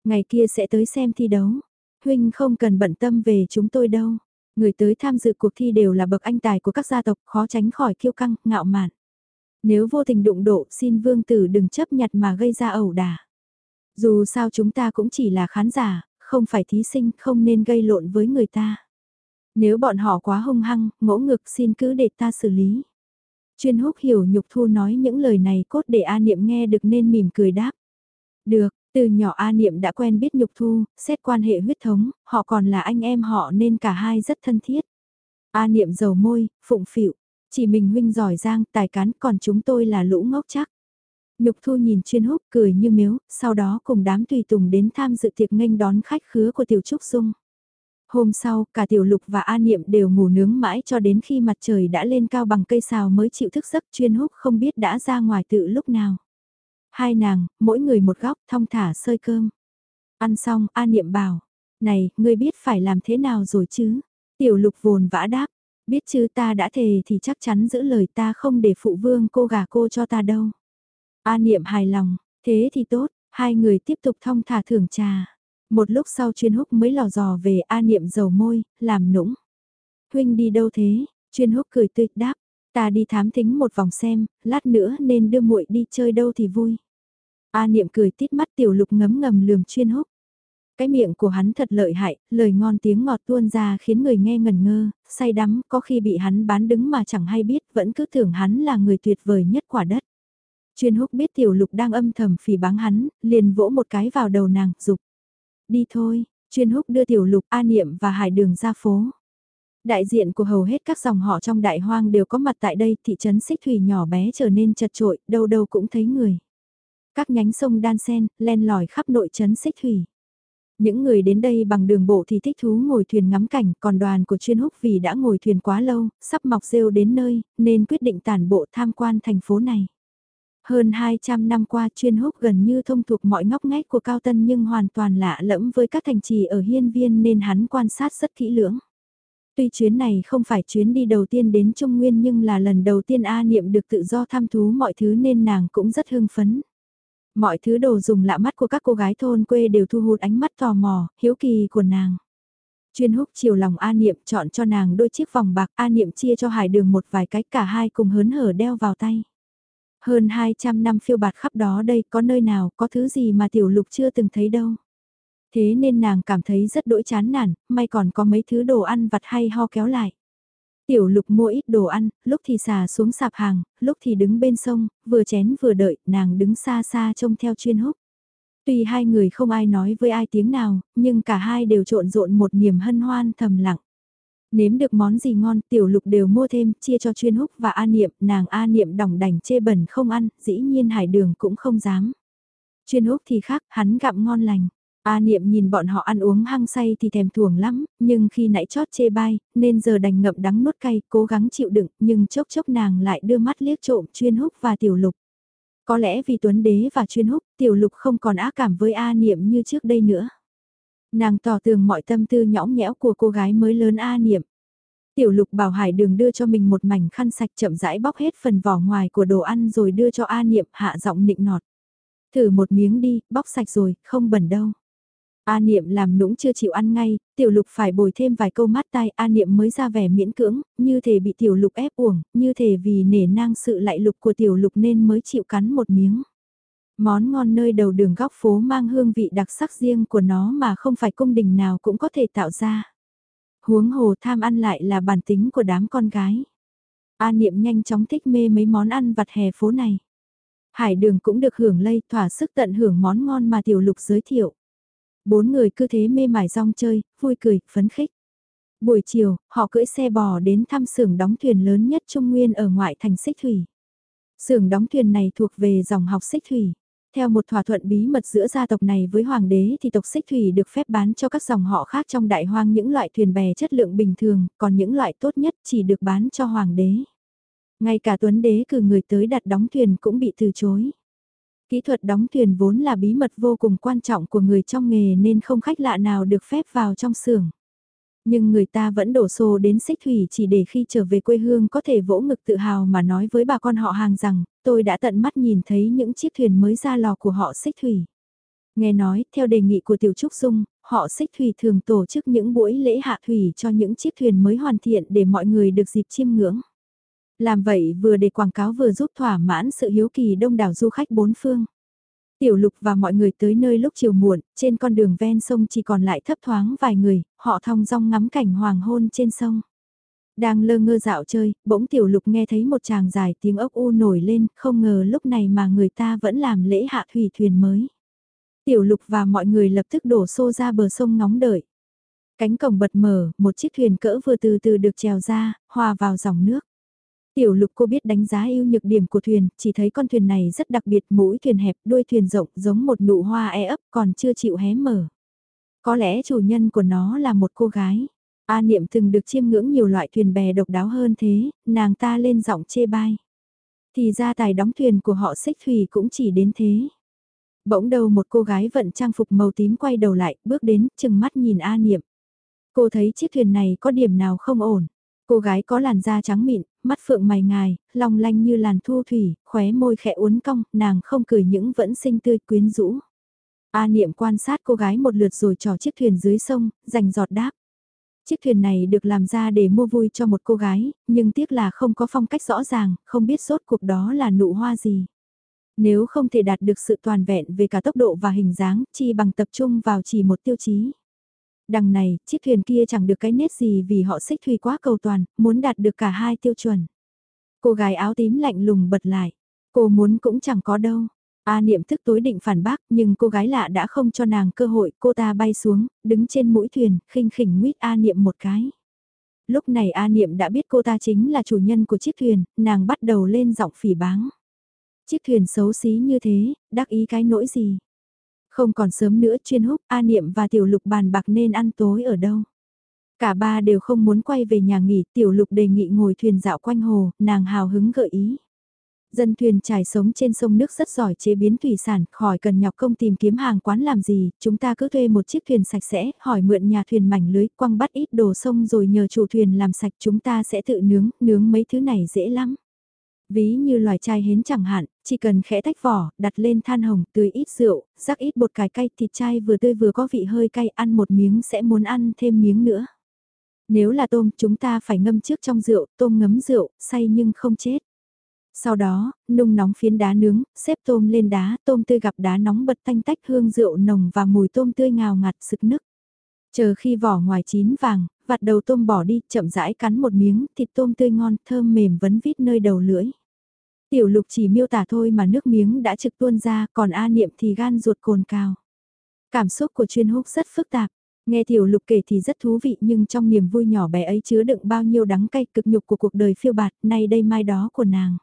Ngày kia sẽ tới xem thi đấu. Huynh không cần bận tâm về chúng tôi đâu. Người tới tham dự cuộc thi đều là bậc anh tài của các gia tộc khó tránh khỏi kiêu căng, ngạo mạn. Nếu vô tình đụng độ xin vương tử đừng chấp nhặt mà gây ra ẩu đả. Dù sao chúng ta cũng chỉ là khán giả, không phải thí sinh, không nên gây lộn với người ta. Nếu bọn họ quá hung hăng, ngỗ ngực xin cứ để ta xử lý. Chuyên húc hiểu nhục thu nói những lời này cốt để A Niệm nghe được nên mỉm cười đáp. Được, từ nhỏ A Niệm đã quen biết nhục thu, xét quan hệ huyết thống, họ còn là anh em họ nên cả hai rất thân thiết. A Niệm dầu môi, phụng phịu, chỉ mình huynh giỏi giang, tài cán, còn chúng tôi là lũ ngốc chắc. Nhục thu nhìn chuyên húc cười như miếu, sau đó cùng đám tùy tùng đến tham dự tiệc nghênh đón khách khứa của Tiểu Trúc Dung. Hôm sau, cả Tiểu Lục và A Niệm đều ngủ nướng mãi cho đến khi mặt trời đã lên cao bằng cây xào mới chịu thức giấc chuyên húc không biết đã ra ngoài tự lúc nào. Hai nàng, mỗi người một góc, thong thả sơi cơm. Ăn xong, A Niệm bảo, này, ngươi biết phải làm thế nào rồi chứ? Tiểu lục vồn vã đáp, biết chứ ta đã thề thì chắc chắn giữ lời ta không để phụ vương cô gà cô cho ta đâu. A Niệm hài lòng, thế thì tốt, hai người tiếp tục thong thả thưởng trà. Một lúc sau chuyên húc mới lò dò về A Niệm dầu môi, làm nũng. Huynh đi đâu thế? Chuyên húc cười tươi đáp, Ta đi thám thính một vòng xem, lát nữa nên đưa muội đi chơi đâu thì vui. A niệm cười tít mắt tiểu lục ngấm ngầm lườm chuyên húc. Cái miệng của hắn thật lợi hại, lời ngon tiếng ngọt tuôn ra khiến người nghe ngẩn ngơ, say đắm, có khi bị hắn bán đứng mà chẳng hay biết, vẫn cứ tưởng hắn là người tuyệt vời nhất quả đất. Chuyên húc biết tiểu lục đang âm thầm phỉ báng hắn, liền vỗ một cái vào đầu nàng, dục Đi thôi, chuyên húc đưa tiểu lục A niệm và hải đường ra phố. Đại diện của hầu hết các dòng họ trong đại hoang đều có mặt tại đây, thị trấn xích thủy nhỏ bé trở nên chật trội, đâu đâu cũng thấy người. Các nhánh sông đan sen, len lỏi khắp nội trấn xích thủy. Những người đến đây bằng đường bộ thì thích thú ngồi thuyền ngắm cảnh, còn đoàn của chuyên húc vì đã ngồi thuyền quá lâu, sắp mọc rêu đến nơi, nên quyết định tản bộ tham quan thành phố này. Hơn 200 năm qua chuyên húc gần như thông thuộc mọi ngóc ngách của Cao Tân nhưng hoàn toàn lạ lẫm với các thành trì ở hiên viên nên hắn quan sát rất kỹ lưỡng. Tuy chuyến này không phải chuyến đi đầu tiên đến Trung Nguyên nhưng là lần đầu tiên A Niệm được tự do tham thú mọi thứ nên nàng cũng rất hưng phấn. Mọi thứ đồ dùng lạ mắt của các cô gái thôn quê đều thu hút ánh mắt tò mò, hiếu kỳ của nàng. Chuyên húc chiều lòng A Niệm chọn cho nàng đôi chiếc vòng bạc A Niệm chia cho hải đường một vài cái cả hai cùng hớn hở đeo vào tay. Hơn 200 năm phiêu bạt khắp đó đây có nơi nào có thứ gì mà tiểu lục chưa từng thấy đâu. Thế nên nàng cảm thấy rất đỗi chán nản, may còn có mấy thứ đồ ăn vặt hay ho kéo lại. Tiểu lục mua ít đồ ăn, lúc thì xà xuống sạp hàng, lúc thì đứng bên sông, vừa chén vừa đợi, nàng đứng xa xa trông theo chuyên húc. Tuy hai người không ai nói với ai tiếng nào, nhưng cả hai đều trộn rộn một niềm hân hoan thầm lặng. Nếm được món gì ngon, tiểu lục đều mua thêm, chia cho chuyên húc và A Niệm, nàng A Niệm đỏng đành chê bẩn không ăn, dĩ nhiên hải đường cũng không dám. Chuyên húc thì khác, hắn gặm ngon lành. A Niệm nhìn bọn họ ăn uống hăng say thì thèm thuồng lắm, nhưng khi nãy chót chê bai, nên giờ đành ngậm đắng nuốt cay, cố gắng chịu đựng, nhưng chốc chốc nàng lại đưa mắt liếc trộm chuyên húc và tiểu lục. Có lẽ vì Tuấn Đế và chuyên húc, tiểu lục không còn ác cảm với A Niệm như trước đây nữa. Nàng tỏ tường mọi tâm tư nhõng nhẽo của cô gái mới lớn A Niệm. Tiểu lục bảo hải đường đưa cho mình một mảnh khăn sạch chậm rãi bóc hết phần vỏ ngoài của đồ ăn rồi đưa cho A Niệm hạ giọng nịnh nọt. Thử một miếng đi, bóc sạch rồi, không bẩn đâu. A Niệm làm nũng chưa chịu ăn ngay, tiểu lục phải bồi thêm vài câu mát tai A Niệm mới ra vẻ miễn cưỡng, như thể bị tiểu lục ép uổng, như thể vì nể nang sự lại lục của tiểu lục nên mới chịu cắn một miếng. Món ngon nơi đầu đường góc phố mang hương vị đặc sắc riêng của nó mà không phải cung đình nào cũng có thể tạo ra. Huống hồ tham ăn lại là bản tính của đám con gái. A Niệm nhanh chóng thích mê mấy món ăn vặt hè phố này. Hải đường cũng được hưởng lây thỏa sức tận hưởng món ngon mà tiểu lục giới thiệu. Bốn người cứ thế mê mải rong chơi, vui cười, phấn khích. Buổi chiều, họ cưỡi xe bò đến thăm xưởng đóng thuyền lớn nhất Trung Nguyên ở ngoại thành Xích Thủy. Xưởng đóng thuyền này thuộc về dòng học Xích Thủy. Theo một thỏa thuận bí mật giữa gia tộc này với hoàng đế thì tộc Xích Thủy được phép bán cho các dòng họ khác trong đại hoang những loại thuyền bè chất lượng bình thường, còn những loại tốt nhất chỉ được bán cho hoàng đế. Ngay cả tuấn đế cử người tới đặt đóng thuyền cũng bị từ chối. Kỹ thuật đóng thuyền vốn là bí mật vô cùng quan trọng của người trong nghề nên không khách lạ nào được phép vào trong xưởng. Nhưng người ta vẫn đổ xô đến xích thủy chỉ để khi trở về quê hương có thể vỗ ngực tự hào mà nói với bà con họ hàng rằng, tôi đã tận mắt nhìn thấy những chiếc thuyền mới ra lò của họ xích thủy. Nghe nói, theo đề nghị của Tiểu Trúc Dung, họ xích thủy thường tổ chức những buổi lễ hạ thủy cho những chiếc thuyền mới hoàn thiện để mọi người được dịp chiêm ngưỡng. Làm vậy vừa để quảng cáo vừa giúp thỏa mãn sự hiếu kỳ đông đảo du khách bốn phương. Tiểu lục và mọi người tới nơi lúc chiều muộn, trên con đường ven sông chỉ còn lại thấp thoáng vài người, họ thong dong ngắm cảnh hoàng hôn trên sông. Đang lơ ngơ dạo chơi, bỗng tiểu lục nghe thấy một chàng dài tiếng ốc u nổi lên, không ngờ lúc này mà người ta vẫn làm lễ hạ thủy thuyền mới. Tiểu lục và mọi người lập tức đổ xô ra bờ sông ngóng đợi. Cánh cổng bật mở, một chiếc thuyền cỡ vừa từ từ được trèo ra, hòa vào dòng nước. Tiểu lục cô biết đánh giá ưu nhược điểm của thuyền, chỉ thấy con thuyền này rất đặc biệt, mũi thuyền hẹp, đuôi thuyền rộng, giống một nụ hoa e ấp, còn chưa chịu hé mở. Có lẽ chủ nhân của nó là một cô gái. A Niệm từng được chiêm ngưỡng nhiều loại thuyền bè độc đáo hơn thế, nàng ta lên giọng chê bai. Thì ra tài đóng thuyền của họ xích thủy cũng chỉ đến thế. Bỗng đầu một cô gái vận trang phục màu tím quay đầu lại, bước đến, chừng mắt nhìn A Niệm. Cô thấy chiếc thuyền này có điểm nào không ổn. Cô gái có làn da trắng mịn, mắt phượng mày ngài, long lanh như làn thu thủy, khóe môi khẽ uốn cong, nàng không cười những vẫn xinh tươi quyến rũ. A niệm quan sát cô gái một lượt rồi trò chiếc thuyền dưới sông, rành giọt đáp. Chiếc thuyền này được làm ra để mua vui cho một cô gái, nhưng tiếc là không có phong cách rõ ràng, không biết sốt cuộc đó là nụ hoa gì. Nếu không thể đạt được sự toàn vẹn về cả tốc độ và hình dáng, chi bằng tập trung vào chỉ một tiêu chí. Đằng này, chiếc thuyền kia chẳng được cái nét gì vì họ xích thủy quá cầu toàn, muốn đạt được cả hai tiêu chuẩn. Cô gái áo tím lạnh lùng bật lại. Cô muốn cũng chẳng có đâu. A niệm thức tối định phản bác nhưng cô gái lạ đã không cho nàng cơ hội, cô ta bay xuống, đứng trên mũi thuyền, khinh khỉnh nguyết A niệm một cái. Lúc này A niệm đã biết cô ta chính là chủ nhân của chiếc thuyền, nàng bắt đầu lên giọng phỉ báng. Chiếc thuyền xấu xí như thế, đắc ý cái nỗi gì? Không còn sớm nữa chuyên húc, A Niệm và Tiểu Lục bàn bạc nên ăn tối ở đâu. Cả ba đều không muốn quay về nhà nghỉ, Tiểu Lục đề nghị ngồi thuyền dạo quanh hồ, nàng hào hứng gợi ý. Dân thuyền trải sống trên sông nước rất giỏi chế biến thủy sản, khỏi cần nhọc công tìm kiếm hàng quán làm gì, chúng ta cứ thuê một chiếc thuyền sạch sẽ, hỏi mượn nhà thuyền mảnh lưới, quăng bắt ít đồ sông rồi nhờ chủ thuyền làm sạch chúng ta sẽ tự nướng, nướng mấy thứ này dễ lắm. Ví như loài chai hến chẳng hạn, chỉ cần khẽ tách vỏ, đặt lên than hồng, tưới ít rượu, rắc ít bột cải cay thịt chai vừa tươi vừa có vị hơi cay ăn một miếng sẽ muốn ăn thêm miếng nữa. Nếu là tôm chúng ta phải ngâm trước trong rượu, tôm ngấm rượu, say nhưng không chết. Sau đó, nung nóng phiến đá nướng, xếp tôm lên đá, tôm tươi gặp đá nóng bật tanh tách hương rượu nồng và mùi tôm tươi ngào ngạt sực nức. Chờ khi vỏ ngoài chín vàng, vặt đầu tôm bỏ đi, chậm rãi cắn một miếng, thịt tôm tươi ngon, thơm mềm vấn vít nơi đầu lưỡi. Tiểu lục chỉ miêu tả thôi mà nước miếng đã trực tuôn ra, còn A niệm thì gan ruột cồn cào. Cảm xúc của chuyên húc rất phức tạp. Nghe tiểu lục kể thì rất thú vị nhưng trong niềm vui nhỏ bé ấy chứa đựng bao nhiêu đắng cay cực nhục của cuộc đời phiêu bạt, nay đây mai đó của nàng.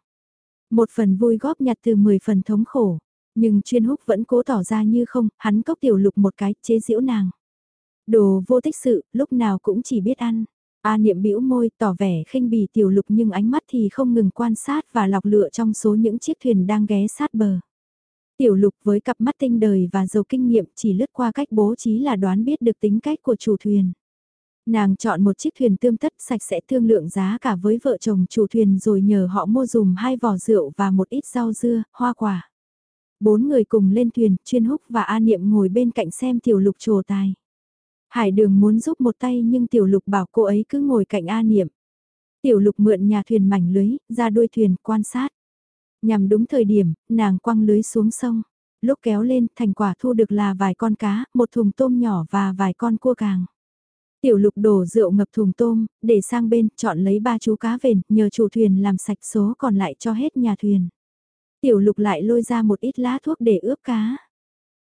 Một phần vui góp nhặt từ 10 phần thống khổ, nhưng chuyên húc vẫn cố tỏ ra như không, hắn cốc tiểu lục một cái, chế giễu nàng. Đồ vô tích sự, lúc nào cũng chỉ biết ăn. A niệm bĩu môi tỏ vẻ khinh bỉ tiểu lục nhưng ánh mắt thì không ngừng quan sát và lọc lựa trong số những chiếc thuyền đang ghé sát bờ. Tiểu lục với cặp mắt tinh đời và giàu kinh nghiệm chỉ lướt qua cách bố trí là đoán biết được tính cách của chủ thuyền. Nàng chọn một chiếc thuyền tươm tất sạch sẽ thương lượng giá cả với vợ chồng chủ thuyền rồi nhờ họ mua dùm hai vỏ rượu và một ít rau dưa, hoa quả. Bốn người cùng lên thuyền, chuyên húc và A Niệm ngồi bên cạnh xem tiểu lục trồ tài. Hải đường muốn giúp một tay nhưng tiểu lục bảo cô ấy cứ ngồi cạnh A Niệm. Tiểu lục mượn nhà thuyền mảnh lưới, ra đuôi thuyền, quan sát. Nhằm đúng thời điểm, nàng quăng lưới xuống sông. Lúc kéo lên, thành quả thu được là vài con cá, một thùng tôm nhỏ và vài con cua càng. Tiểu lục đổ rượu ngập thùng tôm, để sang bên, chọn lấy ba chú cá vền, nhờ chủ thuyền làm sạch số còn lại cho hết nhà thuyền. Tiểu lục lại lôi ra một ít lá thuốc để ướp cá.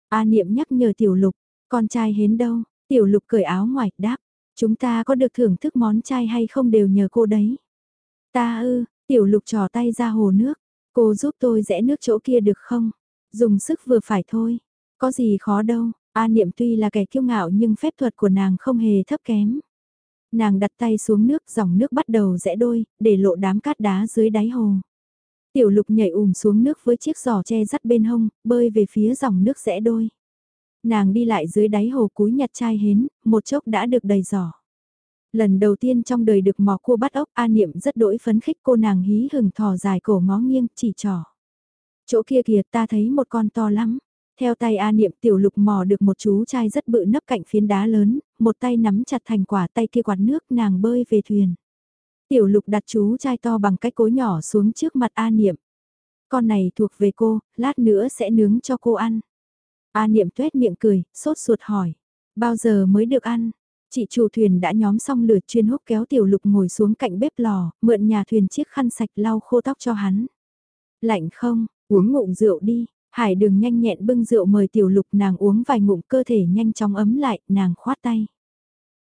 A niệm nhắc nhở tiểu lục, con trai hến đâu, tiểu lục cởi áo ngoài, đáp, chúng ta có được thưởng thức món chay hay không đều nhờ cô đấy. Ta ư, tiểu lục trò tay ra hồ nước, cô giúp tôi rẽ nước chỗ kia được không? Dùng sức vừa phải thôi, có gì khó đâu, A Niệm tuy là kẻ kiêu ngạo nhưng phép thuật của nàng không hề thấp kém. Nàng đặt tay xuống nước, dòng nước bắt đầu rẽ đôi, để lộ đám cát đá dưới đáy hồ. Tiểu lục nhảy ùm xuống nước với chiếc giỏ che dắt bên hông, bơi về phía dòng nước rẽ đôi. Nàng đi lại dưới đáy hồ cúi nhặt chai hến, một chốc đã được đầy giỏ. Lần đầu tiên trong đời được mò cua bắt ốc, A Niệm rất đỗi phấn khích cô nàng hí hừng thò dài cổ ngó nghiêng, chỉ trỏ. Chỗ kia kìa ta thấy một con to lắm. Theo tay A Niệm tiểu lục mò được một chú trai rất bự nấp cạnh phiến đá lớn, một tay nắm chặt thành quả tay kia quạt nước nàng bơi về thuyền. Tiểu lục đặt chú trai to bằng cái cối nhỏ xuống trước mặt A Niệm. Con này thuộc về cô, lát nữa sẽ nướng cho cô ăn. A Niệm tuét miệng cười, sốt ruột hỏi. Bao giờ mới được ăn? Chị chủ thuyền đã nhóm xong lửa chuyên húc kéo tiểu lục ngồi xuống cạnh bếp lò, mượn nhà thuyền chiếc khăn sạch lau khô tóc cho hắn. Lạnh không, uống ngụm rượu đi, Hải đường nhanh nhẹn bưng rượu mời tiểu lục nàng uống vài ngụm cơ thể nhanh chóng ấm lại, nàng khoát tay.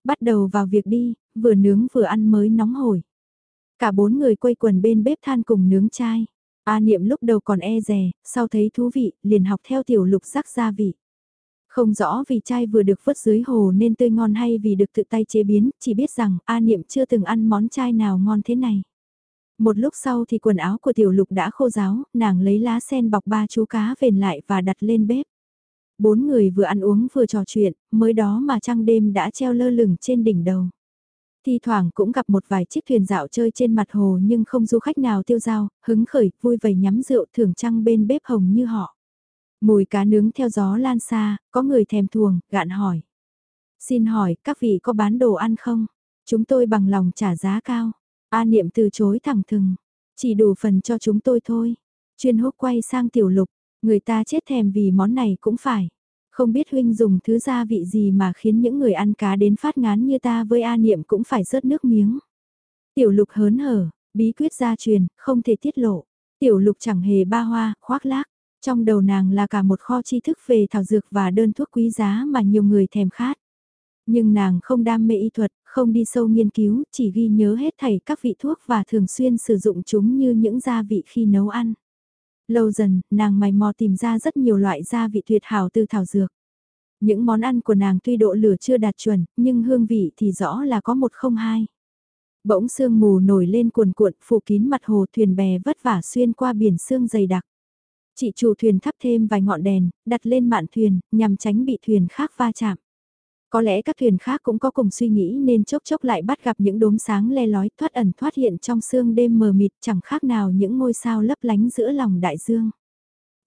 Bắt đầu vào việc đi, vừa nướng vừa ăn mới nóng hổi. Cả bốn người quây quần bên bếp than cùng nướng chai. A niệm lúc đầu còn e rè, sau thấy thú vị, liền học theo tiểu lục rắc gia vị. Không rõ vì chai vừa được vớt dưới hồ nên tươi ngon hay vì được tự tay chế biến, chỉ biết rằng A niệm chưa từng ăn món chai nào ngon thế này. Một lúc sau thì quần áo của tiểu lục đã khô ráo, nàng lấy lá sen bọc ba chú cá vền lại và đặt lên bếp. Bốn người vừa ăn uống vừa trò chuyện, mới đó mà trăng đêm đã treo lơ lửng trên đỉnh đầu. Thi thoảng cũng gặp một vài chiếc thuyền dạo chơi trên mặt hồ nhưng không du khách nào tiêu dao, hứng khởi, vui vầy nhắm rượu thưởng trăng bên bếp hồng như họ. Mùi cá nướng theo gió lan xa, có người thèm thuồng, gạn hỏi. Xin hỏi, các vị có bán đồ ăn không? Chúng tôi bằng lòng trả giá cao. A niệm từ chối thẳng thừng, chỉ đủ phần cho chúng tôi thôi. Chuyên húc quay sang tiểu lục, người ta chết thèm vì món này cũng phải. Không biết huynh dùng thứ gia vị gì mà khiến những người ăn cá đến phát ngán như ta với A niệm cũng phải rớt nước miếng. Tiểu lục hớn hở, bí quyết gia truyền, không thể tiết lộ. Tiểu lục chẳng hề ba hoa, khoác lác. Trong đầu nàng là cả một kho tri thức về thảo dược và đơn thuốc quý giá mà nhiều người thèm khát. Nhưng nàng không đam mê y thuật, không đi sâu nghiên cứu, chỉ ghi nhớ hết thảy các vị thuốc và thường xuyên sử dụng chúng như những gia vị khi nấu ăn. Lâu dần, nàng mày mò tìm ra rất nhiều loại gia vị tuyệt hảo từ thảo dược. Những món ăn của nàng tuy độ lửa chưa đạt chuẩn, nhưng hương vị thì rõ là có một không hai. Bỗng sương mù nổi lên cuồn cuộn phủ kín mặt hồ thuyền bè vất vả xuyên qua biển sương dày đặc. Chị chủ thuyền thắp thêm vài ngọn đèn, đặt lên mạn thuyền, nhằm tránh bị thuyền khác va chạm. Có lẽ các thuyền khác cũng có cùng suy nghĩ nên chốc chốc lại bắt gặp những đốm sáng le lói thoát ẩn thoát hiện trong sương đêm mờ mịt chẳng khác nào những ngôi sao lấp lánh giữa lòng đại dương.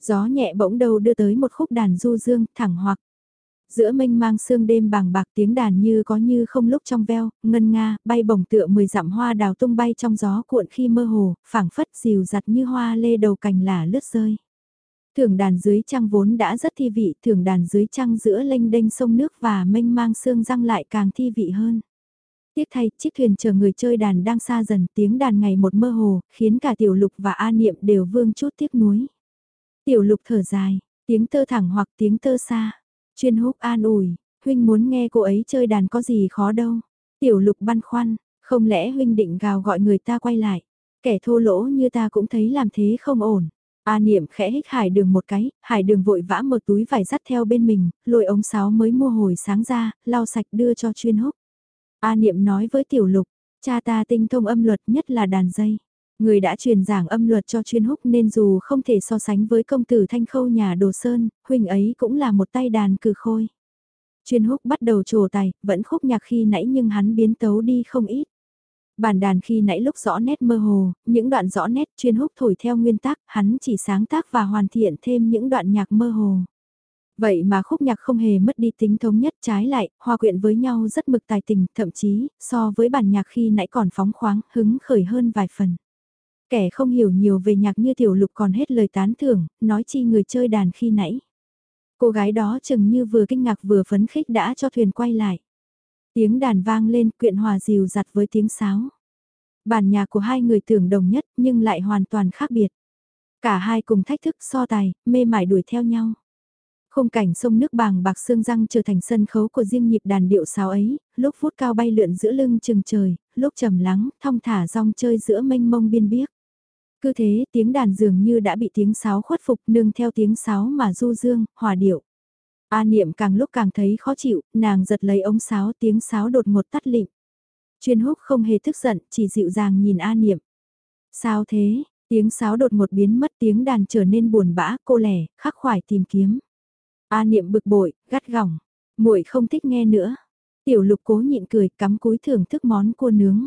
Gió nhẹ bỗng đầu đưa tới một khúc đàn du dương thẳng hoặc. Giữa mênh mang sương đêm bàng bạc tiếng đàn như có như không lúc trong veo, ngân nga, bay bổng tựa mười dặm hoa đào tung bay trong gió cuộn khi mơ hồ, phảng phất dìu giặt như hoa lê đầu cành là lướt rơi. Thưởng đàn dưới trăng vốn đã rất thi vị, thưởng đàn dưới trăng giữa lênh đênh sông nước và mênh mang sương răng lại càng thi vị hơn. Tiếc thay, chiếc thuyền chờ người chơi đàn đang xa dần tiếng đàn ngày một mơ hồ, khiến cả tiểu lục và A niệm đều vương chút tiếc nuối. Tiểu lục thở dài, tiếng tơ thẳng hoặc tiếng tơ xa. Chuyên húc an ủi, huynh muốn nghe cô ấy chơi đàn có gì khó đâu. Tiểu lục băn khoăn, không lẽ huynh định gào gọi người ta quay lại. Kẻ thô lỗ như ta cũng thấy làm thế không ổn. A niệm khẽ hích hải đường một cái, hải đường vội vã mở túi vải dắt theo bên mình, lôi ống sáo mới mua hồi sáng ra, lau sạch đưa cho chuyên húc. A niệm nói với tiểu lục, cha ta tinh thông âm luật nhất là đàn dây. Người đã truyền giảng âm luật cho chuyên húc nên dù không thể so sánh với công tử thanh khâu nhà đồ sơn, huynh ấy cũng là một tay đàn cử khôi. Chuyên húc bắt đầu trồ tài, vẫn khúc nhạc khi nãy nhưng hắn biến tấu đi không ít. Bản đàn khi nãy lúc rõ nét mơ hồ, những đoạn rõ nét chuyên húc thổi theo nguyên tác, hắn chỉ sáng tác và hoàn thiện thêm những đoạn nhạc mơ hồ. Vậy mà khúc nhạc không hề mất đi tính thống nhất trái lại, hòa quyện với nhau rất mực tài tình, thậm chí, so với bản nhạc khi nãy còn phóng khoáng, hứng khởi hơn vài phần. Kẻ không hiểu nhiều về nhạc như tiểu lục còn hết lời tán thưởng, nói chi người chơi đàn khi nãy. Cô gái đó chừng như vừa kinh ngạc vừa phấn khích đã cho thuyền quay lại. Tiếng đàn vang lên quyện hòa dìu giặt với tiếng sáo. Bản nhạc của hai người tưởng đồng nhất nhưng lại hoàn toàn khác biệt. Cả hai cùng thách thức so tài, mê mải đuổi theo nhau. Khung cảnh sông nước bàng bạc xương răng trở thành sân khấu của riêng nhịp đàn điệu sáo ấy, lúc phút cao bay lượn giữa lưng chừng trời, lúc trầm lắng, thong thả rong chơi giữa mênh mông biên biếc. Cứ thế tiếng đàn dường như đã bị tiếng sáo khuất phục nương theo tiếng sáo mà du dương, hòa điệu. A niệm càng lúc càng thấy khó chịu, nàng giật lấy ống sáo tiếng sáo đột ngột tắt lịm. Chuyên húc không hề tức giận, chỉ dịu dàng nhìn A niệm. Sao thế, tiếng sáo đột ngột biến mất tiếng đàn trở nên buồn bã, cô lẻ, khắc khoải tìm kiếm. A niệm bực bội, gắt gỏng, muội không thích nghe nữa. Tiểu lục cố nhịn cười cắm cúi thưởng thức món cua nướng.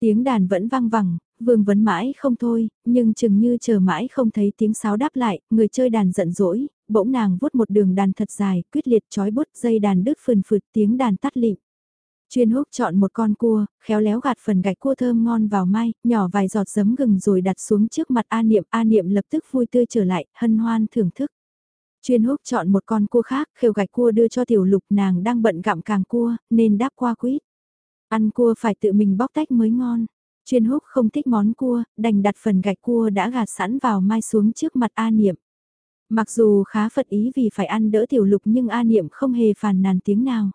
Tiếng đàn vẫn vang vẳng, vương vấn mãi không thôi, nhưng chừng như chờ mãi không thấy tiếng sáo đáp lại, người chơi đàn giận dỗi, bỗng nàng vuốt một đường đàn thật dài, quyết liệt trói bút dây đàn đứt phừng phượt tiếng đàn tắt lịm. Chuyên húc chọn một con cua, khéo léo gạt phần gạch cua thơm ngon vào mai, nhỏ vài giọt giấm gừng rồi đặt xuống trước mặt A Niệm. A Niệm lập tức vui tươi trở lại, hân hoan thưởng thức. Chuyên húc chọn một con cua khác, khều gạch cua đưa cho tiểu lục nàng đang bận gặm càng cua, nên đáp qua quýt. Ăn cua phải tự mình bóc tách mới ngon. Chuyên húc không thích món cua, đành đặt phần gạch cua đã gạt sẵn vào mai xuống trước mặt A Niệm. Mặc dù khá phật ý vì phải ăn đỡ tiểu lục nhưng A Niệm không hề phàn nàn tiếng nào.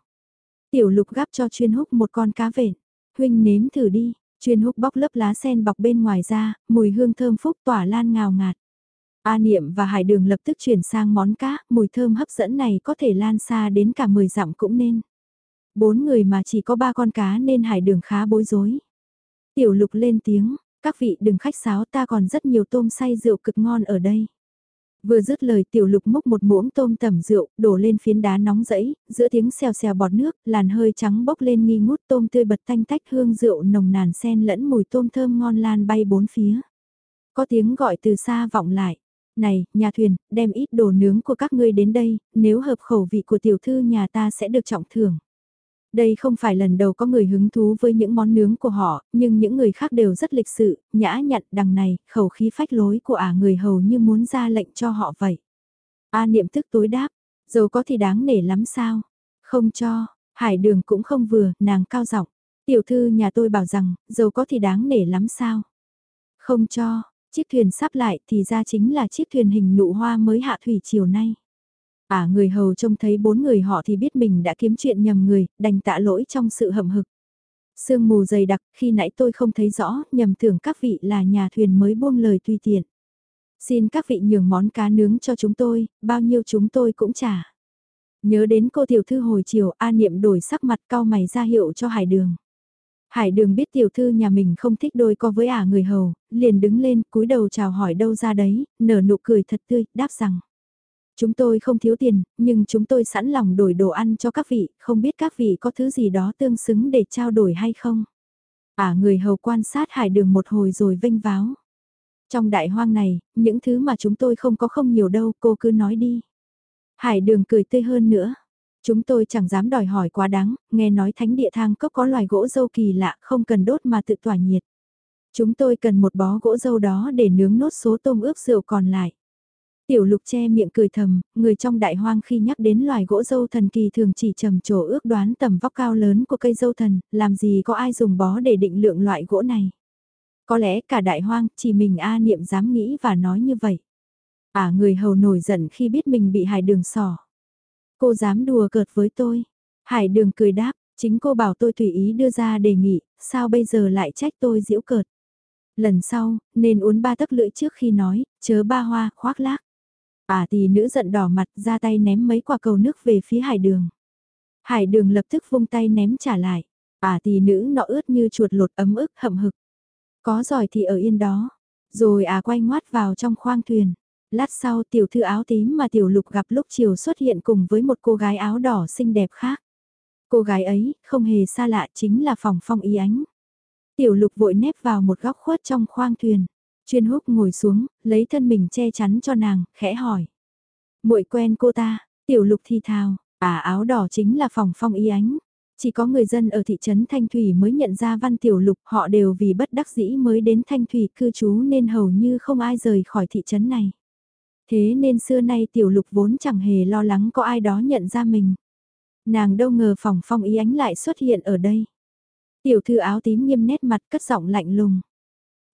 Tiểu lục gắp cho chuyên húc một con cá vện. Huynh nếm thử đi, chuyên húc bóc lớp lá sen bọc bên ngoài ra, mùi hương thơm phúc tỏa lan ngào ngạt. A Niệm và Hải Đường lập tức chuyển sang món cá, mùi thơm hấp dẫn này có thể lan xa đến cả 10 dặm cũng nên. Bốn người mà chỉ có ba con cá nên Hải Đường khá bối rối. Tiểu lục lên tiếng, các vị đừng khách sáo ta còn rất nhiều tôm say rượu cực ngon ở đây. Vừa dứt lời tiểu lục múc một muỗng tôm tẩm rượu, đổ lên phiến đá nóng rẫy, giữa tiếng xèo xèo bọt nước, làn hơi trắng bốc lên nghi ngút tôm tươi bật tanh tách hương rượu nồng nàn sen lẫn mùi tôm thơm ngon lan bay bốn phía. Có tiếng gọi từ xa vọng lại. Này, nhà thuyền, đem ít đồ nướng của các ngươi đến đây, nếu hợp khẩu vị của tiểu thư nhà ta sẽ được trọng thưởng. Đây không phải lần đầu có người hứng thú với những món nướng của họ, nhưng những người khác đều rất lịch sự, nhã nhặn đằng này, khẩu khí phách lối của ả người hầu như muốn ra lệnh cho họ vậy. A niệm tức tối đáp, dầu có thì đáng nể lắm sao? Không cho, hải đường cũng không vừa, nàng cao giọng Tiểu thư nhà tôi bảo rằng, dầu có thì đáng nể lắm sao? Không cho, chiếc thuyền sắp lại thì ra chính là chiếc thuyền hình nụ hoa mới hạ thủy chiều nay. À người hầu trông thấy bốn người họ thì biết mình đã kiếm chuyện nhầm người, đành tạ lỗi trong sự hậm hực. Sương mù dày đặc, khi nãy tôi không thấy rõ, nhầm tưởng các vị là nhà thuyền mới buông lời tùy tiện. Xin các vị nhường món cá nướng cho chúng tôi, bao nhiêu chúng tôi cũng trả. Nhớ đến cô tiểu thư hồi chiều, A Niệm đổi sắc mặt cao mày ra hiệu cho Hải Đường. Hải Đường biết tiểu thư nhà mình không thích đôi co với ả người hầu, liền đứng lên cúi đầu chào hỏi đâu ra đấy, nở nụ cười thật tươi, đáp rằng. Chúng tôi không thiếu tiền, nhưng chúng tôi sẵn lòng đổi đồ ăn cho các vị, không biết các vị có thứ gì đó tương xứng để trao đổi hay không. À người hầu quan sát hải đường một hồi rồi vinh váo. Trong đại hoang này, những thứ mà chúng tôi không có không nhiều đâu, cô cứ nói đi. Hải đường cười tươi hơn nữa. Chúng tôi chẳng dám đòi hỏi quá đáng, nghe nói thánh địa thang cốc có loài gỗ dâu kỳ lạ, không cần đốt mà tự tỏa nhiệt. Chúng tôi cần một bó gỗ dâu đó để nướng nốt số tôm ướp rượu còn lại. Tiểu lục che miệng cười thầm, người trong đại hoang khi nhắc đến loài gỗ dâu thần kỳ thường chỉ trầm trồ ước đoán tầm vóc cao lớn của cây dâu thần, làm gì có ai dùng bó để định lượng loại gỗ này. Có lẽ cả đại hoang, chỉ mình A Niệm dám nghĩ và nói như vậy. À người hầu nổi giận khi biết mình bị hải đường sỏ. Cô dám đùa cợt với tôi. Hải đường cười đáp, chính cô bảo tôi tùy ý đưa ra đề nghị, sao bây giờ lại trách tôi giễu cợt. Lần sau, nên uốn ba tấc lưỡi trước khi nói, chớ ba hoa, khoác lác ả tì nữ giận đỏ mặt ra tay ném mấy quả cầu nước về phía hải đường. Hải đường lập tức vung tay ném trả lại. Ả tì nữ nọ ướt như chuột lột ấm ức hậm hực. Có giỏi thì ở yên đó. Rồi à quay ngoát vào trong khoang thuyền. Lát sau tiểu thư áo tím mà tiểu lục gặp lúc chiều xuất hiện cùng với một cô gái áo đỏ xinh đẹp khác. Cô gái ấy, không hề xa lạ chính là phòng phong y ánh. Tiểu lục vội nép vào một góc khuất trong khoang thuyền. Chuyên húc ngồi xuống, lấy thân mình che chắn cho nàng, khẽ hỏi. muội quen cô ta, tiểu lục thi thào, à áo đỏ chính là phòng phong y ánh. Chỉ có người dân ở thị trấn Thanh Thủy mới nhận ra văn tiểu lục họ đều vì bất đắc dĩ mới đến Thanh Thủy cư trú nên hầu như không ai rời khỏi thị trấn này. Thế nên xưa nay tiểu lục vốn chẳng hề lo lắng có ai đó nhận ra mình. Nàng đâu ngờ phòng phong y ánh lại xuất hiện ở đây. Tiểu thư áo tím nghiêm nét mặt cất giọng lạnh lùng.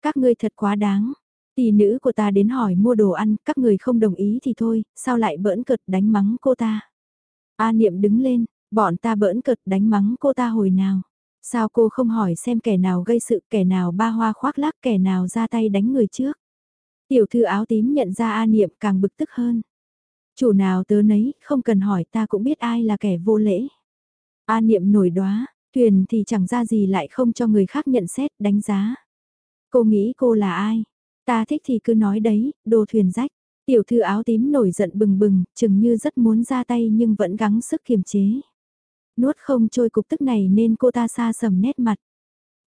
Các ngươi thật quá đáng. Tỷ nữ của ta đến hỏi mua đồ ăn, các người không đồng ý thì thôi, sao lại bỡn cợt đánh mắng cô ta. A niệm đứng lên, bọn ta bỡn cợt đánh mắng cô ta hồi nào. Sao cô không hỏi xem kẻ nào gây sự, kẻ nào ba hoa khoác lác, kẻ nào ra tay đánh người trước. Tiểu thư áo tím nhận ra A Niệm càng bực tức hơn. Chủ nào tớ nấy, không cần hỏi ta cũng biết ai là kẻ vô lễ. A Niệm nổi đoá, thuyền thì chẳng ra gì lại không cho người khác nhận xét, đánh giá. Cô nghĩ cô là ai? Ta thích thì cứ nói đấy, đồ thuyền rách. Tiểu thư áo tím nổi giận bừng bừng, chừng như rất muốn ra tay nhưng vẫn gắng sức kiềm chế. Nuốt không trôi cục tức này nên cô ta xa sầm nét mặt.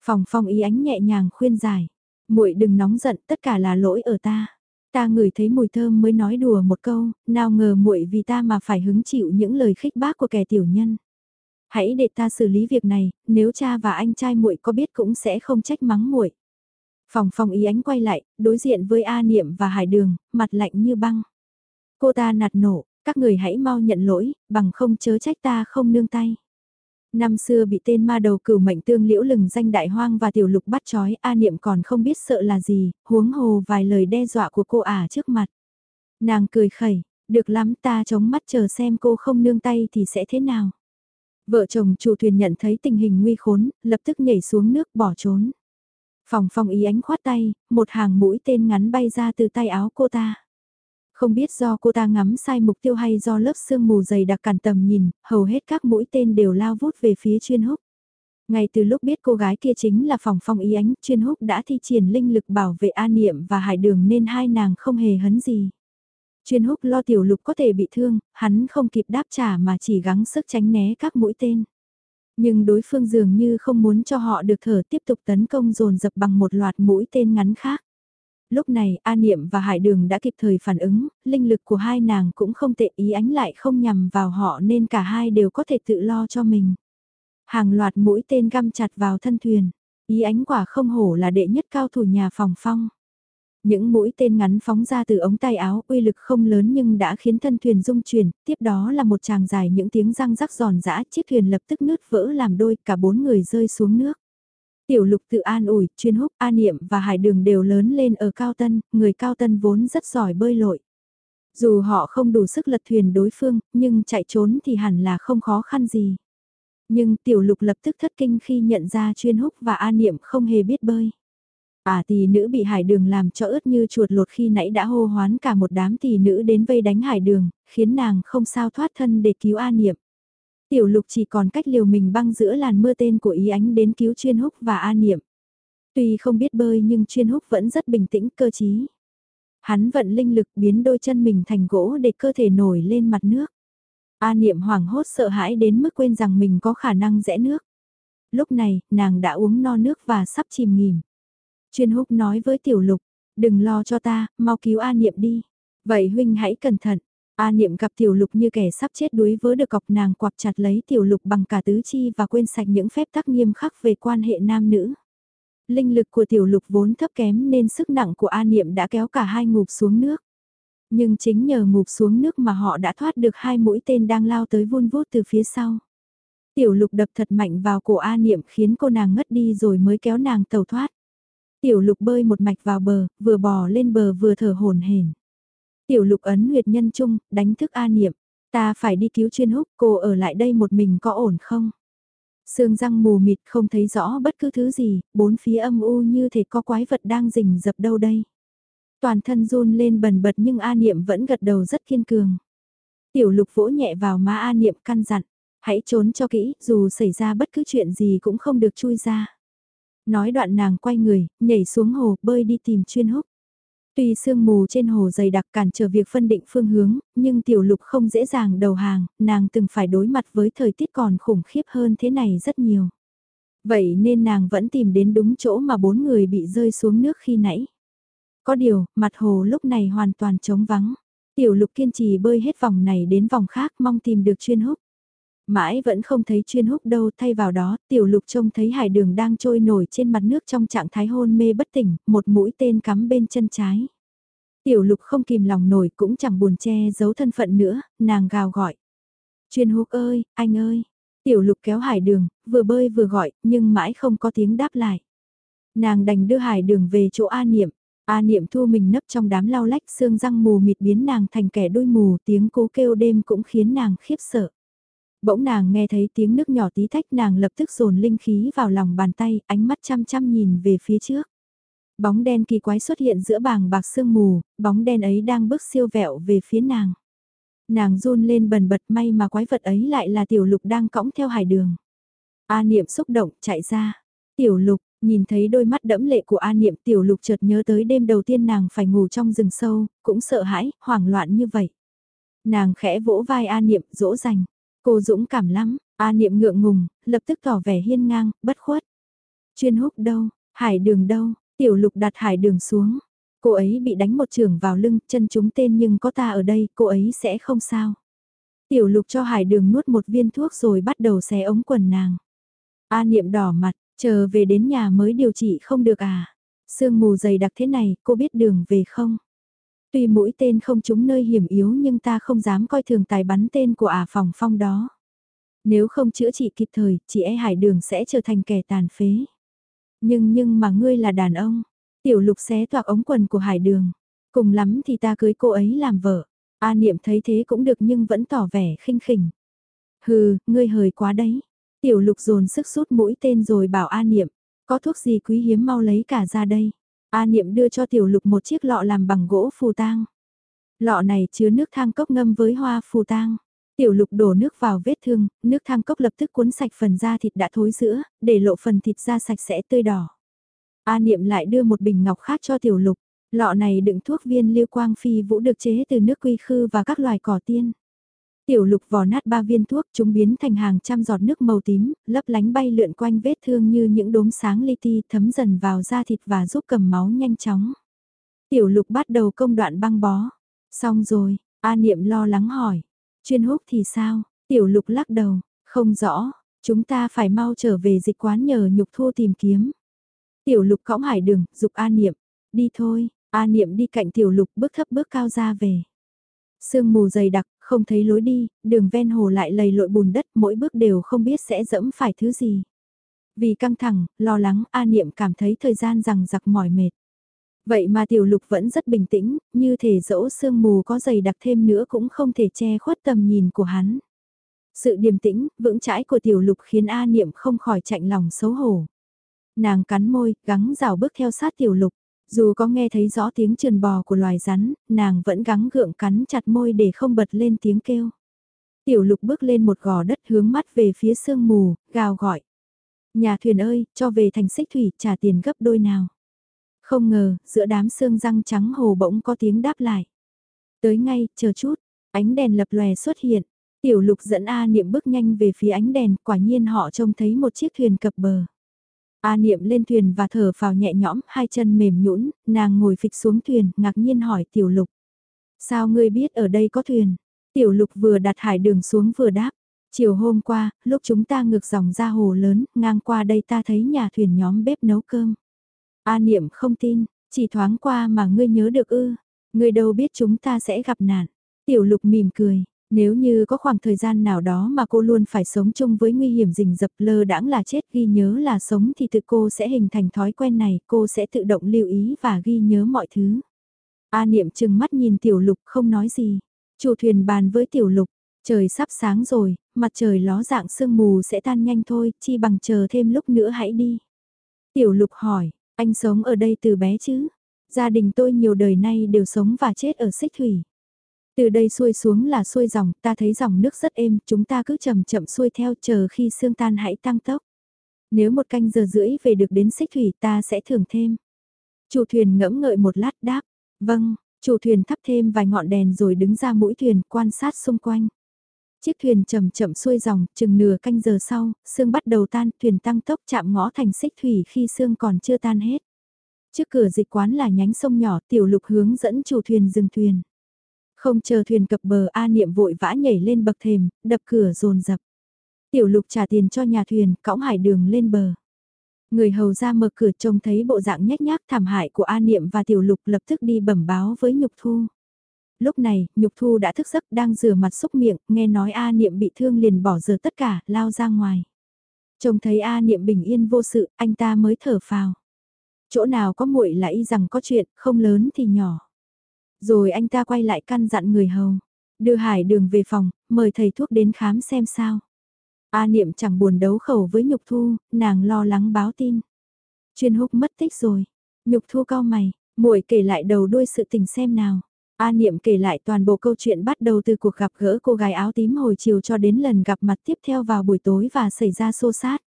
Phòng phong ý ánh nhẹ nhàng khuyên giải muội đừng nóng giận, tất cả là lỗi ở ta. Ta ngửi thấy mùi thơm mới nói đùa một câu, nào ngờ muội vì ta mà phải hứng chịu những lời khích bác của kẻ tiểu nhân. Hãy để ta xử lý việc này, nếu cha và anh trai muội có biết cũng sẽ không trách mắng muội. Phòng phòng ý ánh quay lại, đối diện với A Niệm và Hải Đường, mặt lạnh như băng. Cô ta nạt nổ, các người hãy mau nhận lỗi, bằng không chớ trách ta không nương tay. Năm xưa bị tên ma đầu cửu mệnh tương liễu lừng danh đại hoang và tiểu lục bắt chói A Niệm còn không biết sợ là gì, huống hồ vài lời đe dọa của cô ả trước mặt. Nàng cười khẩy, được lắm ta chống mắt chờ xem cô không nương tay thì sẽ thế nào. Vợ chồng chủ thuyền nhận thấy tình hình nguy khốn, lập tức nhảy xuống nước bỏ trốn. Phòng phòng ý ánh khoát tay, một hàng mũi tên ngắn bay ra từ tay áo cô ta. Không biết do cô ta ngắm sai mục tiêu hay do lớp sương mù dày đặc cản tầm nhìn, hầu hết các mũi tên đều lao vút về phía chuyên húc. Ngay từ lúc biết cô gái kia chính là phòng phong ý ánh, chuyên húc đã thi triển linh lực bảo vệ an niệm và hải đường nên hai nàng không hề hấn gì. Chuyên húc lo tiểu lục có thể bị thương, hắn không kịp đáp trả mà chỉ gắng sức tránh né các mũi tên. Nhưng đối phương dường như không muốn cho họ được thở tiếp tục tấn công dồn dập bằng một loạt mũi tên ngắn khác lúc này A Niệm và Hải Đường đã kịp thời phản ứng, linh lực của hai nàng cũng không tệ ý ánh lại không nhằm vào họ nên cả hai đều có thể tự lo cho mình. Hàng loạt mũi tên găm chặt vào thân thuyền, ý ánh quả không hổ là đệ nhất cao thủ nhà phòng phong. Những mũi tên ngắn phóng ra từ ống tay áo uy lực không lớn nhưng đã khiến thân thuyền rung chuyển, tiếp đó là một tràng dài những tiếng răng rắc giòn giã, chiếc thuyền lập tức nứt vỡ làm đôi, cả bốn người rơi xuống nước. Tiểu lục tự an ủi, chuyên húc, an niệm và hải đường đều lớn lên ở Cao Tân, người Cao Tân vốn rất giỏi bơi lội. Dù họ không đủ sức lật thuyền đối phương, nhưng chạy trốn thì hẳn là không khó khăn gì. Nhưng tiểu lục lập tức thất kinh khi nhận ra chuyên húc và an niệm không hề biết bơi. À tỷ nữ bị hải đường làm cho ướt như chuột lột khi nãy đã hô hoán cả một đám tỷ nữ đến vây đánh hải đường, khiến nàng không sao thoát thân để cứu a niệm. Tiểu lục chỉ còn cách liều mình băng giữa làn mưa tên của ý ánh đến cứu chuyên húc và a niệm. Tuy không biết bơi nhưng chuyên húc vẫn rất bình tĩnh cơ trí. Hắn vận linh lực biến đôi chân mình thành gỗ để cơ thể nổi lên mặt nước. A niệm hoảng hốt sợ hãi đến mức quên rằng mình có khả năng rẽ nước. Lúc này, nàng đã uống no nước và sắp chìm nghỉm. Chuyên húc nói với tiểu lục, đừng lo cho ta, mau cứu A niệm đi. Vậy huynh hãy cẩn thận. A niệm gặp tiểu lục như kẻ sắp chết đuối vớ được cọc nàng quặp chặt lấy tiểu lục bằng cả tứ chi và quên sạch những phép tắc nghiêm khắc về quan hệ nam nữ. Linh lực của tiểu lục vốn thấp kém nên sức nặng của A niệm đã kéo cả hai ngục xuống nước. Nhưng chính nhờ ngục xuống nước mà họ đã thoát được hai mũi tên đang lao tới vun vút từ phía sau. Tiểu lục đập thật mạnh vào cổ A niệm khiến cô nàng ngất đi rồi mới kéo nàng tàu thoát. Tiểu lục bơi một mạch vào bờ, vừa bò lên bờ vừa thở hồn hển. Tiểu lục ấn huyệt nhân trung, đánh thức A niệm. Ta phải đi cứu chuyên húc, cô ở lại đây một mình có ổn không? Sương răng mù mịt không thấy rõ bất cứ thứ gì, bốn phía âm u như thể có quái vật đang rình dập đâu đây. Toàn thân run lên bần bật nhưng A Niệm vẫn gật đầu rất kiên cường. Tiểu lục vỗ nhẹ vào má A Niệm căn dặn, hãy trốn cho kỹ, dù xảy ra bất cứ chuyện gì cũng không được chui ra. Nói đoạn nàng quay người, nhảy xuống hồ, bơi đi tìm chuyên húc. Tuy sương mù trên hồ dày đặc cản trở việc phân định phương hướng, nhưng tiểu lục không dễ dàng đầu hàng, nàng từng phải đối mặt với thời tiết còn khủng khiếp hơn thế này rất nhiều. Vậy nên nàng vẫn tìm đến đúng chỗ mà bốn người bị rơi xuống nước khi nãy. Có điều, mặt hồ lúc này hoàn toàn trống vắng. Tiểu lục kiên trì bơi hết vòng này đến vòng khác mong tìm được chuyên húc. Mãi vẫn không thấy chuyên húc đâu thay vào đó, tiểu lục trông thấy hải đường đang trôi nổi trên mặt nước trong trạng thái hôn mê bất tỉnh, một mũi tên cắm bên chân trái. Tiểu lục không kìm lòng nổi cũng chẳng buồn che giấu thân phận nữa, nàng gào gọi. Chuyên húc ơi, anh ơi. Tiểu lục kéo hải đường, vừa bơi vừa gọi, nhưng mãi không có tiếng đáp lại. Nàng đành đưa hải đường về chỗ A Niệm. A Niệm thu mình nấp trong đám lau lách xương răng mù mịt biến nàng thành kẻ đôi mù tiếng cố kêu đêm cũng khiến nàng khiếp sợ. Bỗng nàng nghe thấy tiếng nước nhỏ tí tách nàng lập tức dồn linh khí vào lòng bàn tay, ánh mắt chăm chăm nhìn về phía trước. Bóng đen kỳ quái xuất hiện giữa bàng bạc sương mù, bóng đen ấy đang bước siêu vẹo về phía nàng. Nàng run lên bần bật may mà quái vật ấy lại là tiểu lục đang cõng theo hải đường. A niệm xúc động chạy ra. Tiểu lục, nhìn thấy đôi mắt đẫm lệ của A niệm tiểu lục chợt nhớ tới đêm đầu tiên nàng phải ngủ trong rừng sâu, cũng sợ hãi, hoảng loạn như vậy. Nàng khẽ vỗ vai A niệm dỗ dành. Cô dũng cảm lắm, A niệm ngượng ngùng, lập tức tỏ vẻ hiên ngang, bất khuất. Chuyên húc đâu, hải đường đâu, tiểu lục đặt hải đường xuống. Cô ấy bị đánh một trường vào lưng, chân chúng tên nhưng có ta ở đây, cô ấy sẽ không sao. Tiểu lục cho hải đường nuốt một viên thuốc rồi bắt đầu xé ống quần nàng. A niệm đỏ mặt, chờ về đến nhà mới điều trị không được à. Sương mù dày đặc thế này, cô biết đường về không? Tuy mũi tên không trúng nơi hiểm yếu nhưng ta không dám coi thường tài bắn tên của ả phòng phong đó. Nếu không chữa trị kịp thời, chị e hải đường sẽ trở thành kẻ tàn phế. Nhưng nhưng mà ngươi là đàn ông. Tiểu lục xé toạc ống quần của hải đường. Cùng lắm thì ta cưới cô ấy làm vợ. A niệm thấy thế cũng được nhưng vẫn tỏ vẻ khinh khỉnh. Hừ, ngươi hời quá đấy. Tiểu lục dồn sức rút mũi tên rồi bảo A niệm. Có thuốc gì quý hiếm mau lấy cả ra đây. A Niệm đưa cho Tiểu Lục một chiếc lọ làm bằng gỗ phù tang. Lọ này chứa nước thang cốc ngâm với hoa phù tang. Tiểu Lục đổ nước vào vết thương, nước thang cốc lập tức cuốn sạch phần da thịt đã thối rữa, để lộ phần thịt da sạch sẽ tươi đỏ. A Niệm lại đưa một bình ngọc khác cho Tiểu Lục. Lọ này đựng thuốc viên lưu quang phi vũ được chế từ nước quy khư và các loài cỏ tiên. Tiểu lục vò nát ba viên thuốc chúng biến thành hàng trăm giọt nước màu tím, lấp lánh bay lượn quanh vết thương như những đốm sáng li ti thấm dần vào da thịt và giúp cầm máu nhanh chóng. Tiểu lục bắt đầu công đoạn băng bó. Xong rồi, A Niệm lo lắng hỏi. Chuyên húc thì sao? Tiểu lục lắc đầu, không rõ, chúng ta phải mau trở về dịch quán nhờ nhục thu tìm kiếm. Tiểu lục cõng hải đường, dục A Niệm, đi thôi, A Niệm đi cạnh tiểu lục bước thấp bước cao ra về. Sương mù dày đặc, không thấy lối đi, đường ven hồ lại lầy lội bùn đất, mỗi bước đều không biết sẽ dẫm phải thứ gì. Vì căng thẳng, lo lắng, A Niệm cảm thấy thời gian rằng giặc mỏi mệt. Vậy mà tiểu lục vẫn rất bình tĩnh, như thể dẫu sương mù có dày đặc thêm nữa cũng không thể che khuất tầm nhìn của hắn. Sự điềm tĩnh, vững chãi của tiểu lục khiến A Niệm không khỏi chạnh lòng xấu hổ. Nàng cắn môi, gắng rào bước theo sát tiểu lục. Dù có nghe thấy rõ tiếng trườn bò của loài rắn, nàng vẫn gắng gượng cắn chặt môi để không bật lên tiếng kêu. Tiểu lục bước lên một gò đất hướng mắt về phía sương mù, gào gọi. Nhà thuyền ơi, cho về thành xích thủy trả tiền gấp đôi nào. Không ngờ, giữa đám sương răng trắng hồ bỗng có tiếng đáp lại. Tới ngay, chờ chút, ánh đèn lập lòe xuất hiện. Tiểu lục dẫn A Niệm bước nhanh về phía ánh đèn, quả nhiên họ trông thấy một chiếc thuyền cập bờ. A Niệm lên thuyền và thở vào nhẹ nhõm, hai chân mềm nhũn, nàng ngồi phịch xuống thuyền, ngạc nhiên hỏi Tiểu Lục. Sao ngươi biết ở đây có thuyền? Tiểu Lục vừa đặt hải đường xuống vừa đáp. Chiều hôm qua, lúc chúng ta ngược dòng ra hồ lớn, ngang qua đây ta thấy nhà thuyền nhóm bếp nấu cơm. A Niệm không tin, chỉ thoáng qua mà ngươi nhớ được ư. Ngươi đâu biết chúng ta sẽ gặp nạn. Tiểu Lục mỉm cười, nếu như có khoảng thời gian nào đó mà cô luôn phải sống chung với nguy hiểm rình rập lơ đãng là chết ghi nhớ là sống thì tự cô sẽ hình thành thói quen này, cô sẽ tự động lưu ý và ghi nhớ mọi thứ. A niệm chừng mắt nhìn tiểu lục không nói gì. Chủ thuyền bàn với tiểu lục, trời sắp sáng rồi, mặt trời ló dạng sương mù sẽ tan nhanh thôi, chi bằng chờ thêm lúc nữa hãy đi. Tiểu lục hỏi, anh sống ở đây từ bé chứ? Gia đình tôi nhiều đời nay đều sống và chết ở xích thủy. Từ đây xuôi xuống là xuôi dòng, ta thấy dòng nước rất êm, chúng ta cứ chậm chậm xuôi theo chờ khi sương tan hãy tăng tốc. Nếu một canh giờ rưỡi về được đến xích thủy ta sẽ thưởng thêm. Chủ thuyền ngẫm ngợi một lát đáp, vâng, chủ thuyền thắp thêm vài ngọn đèn rồi đứng ra mũi thuyền quan sát xung quanh. Chiếc thuyền chậm chậm xuôi dòng, chừng nửa canh giờ sau, sương bắt đầu tan, thuyền tăng tốc chạm ngõ thành xích thủy khi sương còn chưa tan hết. Trước cửa dịch quán là nhánh sông nhỏ, tiểu lục hướng dẫn chủ thuyền dừng thuyền. Không chờ thuyền cập bờ A Niệm vội vã nhảy lên bậc thềm, đập cửa rồn rập. Tiểu lục trả tiền cho nhà thuyền, cõng hải đường lên bờ. Người hầu ra mở cửa trông thấy bộ dạng nhếch nhác thảm hại của A Niệm và Tiểu Lục lập tức đi bẩm báo với Nhục Thu. Lúc này, Nhục Thu đã thức giấc đang rửa mặt xúc miệng, nghe nói A Niệm bị thương liền bỏ giờ tất cả, lao ra ngoài. Trông thấy A Niệm bình yên vô sự, anh ta mới thở phào. Chỗ nào có muội là y rằng có chuyện, không lớn thì nhỏ. Rồi anh ta quay lại căn dặn người hầu. Đưa hải đường về phòng, mời thầy thuốc đến khám xem sao. A niệm chẳng buồn đấu khẩu với nhục thu, nàng lo lắng báo tin. Chuyên húc mất tích rồi. Nhục thu cao mày, muội kể lại đầu đuôi sự tình xem nào. A Niệm kể lại toàn bộ câu chuyện bắt đầu từ cuộc gặp gỡ cô gái áo tím hồi chiều cho đến lần gặp mặt tiếp theo vào buổi tối và xảy ra xô xát.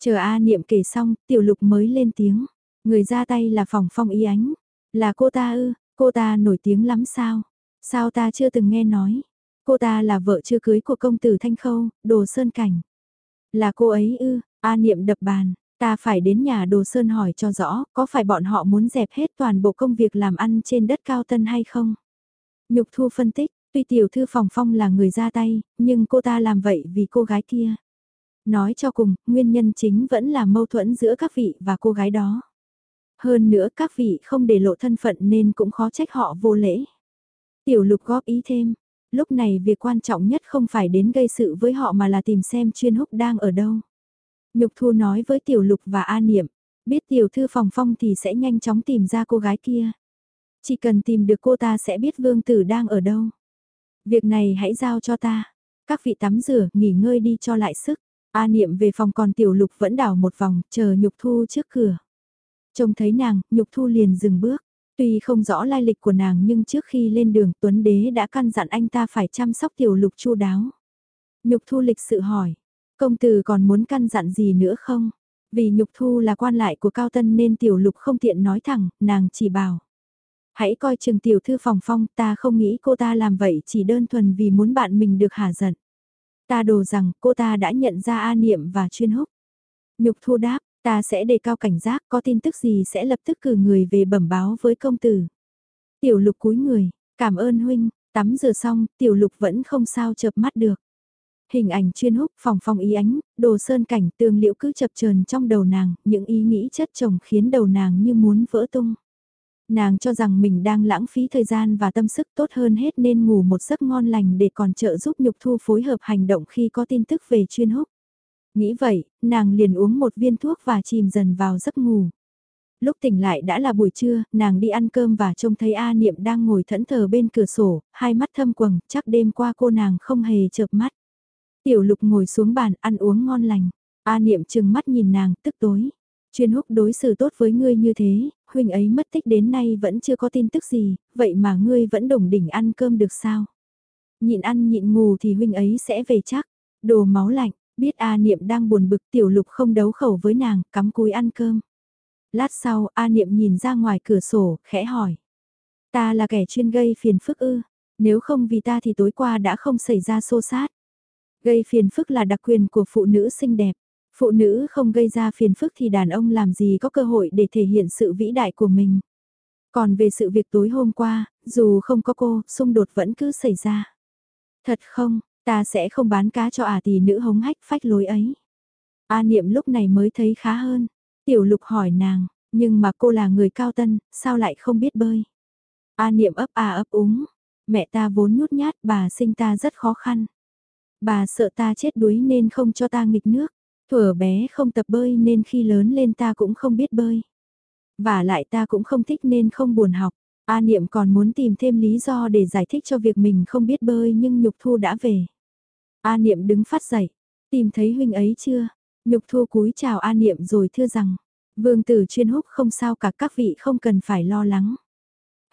Chờ A Niệm kể xong, tiểu lục mới lên tiếng. Người ra tay là phòng phong y ánh. Là cô ta ư, Cô ta nổi tiếng lắm sao? Sao ta chưa từng nghe nói? Cô ta là vợ chưa cưới của công tử Thanh Khâu, Đồ Sơn Cảnh. Là cô ấy ư, A Niệm đập bàn, ta phải đến nhà Đồ Sơn hỏi cho rõ, có phải bọn họ muốn dẹp hết toàn bộ công việc làm ăn trên đất cao tân hay không? Nhục Thu phân tích, tuy tiểu thư phòng phong là người ra tay, nhưng cô ta làm vậy vì cô gái kia. Nói cho cùng, nguyên nhân chính vẫn là mâu thuẫn giữa các vị và cô gái đó. Hơn nữa các vị không để lộ thân phận nên cũng khó trách họ vô lễ. Tiểu lục góp ý thêm, lúc này việc quan trọng nhất không phải đến gây sự với họ mà là tìm xem chuyên húc đang ở đâu. Nhục thu nói với tiểu lục và A niệm, biết tiểu thư phòng phong thì sẽ nhanh chóng tìm ra cô gái kia. Chỉ cần tìm được cô ta sẽ biết vương tử đang ở đâu. Việc này hãy giao cho ta. Các vị tắm rửa, nghỉ ngơi đi cho lại sức. A niệm về phòng còn tiểu lục vẫn đảo một vòng, chờ nhục thu trước cửa. Trông thấy nàng, nhục thu liền dừng bước. Tuy không rõ lai lịch của nàng nhưng trước khi lên đường Tuấn Đế đã căn dặn anh ta phải chăm sóc tiểu lục chu đáo. Nhục thu lịch sự hỏi, công tử còn muốn căn dặn gì nữa không? Vì nhục thu là quan lại của Cao Tân nên tiểu lục không tiện nói thẳng, nàng chỉ bảo. Hãy coi chừng tiểu thư phòng phong ta không nghĩ cô ta làm vậy chỉ đơn thuần vì muốn bạn mình được hả giận. Ta đồ rằng cô ta đã nhận ra A Niệm và chuyên húc. Nhục thu đáp, Ta sẽ đề cao cảnh giác, có tin tức gì sẽ lập tức cử người về bẩm báo với công tử. Tiểu lục cúi người, cảm ơn huynh, tắm rửa xong, tiểu lục vẫn không sao chợp mắt được. Hình ảnh chuyên húc phòng phòng ý ánh, đồ sơn cảnh tường liệu cứ chập chờn trong đầu nàng, những ý nghĩ chất chồng khiến đầu nàng như muốn vỡ tung. Nàng cho rằng mình đang lãng phí thời gian và tâm sức tốt hơn hết nên ngủ một giấc ngon lành để còn trợ giúp nhục thu phối hợp hành động khi có tin tức về chuyên húc. Nghĩ vậy, nàng liền uống một viên thuốc và chìm dần vào giấc ngủ. Lúc tỉnh lại đã là buổi trưa, nàng đi ăn cơm và trông thấy A Niệm đang ngồi thẫn thờ bên cửa sổ, hai mắt thâm quầng, chắc đêm qua cô nàng không hề chợp mắt. Tiểu lục ngồi xuống bàn ăn uống ngon lành. A Niệm chừng mắt nhìn nàng, tức tối. Chuyên húc đối xử tốt với ngươi như thế, huynh ấy mất tích đến nay vẫn chưa có tin tức gì, vậy mà ngươi vẫn đồng đỉnh ăn cơm được sao? Nhịn ăn nhịn ngủ thì huynh ấy sẽ về chắc. Đồ máu lạnh, Biết A Niệm đang buồn bực tiểu lục không đấu khẩu với nàng, cắm cúi ăn cơm. Lát sau, A Niệm nhìn ra ngoài cửa sổ, khẽ hỏi. Ta là kẻ chuyên gây phiền phức ư, nếu không vì ta thì tối qua đã không xảy ra xô xát. Gây phiền phức là đặc quyền của phụ nữ xinh đẹp. Phụ nữ không gây ra phiền phức thì đàn ông làm gì có cơ hội để thể hiện sự vĩ đại của mình. Còn về sự việc tối hôm qua, dù không có cô, xung đột vẫn cứ xảy ra. Thật không, ta sẽ không bán cá cho ả à tỷ nữ hống hách phách lối ấy. A Niệm lúc này mới thấy khá hơn. Tiểu lục hỏi nàng, nhưng mà cô là người cao tân, sao lại không biết bơi? A Niệm ấp à ấp úng, mẹ ta vốn nhút nhát bà sinh ta rất khó khăn. Bà sợ ta chết đuối nên không cho ta nghịch nước. Thuở bé không tập bơi nên khi lớn lên ta cũng không biết bơi. Và lại ta cũng không thích nên không buồn học. A Niệm còn muốn tìm thêm lý do để giải thích cho việc mình không biết bơi nhưng Nhục Thu đã về. A Niệm đứng phát dậy. Tìm thấy huynh ấy chưa? Nhục Thu cúi chào A Niệm rồi thưa rằng. Vương tử chuyên húc không sao cả các vị không cần phải lo lắng.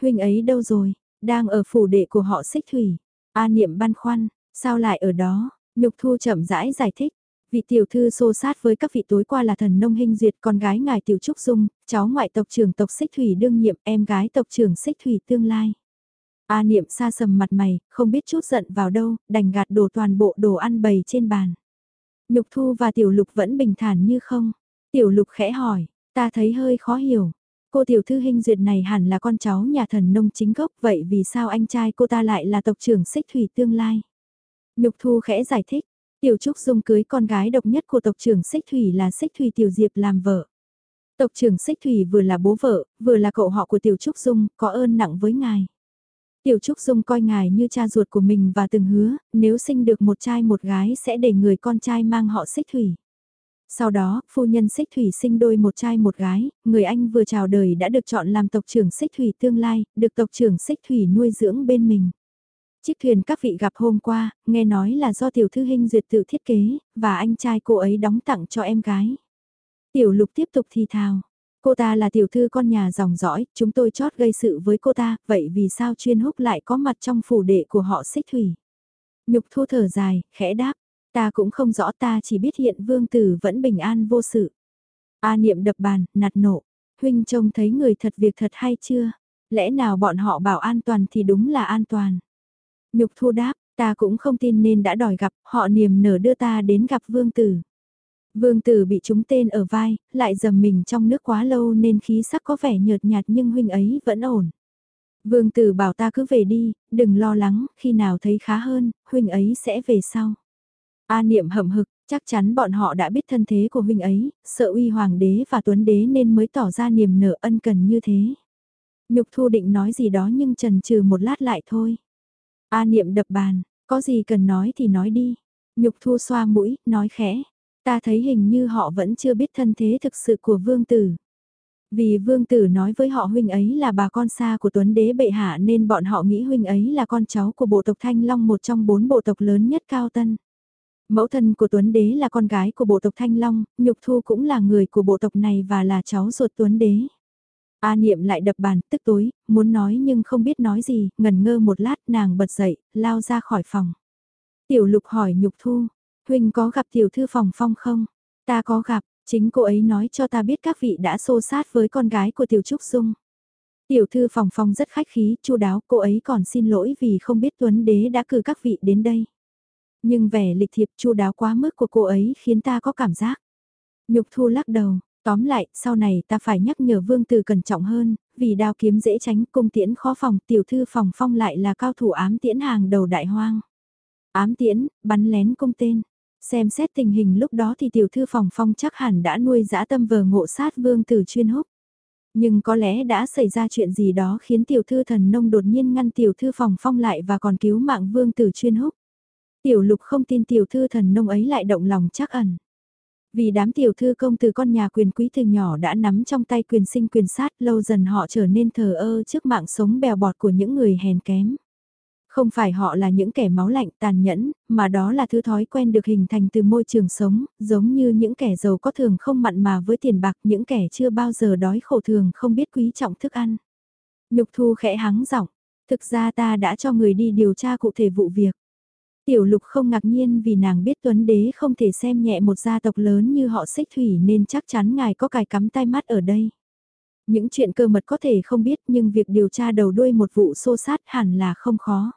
Huynh ấy đâu rồi? Đang ở phủ đệ của họ xích thủy. A Niệm băn khoăn, sao lại ở đó? Nhục Thu chậm rãi giải thích. Vị tiểu thư xô sát với các vị tối qua là thần nông hình duyệt con gái ngài tiểu trúc dung, cháu ngoại tộc trưởng tộc xích thủy đương nhiệm em gái tộc trưởng xích thủy tương lai. A niệm xa sầm mặt mày, không biết chút giận vào đâu, đành gạt đổ toàn bộ đồ ăn bày trên bàn. Nhục thu và tiểu lục vẫn bình thản như không. Tiểu lục khẽ hỏi, ta thấy hơi khó hiểu. Cô tiểu thư hình duyệt này hẳn là con cháu nhà thần nông chính gốc vậy vì sao anh trai cô ta lại là tộc trưởng xích thủy tương lai? Nhục thu khẽ giải thích, Tiểu Trúc Dung cưới con gái độc nhất của tộc trưởng Xích Thủy là Xích Thủy Tiểu Diệp làm vợ. Tộc trưởng Xích Thủy vừa là bố vợ, vừa là cậu họ của Tiểu Trúc Dung, có ơn nặng với ngài. Tiểu Trúc Dung coi ngài như cha ruột của mình và từng hứa, nếu sinh được một trai một gái sẽ để người con trai mang họ Xích Thủy. Sau đó, phu nhân Xích Thủy sinh đôi một trai một gái, người anh vừa chào đời đã được chọn làm tộc trưởng Xích Thủy tương lai, được tộc trưởng Xích Thủy nuôi dưỡng bên mình. Chiếc thuyền các vị gặp hôm qua, nghe nói là do tiểu thư hình duyệt tự thiết kế, và anh trai cô ấy đóng tặng cho em gái. Tiểu lục tiếp tục thi thào. Cô ta là tiểu thư con nhà dòng dõi, chúng tôi chót gây sự với cô ta, vậy vì sao chuyên húc lại có mặt trong phủ đệ của họ xích thủy? Nhục thu thở dài, khẽ đáp, ta cũng không rõ ta chỉ biết hiện vương tử vẫn bình an vô sự. A niệm đập bàn, nạt nộ, huynh trông thấy người thật việc thật hay chưa? Lẽ nào bọn họ bảo an toàn thì đúng là an toàn. Nhục thu đáp, ta cũng không tin nên đã đòi gặp, họ niềm nở đưa ta đến gặp vương tử. Vương tử bị trúng tên ở vai, lại dầm mình trong nước quá lâu nên khí sắc có vẻ nhợt nhạt nhưng huynh ấy vẫn ổn. Vương tử bảo ta cứ về đi, đừng lo lắng, khi nào thấy khá hơn, huynh ấy sẽ về sau. A niệm hậm hực, chắc chắn bọn họ đã biết thân thế của huynh ấy, sợ uy hoàng đế và tuấn đế nên mới tỏ ra niềm nở ân cần như thế. Nhục thu định nói gì đó nhưng trần trừ một lát lại thôi. A niệm đập bàn, có gì cần nói thì nói đi. Nhục thu xoa mũi, nói khẽ. Ta thấy hình như họ vẫn chưa biết thân thế thực sự của vương tử. Vì vương tử nói với họ huynh ấy là bà con xa của tuấn đế bệ hạ nên bọn họ nghĩ huynh ấy là con cháu của bộ tộc Thanh Long một trong bốn bộ tộc lớn nhất cao tân. Mẫu thân của tuấn đế là con gái của bộ tộc Thanh Long, nhục thu cũng là người của bộ tộc này và là cháu ruột tuấn đế. A niệm lại đập bàn, tức tối, muốn nói nhưng không biết nói gì, ngần ngơ một lát nàng bật dậy, lao ra khỏi phòng. Tiểu lục hỏi nhục thu, huynh có gặp tiểu thư phòng phong không? Ta có gặp, chính cô ấy nói cho ta biết các vị đã xô sát với con gái của tiểu trúc dung. Tiểu thư phòng phong rất khách khí, chu đáo, cô ấy còn xin lỗi vì không biết Tuấn Đế đã cử các vị đến đây. Nhưng vẻ lịch thiệp chu đáo quá mức của cô ấy khiến ta có cảm giác. Nhục thu lắc đầu, Tóm lại, sau này ta phải nhắc nhở vương tử cẩn trọng hơn, vì đao kiếm dễ tránh cung tiễn khó phòng, tiểu thư phòng phong lại là cao thủ ám tiễn hàng đầu đại hoang. Ám tiễn, bắn lén cung tên. Xem xét tình hình lúc đó thì tiểu thư phòng phong chắc hẳn đã nuôi dã tâm vờ ngộ sát vương tử chuyên húc. Nhưng có lẽ đã xảy ra chuyện gì đó khiến tiểu thư thần nông đột nhiên ngăn tiểu thư phòng phong lại và còn cứu mạng vương tử chuyên húc. Tiểu lục không tin tiểu thư thần nông ấy lại động lòng chắc ẩn. Vì đám tiểu thư công từ con nhà quyền quý từ nhỏ đã nắm trong tay quyền sinh quyền sát, lâu dần họ trở nên thờ ơ trước mạng sống bèo bọt của những người hèn kém. Không phải họ là những kẻ máu lạnh tàn nhẫn, mà đó là thứ thói quen được hình thành từ môi trường sống, giống như những kẻ giàu có thường không mặn mà với tiền bạc, những kẻ chưa bao giờ đói khổ thường không biết quý trọng thức ăn. Nhục thu khẽ hắng giọng, thực ra ta đã cho người đi điều tra cụ thể vụ việc. Tiểu lục không ngạc nhiên vì nàng biết Tuấn Đế không thể xem nhẹ một gia tộc lớn như họ xích thủy nên chắc chắn ngài có cài cắm tai mắt ở đây. Những chuyện cơ mật có thể không biết nhưng việc điều tra đầu đuôi một vụ xô sát hẳn là không khó.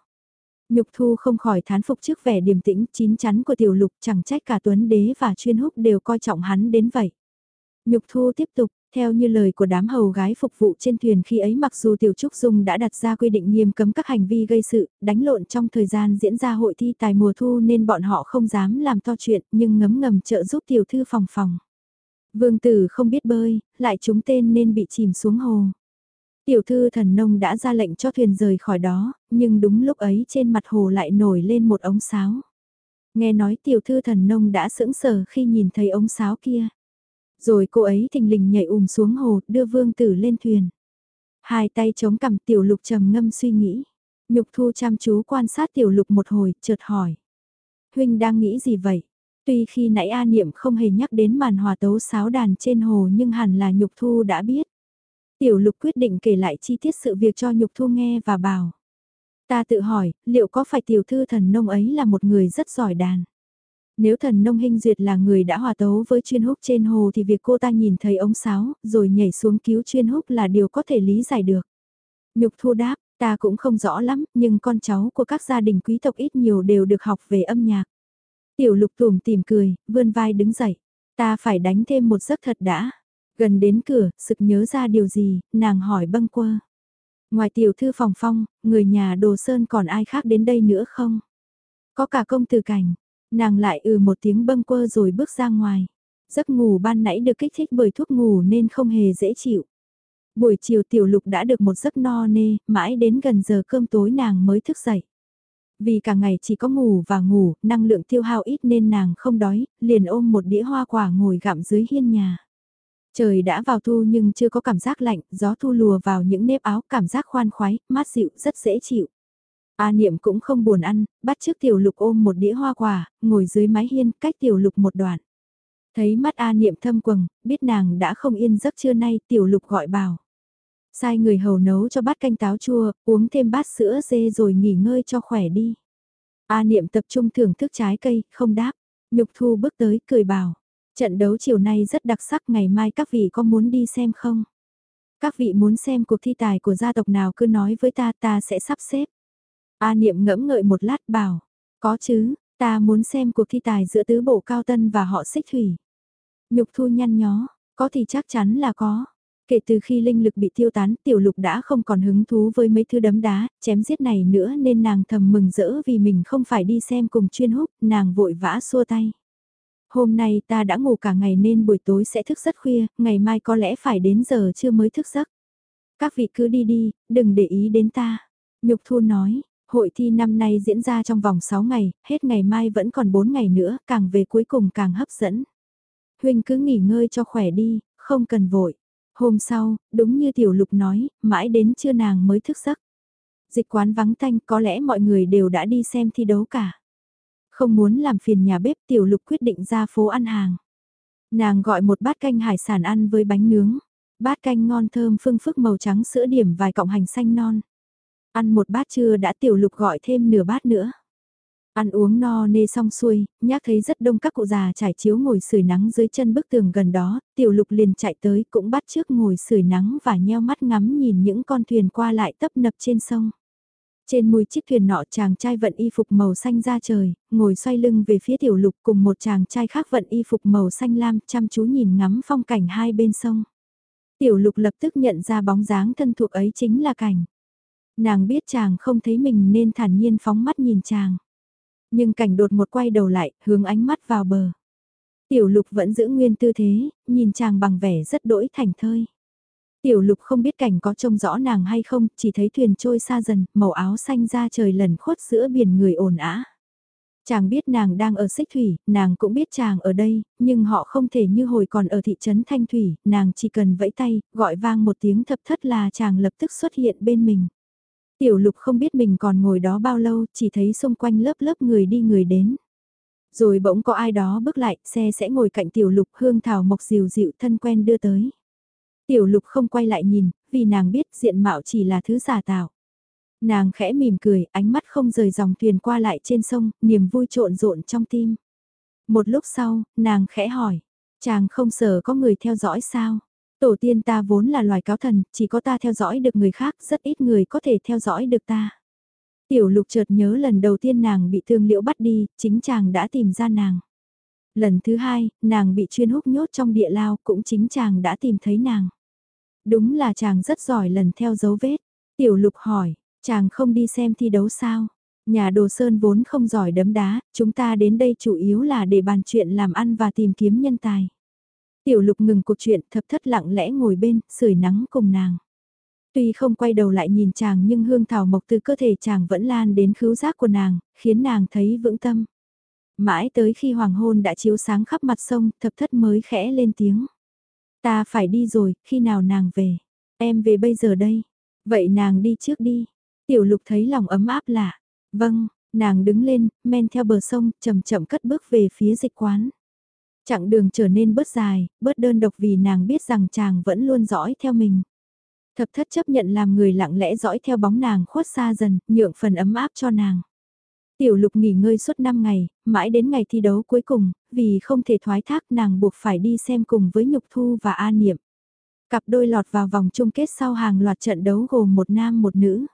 Nhục thu không khỏi thán phục trước vẻ điềm tĩnh chín chắn của tiểu lục chẳng trách cả tuấn đế và chuyên húc đều coi trọng hắn đến vậy. Nhục thu tiếp tục, theo như lời của đám hầu gái phục vụ trên thuyền khi ấy mặc dù Tiểu Trúc Dung đã đặt ra quy định nghiêm cấm các hành vi gây sự, đánh lộn trong thời gian diễn ra hội thi tài mùa thu nên bọn họ không dám làm to chuyện nhưng ngấm ngầm trợ giúp Tiểu Thư phòng phòng. Vương tử không biết bơi, lại trúng tên nên bị chìm xuống hồ. Tiểu thư thần nông đã ra lệnh cho thuyền rời khỏi đó, nhưng đúng lúc ấy trên mặt hồ lại nổi lên một ống sáo. Nghe nói tiểu thư thần nông đã sững sờ khi nhìn thấy ống sáo kia. Rồi cô ấy thình lình nhảy ùm xuống hồ, đưa vương tử lên thuyền. Hai tay chống cằm tiểu lục trầm ngâm suy nghĩ. Nhục thu chăm chú quan sát tiểu lục một hồi, chợt hỏi. Huynh đang nghĩ gì vậy? Tuy khi nãy A Niệm không hề nhắc đến màn hòa tấu sáo đàn trên hồ nhưng hẳn là Nhục Thu đã biết. Tiểu Lục quyết định kể lại chi tiết sự việc cho Nhục Thu nghe và bảo. Ta tự hỏi, liệu có phải tiểu thư thần nông ấy là một người rất giỏi đàn? Nếu thần nông hình duyệt là người đã hòa tấu với chuyên húc trên hồ thì việc cô ta nhìn thấy ống sáo, rồi nhảy xuống cứu chuyên húc là điều có thể lý giải được. Nhục thu đáp, ta cũng không rõ lắm, nhưng con cháu của các gia đình quý tộc ít nhiều đều được học về âm nhạc. Tiểu lục tùm tìm cười, vươn vai đứng dậy. Ta phải đánh thêm một giấc thật đã. Gần đến cửa, sực nhớ ra điều gì, nàng hỏi bâng quơ. Ngoài tiểu thư phòng phong, người nhà đồ sơn còn ai khác đến đây nữa không? Có cả công tử cảnh, nàng lại ừ một tiếng bâng quơ rồi bước ra ngoài. Giấc ngủ ban nãy được kích thích bởi thuốc ngủ nên không hề dễ chịu. Buổi chiều tiểu lục đã được một giấc no nê, mãi đến gần giờ cơm tối nàng mới thức dậy. Vì cả ngày chỉ có ngủ và ngủ, năng lượng tiêu hao ít nên nàng không đói, liền ôm một đĩa hoa quả ngồi gặm dưới hiên nhà. Trời đã vào thu nhưng chưa có cảm giác lạnh, gió thu lùa vào những nếp áo, cảm giác khoan khoái, mát dịu, rất dễ chịu. A Niệm cũng không buồn ăn, bắt trước tiểu lục ôm một đĩa hoa quả, ngồi dưới mái hiên, cách tiểu lục một đoạn. Thấy mắt A Niệm thâm quầng, biết nàng đã không yên giấc trưa nay, tiểu lục gọi bảo. Sai người hầu nấu cho bát canh táo chua, uống thêm bát sữa dê rồi nghỉ ngơi cho khỏe đi. A Niệm tập trung thưởng thức trái cây, không đáp. Nhục Thu bước tới, cười bảo. Trận đấu chiều nay rất đặc sắc, ngày mai các vị có muốn đi xem không? Các vị muốn xem cuộc thi tài của gia tộc nào cứ nói với ta, ta sẽ sắp xếp. A Niệm ngẫm ngợi một lát bảo. Có chứ, ta muốn xem cuộc thi tài giữa tứ bộ cao tân và họ xích thủy. Nhục Thu nhăn nhó, có thì chắc chắn là có. Kể từ khi linh lực bị tiêu tán, tiểu lục đã không còn hứng thú với mấy thứ đấm đá, chém giết này nữa nên nàng thầm mừng rỡ vì mình không phải đi xem cùng chuyên húc, nàng vội vã xua tay. Hôm nay ta đã ngủ cả ngày nên buổi tối sẽ thức rất khuya, ngày mai có lẽ phải đến giờ chưa mới thức giấc. Các vị cứ đi đi, đừng để ý đến ta. Nhục Thu nói, hội thi năm nay diễn ra trong vòng 6 ngày, hết ngày mai vẫn còn 4 ngày nữa, càng về cuối cùng càng hấp dẫn. Huynh cứ nghỉ ngơi cho khỏe đi, không cần vội. Hôm sau, đúng như Tiểu Lục nói, mãi đến trưa nàng mới thức giấc. Dịch quán vắng tanh có lẽ mọi người đều đã đi xem thi đấu cả. Không muốn làm phiền nhà bếp Tiểu Lục quyết định ra phố ăn hàng. Nàng gọi một bát canh hải sản ăn với bánh nướng. Bát canh ngon thơm phương phức màu trắng sữa điểm vài cọng hành xanh non. Ăn một bát trưa đã Tiểu Lục gọi thêm nửa bát nữa. Ăn uống no nê xong xuôi, nhác thấy rất đông các cụ già trải chiếu ngồi sưởi nắng dưới chân bức tường gần đó, tiểu lục liền chạy tới cũng bắt trước ngồi sưởi nắng và nheo mắt ngắm nhìn những con thuyền qua lại tấp nập trên sông. Trên mùi chiếc thuyền nọ chàng trai vận y phục màu xanh ra trời, ngồi xoay lưng về phía tiểu lục cùng một chàng trai khác vận y phục màu xanh lam chăm chú nhìn ngắm phong cảnh hai bên sông. Tiểu lục lập tức nhận ra bóng dáng thân thuộc ấy chính là cảnh. Nàng biết chàng không thấy mình nên thản nhiên phóng mắt nhìn chàng. Nhưng cảnh đột một quay đầu lại, hướng ánh mắt vào bờ. Tiểu lục vẫn giữ nguyên tư thế, nhìn chàng bằng vẻ rất đỗi thành thơi. Tiểu lục không biết cảnh có trông rõ nàng hay không, chỉ thấy thuyền trôi xa dần, màu áo xanh ra trời lần khuất giữa biển người ồn ã. Chàng biết nàng đang ở xích thủy, nàng cũng biết chàng ở đây, nhưng họ không thể như hồi còn ở thị trấn Thanh Thủy, nàng chỉ cần vẫy tay, gọi vang một tiếng thập thất là chàng lập tức xuất hiện bên mình. Tiểu lục không biết mình còn ngồi đó bao lâu, chỉ thấy xung quanh lớp lớp người đi người đến. Rồi bỗng có ai đó bước lại, xe sẽ ngồi cạnh tiểu lục hương thảo mộc dịu dịu thân quen đưa tới. Tiểu lục không quay lại nhìn, vì nàng biết diện mạo chỉ là thứ giả tạo. Nàng khẽ mỉm cười, ánh mắt không rời dòng thuyền qua lại trên sông, niềm vui trộn rộn trong tim. Một lúc sau, nàng khẽ hỏi, chàng không sợ có người theo dõi sao? Tổ tiên ta vốn là loài cáo thần, chỉ có ta theo dõi được người khác, rất ít người có thể theo dõi được ta. Tiểu lục chợt nhớ lần đầu tiên nàng bị thương liễu bắt đi, chính chàng đã tìm ra nàng. Lần thứ hai, nàng bị chuyên húc nhốt trong địa lao, cũng chính chàng đã tìm thấy nàng. Đúng là chàng rất giỏi lần theo dấu vết. Tiểu lục hỏi, chàng không đi xem thi đấu sao? Nhà đồ sơn vốn không giỏi đấm đá, chúng ta đến đây chủ yếu là để bàn chuyện làm ăn và tìm kiếm nhân tài. Tiểu lục ngừng cuộc chuyện thập thất lặng lẽ ngồi bên, sưởi nắng cùng nàng. Tuy không quay đầu lại nhìn chàng nhưng hương thảo mộc từ cơ thể chàng vẫn lan đến khứu giác của nàng, khiến nàng thấy vững tâm. Mãi tới khi hoàng hôn đã chiếu sáng khắp mặt sông, thập thất mới khẽ lên tiếng. Ta phải đi rồi, khi nào nàng về? Em về bây giờ đây. Vậy nàng đi trước đi. Tiểu lục thấy lòng ấm áp lạ. Vâng, nàng đứng lên, men theo bờ sông, chậm chậm cất bước về phía dịch quán. Chặng đường trở nên bớt dài, bớt đơn độc vì nàng biết rằng chàng vẫn luôn dõi theo mình. Thập thất chấp nhận làm người lặng lẽ dõi theo bóng nàng khuất xa dần, nhượng phần ấm áp cho nàng. Tiểu lục nghỉ ngơi suốt 5 ngày, mãi đến ngày thi đấu cuối cùng, vì không thể thoái thác nàng buộc phải đi xem cùng với Nhục Thu và An Niệm. Cặp đôi lọt vào vòng chung kết sau hàng loạt trận đấu gồm một nam một nữ.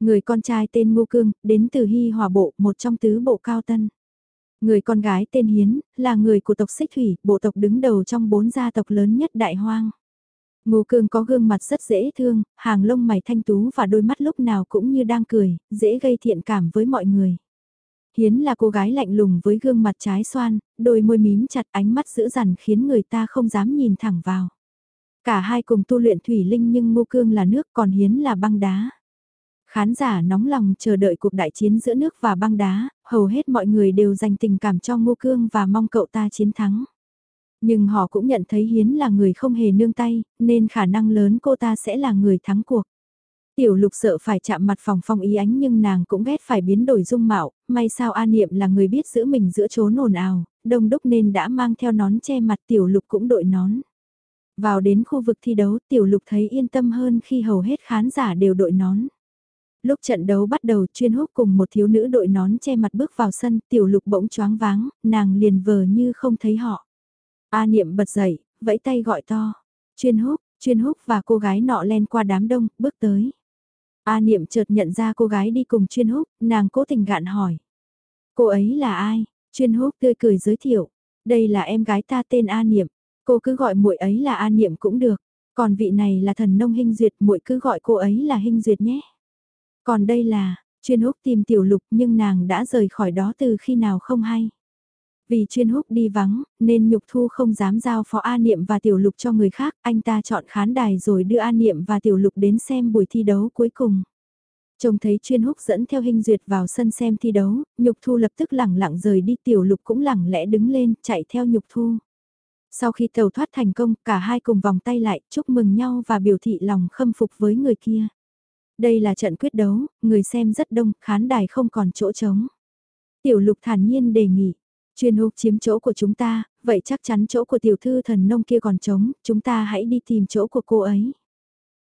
Người con trai tên Ngô Cương, đến từ Hy Hòa Bộ, một trong tứ bộ cao tân. Người con gái tên Hiến, là người của tộc Xích Thủy, bộ tộc đứng đầu trong bốn gia tộc lớn nhất Đại Hoang. Ngô Cương có gương mặt rất dễ thương, hàng lông mày thanh tú và đôi mắt lúc nào cũng như đang cười, dễ gây thiện cảm với mọi người. Hiến là cô gái lạnh lùng với gương mặt trái xoan, đôi môi mím chặt ánh mắt dữ dằn khiến người ta không dám nhìn thẳng vào. Cả hai cùng tu luyện thủy linh nhưng Ngô Cương là nước còn Hiến là băng đá. Khán giả nóng lòng chờ đợi cuộc đại chiến giữa nước và băng đá, hầu hết mọi người đều dành tình cảm cho Ngô Cương và mong cậu ta chiến thắng. Nhưng họ cũng nhận thấy Hiến là người không hề nương tay, nên khả năng lớn cô ta sẽ là người thắng cuộc. Tiểu lục sợ phải chạm mặt phòng phong ý ánh nhưng nàng cũng ghét phải biến đổi dung mạo, may sao A Niệm là người biết giữ mình giữa chốn ồn ào, đông đúc nên đã mang theo nón che mặt tiểu lục cũng đội nón. Vào đến khu vực thi đấu tiểu lục thấy yên tâm hơn khi hầu hết khán giả đều đội nón. Lúc trận đấu bắt đầu chuyên hút cùng một thiếu nữ đội nón che mặt bước vào sân tiểu lục bỗng choáng váng, nàng liền vờ như không thấy họ. A Niệm bật dậy, vẫy tay gọi to. Chuyên hút, chuyên hút và cô gái nọ len qua đám đông, bước tới. A Niệm chợt nhận ra cô gái đi cùng chuyên húc, nàng cố tình gạn hỏi. Cô ấy là ai? Chuyên húc tươi cười giới thiệu. Đây là em gái ta tên A Niệm. Cô cứ gọi muội ấy là A Niệm cũng được. Còn vị này là thần nông hình duyệt, muội cứ gọi cô ấy là hình duyệt nhé. Còn đây là, chuyên húc tìm tiểu lục nhưng nàng đã rời khỏi đó từ khi nào không hay. Vì chuyên húc đi vắng, nên Nhục Thu không dám giao phó A Niệm và Tiểu Lục cho người khác, anh ta chọn khán đài rồi đưa A Niệm và Tiểu Lục đến xem buổi thi đấu cuối cùng. Trông thấy chuyên húc dẫn theo hình duyệt vào sân xem thi đấu, Nhục Thu lập tức lẳng lặng rời đi Tiểu Lục cũng lẳng lẽ đứng lên, chạy theo Nhục Thu. Sau khi tàu thoát thành công, cả hai cùng vòng tay lại, chúc mừng nhau và biểu thị lòng khâm phục với người kia. Đây là trận quyết đấu, người xem rất đông, khán đài không còn chỗ trống. Tiểu Lục thản nhiên đề nghị, Chuyên húc chiếm chỗ của chúng ta, vậy chắc chắn chỗ của tiểu thư thần nông kia còn trống, chúng ta hãy đi tìm chỗ của cô ấy.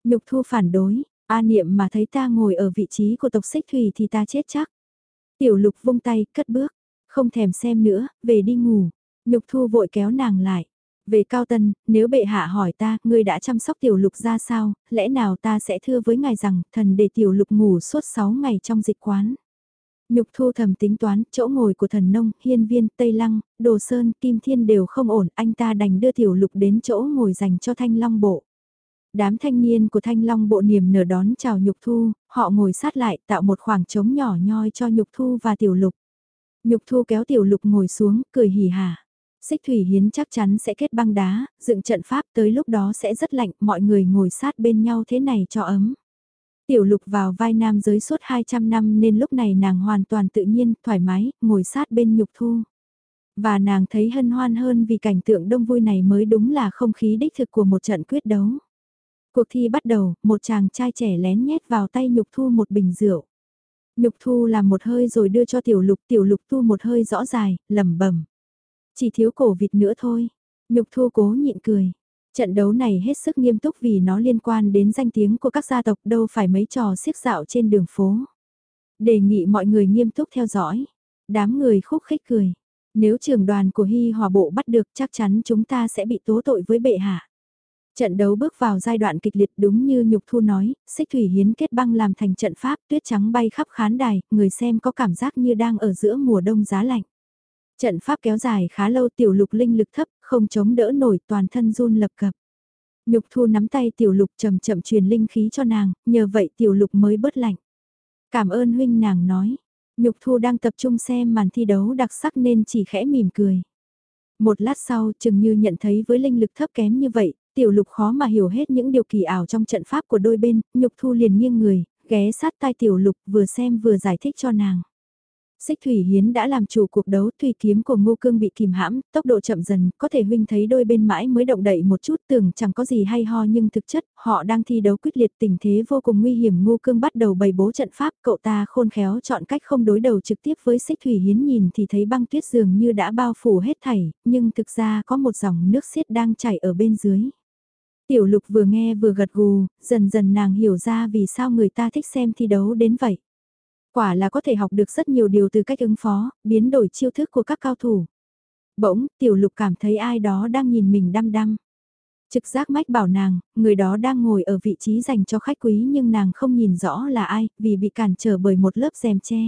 Nhục thu phản đối, A niệm mà thấy ta ngồi ở vị trí của tộc xích thủy thì ta chết chắc. Tiểu lục vung tay, cất bước, không thèm xem nữa, về đi ngủ. Nhục thu vội kéo nàng lại. Về cao tân, nếu bệ hạ hỏi ta, ngươi đã chăm sóc tiểu lục ra sao, lẽ nào ta sẽ thưa với ngài rằng, thần để tiểu lục ngủ suốt 6 ngày trong dịch quán. Nhục thu thầm tính toán, chỗ ngồi của thần nông, hiên viên, tây lăng, đồ sơn, kim thiên đều không ổn, anh ta đành đưa tiểu lục đến chỗ ngồi dành cho thanh long bộ. Đám thanh niên của thanh long bộ niềm nở đón chào nhục thu, họ ngồi sát lại tạo một khoảng trống nhỏ nhoi cho nhục thu và tiểu lục. Nhục thu kéo tiểu lục ngồi xuống, cười hỉ hả. Xích thủy hiến chắc chắn sẽ kết băng đá, dựng trận pháp tới lúc đó sẽ rất lạnh, mọi người ngồi sát bên nhau thế này cho ấm. Tiểu lục vào vai nam giới suốt 200 năm nên lúc này nàng hoàn toàn tự nhiên, thoải mái, ngồi sát bên nhục thu. Và nàng thấy hân hoan hơn vì cảnh tượng đông vui này mới đúng là không khí đích thực của một trận quyết đấu. Cuộc thi bắt đầu, một chàng trai trẻ lén nhét vào tay nhục thu một bình rượu. Nhục thu làm một hơi rồi đưa cho tiểu lục, tiểu lục thu một hơi rõ dài, lẩm bẩm Chỉ thiếu cổ vịt nữa thôi. Nhục thu cố nhịn cười. Trận đấu này hết sức nghiêm túc vì nó liên quan đến danh tiếng của các gia tộc đâu phải mấy trò xiếc dạo trên đường phố. Đề nghị mọi người nghiêm túc theo dõi. Đám người khúc khích cười. Nếu trưởng đoàn của Hy Hòa Bộ bắt được chắc chắn chúng ta sẽ bị tố tội với bệ hạ. Trận đấu bước vào giai đoạn kịch liệt đúng như Nhục Thu nói, xích thủy hiến kết băng làm thành trận pháp tuyết trắng bay khắp khán đài, người xem có cảm giác như đang ở giữa mùa đông giá lạnh. Trận pháp kéo dài khá lâu tiểu lục linh lực thấp, không chống đỡ nổi toàn thân run lập cập. Nhục Thu nắm tay tiểu lục chậm chậm truyền linh khí cho nàng, nhờ vậy tiểu lục mới bớt lạnh. Cảm ơn huynh nàng nói, Nhục Thu đang tập trung xem màn thi đấu đặc sắc nên chỉ khẽ mỉm cười. Một lát sau, chừng như nhận thấy với linh lực thấp kém như vậy, tiểu lục khó mà hiểu hết những điều kỳ ảo trong trận pháp của đôi bên, Nhục Thu liền nghiêng người, ghé sát tai tiểu lục vừa xem vừa giải thích cho nàng. Xích Thủy Hiến đã làm chủ cuộc đấu thủy kiếm của Ngô Cương bị kìm hãm, tốc độ chậm dần, có thể huynh thấy đôi bên mãi mới động đậy một chút tưởng chẳng có gì hay ho nhưng thực chất, họ đang thi đấu quyết liệt tình thế vô cùng nguy hiểm Ngô Cương bắt đầu bày bố trận pháp, cậu ta khôn khéo chọn cách không đối đầu trực tiếp với Xích Thủy Hiến nhìn thì thấy băng tuyết dường như đã bao phủ hết thảy, nhưng thực ra có một dòng nước xiết đang chảy ở bên dưới. Tiểu lục vừa nghe vừa gật gù, dần dần nàng hiểu ra vì sao người ta thích xem thi đấu đến vậy. Quả là có thể học được rất nhiều điều từ cách ứng phó, biến đổi chiêu thức của các cao thủ. Bỗng, tiểu lục cảm thấy ai đó đang nhìn mình đăm đăm. Trực giác mách bảo nàng, người đó đang ngồi ở vị trí dành cho khách quý nhưng nàng không nhìn rõ là ai, vì bị cản trở bởi một lớp rèm che.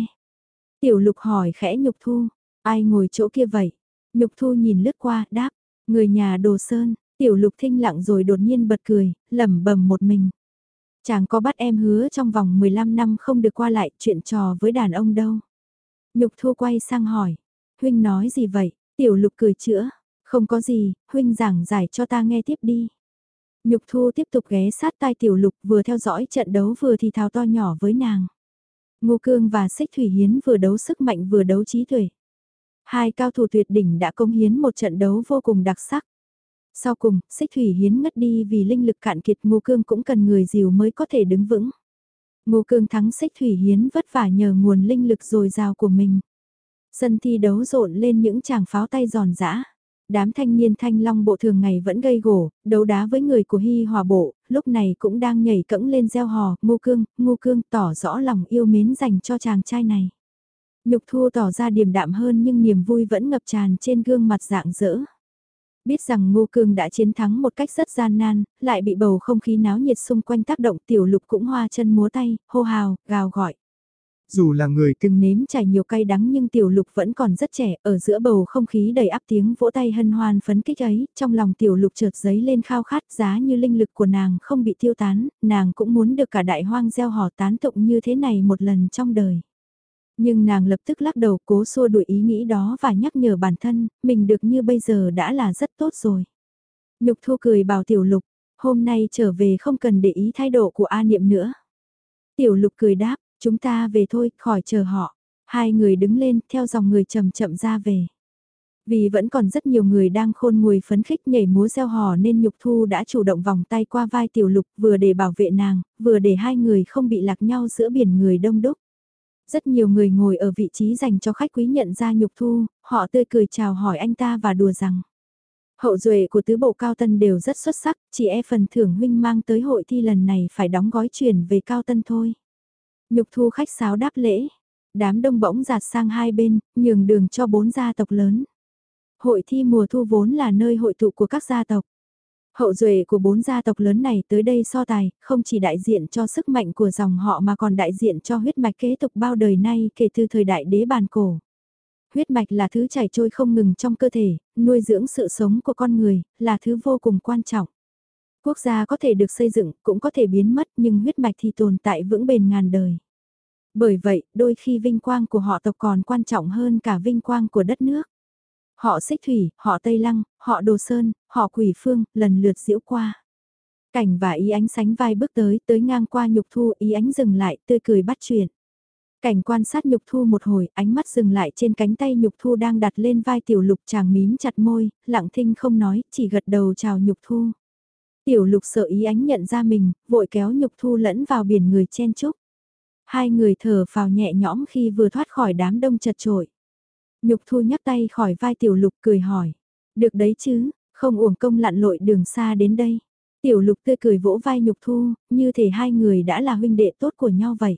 Tiểu lục hỏi khẽ nhục thu, ai ngồi chỗ kia vậy? Nhục thu nhìn lướt qua, đáp, người nhà đồ sơn, tiểu lục thinh lặng rồi đột nhiên bật cười, lẩm bẩm một mình. Chàng có bắt em hứa trong vòng 15 năm không được qua lại chuyện trò với đàn ông đâu. Nhục thu quay sang hỏi. Huynh nói gì vậy? Tiểu lục cười chữa. Không có gì, Huynh giảng giải cho ta nghe tiếp đi. Nhục thu tiếp tục ghé sát tai tiểu lục vừa theo dõi trận đấu vừa thì thào to nhỏ với nàng. Ngô Cương và Sích Thủy Hiến vừa đấu sức mạnh vừa đấu trí tuệ. Hai cao thủ tuyệt đỉnh đã công hiến một trận đấu vô cùng đặc sắc. Sau cùng, xích thủy hiến ngất đi vì linh lực cạn kiệt ngô cương cũng cần người dìu mới có thể đứng vững. Ngô cương thắng xích thủy hiến vất vả nhờ nguồn linh lực dồi dào của mình. Sân thi đấu rộn lên những chàng pháo tay giòn giã. Đám thanh niên thanh long bộ thường ngày vẫn gây gổ, đấu đá với người của hy hòa bộ, lúc này cũng đang nhảy cẫng lên gieo hò, ngô cương, ngô cương tỏ rõ lòng yêu mến dành cho chàng trai này. Nhục thua tỏ ra điềm đạm hơn nhưng niềm vui vẫn ngập tràn trên gương mặt dạng dỡ. Biết rằng Ngô Cương đã chiến thắng một cách rất gian nan, lại bị bầu không khí náo nhiệt xung quanh tác động tiểu lục cũng hoa chân múa tay, hô hào, gào gọi. Dù là người từng nếm trải nhiều cay đắng nhưng tiểu lục vẫn còn rất trẻ, ở giữa bầu không khí đầy áp tiếng vỗ tay hân hoan phấn kích ấy, trong lòng tiểu lục chợt giấy lên khao khát giá như linh lực của nàng không bị tiêu tán, nàng cũng muốn được cả đại hoang gieo hò tán tụng như thế này một lần trong đời. Nhưng nàng lập tức lắc đầu cố xua đuổi ý nghĩ đó và nhắc nhở bản thân, mình được như bây giờ đã là rất tốt rồi. Nhục thu cười bảo tiểu lục, hôm nay trở về không cần để ý thái độ của A Niệm nữa. Tiểu lục cười đáp, chúng ta về thôi, khỏi chờ họ. Hai người đứng lên, theo dòng người chậm chậm ra về. Vì vẫn còn rất nhiều người đang khôn nguồi phấn khích nhảy múa gieo hò nên Nhục Thu đã chủ động vòng tay qua vai Tiểu Lục vừa để bảo vệ nàng, vừa để hai người không bị lạc nhau giữa biển người đông đúc. Rất nhiều người ngồi ở vị trí dành cho khách quý nhận ra nhục thu, họ tươi cười chào hỏi anh ta và đùa rằng. Hậu duệ của tứ bộ cao tân đều rất xuất sắc, chỉ e phần thưởng huynh mang tới hội thi lần này phải đóng gói chuyển về cao tân thôi. Nhục thu khách sáo đáp lễ, đám đông bỗng giạt sang hai bên, nhường đường cho bốn gia tộc lớn. Hội thi mùa thu vốn là nơi hội tụ của các gia tộc. Hậu duệ của bốn gia tộc lớn này tới đây so tài, không chỉ đại diện cho sức mạnh của dòng họ mà còn đại diện cho huyết mạch kế tục bao đời nay kể từ thời đại đế bàn cổ. Huyết mạch là thứ chảy trôi không ngừng trong cơ thể, nuôi dưỡng sự sống của con người, là thứ vô cùng quan trọng. Quốc gia có thể được xây dựng, cũng có thể biến mất nhưng huyết mạch thì tồn tại vững bền ngàn đời. Bởi vậy, đôi khi vinh quang của họ tộc còn quan trọng hơn cả vinh quang của đất nước. Họ xích thủy, họ Tây Lăng, họ Đồ Sơn, họ Quỷ Phương, lần lượt diễu qua. Cảnh và ý ánh sánh vai bước tới, tới ngang qua nhục thu, ý ánh dừng lại, tươi cười bắt chuyện. Cảnh quan sát nhục thu một hồi, ánh mắt dừng lại trên cánh tay nhục thu đang đặt lên vai tiểu lục chàng mím chặt môi, lặng thinh không nói, chỉ gật đầu chào nhục thu. Tiểu lục sợ ý ánh nhận ra mình, vội kéo nhục thu lẫn vào biển người chen chúc. Hai người thở vào nhẹ nhõm khi vừa thoát khỏi đám đông chật trội. Nhục thu nhắc tay khỏi vai tiểu lục cười hỏi. Được đấy chứ, không uổng công lặn lội đường xa đến đây. Tiểu lục tươi cười vỗ vai nhục thu, như thể hai người đã là huynh đệ tốt của nhau vậy.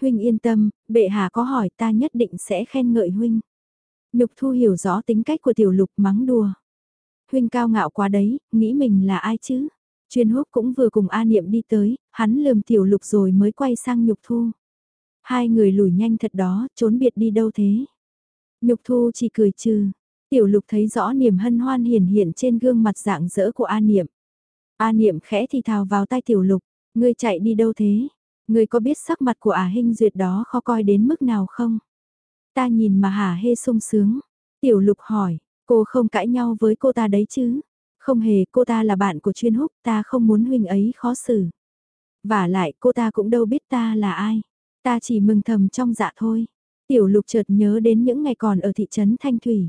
Huynh yên tâm, bệ hạ có hỏi ta nhất định sẽ khen ngợi huynh. Nhục thu hiểu rõ tính cách của tiểu lục mắng đùa. Huynh cao ngạo quá đấy, nghĩ mình là ai chứ? Chuyên húc cũng vừa cùng A Niệm đi tới, hắn lườm tiểu lục rồi mới quay sang nhục thu. Hai người lùi nhanh thật đó, trốn biệt đi đâu thế? Nhục thu chỉ cười trừ. Tiểu lục thấy rõ niềm hân hoan hiển hiện trên gương mặt dạng dỡ của A Niệm. A Niệm khẽ thì thào vào tai tiểu lục, ngươi chạy đi đâu thế? Ngươi có biết sắc mặt của ả hình duyệt đó khó coi đến mức nào không? Ta nhìn mà hả hê sung sướng. Tiểu lục hỏi, cô không cãi nhau với cô ta đấy chứ? Không hề, cô ta là bạn của chuyên húc, ta không muốn huynh ấy khó xử. Và lại cô ta cũng đâu biết ta là ai. Ta chỉ mừng thầm trong dạ thôi. Tiểu lục chợt nhớ đến những ngày còn ở thị trấn Thanh Thủy.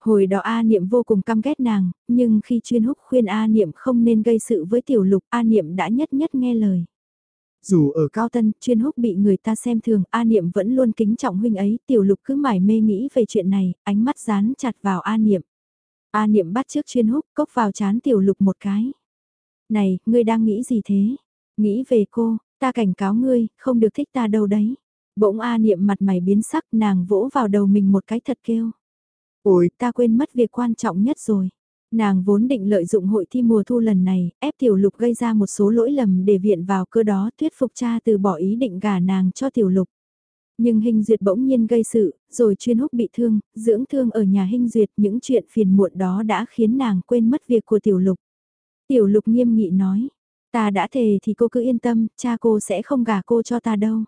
Hồi đó A Niệm vô cùng căm ghét nàng, nhưng khi chuyên húc khuyên A Niệm không nên gây sự với tiểu lục, A Niệm đã nhất nhất nghe lời. Dù ở cao tân, chuyên húc bị người ta xem thường, A Niệm vẫn luôn kính trọng huynh ấy, tiểu lục cứ mải mê nghĩ về chuyện này, ánh mắt dán chặt vào A Niệm. A Niệm bắt trước chuyên húc, cốc vào chán tiểu lục một cái. Này, ngươi đang nghĩ gì thế? Nghĩ về cô, ta cảnh cáo ngươi, không được thích ta đâu đấy. Bỗng A Niệm mặt mày biến sắc, nàng vỗ vào đầu mình một cái thật kêu. Ôi, ta quên mất việc quan trọng nhất rồi. Nàng vốn định lợi dụng hội thi mùa thu lần này, ép tiểu lục gây ra một số lỗi lầm để viện vào cơ đó thuyết phục cha từ bỏ ý định gả nàng cho tiểu lục. Nhưng hình duyệt bỗng nhiên gây sự, rồi chuyên húc bị thương, dưỡng thương ở nhà hình duyệt những chuyện phiền muộn đó đã khiến nàng quên mất việc của tiểu lục. Tiểu lục nghiêm nghị nói, ta đã thề thì cô cứ yên tâm, cha cô sẽ không gả cô cho ta đâu.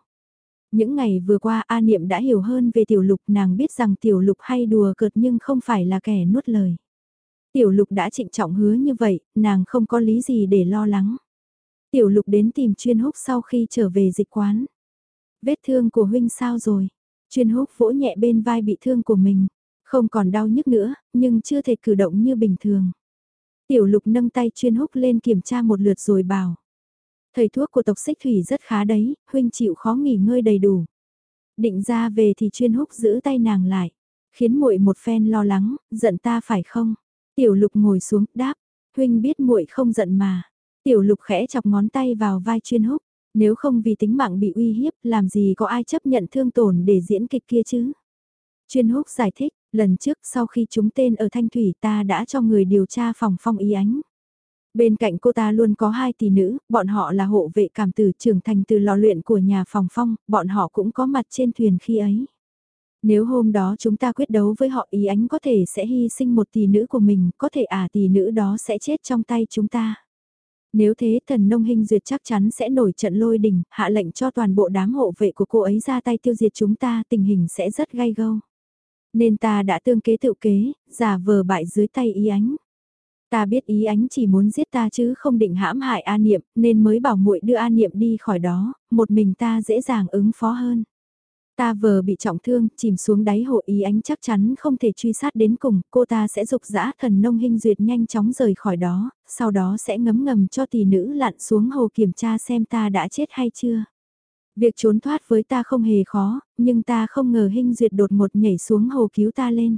Những ngày vừa qua A Niệm đã hiểu hơn về tiểu lục nàng biết rằng tiểu lục hay đùa cợt nhưng không phải là kẻ nuốt lời. Tiểu lục đã trịnh trọng hứa như vậy, nàng không có lý gì để lo lắng. Tiểu lục đến tìm chuyên húc sau khi trở về dịch quán. Vết thương của huynh sao rồi? Chuyên húc vỗ nhẹ bên vai bị thương của mình. Không còn đau nhức nữa, nhưng chưa thể cử động như bình thường. Tiểu lục nâng tay chuyên húc lên kiểm tra một lượt rồi bảo. Thầy thuốc của tộc xích thủy rất khá đấy, huynh chịu khó nghỉ ngơi đầy đủ. Định ra về thì chuyên húc giữ tay nàng lại, khiến muội một phen lo lắng, giận ta phải không? Tiểu lục ngồi xuống, đáp, huynh biết muội không giận mà. Tiểu lục khẽ chọc ngón tay vào vai chuyên húc, nếu không vì tính mạng bị uy hiếp, làm gì có ai chấp nhận thương tổn để diễn kịch kia chứ? Chuyên húc giải thích, lần trước sau khi chúng tên ở Thanh Thủy ta đã cho người điều tra phòng phong ý ánh. Bên cạnh cô ta luôn có hai tỷ nữ, bọn họ là hộ vệ cảm tử trưởng thành từ lò luyện của nhà phòng phong, bọn họ cũng có mặt trên thuyền khi ấy. Nếu hôm đó chúng ta quyết đấu với họ ý ánh có thể sẽ hy sinh một tỷ nữ của mình, có thể à tỷ nữ đó sẽ chết trong tay chúng ta. Nếu thế thần nông hình duyệt chắc chắn sẽ nổi trận lôi đình, hạ lệnh cho toàn bộ đám hộ vệ của cô ấy ra tay tiêu diệt chúng ta, tình hình sẽ rất gay gâu. Nên ta đã tương kế tự kế, giả vờ bại dưới tay ý ánh. Ta biết ý ánh chỉ muốn giết ta chứ không định hãm hại A Niệm, nên mới bảo muội đưa A Niệm đi khỏi đó, một mình ta dễ dàng ứng phó hơn. Ta vờ bị trọng thương, chìm xuống đáy hồ ý ánh chắc chắn không thể truy sát đến cùng, cô ta sẽ dục dã thần nông hình duyệt nhanh chóng rời khỏi đó, sau đó sẽ ngấm ngầm cho tỷ nữ lặn xuống hồ kiểm tra xem ta đã chết hay chưa. Việc trốn thoát với ta không hề khó, nhưng ta không ngờ hình duyệt đột ngột nhảy xuống hồ cứu ta lên.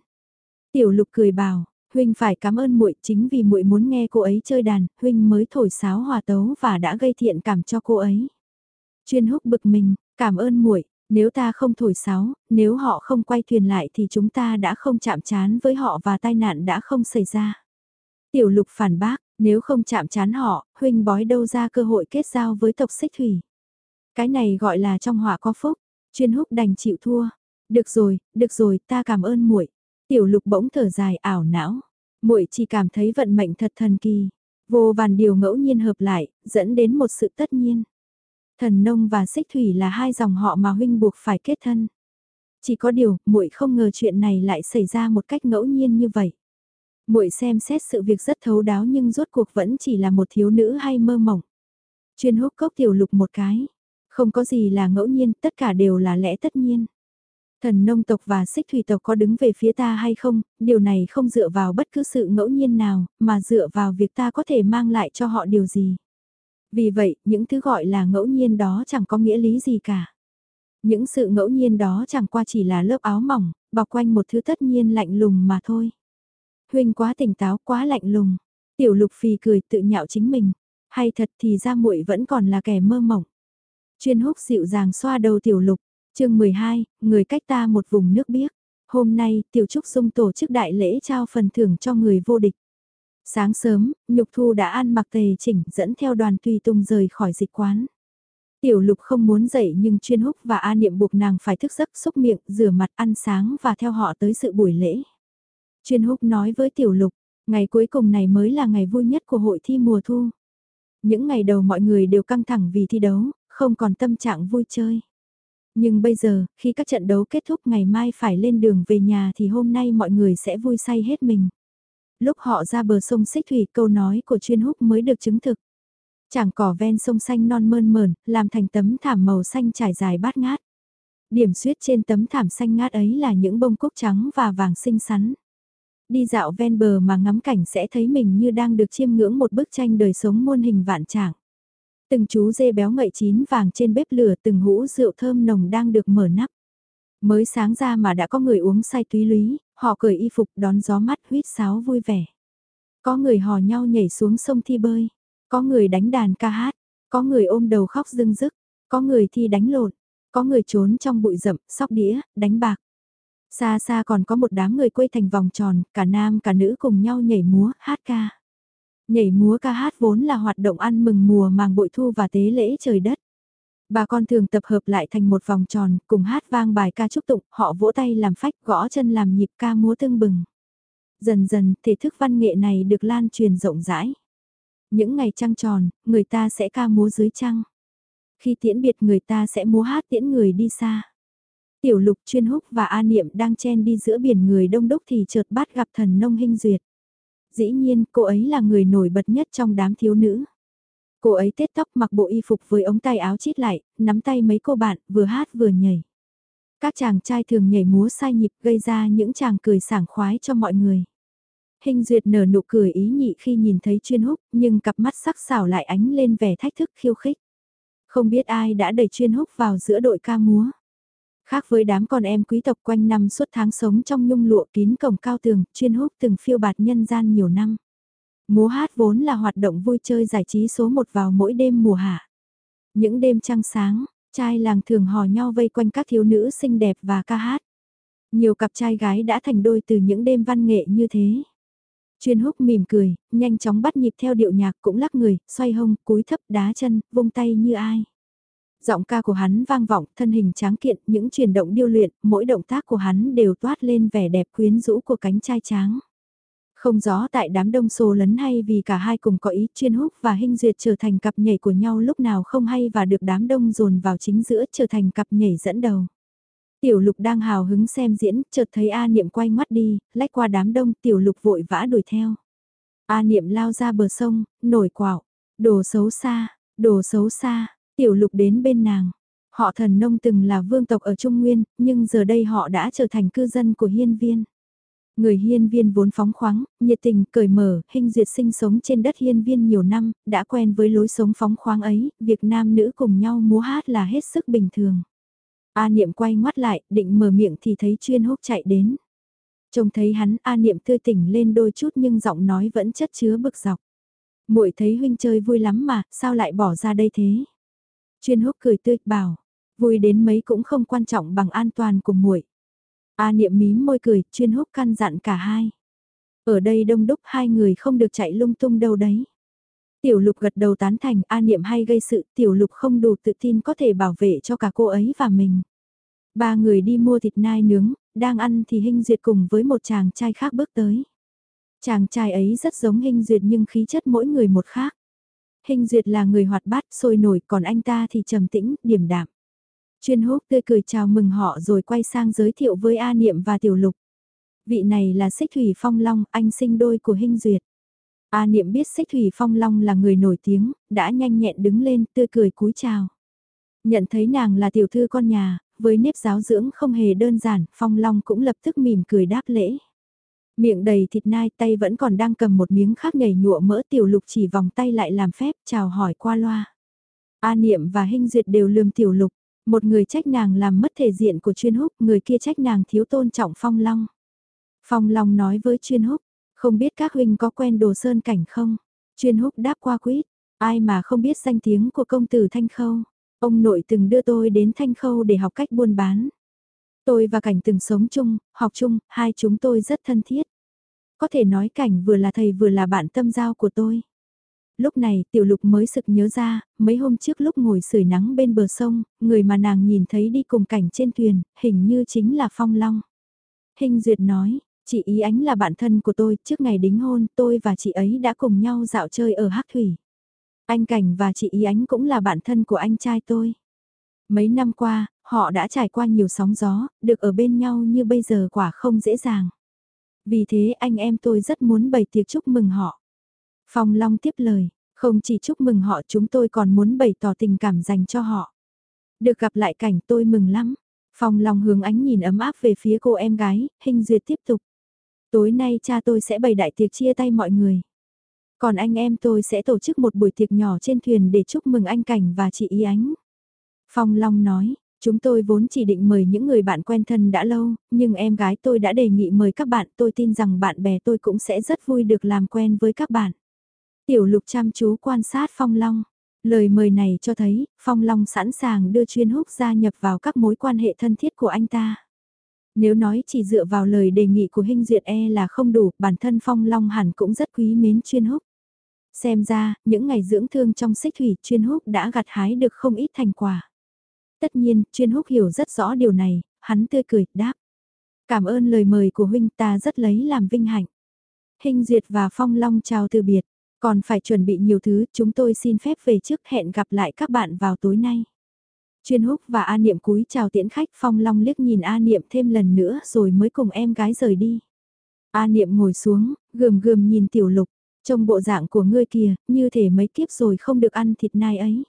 Tiểu lục cười bảo, huynh phải cảm ơn muội chính vì muội muốn nghe cô ấy chơi đàn, huynh mới thổi sáo hòa tấu và đã gây thiện cảm cho cô ấy. Chuyên húc bực mình, cảm ơn muội, nếu ta không thổi sáo, nếu họ không quay thuyền lại thì chúng ta đã không chạm chán với họ và tai nạn đã không xảy ra. Tiểu lục phản bác, nếu không chạm chán họ, huynh bói đâu ra cơ hội kết giao với tộc xích thủy. Cái này gọi là trong họa có phúc, chuyên húc đành chịu thua. Được rồi, được rồi, ta cảm ơn muội. Tiểu lục bỗng thở dài ảo não. muội chỉ cảm thấy vận mệnh thật thần kỳ. Vô vàn điều ngẫu nhiên hợp lại, dẫn đến một sự tất nhiên. Thần nông và xích thủy là hai dòng họ mà huynh buộc phải kết thân. Chỉ có điều, muội không ngờ chuyện này lại xảy ra một cách ngẫu nhiên như vậy. Muội xem xét sự việc rất thấu đáo nhưng rốt cuộc vẫn chỉ là một thiếu nữ hay mơ mộng. Chuyên hút cốc tiểu lục một cái. Không có gì là ngẫu nhiên, tất cả đều là lẽ tất nhiên. Thần nông tộc và xích thủy tộc có đứng về phía ta hay không, điều này không dựa vào bất cứ sự ngẫu nhiên nào, mà dựa vào việc ta có thể mang lại cho họ điều gì. Vì vậy, những thứ gọi là ngẫu nhiên đó chẳng có nghĩa lý gì cả. Những sự ngẫu nhiên đó chẳng qua chỉ là lớp áo mỏng, bọc quanh một thứ tất nhiên lạnh lùng mà thôi. Huynh quá tỉnh táo, quá lạnh lùng. Tiểu lục phì cười tự nhạo chính mình. Hay thật thì ra muội vẫn còn là kẻ mơ mộng. Chuyên húc dịu dàng xoa đầu tiểu lục chương 12, người cách ta một vùng nước biếc. Hôm nay, Tiểu Trúc Dung tổ chức đại lễ trao phần thưởng cho người vô địch. Sáng sớm, Nhục Thu đã ăn mặc tề chỉnh dẫn theo đoàn tùy tùng rời khỏi dịch quán. Tiểu lục không muốn dậy nhưng chuyên húc và A niệm buộc nàng phải thức giấc xúc miệng, rửa mặt ăn sáng và theo họ tới sự buổi lễ. Chuyên húc nói với tiểu lục, ngày cuối cùng này mới là ngày vui nhất của hội thi mùa thu. Những ngày đầu mọi người đều căng thẳng vì thi đấu, không còn tâm trạng vui chơi. Nhưng bây giờ, khi các trận đấu kết thúc ngày mai phải lên đường về nhà thì hôm nay mọi người sẽ vui say hết mình. Lúc họ ra bờ sông Xích Thủy câu nói của chuyên húc mới được chứng thực. Chẳng cỏ ven sông xanh non mơn mờn, làm thành tấm thảm màu xanh trải dài bát ngát. Điểm xuyết trên tấm thảm xanh ngát ấy là những bông cúc trắng và vàng xinh xắn. Đi dạo ven bờ mà ngắm cảnh sẽ thấy mình như đang được chiêm ngưỡng một bức tranh đời sống muôn hình vạn trạng. Từng chú dê béo ngậy chín vàng trên bếp lửa từng hũ rượu thơm nồng đang được mở nắp. Mới sáng ra mà đã có người uống say túy lúy, họ cởi y phục đón gió mắt huyết sáo vui vẻ. Có người hò nhau nhảy xuống sông thi bơi, có người đánh đàn ca hát, có người ôm đầu khóc rưng rức, có người thi đánh lộn, có người trốn trong bụi rậm, sóc đĩa, đánh bạc. Xa xa còn có một đám người quây thành vòng tròn, cả nam cả nữ cùng nhau nhảy múa, hát ca. Nhảy múa ca hát vốn là hoạt động ăn mừng mùa màng bội thu và tế lễ trời đất. Bà con thường tập hợp lại thành một vòng tròn, cùng hát vang bài ca chúc tụng, họ vỗ tay làm phách, gõ chân làm nhịp ca múa tương bừng. Dần dần, thể thức văn nghệ này được lan truyền rộng rãi. Những ngày trăng tròn, người ta sẽ ca múa dưới trăng. Khi tiễn biệt người ta sẽ múa hát tiễn người đi xa. Tiểu lục chuyên húc và A Niệm đang chen đi giữa biển người đông đúc thì chợt bắt gặp thần nông hình duyệt. Dĩ nhiên, cô ấy là người nổi bật nhất trong đám thiếu nữ. Cô ấy tết tóc mặc bộ y phục với ống tay áo chít lại, nắm tay mấy cô bạn, vừa hát vừa nhảy. Các chàng trai thường nhảy múa sai nhịp gây ra những chàng cười sảng khoái cho mọi người. Hình duyệt nở nụ cười ý nhị khi nhìn thấy chuyên húc, nhưng cặp mắt sắc sảo lại ánh lên vẻ thách thức khiêu khích. Không biết ai đã đẩy chuyên húc vào giữa đội ca múa. Khác với đám con em quý tộc quanh năm suốt tháng sống trong nhung lụa kín cổng cao tường, chuyên húc từng phiêu bạt nhân gian nhiều năm. Múa hát vốn là hoạt động vui chơi giải trí số một vào mỗi đêm mùa hạ. Những đêm trăng sáng, trai làng thường hò nhau vây quanh các thiếu nữ xinh đẹp và ca hát. Nhiều cặp trai gái đã thành đôi từ những đêm văn nghệ như thế. Chuyên húc mỉm cười, nhanh chóng bắt nhịp theo điệu nhạc cũng lắc người, xoay hông, cúi thấp đá chân, vung tay như ai. Giọng ca của hắn vang vọng, thân hình tráng kiện, những chuyển động điêu luyện, mỗi động tác của hắn đều toát lên vẻ đẹp quyến rũ của cánh trai tráng. Không gió tại đám đông xô lấn hay vì cả hai cùng có ý chuyên húc và hình duyệt trở thành cặp nhảy của nhau lúc nào không hay và được đám đông dồn vào chính giữa trở thành cặp nhảy dẫn đầu. Tiểu lục đang hào hứng xem diễn, chợt thấy A Niệm quay mắt đi, lách qua đám đông, tiểu lục vội vã đuổi theo. A Niệm lao ra bờ sông, nổi quạo, đồ xấu xa, đồ xấu xa, tiểu lục đến bên nàng. Họ thần nông từng là vương tộc ở Trung Nguyên, nhưng giờ đây họ đã trở thành cư dân của hiên viên. Người hiên viên vốn phóng khoáng, nhiệt tình, cởi mở, hình duyệt sinh sống trên đất hiên viên nhiều năm, đã quen với lối sống phóng khoáng ấy, việc nam nữ cùng nhau múa hát là hết sức bình thường. A Niệm quay ngoắt lại, định mở miệng thì thấy chuyên húc chạy đến. Trông thấy hắn, A Niệm tươi tỉnh lên đôi chút nhưng giọng nói vẫn chất chứa bực dọc. muội thấy huynh chơi vui lắm mà, sao lại bỏ ra đây thế? Chuyên húc cười tươi, bảo, vui đến mấy cũng không quan trọng bằng an toàn của muội. A niệm mím môi cười, chuyên húc căn dặn cả hai. Ở đây đông đúc hai người không được chạy lung tung đâu đấy. Tiểu lục gật đầu tán thành, A niệm hay gây sự, tiểu lục không đủ tự tin có thể bảo vệ cho cả cô ấy và mình. Ba người đi mua thịt nai nướng, đang ăn thì Hinh Duyệt cùng với một chàng trai khác bước tới. Chàng trai ấy rất giống Hinh Duyệt nhưng khí chất mỗi người một khác. Hình Duyệt là người hoạt bát, sôi nổi, còn anh ta thì trầm tĩnh, điềm đạm. Chuyên húc tươi cười chào mừng họ rồi quay sang giới thiệu với A Niệm và Tiểu Lục. Vị này là Sích Thủy Phong Long, anh sinh đôi của Hinh Duyệt. A Niệm biết Sích Thủy Phong Long là người nổi tiếng, đã nhanh nhẹn đứng lên, tươi cười cúi chào. Nhận thấy nàng là tiểu thư con nhà, với nếp giáo dưỡng không hề đơn giản, Phong Long cũng lập tức mỉm cười đáp lễ. Miệng đầy thịt nai tay vẫn còn đang cầm một miếng khác nhảy nhụa mỡ tiểu lục chỉ vòng tay lại làm phép chào hỏi qua loa. A Niệm và Hinh Duyệt đều lườm tiểu lục, một người trách nàng làm mất thể diện của chuyên húc, người kia trách nàng thiếu tôn trọng Phong Long. Phong Long nói với chuyên húc, không biết các huynh có quen đồ sơn cảnh không? Chuyên húc đáp qua quýt, ai mà không biết danh tiếng của công tử Thanh Khâu. Ông nội từng đưa tôi đến Thanh Khâu để học cách buôn bán. Tôi và cảnh từng sống chung, học chung, hai chúng tôi rất thân thiết. Có thể nói cảnh vừa là thầy vừa là bạn tâm giao của tôi. Lúc này tiểu lục mới sực nhớ ra, mấy hôm trước lúc ngồi sưởi nắng bên bờ sông, người mà nàng nhìn thấy đi cùng cảnh trên thuyền, hình như chính là Phong Long. Hình Duyệt nói, chị ý ánh là bạn thân của tôi, trước ngày đính hôn tôi và chị ấy đã cùng nhau dạo chơi ở Hắc Thủy. Anh Cảnh và chị ý ánh cũng là bạn thân của anh trai tôi. Mấy năm qua, họ đã trải qua nhiều sóng gió, được ở bên nhau như bây giờ quả không dễ dàng. Vì thế anh em tôi rất muốn bày tiệc chúc mừng họ. Phong Long tiếp lời, không chỉ chúc mừng họ chúng tôi còn muốn bày tỏ tình cảm dành cho họ. Được gặp lại cảnh tôi mừng lắm. Phong Long hướng ánh nhìn ấm áp về phía cô em gái, hình duyệt tiếp tục. Tối nay cha tôi sẽ bày đại tiệc chia tay mọi người. Còn anh em tôi sẽ tổ chức một buổi tiệc nhỏ trên thuyền để chúc mừng anh Cảnh và chị Y Ánh. Phong Long nói, chúng tôi vốn chỉ định mời những người bạn quen thân đã lâu, nhưng em gái tôi đã đề nghị mời các bạn tôi tin rằng bạn bè tôi cũng sẽ rất vui được làm quen với các bạn. Tiểu lục chăm chú quan sát Phong Long. Lời mời này cho thấy, Phong Long sẵn sàng đưa chuyên húc gia nhập vào các mối quan hệ thân thiết của anh ta. Nếu nói chỉ dựa vào lời đề nghị của Hinh Duyệt e là không đủ, bản thân Phong Long hẳn cũng rất quý mến chuyên húc. Xem ra, những ngày dưỡng thương trong xích thủy chuyên húc đã gặt hái được không ít thành quả. Tất nhiên, chuyên húc hiểu rất rõ điều này, hắn tươi cười, đáp. Cảm ơn lời mời của huynh ta rất lấy làm vinh hạnh. Hình Duyệt và Phong Long chào từ biệt, còn phải chuẩn bị nhiều thứ, chúng tôi xin phép về trước hẹn gặp lại các bạn vào tối nay. Chuyên húc và A Niệm cúi chào tiễn khách Phong Long liếc nhìn A Niệm thêm lần nữa rồi mới cùng em gái rời đi. A Niệm ngồi xuống, gườm gườm nhìn tiểu lục, trông bộ dạng của ngươi kìa, như thể mấy kiếp rồi không được ăn thịt nai ấy.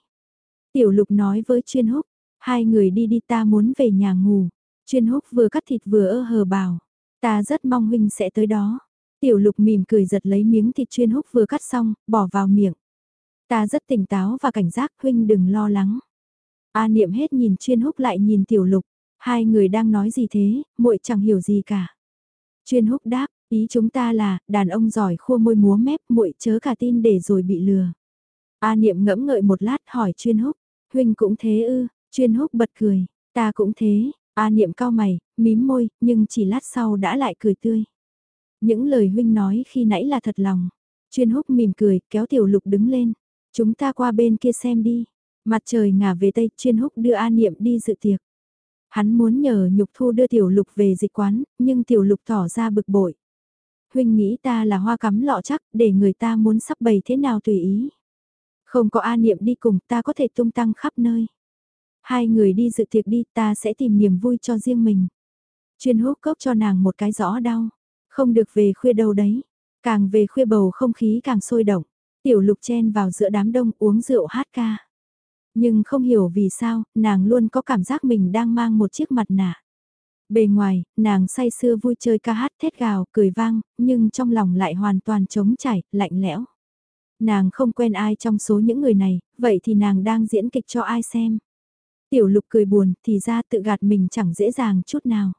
Tiểu lục nói với chuyên húc, hai người đi đi ta muốn về nhà ngủ. Chuyên húc vừa cắt thịt vừa ơ hờ bảo, ta rất mong huynh sẽ tới đó. Tiểu lục mỉm cười giật lấy miếng thịt chuyên húc vừa cắt xong, bỏ vào miệng. Ta rất tỉnh táo và cảnh giác huynh đừng lo lắng. A niệm hết nhìn chuyên húc lại nhìn tiểu lục, hai người đang nói gì thế, muội chẳng hiểu gì cả. Chuyên húc đáp, ý chúng ta là, đàn ông giỏi khua môi múa mép muội chớ cả tin để rồi bị lừa. A niệm ngẫm ngợi một lát hỏi chuyên húc, huynh cũng thế ư, chuyên húc bật cười, ta cũng thế, A niệm cao mày, mím môi, nhưng chỉ lát sau đã lại cười tươi. Những lời huynh nói khi nãy là thật lòng. Chuyên húc mỉm cười, kéo tiểu lục đứng lên. Chúng ta qua bên kia xem đi. Mặt trời ngả về tây, chuyên húc đưa A Niệm đi dự tiệc. Hắn muốn nhờ nhục thu đưa tiểu lục về dịch quán, nhưng tiểu lục tỏ ra bực bội. Huynh nghĩ ta là hoa cắm lọ chắc, để người ta muốn sắp bày thế nào tùy ý. Không có A Niệm đi cùng ta có thể tung tăng khắp nơi. Hai người đi dự tiệc đi ta sẽ tìm niềm vui cho riêng mình. Chuyên hút cốc cho nàng một cái rõ đau. Không được về khuya đâu đấy. Càng về khuya bầu không khí càng sôi động. Tiểu lục chen vào giữa đám đông uống rượu hát ca. Nhưng không hiểu vì sao, nàng luôn có cảm giác mình đang mang một chiếc mặt nạ. Bề ngoài, nàng say sưa vui chơi ca hát thét gào, cười vang, nhưng trong lòng lại hoàn toàn trống chảy, lạnh lẽo. Nàng không quen ai trong số những người này, vậy thì nàng đang diễn kịch cho ai xem. Tiểu lục cười buồn, thì ra tự gạt mình chẳng dễ dàng chút nào.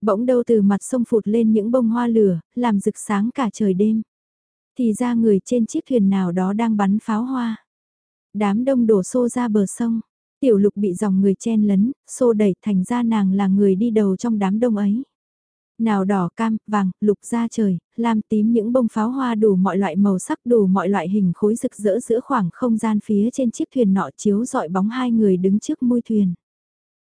Bỗng đâu từ mặt sông phụt lên những bông hoa lửa, làm rực sáng cả trời đêm. Thì ra người trên chiếc thuyền nào đó đang bắn pháo hoa. Đám đông đổ xô ra bờ sông. Tiểu lục bị dòng người chen lấn, xô đẩy thành ra nàng là người đi đầu trong đám đông ấy. Nào đỏ cam, vàng, lục ra trời, lam tím những bông pháo hoa đủ mọi loại màu sắc đủ mọi loại hình khối rực rỡ giữa khoảng không gian phía trên chiếc thuyền nọ chiếu dọi bóng hai người đứng trước mui thuyền.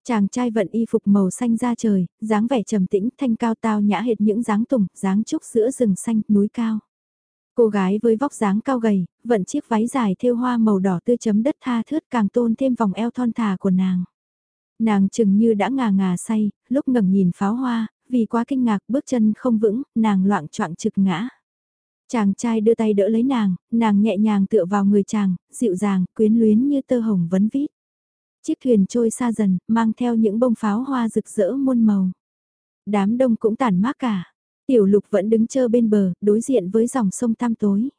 Chàng trai vận y phục màu xanh ra trời, dáng vẻ trầm tĩnh, thanh cao tao nhã hệt những dáng tùng, dáng trúc giữa rừng xanh, núi cao. Cô gái với vóc dáng cao gầy, vận chiếc váy dài thêu hoa màu đỏ tươi chấm đất tha thướt càng tôn thêm vòng eo thon thả của nàng. Nàng chừng như đã ngà ngà say, lúc ngẩng nhìn pháo hoa, vì quá kinh ngạc bước chân không vững, nàng loạn choạng trực ngã. Chàng trai đưa tay đỡ lấy nàng, nàng nhẹ nhàng tựa vào người chàng, dịu dàng, quyến luyến như tơ hồng vấn vít. Chiếc thuyền trôi xa dần, mang theo những bông pháo hoa rực rỡ muôn màu. Đám đông cũng tản mát cả. Tiểu lục vẫn đứng chờ bên bờ, đối diện với dòng sông tăm tối.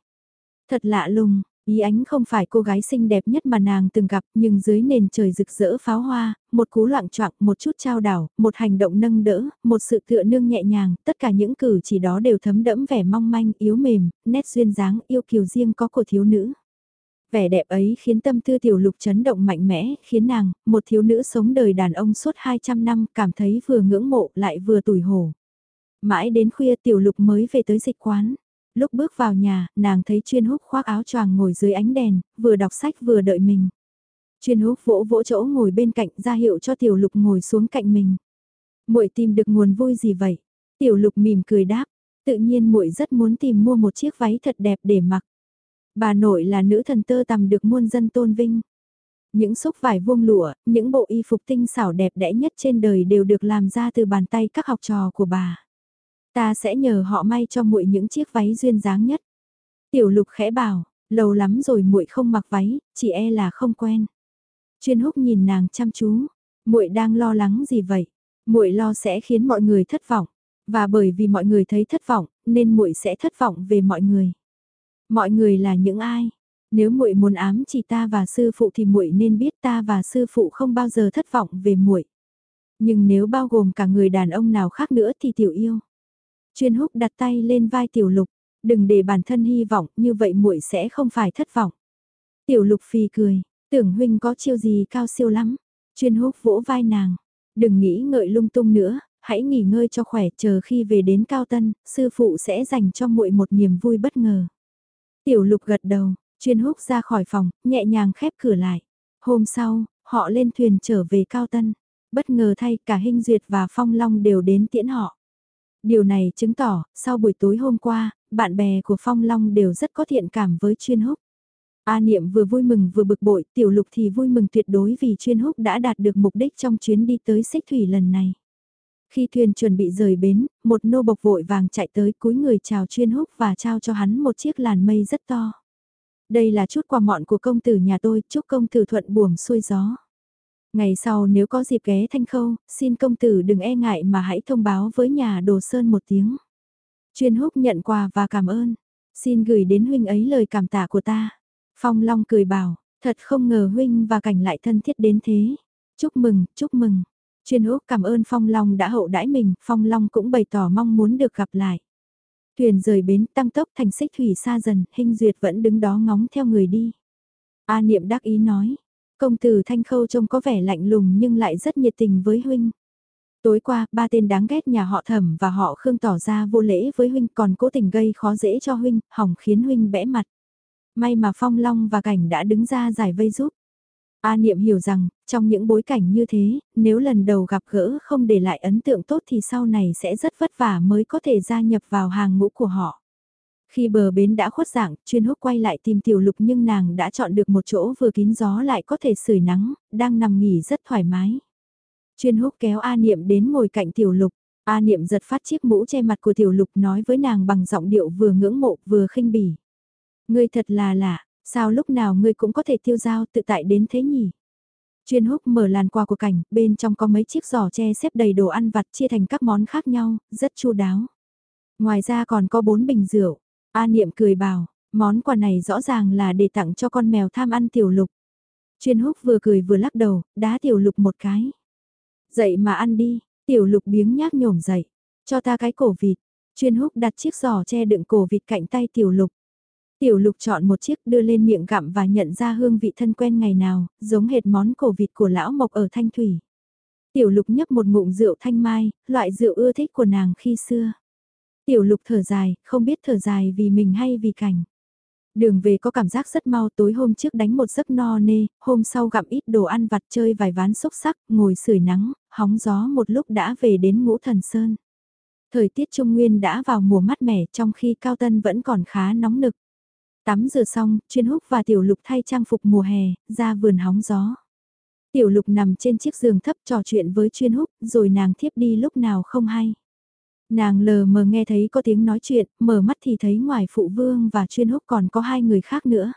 Thật lạ lùng, Ý ánh không phải cô gái xinh đẹp nhất mà nàng từng gặp, nhưng dưới nền trời rực rỡ pháo hoa, một cú loạn choạng, một chút trao đảo, một hành động nâng đỡ, một sự tựa nương nhẹ nhàng, tất cả những cử chỉ đó đều thấm đẫm vẻ mong manh, yếu mềm, nét duyên dáng, yêu kiều riêng có của thiếu nữ. Vẻ đẹp ấy khiến tâm tư tiểu lục chấn động mạnh mẽ, khiến nàng, một thiếu nữ sống đời đàn ông suốt 200 năm, cảm thấy vừa ngưỡng mộ lại vừa tủi hổ. Mãi đến khuya tiểu lục mới về tới dịch quán. Lúc bước vào nhà, nàng thấy chuyên húc khoác áo choàng ngồi dưới ánh đèn, vừa đọc sách vừa đợi mình. Chuyên húc vỗ vỗ chỗ ngồi bên cạnh ra hiệu cho tiểu lục ngồi xuống cạnh mình. muội tìm được nguồn vui gì vậy? Tiểu lục mỉm cười đáp, tự nhiên muội rất muốn tìm mua một chiếc váy thật đẹp để mặc. Bà nội là nữ thần tơ tầm được muôn dân tôn vinh. Những xúc vải vuông lụa, những bộ y phục tinh xảo đẹp đẽ nhất trên đời đều được làm ra từ bàn tay các học trò của bà. Ta sẽ nhờ họ may cho muội những chiếc váy duyên dáng nhất. Tiểu lục khẽ bảo, lâu lắm rồi muội không mặc váy, chỉ e là không quen. Chuyên húc nhìn nàng chăm chú, muội đang lo lắng gì vậy? Muội lo sẽ khiến mọi người thất vọng, và bởi vì mọi người thấy thất vọng, nên muội sẽ thất vọng về mọi người. Mọi người là những ai? Nếu muội muốn ám chỉ ta và sư phụ thì muội nên biết ta và sư phụ không bao giờ thất vọng về muội. Nhưng nếu bao gồm cả người đàn ông nào khác nữa thì tiểu yêu. Chuyên húc đặt tay lên vai tiểu lục, đừng để bản thân hy vọng, như vậy muội sẽ không phải thất vọng. Tiểu lục phì cười, tưởng huynh có chiêu gì cao siêu lắm. Chuyên húc vỗ vai nàng, đừng nghĩ ngợi lung tung nữa, hãy nghỉ ngơi cho khỏe chờ khi về đến cao tân, sư phụ sẽ dành cho muội một niềm vui bất ngờ. Tiểu lục gật đầu, chuyên húc ra khỏi phòng, nhẹ nhàng khép cửa lại. Hôm sau, họ lên thuyền trở về cao tân. Bất ngờ thay cả Hinh Duyệt và Phong Long đều đến tiễn họ. Điều này chứng tỏ, sau buổi tối hôm qua, bạn bè của Phong Long đều rất có thiện cảm với chuyên húc. A Niệm vừa vui mừng vừa bực bội, Tiểu Lục thì vui mừng tuyệt đối vì chuyên húc đã đạt được mục đích trong chuyến đi tới xích thủy lần này. Khi thuyền chuẩn bị rời bến, một nô bộc vội vàng chạy tới cúi người chào chuyên húc và trao cho hắn một chiếc làn mây rất to. Đây là chút quà mọn của công tử nhà tôi, chúc công tử thuận buồm xuôi gió. Ngày sau nếu có dịp ghé thanh khâu, xin công tử đừng e ngại mà hãy thông báo với nhà đồ sơn một tiếng. Chuyên húc nhận quà và cảm ơn. Xin gửi đến huynh ấy lời cảm tạ của ta. Phong Long cười bảo, thật không ngờ huynh và cảnh lại thân thiết đến thế. Chúc mừng, chúc mừng. Chuyên húc cảm ơn Phong Long đã hậu đãi mình, Phong Long cũng bày tỏ mong muốn được gặp lại. Thuyền rời bến tăng tốc thành xích thủy xa dần, hình duyệt vẫn đứng đó ngóng theo người đi. A niệm đắc ý nói, công tử Thanh Khâu trông có vẻ lạnh lùng nhưng lại rất nhiệt tình với huynh. Tối qua, ba tên đáng ghét nhà họ thẩm và họ khương tỏ ra vô lễ với huynh còn cố tình gây khó dễ cho huynh, hỏng khiến huynh bẽ mặt. May mà Phong Long và Cảnh đã đứng ra giải vây giúp. A Niệm hiểu rằng, trong những bối cảnh như thế, nếu lần đầu gặp gỡ không để lại ấn tượng tốt thì sau này sẽ rất vất vả mới có thể gia nhập vào hàng ngũ của họ. Khi bờ bến đã khuất dạng, chuyên húc quay lại tìm tiểu lục nhưng nàng đã chọn được một chỗ vừa kín gió lại có thể sưởi nắng, đang nằm nghỉ rất thoải mái. Chuyên húc kéo A Niệm đến ngồi cạnh tiểu lục, A Niệm giật phát chiếc mũ che mặt của tiểu lục nói với nàng bằng giọng điệu vừa ngưỡng mộ vừa khinh bỉ. Ngươi thật là lạ, sao lúc nào ngươi cũng có thể tiêu dao tự tại đến thế nhỉ? Chuyên húc mở làn qua của cảnh, bên trong có mấy chiếc giỏ tre xếp đầy đồ ăn vặt chia thành các món khác nhau, rất chu đáo. Ngoài ra còn có bốn bình rượu. A Niệm cười bảo, món quà này rõ ràng là để tặng cho con mèo tham ăn tiểu lục. Chuyên húc vừa cười vừa lắc đầu, đá tiểu lục một cái. Dậy mà ăn đi, tiểu lục biếng nhác nhổm dậy, cho ta cái cổ vịt. Chuyên húc đặt chiếc giỏ che đựng cổ vịt cạnh tay tiểu lục. Tiểu lục chọn một chiếc đưa lên miệng gặm và nhận ra hương vị thân quen ngày nào, giống hệt món cổ vịt của lão mộc ở Thanh Thủy. Tiểu lục nhấp một ngụm rượu thanh mai, loại rượu ưa thích của nàng khi xưa. Tiểu lục thở dài, không biết thở dài vì mình hay vì cảnh. Đường về có cảm giác rất mau tối hôm trước đánh một giấc no nê, hôm sau gặm ít đồ ăn vặt chơi vài ván xúc sắc, ngồi sưởi nắng, hóng gió một lúc đã về đến ngũ thần sơn. Thời tiết Trung Nguyên đã vào mùa mát mẻ trong khi Cao Tân vẫn còn khá nóng nực. Tắm rửa xong, chuyên húc và tiểu lục thay trang phục mùa hè, ra vườn hóng gió. Tiểu lục nằm trên chiếc giường thấp trò chuyện với chuyên húc, rồi nàng thiếp đi lúc nào không hay. Nàng lờ mờ nghe thấy có tiếng nói chuyện, mở mắt thì thấy ngoài phụ vương và chuyên húc còn có hai người khác nữa.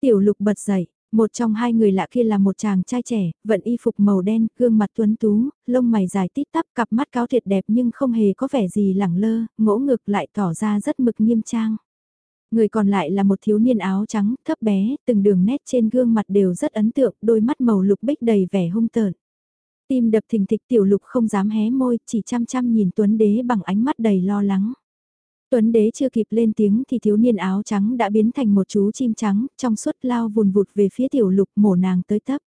Tiểu lục bật dậy, một trong hai người lạ kia là một chàng trai trẻ, vận y phục màu đen, gương mặt tuấn tú, lông mày dài tít tắp, cặp mắt cáo thiệt đẹp nhưng không hề có vẻ gì lẳng lơ, ngỗ ngực lại tỏ ra rất mực nghiêm trang. Người còn lại là một thiếu niên áo trắng, thấp bé, từng đường nét trên gương mặt đều rất ấn tượng, đôi mắt màu lục bích đầy vẻ hung tợn. Tim đập thình thịch tiểu lục không dám hé môi, chỉ chăm chăm nhìn Tuấn Đế bằng ánh mắt đầy lo lắng. Tuấn Đế chưa kịp lên tiếng thì thiếu niên áo trắng đã biến thành một chú chim trắng, trong suốt lao vùn vụt về phía tiểu lục mổ nàng tới tấp.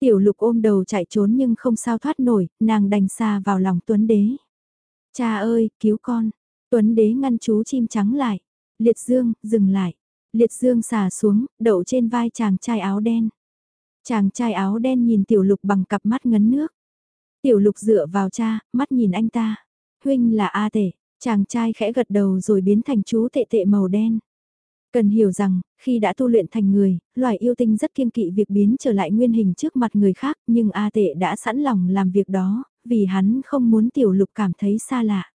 Tiểu lục ôm đầu chạy trốn nhưng không sao thoát nổi, nàng đành xa vào lòng Tuấn Đế. Cha ơi, cứu con. Tuấn đế ngăn chú chim trắng lại. Liệt dương, dừng lại. Liệt dương xả xuống, đậu trên vai chàng trai áo đen. Chàng trai áo đen nhìn tiểu lục bằng cặp mắt ngấn nước. Tiểu lục dựa vào cha, mắt nhìn anh ta. Huynh là A tể, chàng trai khẽ gật đầu rồi biến thành chú tệ tệ màu đen. Cần hiểu rằng, khi đã tu luyện thành người, loài yêu tinh rất kiêng kỵ việc biến trở lại nguyên hình trước mặt người khác, nhưng A tệ đã sẵn lòng làm việc đó, vì hắn không muốn tiểu lục cảm thấy xa lạ.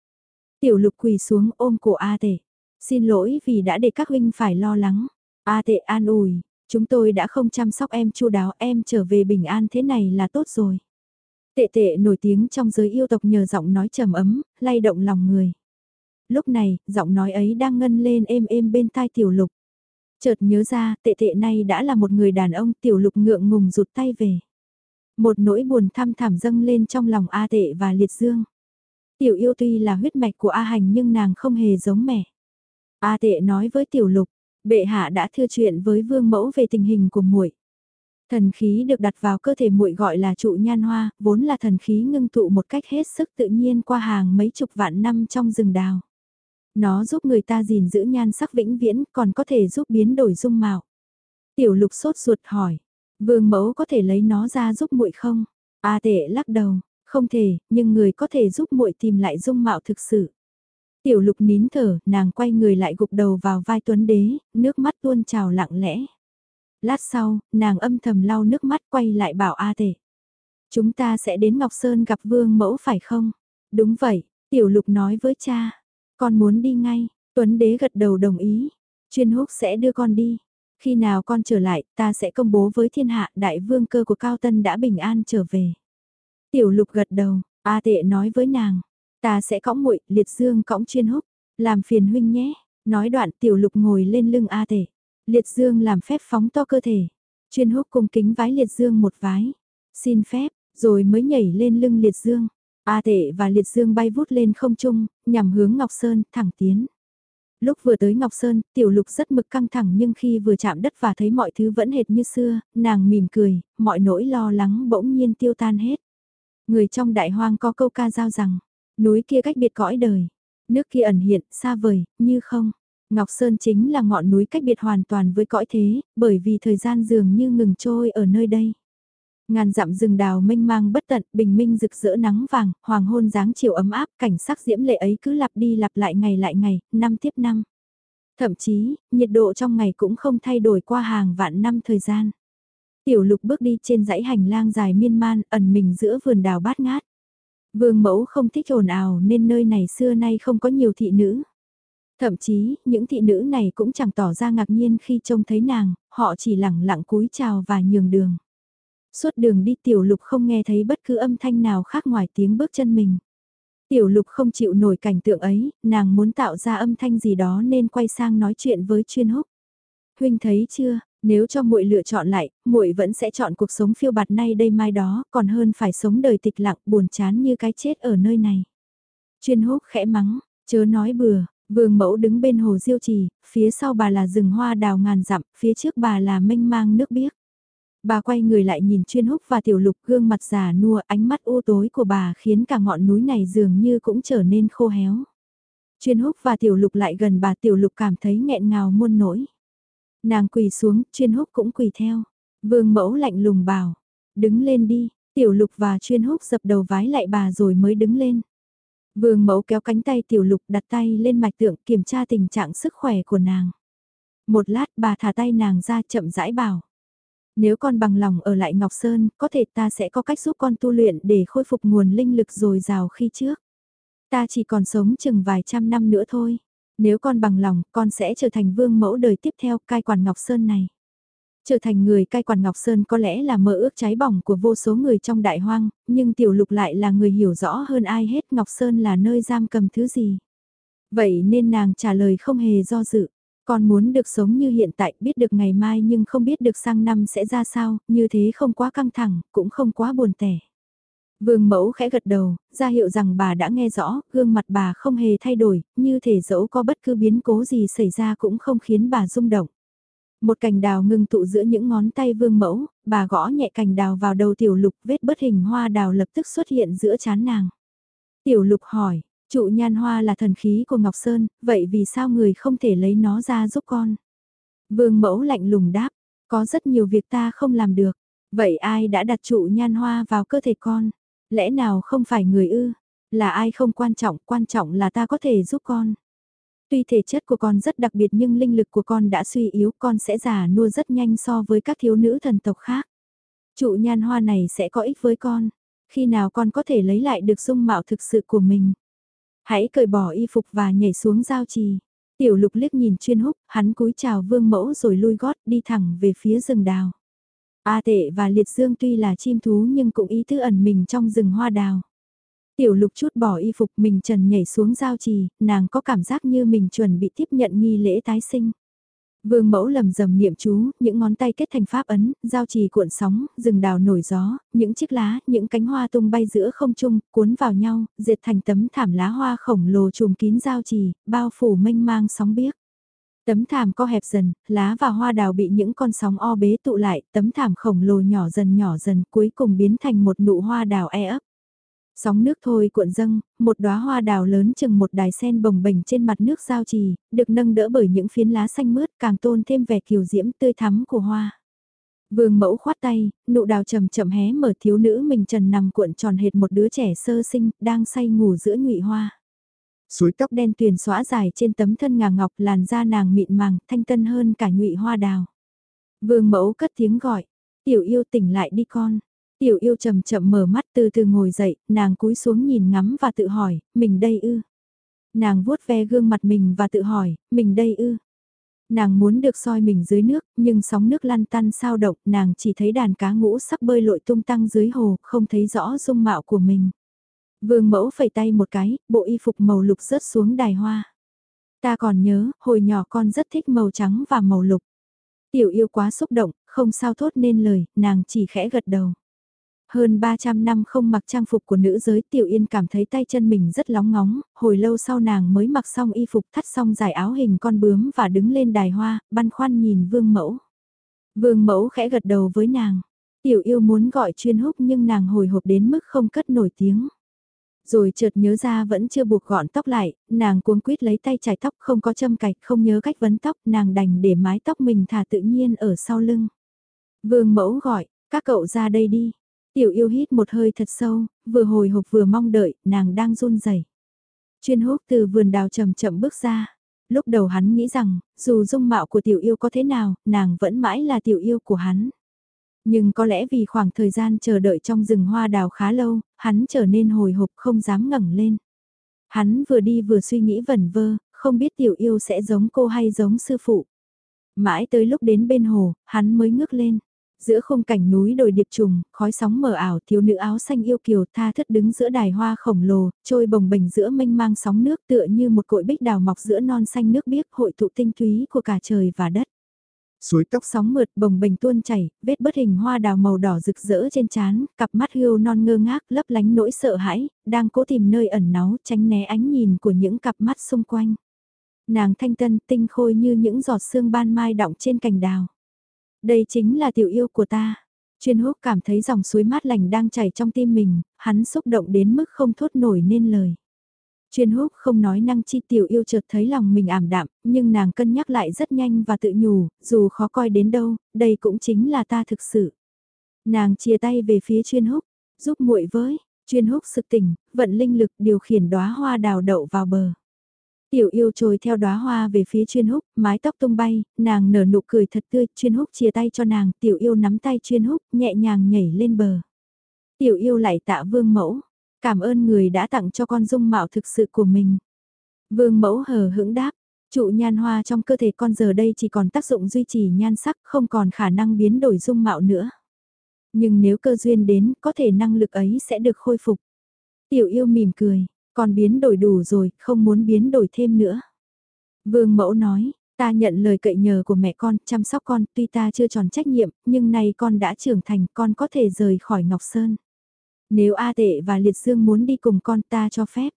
Tiểu lục quỳ xuống ôm cổ A tệ. Xin lỗi vì đã để các huynh phải lo lắng. A tệ an ủi, chúng tôi đã không chăm sóc em chu đáo em trở về bình an thế này là tốt rồi. Tệ tệ nổi tiếng trong giới yêu tộc nhờ giọng nói trầm ấm, lay động lòng người. Lúc này, giọng nói ấy đang ngân lên êm êm bên tai tiểu lục. Chợt nhớ ra, tệ tệ này đã là một người đàn ông tiểu lục ngượng ngùng rụt tay về. Một nỗi buồn thăm thảm dâng lên trong lòng A tệ và liệt dương. Tiểu yêu tuy là huyết mạch của A hành nhưng nàng không hề giống mẹ. A tệ nói với tiểu lục, bệ hạ đã thưa chuyện với vương mẫu về tình hình của muội. Thần khí được đặt vào cơ thể muội gọi là trụ nhan hoa, vốn là thần khí ngưng tụ một cách hết sức tự nhiên qua hàng mấy chục vạn năm trong rừng đào. Nó giúp người ta gìn giữ nhan sắc vĩnh viễn, còn có thể giúp biến đổi dung mạo. Tiểu lục sốt ruột hỏi, vương mẫu có thể lấy nó ra giúp muội không? A tệ lắc đầu, không thể, nhưng người có thể giúp muội tìm lại dung mạo thực sự. Tiểu lục nín thở, nàng quay người lại gục đầu vào vai tuấn đế, nước mắt tuôn trào lặng lẽ. Lát sau, nàng âm thầm lau nước mắt quay lại bảo A tể. Chúng ta sẽ đến Ngọc Sơn gặp vương mẫu phải không? Đúng vậy, tiểu lục nói với cha. Con muốn đi ngay, Tuấn đế gật đầu đồng ý. Chuyên húc sẽ đưa con đi. Khi nào con trở lại, ta sẽ công bố với thiên hạ đại vương cơ của Cao Tân đã bình an trở về. Tiểu lục gật đầu, A tệ nói với nàng. Ta sẽ cõng muội liệt dương cõng chuyên húc. Làm phiền huynh nhé. Nói đoạn tiểu lục ngồi lên lưng A tể, Liệt dương làm phép phóng to cơ thể. Chuyên húc cung kính vái liệt dương một vái. Xin phép, rồi mới nhảy lên lưng liệt dương. A tệ và liệt dương bay vút lên không trung, nhằm hướng Ngọc Sơn, thẳng tiến. Lúc vừa tới Ngọc Sơn, tiểu lục rất mực căng thẳng nhưng khi vừa chạm đất và thấy mọi thứ vẫn hệt như xưa, nàng mỉm cười, mọi nỗi lo lắng bỗng nhiên tiêu tan hết. Người trong đại hoang có câu ca giao rằng, núi kia cách biệt cõi đời, nước kia ẩn hiện, xa vời, như không. Ngọc Sơn chính là ngọn núi cách biệt hoàn toàn với cõi thế, bởi vì thời gian dường như ngừng trôi ở nơi đây. Ngàn dặm rừng đào mênh mang bất tận, bình minh rực rỡ nắng vàng, hoàng hôn dáng chiều ấm áp, cảnh sắc diễm lệ ấy cứ lặp đi lặp lại ngày lại ngày, năm tiếp năm. Thậm chí, nhiệt độ trong ngày cũng không thay đổi qua hàng vạn năm thời gian. Tiểu lục bước đi trên dãy hành lang dài miên man, ẩn mình giữa vườn đào bát ngát. Vương mẫu không thích ồn ào nên nơi này xưa nay không có nhiều thị nữ. Thậm chí, những thị nữ này cũng chẳng tỏ ra ngạc nhiên khi trông thấy nàng, họ chỉ lẳng lặng cúi chào và nhường đường. Suốt đường đi tiểu lục không nghe thấy bất cứ âm thanh nào khác ngoài tiếng bước chân mình. Tiểu lục không chịu nổi cảnh tượng ấy, nàng muốn tạo ra âm thanh gì đó nên quay sang nói chuyện với chuyên húc. Huynh thấy chưa, nếu cho muội lựa chọn lại, muội vẫn sẽ chọn cuộc sống phiêu bạt nay đây mai đó, còn hơn phải sống đời tịch lặng buồn chán như cái chết ở nơi này. Chuyên húc khẽ mắng, chớ nói bừa, vương mẫu đứng bên hồ diêu trì, phía sau bà là rừng hoa đào ngàn dặm, phía trước bà là mênh mang nước biếc. Bà quay người lại nhìn chuyên húc và tiểu lục gương mặt già nua ánh mắt u tối của bà khiến cả ngọn núi này dường như cũng trở nên khô héo. Chuyên húc và tiểu lục lại gần bà tiểu lục cảm thấy nghẹn ngào muôn nỗi. Nàng quỳ xuống, chuyên húc cũng quỳ theo. Vương mẫu lạnh lùng bảo, đứng lên đi, tiểu lục và chuyên húc dập đầu vái lại bà rồi mới đứng lên. Vương mẫu kéo cánh tay tiểu lục đặt tay lên mạch tượng kiểm tra tình trạng sức khỏe của nàng. Một lát bà thả tay nàng ra chậm rãi bảo. Nếu con bằng lòng ở lại Ngọc Sơn, có thể ta sẽ có cách giúp con tu luyện để khôi phục nguồn linh lực dồi dào khi trước. Ta chỉ còn sống chừng vài trăm năm nữa thôi. Nếu con bằng lòng, con sẽ trở thành vương mẫu đời tiếp theo cai quản Ngọc Sơn này. Trở thành người cai quản Ngọc Sơn có lẽ là mơ ước cháy bỏng của vô số người trong đại hoang, nhưng tiểu lục lại là người hiểu rõ hơn ai hết Ngọc Sơn là nơi giam cầm thứ gì. Vậy nên nàng trả lời không hề do dự. Con muốn được sống như hiện tại, biết được ngày mai nhưng không biết được sang năm sẽ ra sao, như thế không quá căng thẳng, cũng không quá buồn tẻ. Vương mẫu khẽ gật đầu, ra hiệu rằng bà đã nghe rõ, gương mặt bà không hề thay đổi, như thể dẫu có bất cứ biến cố gì xảy ra cũng không khiến bà rung động. Một cành đào ngừng tụ giữa những ngón tay vương mẫu, bà gõ nhẹ cành đào vào đầu tiểu lục vết bất hình hoa đào lập tức xuất hiện giữa chán nàng. Tiểu lục hỏi, Trụ nhan hoa là thần khí của Ngọc Sơn, vậy vì sao người không thể lấy nó ra giúp con? Vương mẫu lạnh lùng đáp, có rất nhiều việc ta không làm được. Vậy ai đã đặt trụ nhan hoa vào cơ thể con? Lẽ nào không phải người ư? Là ai không quan trọng, quan trọng là ta có thể giúp con. Tuy thể chất của con rất đặc biệt nhưng linh lực của con đã suy yếu, con sẽ già nua rất nhanh so với các thiếu nữ thần tộc khác. Trụ nhan hoa này sẽ có ích với con. Khi nào con có thể lấy lại được dung mạo thực sự của mình? Hãy cởi bỏ y phục và nhảy xuống giao trì. Tiểu lục liếc nhìn chuyên húc, hắn cúi chào vương mẫu rồi lui gót đi thẳng về phía rừng đào. A tệ và liệt dương tuy là chim thú nhưng cũng ý tư ẩn mình trong rừng hoa đào. Tiểu lục chút bỏ y phục mình trần nhảy xuống giao trì, nàng có cảm giác như mình chuẩn bị tiếp nhận nghi lễ tái sinh. Vương mẫu lầm rầm niệm chú, những ngón tay kết thành pháp ấn, giao trì cuộn sóng, rừng đào nổi gió, những chiếc lá, những cánh hoa tung bay giữa không trung, cuốn vào nhau, dệt thành tấm thảm lá hoa khổng lồ trùm kín giao trì, bao phủ mênh mang sóng biếc. Tấm thảm co hẹp dần, lá và hoa đào bị những con sóng o bế tụ lại, tấm thảm khổng lồ nhỏ dần nhỏ dần cuối cùng biến thành một nụ hoa đào e ấp. Sóng nước thôi cuộn dâng, một đóa hoa đào lớn chừng một đài sen bồng bềnh trên mặt nước giao trì, được nâng đỡ bởi những phiến lá xanh mướt càng tôn thêm vẻ kiều diễm tươi thắm của hoa. Vương mẫu khoát tay, nụ đào chậm chậm hé mở thiếu nữ mình trần nằm cuộn tròn hệt một đứa trẻ sơ sinh, đang say ngủ giữa nhụy hoa. Suối tóc đen tuyền xóa dài trên tấm thân ngà ngọc làn da nàng mịn màng, thanh tân hơn cả nhụy hoa đào. Vương mẫu cất tiếng gọi, tiểu yêu tỉnh lại đi con. Tiểu yêu chậm chậm mở mắt từ từ ngồi dậy, nàng cúi xuống nhìn ngắm và tự hỏi, mình đây ư. Nàng vuốt ve gương mặt mình và tự hỏi, mình đây ư. Nàng muốn được soi mình dưới nước, nhưng sóng nước lăn tăn sao động, nàng chỉ thấy đàn cá ngũ sắc bơi lội tung tăng dưới hồ, không thấy rõ dung mạo của mình. Vương mẫu phẩy tay một cái, bộ y phục màu lục rớt xuống đài hoa. Ta còn nhớ, hồi nhỏ con rất thích màu trắng và màu lục. Tiểu yêu quá xúc động, không sao thốt nên lời, nàng chỉ khẽ gật đầu. Hơn 300 năm không mặc trang phục của nữ giới Tiểu Yên cảm thấy tay chân mình rất lóng ngóng, hồi lâu sau nàng mới mặc xong y phục thắt xong dài áo hình con bướm và đứng lên đài hoa, băn khoăn nhìn vương mẫu. Vương mẫu khẽ gật đầu với nàng. Tiểu yêu muốn gọi chuyên húc nhưng nàng hồi hộp đến mức không cất nổi tiếng. Rồi chợt nhớ ra vẫn chưa buộc gọn tóc lại, nàng cuống quýt lấy tay chải tóc không có châm cạch không nhớ cách vấn tóc nàng đành để mái tóc mình thả tự nhiên ở sau lưng. Vương mẫu gọi, các cậu ra đây đi. Tiểu yêu hít một hơi thật sâu, vừa hồi hộp vừa mong đợi, nàng đang run rẩy. Chuyên húc từ vườn đào chậm chậm bước ra. Lúc đầu hắn nghĩ rằng, dù dung mạo của tiểu yêu có thế nào, nàng vẫn mãi là tiểu yêu của hắn. Nhưng có lẽ vì khoảng thời gian chờ đợi trong rừng hoa đào khá lâu, hắn trở nên hồi hộp không dám ngẩng lên. Hắn vừa đi vừa suy nghĩ vẩn vơ, không biết tiểu yêu sẽ giống cô hay giống sư phụ. Mãi tới lúc đến bên hồ, hắn mới ngước lên. Giữa khung cảnh núi đồi điệp trùng, khói sóng mờ ảo, thiếu nữ áo xanh yêu kiều tha thất đứng giữa đài hoa khổng lồ, trôi bồng bềnh giữa mênh mang sóng nước tựa như một cội bích đào mọc giữa non xanh nước biếc hội tụ tinh túy của cả trời và đất. Suối tóc sóng mượt bồng bềnh tuôn chảy, vết bất hình hoa đào màu đỏ rực rỡ trên trán, cặp mắt hươu non ngơ ngác lấp lánh nỗi sợ hãi, đang cố tìm nơi ẩn náu tránh né ánh nhìn của những cặp mắt xung quanh. Nàng thanh tân tinh khôi như những giọt sương ban mai đọng trên cành đào. Đây chính là tiểu yêu của ta. Chuyên húc cảm thấy dòng suối mát lành đang chảy trong tim mình, hắn xúc động đến mức không thốt nổi nên lời. Chuyên húc không nói năng chi tiểu yêu chợt thấy lòng mình ảm đạm, nhưng nàng cân nhắc lại rất nhanh và tự nhủ, dù khó coi đến đâu, đây cũng chính là ta thực sự. Nàng chia tay về phía chuyên húc, giúp muội với, chuyên húc sực tỉnh, vận linh lực điều khiển đóa hoa đào đậu vào bờ. Tiểu yêu trồi theo đóa hoa về phía chuyên húc, mái tóc tung bay, nàng nở nụ cười thật tươi, chuyên húc chia tay cho nàng, tiểu yêu nắm tay chuyên húc, nhẹ nhàng nhảy lên bờ. Tiểu yêu lại tạ vương mẫu, cảm ơn người đã tặng cho con dung mạo thực sự của mình. Vương mẫu hờ hững đáp, trụ nhan hoa trong cơ thể con giờ đây chỉ còn tác dụng duy trì nhan sắc, không còn khả năng biến đổi dung mạo nữa. Nhưng nếu cơ duyên đến, có thể năng lực ấy sẽ được khôi phục. Tiểu yêu mỉm cười, con biến đổi đủ rồi, không muốn biến đổi thêm nữa. Vương mẫu nói, ta nhận lời cậy nhờ của mẹ con, chăm sóc con, tuy ta chưa tròn trách nhiệm, nhưng nay con đã trưởng thành, con có thể rời khỏi Ngọc Sơn. Nếu A Tệ và Liệt Dương muốn đi cùng con ta cho phép.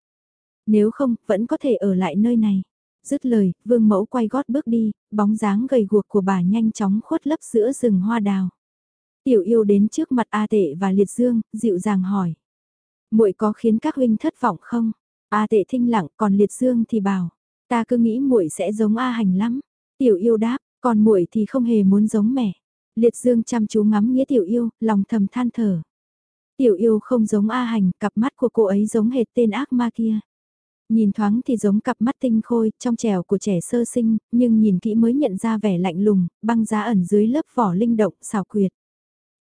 Nếu không, vẫn có thể ở lại nơi này. Dứt lời, vương mẫu quay gót bước đi, bóng dáng gầy guộc của bà nhanh chóng khuất lấp giữa rừng hoa đào. Tiểu yêu đến trước mặt A Tệ và Liệt Dương, dịu dàng hỏi muội có khiến các huynh thất vọng không? A tệ thinh lặng còn liệt dương thì bảo, ta cứ nghĩ muội sẽ giống A hành lắm. Tiểu yêu đáp, còn muội thì không hề muốn giống mẹ. Liệt dương chăm chú ngắm nghĩa tiểu yêu, lòng thầm than thở. Tiểu yêu không giống A hành, cặp mắt của cô ấy giống hệt tên ác ma kia. Nhìn thoáng thì giống cặp mắt tinh khôi, trong trẻo của trẻ sơ sinh, nhưng nhìn kỹ mới nhận ra vẻ lạnh lùng, băng giá ẩn dưới lớp vỏ linh động, xào quyệt.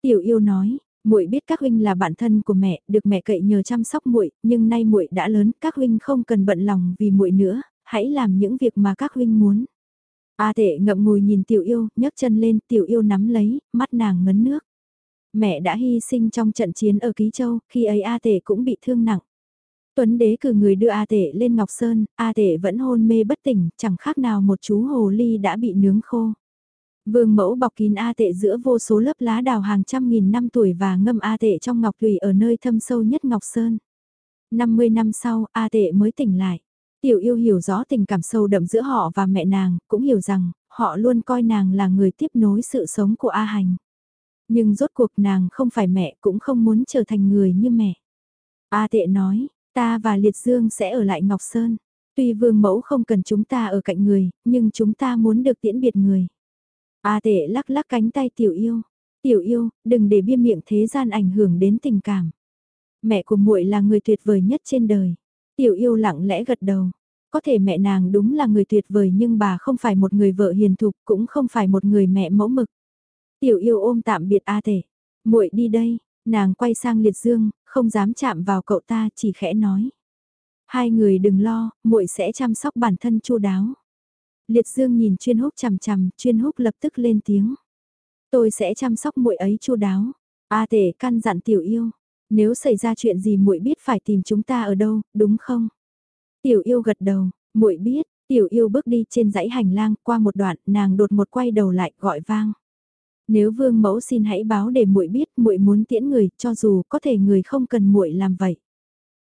Tiểu yêu nói, muội biết các huynh là bạn thân của mẹ, được mẹ cậy nhờ chăm sóc muội, nhưng nay muội đã lớn, các huynh không cần bận lòng vì muội nữa, hãy làm những việc mà các huynh muốn. A tệ ngậm ngùi nhìn tiểu yêu, nhấc chân lên, tiểu yêu nắm lấy, mắt nàng ngấn nước. Mẹ đã hy sinh trong trận chiến ở Ký Châu, khi ấy A Tể cũng bị thương nặng. Tuấn đế cử người đưa A Tể lên Ngọc Sơn, A Tể vẫn hôn mê bất tỉnh, chẳng khác nào một chú hồ ly đã bị nướng khô. Vương mẫu bọc kín A tệ giữa vô số lớp lá đào hàng trăm nghìn năm tuổi và ngâm A tệ trong ngọc thủy ở nơi thâm sâu nhất Ngọc Sơn. 50 năm sau, A tệ mới tỉnh lại. Tiểu yêu hiểu rõ tình cảm sâu đậm giữa họ và mẹ nàng, cũng hiểu rằng, họ luôn coi nàng là người tiếp nối sự sống của A Hành. Nhưng rốt cuộc nàng không phải mẹ cũng không muốn trở thành người như mẹ. A tệ nói, ta và Liệt Dương sẽ ở lại Ngọc Sơn. Tuy vương mẫu không cần chúng ta ở cạnh người, nhưng chúng ta muốn được tiễn biệt người. A tệ lắc lắc cánh tay tiểu yêu. Tiểu yêu, đừng để bia miệng thế gian ảnh hưởng đến tình cảm. Mẹ của muội là người tuyệt vời nhất trên đời. Tiểu yêu lặng lẽ gật đầu. Có thể mẹ nàng đúng là người tuyệt vời nhưng bà không phải một người vợ hiền thục cũng không phải một người mẹ mẫu mực. Tiểu yêu ôm tạm biệt A tể. muội đi đây, nàng quay sang liệt dương, không dám chạm vào cậu ta chỉ khẽ nói. Hai người đừng lo, muội sẽ chăm sóc bản thân chu đáo. Liệt dương nhìn chuyên húc chằm chằm, chuyên húc lập tức lên tiếng. Tôi sẽ chăm sóc muội ấy chu đáo. A tể căn dặn tiểu yêu. Nếu xảy ra chuyện gì muội biết phải tìm chúng ta ở đâu, đúng không? Tiểu yêu gật đầu, muội biết, tiểu yêu bước đi trên dãy hành lang, qua một đoạn, nàng đột một quay đầu lại, gọi vang. Nếu vương mẫu xin hãy báo để muội biết, muội muốn tiễn người, cho dù có thể người không cần muội làm vậy.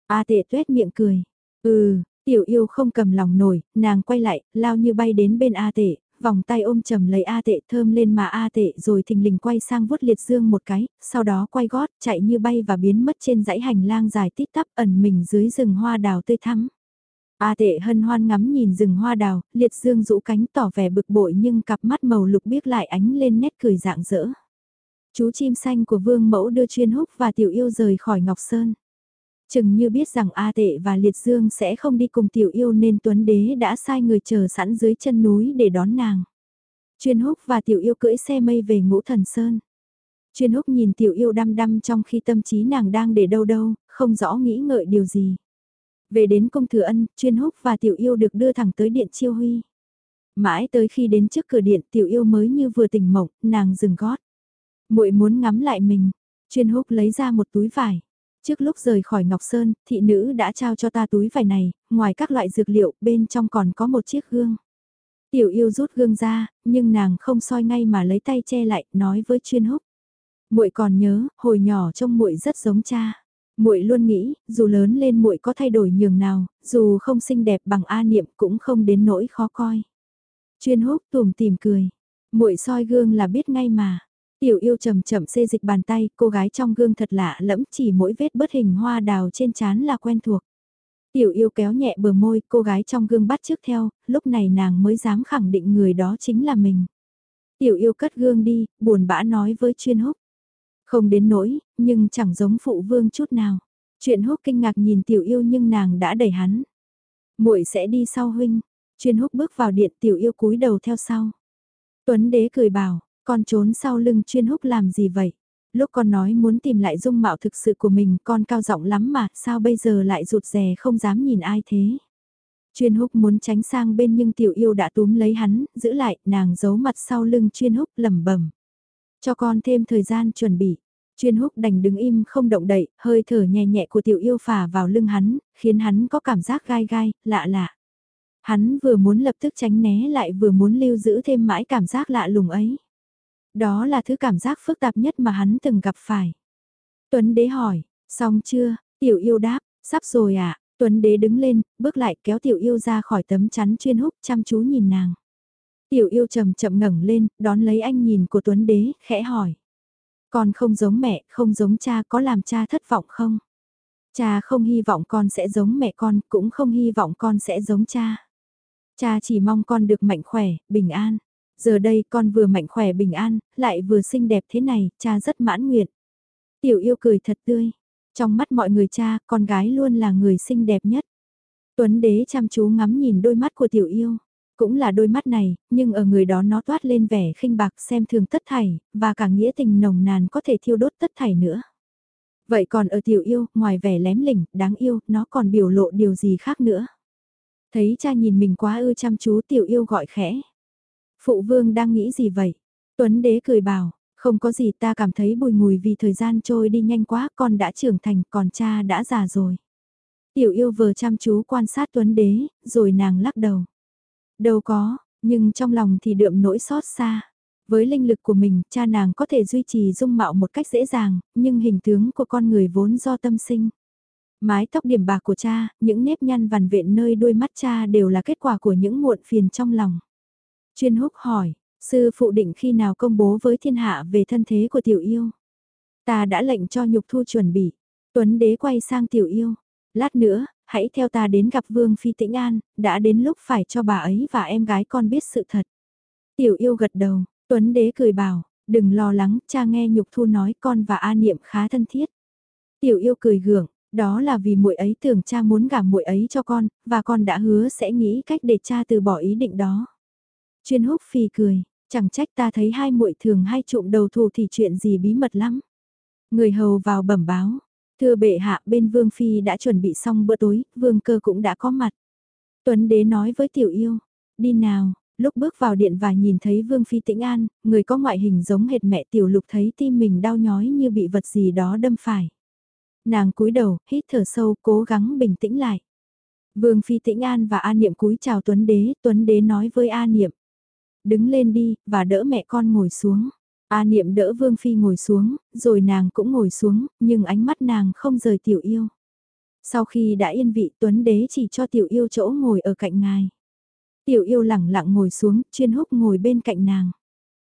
A tệ tuét miệng cười. Ừ, tiểu yêu không cầm lòng nổi, nàng quay lại, lao như bay đến bên A tệ, vòng tay ôm chầm lấy A tệ thơm lên mà A tệ rồi thình lình quay sang vuốt liệt dương một cái, sau đó quay gót, chạy như bay và biến mất trên dãy hành lang dài tít tắp ẩn mình dưới rừng hoa đào tươi thắm. A tệ hân hoan ngắm nhìn rừng hoa đào, liệt dương rũ cánh tỏ vẻ bực bội nhưng cặp mắt màu lục biếc lại ánh lên nét cười dạng dỡ. Chú chim xanh của vương mẫu đưa chuyên húc và tiểu yêu rời khỏi Ngọc Sơn. Chừng như biết rằng A tệ và liệt dương sẽ không đi cùng tiểu yêu nên tuấn đế đã sai người chờ sẵn dưới chân núi để đón nàng. Chuyên húc và tiểu yêu cưỡi xe mây về ngũ thần sơn. Chuyên húc nhìn tiểu yêu đăm đăm trong khi tâm trí nàng đang để đâu đâu, không rõ nghĩ ngợi điều gì. Về đến công thừa ân, chuyên húc và tiểu yêu được đưa thẳng tới điện chiêu huy. Mãi tới khi đến trước cửa điện tiểu yêu mới như vừa tỉnh mộng, nàng dừng gót. muội muốn ngắm lại mình, chuyên húc lấy ra một túi vải. Trước lúc rời khỏi Ngọc Sơn, thị nữ đã trao cho ta túi vải này, ngoài các loại dược liệu, bên trong còn có một chiếc gương. Tiểu yêu rút gương ra, nhưng nàng không soi ngay mà lấy tay che lại, nói với chuyên húc. muội còn nhớ, hồi nhỏ trông muội rất giống cha muội luôn nghĩ, dù lớn lên muội có thay đổi nhường nào, dù không xinh đẹp bằng A Niệm cũng không đến nỗi khó coi. Chuyên húc tùm tìm cười, muội soi gương là biết ngay mà. Tiểu yêu chậm chậm xê dịch bàn tay, cô gái trong gương thật lạ lẫm chỉ mỗi vết bớt hình hoa đào trên trán là quen thuộc. Tiểu yêu kéo nhẹ bờ môi, cô gái trong gương bắt trước theo, lúc này nàng mới dám khẳng định người đó chính là mình. Tiểu yêu cất gương đi, buồn bã nói với chuyên húc. Không đến nỗi, nhưng chẳng giống phụ vương chút nào. Chuyện húc kinh ngạc nhìn tiểu yêu nhưng nàng đã đẩy hắn. muội sẽ đi sau huynh. Chuyên húc bước vào điện tiểu yêu cúi đầu theo sau. Tuấn đế cười bảo, con trốn sau lưng chuyên húc làm gì vậy? Lúc con nói muốn tìm lại dung mạo thực sự của mình con cao giọng lắm mà sao bây giờ lại rụt rè không dám nhìn ai thế? Chuyên húc muốn tránh sang bên nhưng tiểu yêu đã túm lấy hắn, giữ lại, nàng giấu mặt sau lưng chuyên húc lẩm bẩm cho con thêm thời gian chuẩn bị. Chuyên húc đành đứng im không động đậy, hơi thở nhẹ nhẹ của tiểu yêu phả vào lưng hắn, khiến hắn có cảm giác gai gai, lạ lạ. Hắn vừa muốn lập tức tránh né lại vừa muốn lưu giữ thêm mãi cảm giác lạ lùng ấy. Đó là thứ cảm giác phức tạp nhất mà hắn từng gặp phải. Tuấn đế hỏi, xong chưa, tiểu yêu đáp, sắp rồi ạ, à? Tuấn đế đứng lên, bước lại kéo tiểu yêu ra khỏi tấm chắn chuyên húc chăm chú nhìn nàng. Tiểu yêu chậm chậm ngẩng lên, đón lấy anh nhìn của Tuấn Đế, khẽ hỏi. Con không giống mẹ, không giống cha, có làm cha thất vọng không? Cha không hy vọng con sẽ giống mẹ con, cũng không hy vọng con sẽ giống cha. Cha chỉ mong con được mạnh khỏe, bình an. Giờ đây con vừa mạnh khỏe bình an, lại vừa xinh đẹp thế này, cha rất mãn nguyện. Tiểu yêu cười thật tươi. Trong mắt mọi người cha, con gái luôn là người xinh đẹp nhất. Tuấn đế chăm chú ngắm nhìn đôi mắt của tiểu yêu. Cũng là đôi mắt này, nhưng ở người đó nó toát lên vẻ khinh bạc xem thường tất thảy, và cả nghĩa tình nồng nàn có thể thiêu đốt tất thảy nữa. Vậy còn ở tiểu yêu, ngoài vẻ lém lỉnh, đáng yêu, nó còn biểu lộ điều gì khác nữa. Thấy cha nhìn mình quá ư chăm chú tiểu yêu gọi khẽ. Phụ vương đang nghĩ gì vậy? Tuấn đế cười bảo, không có gì ta cảm thấy bùi ngùi vì thời gian trôi đi nhanh quá, con đã trưởng thành, còn cha đã già rồi. Tiểu yêu vừa chăm chú quan sát Tuấn đế, rồi nàng lắc đầu. Đâu có, nhưng trong lòng thì đượm nỗi xót xa. Với linh lực của mình, cha nàng có thể duy trì dung mạo một cách dễ dàng, nhưng hình tướng của con người vốn do tâm sinh. Mái tóc điểm bạc của cha, những nếp nhăn vằn vện nơi đôi mắt cha đều là kết quả của những muộn phiền trong lòng. Chuyên húc hỏi, sư phụ định khi nào công bố với thiên hạ về thân thế của tiểu yêu? Ta đã lệnh cho nhục thu chuẩn bị. Tuấn đế quay sang tiểu yêu. Lát nữa, hãy theo ta đến gặp Vương Phi Tĩnh An, đã đến lúc phải cho bà ấy và em gái con biết sự thật. Tiểu yêu gật đầu, Tuấn Đế cười bảo, đừng lo lắng, cha nghe Nhục Thu nói con và A Niệm khá thân thiết. Tiểu yêu cười gượng, đó là vì muội ấy tưởng cha muốn gả muội ấy cho con, và con đã hứa sẽ nghĩ cách để cha từ bỏ ý định đó. Chuyên húc phi cười, chẳng trách ta thấy hai muội thường hay trụm đầu thù thì chuyện gì bí mật lắm. Người hầu vào bẩm báo, thưa bệ hạ bên vương phi đã chuẩn bị xong bữa tối, vương cơ cũng đã có mặt. Tuấn đế nói với tiểu yêu, đi nào, lúc bước vào điện và nhìn thấy vương phi tĩnh an, người có ngoại hình giống hệt mẹ tiểu lục thấy tim mình đau nhói như bị vật gì đó đâm phải. Nàng cúi đầu, hít thở sâu, cố gắng bình tĩnh lại. Vương Phi Tĩnh An và A Niệm cúi chào Tuấn Đế, Tuấn Đế nói với A Niệm. Đứng lên đi, và đỡ mẹ con ngồi xuống. A Niệm đỡ Vương Phi ngồi xuống, rồi nàng cũng ngồi xuống, nhưng ánh mắt nàng không rời tiểu yêu. Sau khi đã yên vị Tuấn Đế chỉ cho tiểu yêu chỗ ngồi ở cạnh ngài. Tiểu yêu lẳng lặng ngồi xuống, chuyên húc ngồi bên cạnh nàng.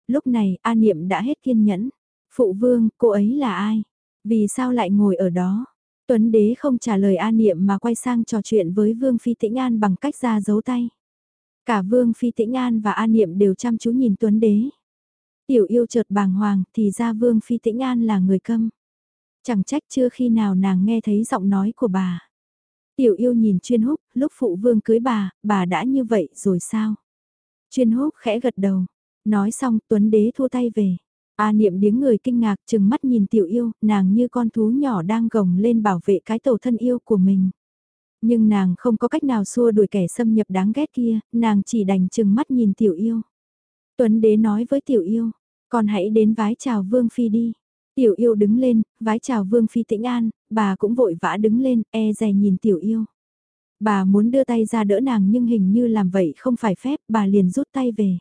Lúc này, A Niệm đã hết kiên nhẫn. Phụ vương, cô ấy là ai? Vì sao lại ngồi ở đó? Tuấn đế không trả lời A Niệm mà quay sang trò chuyện với Vương Phi Tĩnh An bằng cách ra giấu tay. Cả Vương Phi Tĩnh An và A Niệm đều chăm chú nhìn Tuấn đế. Tiểu yêu chợt bàng hoàng thì ra Vương Phi Tĩnh An là người câm. Chẳng trách chưa khi nào nàng nghe thấy giọng nói của bà. Tiểu yêu nhìn chuyên húc, lúc phụ vương cưới bà, bà đã như vậy rồi sao? Chuyên húc khẽ gật đầu. Nói xong Tuấn đế thua tay về. A niệm điếng người kinh ngạc chừng mắt nhìn tiểu yêu, nàng như con thú nhỏ đang gồng lên bảo vệ cái tổ thân yêu của mình. Nhưng nàng không có cách nào xua đuổi kẻ xâm nhập đáng ghét kia, nàng chỉ đành chừng mắt nhìn tiểu yêu. Tuấn đế nói với tiểu yêu, con hãy đến vái chào vương phi đi. Tiểu yêu đứng lên, vái chào vương phi tĩnh an, bà cũng vội vã đứng lên, e dè nhìn tiểu yêu. Bà muốn đưa tay ra đỡ nàng nhưng hình như làm vậy không phải phép, bà liền rút tay về.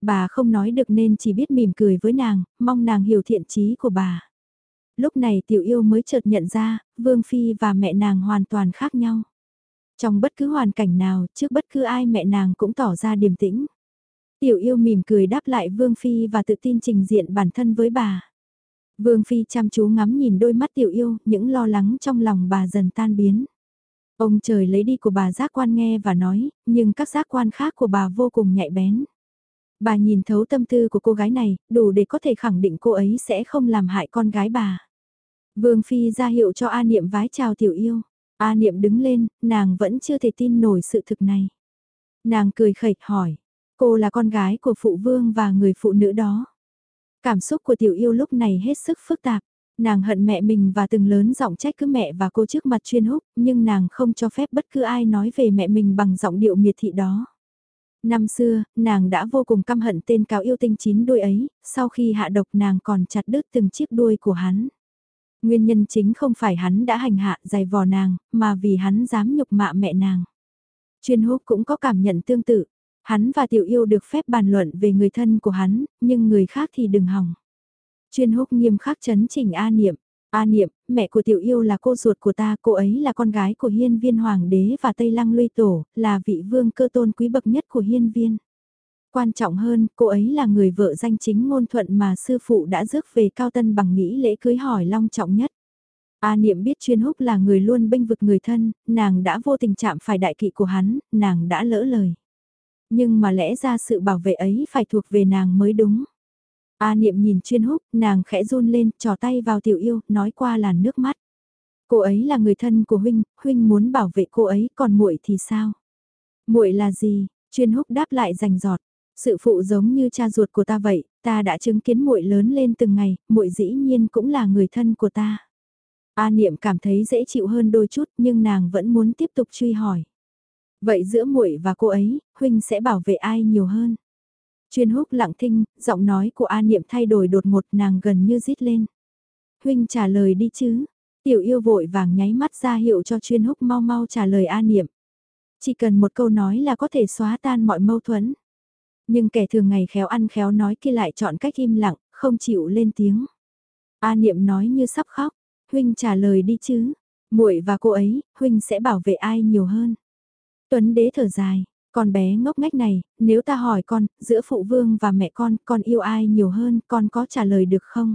Bà không nói được nên chỉ biết mỉm cười với nàng, mong nàng hiểu thiện chí của bà. Lúc này tiểu yêu mới chợt nhận ra, Vương Phi và mẹ nàng hoàn toàn khác nhau. Trong bất cứ hoàn cảnh nào, trước bất cứ ai mẹ nàng cũng tỏ ra điềm tĩnh. Tiểu yêu mỉm cười đáp lại Vương Phi và tự tin trình diện bản thân với bà. Vương Phi chăm chú ngắm nhìn đôi mắt tiểu yêu, những lo lắng trong lòng bà dần tan biến. Ông trời lấy đi của bà giác quan nghe và nói, nhưng các giác quan khác của bà vô cùng nhạy bén. Bà nhìn thấu tâm tư của cô gái này, đủ để có thể khẳng định cô ấy sẽ không làm hại con gái bà. Vương Phi ra hiệu cho A Niệm vái chào tiểu yêu. A Niệm đứng lên, nàng vẫn chưa thể tin nổi sự thực này. Nàng cười khẩy hỏi, cô là con gái của phụ vương và người phụ nữ đó. Cảm xúc của tiểu yêu lúc này hết sức phức tạp. Nàng hận mẹ mình và từng lớn giọng trách cứ mẹ và cô trước mặt chuyên húc, nhưng nàng không cho phép bất cứ ai nói về mẹ mình bằng giọng điệu miệt thị đó. Năm xưa, nàng đã vô cùng căm hận tên cáo yêu tinh chín đuôi ấy, sau khi hạ độc nàng còn chặt đứt từng chiếc đuôi của hắn. Nguyên nhân chính không phải hắn đã hành hạ dày vò nàng, mà vì hắn dám nhục mạ mẹ nàng. Chuyên húc cũng có cảm nhận tương tự. Hắn và tiểu yêu được phép bàn luận về người thân của hắn, nhưng người khác thì đừng hỏng. Chuyên húc nghiêm khắc chấn chỉnh A Niệm. A Niệm, mẹ của tiểu yêu là cô ruột của ta, cô ấy là con gái của hiên viên hoàng đế và Tây Lăng Luy Tổ, là vị vương cơ tôn quý bậc nhất của hiên viên. Quan trọng hơn, cô ấy là người vợ danh chính ngôn thuận mà sư phụ đã rước về cao tân bằng nghĩ lễ cưới hỏi long trọng nhất. A Niệm biết chuyên húc là người luôn bênh vực người thân, nàng đã vô tình chạm phải đại kỵ của hắn, nàng đã lỡ lời. Nhưng mà lẽ ra sự bảo vệ ấy phải thuộc về nàng mới đúng. A Niệm nhìn chuyên húc, nàng khẽ run lên, trò tay vào tiểu yêu, nói qua là nước mắt. Cô ấy là người thân của huynh, huynh muốn bảo vệ cô ấy, còn muội thì sao? Muội là gì? Chuyên húc đáp lại rành giọt. Sự phụ giống như cha ruột của ta vậy, ta đã chứng kiến muội lớn lên từng ngày, muội dĩ nhiên cũng là người thân của ta. A Niệm cảm thấy dễ chịu hơn đôi chút, nhưng nàng vẫn muốn tiếp tục truy hỏi. Vậy giữa muội và cô ấy, huynh sẽ bảo vệ ai nhiều hơn? Chuyên húc lặng thinh, giọng nói của A Niệm thay đổi đột ngột nàng gần như rít lên. Huynh trả lời đi chứ. Tiểu yêu vội vàng nháy mắt ra hiệu cho chuyên húc mau mau trả lời A Niệm. Chỉ cần một câu nói là có thể xóa tan mọi mâu thuẫn. Nhưng kẻ thường ngày khéo ăn khéo nói kia lại chọn cách im lặng, không chịu lên tiếng. A Niệm nói như sắp khóc, huynh trả lời đi chứ. Muội và cô ấy, huynh sẽ bảo vệ ai nhiều hơn. Tuấn đế thở dài, con bé ngốc nghếch này, nếu ta hỏi con, giữa phụ vương và mẹ con, con yêu ai nhiều hơn, con có trả lời được không?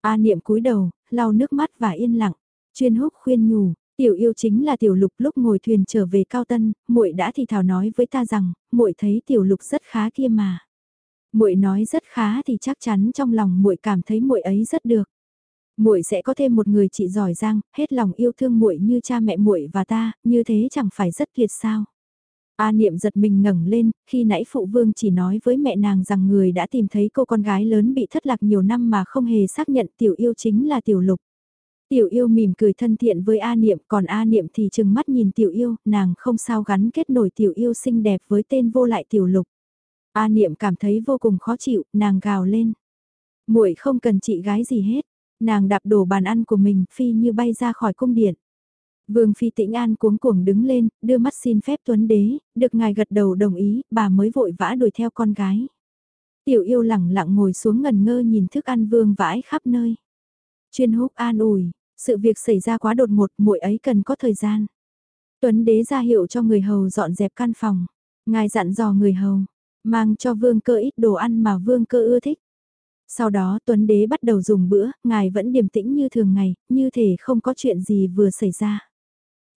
A niệm cúi đầu, lau nước mắt và yên lặng. Chuyên húc khuyên nhủ, tiểu yêu chính là tiểu lục lúc ngồi thuyền trở về cao tân, muội đã thì thảo nói với ta rằng, muội thấy tiểu lục rất khá kia mà. Muội nói rất khá thì chắc chắn trong lòng muội cảm thấy muội ấy rất được. Muội sẽ có thêm một người chị giỏi giang, hết lòng yêu thương muội như cha mẹ muội và ta, như thế chẳng phải rất tuyệt sao? A Niệm giật mình ngẩng lên, khi nãy phụ vương chỉ nói với mẹ nàng rằng người đã tìm thấy cô con gái lớn bị thất lạc nhiều năm mà không hề xác nhận tiểu yêu chính là tiểu lục. Tiểu yêu mỉm cười thân thiện với A Niệm, còn A Niệm thì chừng mắt nhìn tiểu yêu, nàng không sao gắn kết nổi tiểu yêu xinh đẹp với tên vô lại tiểu lục. A Niệm cảm thấy vô cùng khó chịu, nàng gào lên. muội không cần chị gái gì hết, nàng đạp đổ bàn ăn của mình phi như bay ra khỏi cung điện. Vương Phi Tĩnh An cuống cuồng đứng lên, đưa mắt xin phép Tuấn Đế, được ngài gật đầu đồng ý, bà mới vội vã đuổi theo con gái. Tiểu yêu lẳng lặng ngồi xuống ngần ngơ nhìn thức ăn vương vãi khắp nơi. Chuyên húc an ủi, sự việc xảy ra quá đột ngột, muội ấy cần có thời gian. Tuấn Đế ra hiệu cho người hầu dọn dẹp căn phòng. Ngài dặn dò người hầu, mang cho vương cơ ít đồ ăn mà vương cơ ưa thích. Sau đó Tuấn Đế bắt đầu dùng bữa, ngài vẫn điềm tĩnh như thường ngày, như thể không có chuyện gì vừa xảy ra.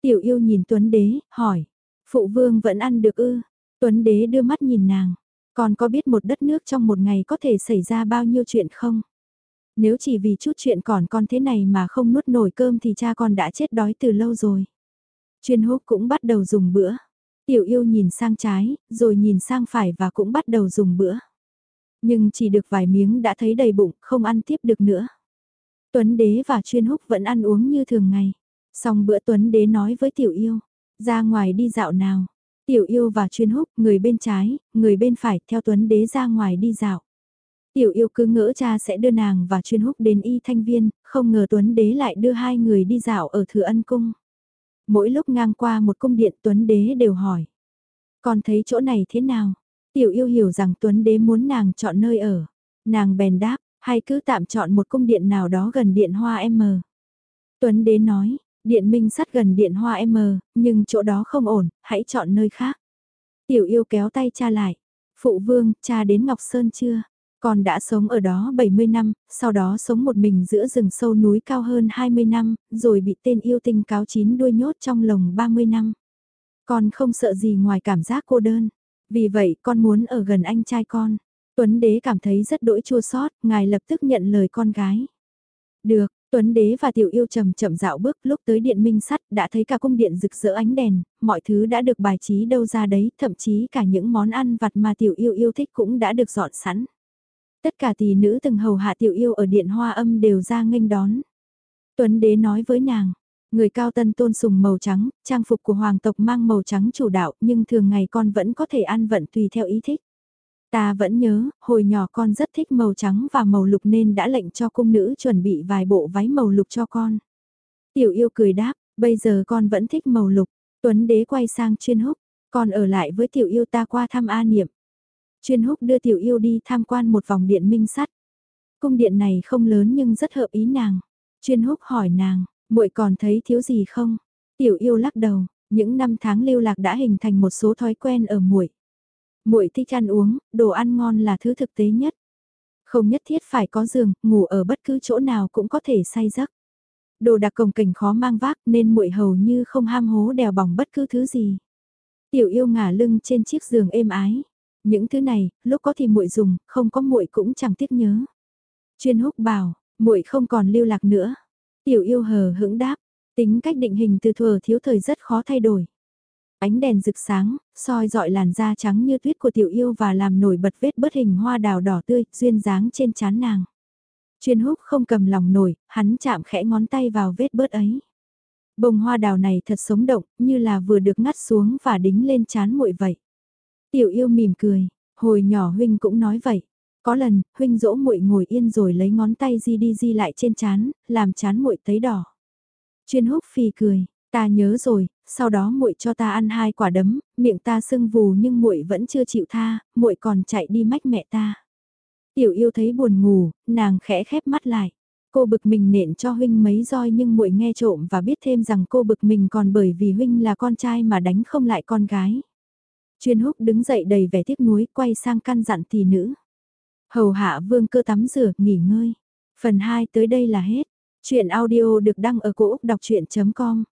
Tiểu yêu nhìn Tuấn Đế, hỏi. Phụ vương vẫn ăn được ư? Tuấn Đế đưa mắt nhìn nàng. Còn có biết một đất nước trong một ngày có thể xảy ra bao nhiêu chuyện không? Nếu chỉ vì chút chuyện còn con thế này mà không nuốt nổi cơm thì cha con đã chết đói từ lâu rồi. Chuyên húc cũng bắt đầu dùng bữa. Tiểu yêu nhìn sang trái, rồi nhìn sang phải và cũng bắt đầu dùng bữa. Nhưng chỉ được vài miếng đã thấy đầy bụng, không ăn tiếp được nữa. Tuấn đế và chuyên húc vẫn ăn uống như thường ngày. Xong bữa Tuấn Đế nói với Tiểu Yêu, ra ngoài đi dạo nào. Tiểu Yêu và chuyên húc, người bên trái, người bên phải, theo Tuấn Đế ra ngoài đi dạo. Tiểu Yêu cứ ngỡ cha sẽ đưa nàng và chuyên húc đến y thanh viên, không ngờ Tuấn Đế lại đưa hai người đi dạo ở Thừa Ân Cung. Mỗi lúc ngang qua một cung điện Tuấn Đế đều hỏi. Còn thấy chỗ này thế nào? Tiểu Yêu hiểu rằng Tuấn Đế muốn nàng chọn nơi ở. Nàng bèn đáp, hay cứ tạm chọn một cung điện nào đó gần điện hoa M. Tuấn Đế nói, Điện minh sắt gần điện hoa M, nhưng chỗ đó không ổn, hãy chọn nơi khác. Tiểu yêu kéo tay cha lại. Phụ vương, cha đến Ngọc Sơn chưa? Con đã sống ở đó 70 năm, sau đó sống một mình giữa rừng sâu núi cao hơn 20 năm, rồi bị tên yêu tinh cáo chín đuôi nhốt trong lồng 30 năm. Con không sợ gì ngoài cảm giác cô đơn. Vì vậy con muốn ở gần anh trai con. Tuấn đế cảm thấy rất đỗi chua xót, ngài lập tức nhận lời con gái. Được, Tuấn đế và tiểu yêu trầm chậm dạo bước lúc tới điện minh sắt đã thấy cả cung điện rực rỡ ánh đèn, mọi thứ đã được bài trí đâu ra đấy, thậm chí cả những món ăn vặt mà tiểu yêu yêu thích cũng đã được dọn sẵn. Tất cả tỷ nữ từng hầu hạ tiểu yêu ở điện hoa âm đều ra nghênh đón. Tuấn đế nói với nàng, người cao tân tôn sùng màu trắng, trang phục của hoàng tộc mang màu trắng chủ đạo nhưng thường ngày con vẫn có thể ăn vận tùy theo ý thích. Ta vẫn nhớ, hồi nhỏ con rất thích màu trắng và màu lục nên đã lệnh cho cung nữ chuẩn bị vài bộ váy màu lục cho con. Tiểu yêu cười đáp, bây giờ con vẫn thích màu lục. Tuấn đế quay sang chuyên húc, con ở lại với tiểu yêu ta qua thăm A Niệm. Chuyên húc đưa tiểu yêu đi tham quan một vòng điện minh sắt. Cung điện này không lớn nhưng rất hợp ý nàng. Chuyên húc hỏi nàng, muội còn thấy thiếu gì không? Tiểu yêu lắc đầu, những năm tháng lưu lạc đã hình thành một số thói quen ở muội muội thích ăn uống, đồ ăn ngon là thứ thực tế nhất. Không nhất thiết phải có giường, ngủ ở bất cứ chỗ nào cũng có thể say giấc. Đồ đặc cồng cảnh khó mang vác nên muội hầu như không ham hố đèo bỏng bất cứ thứ gì. Tiểu yêu ngả lưng trên chiếc giường êm ái. Những thứ này, lúc có thì muội dùng, không có muội cũng chẳng tiếc nhớ. Chuyên húc bảo, muội không còn lưu lạc nữa. Tiểu yêu hờ hững đáp, tính cách định hình từ thuở thiếu thời rất khó thay đổi. Ánh đèn rực sáng, soi dọi làn da trắng như tuyết của tiểu yêu và làm nổi bật vết bớt hình hoa đào đỏ tươi, duyên dáng trên trán nàng. Chuyên húc không cầm lòng nổi, hắn chạm khẽ ngón tay vào vết bớt ấy. Bông hoa đào này thật sống động, như là vừa được ngắt xuống và đính lên chán muội vậy. Tiểu yêu mỉm cười, hồi nhỏ huynh cũng nói vậy. Có lần, huynh dỗ muội ngồi yên rồi lấy ngón tay di đi di lại trên chán, làm chán muội thấy đỏ. Chuyên húc phì cười, ta nhớ rồi, sau đó muội cho ta ăn hai quả đấm, miệng ta sưng vù nhưng muội vẫn chưa chịu tha, muội còn chạy đi mách mẹ ta. Tiểu yêu thấy buồn ngủ, nàng khẽ khép mắt lại. Cô bực mình nện cho huynh mấy roi nhưng muội nghe trộm và biết thêm rằng cô bực mình còn bởi vì huynh là con trai mà đánh không lại con gái. Chuyên húc đứng dậy đầy vẻ tiếc nuối quay sang căn dặn tỷ nữ. Hầu hạ vương cơ tắm rửa, nghỉ ngơi. Phần 2 tới đây là hết. Chuyện audio được đăng ở cổ Úc đọc chuyện.com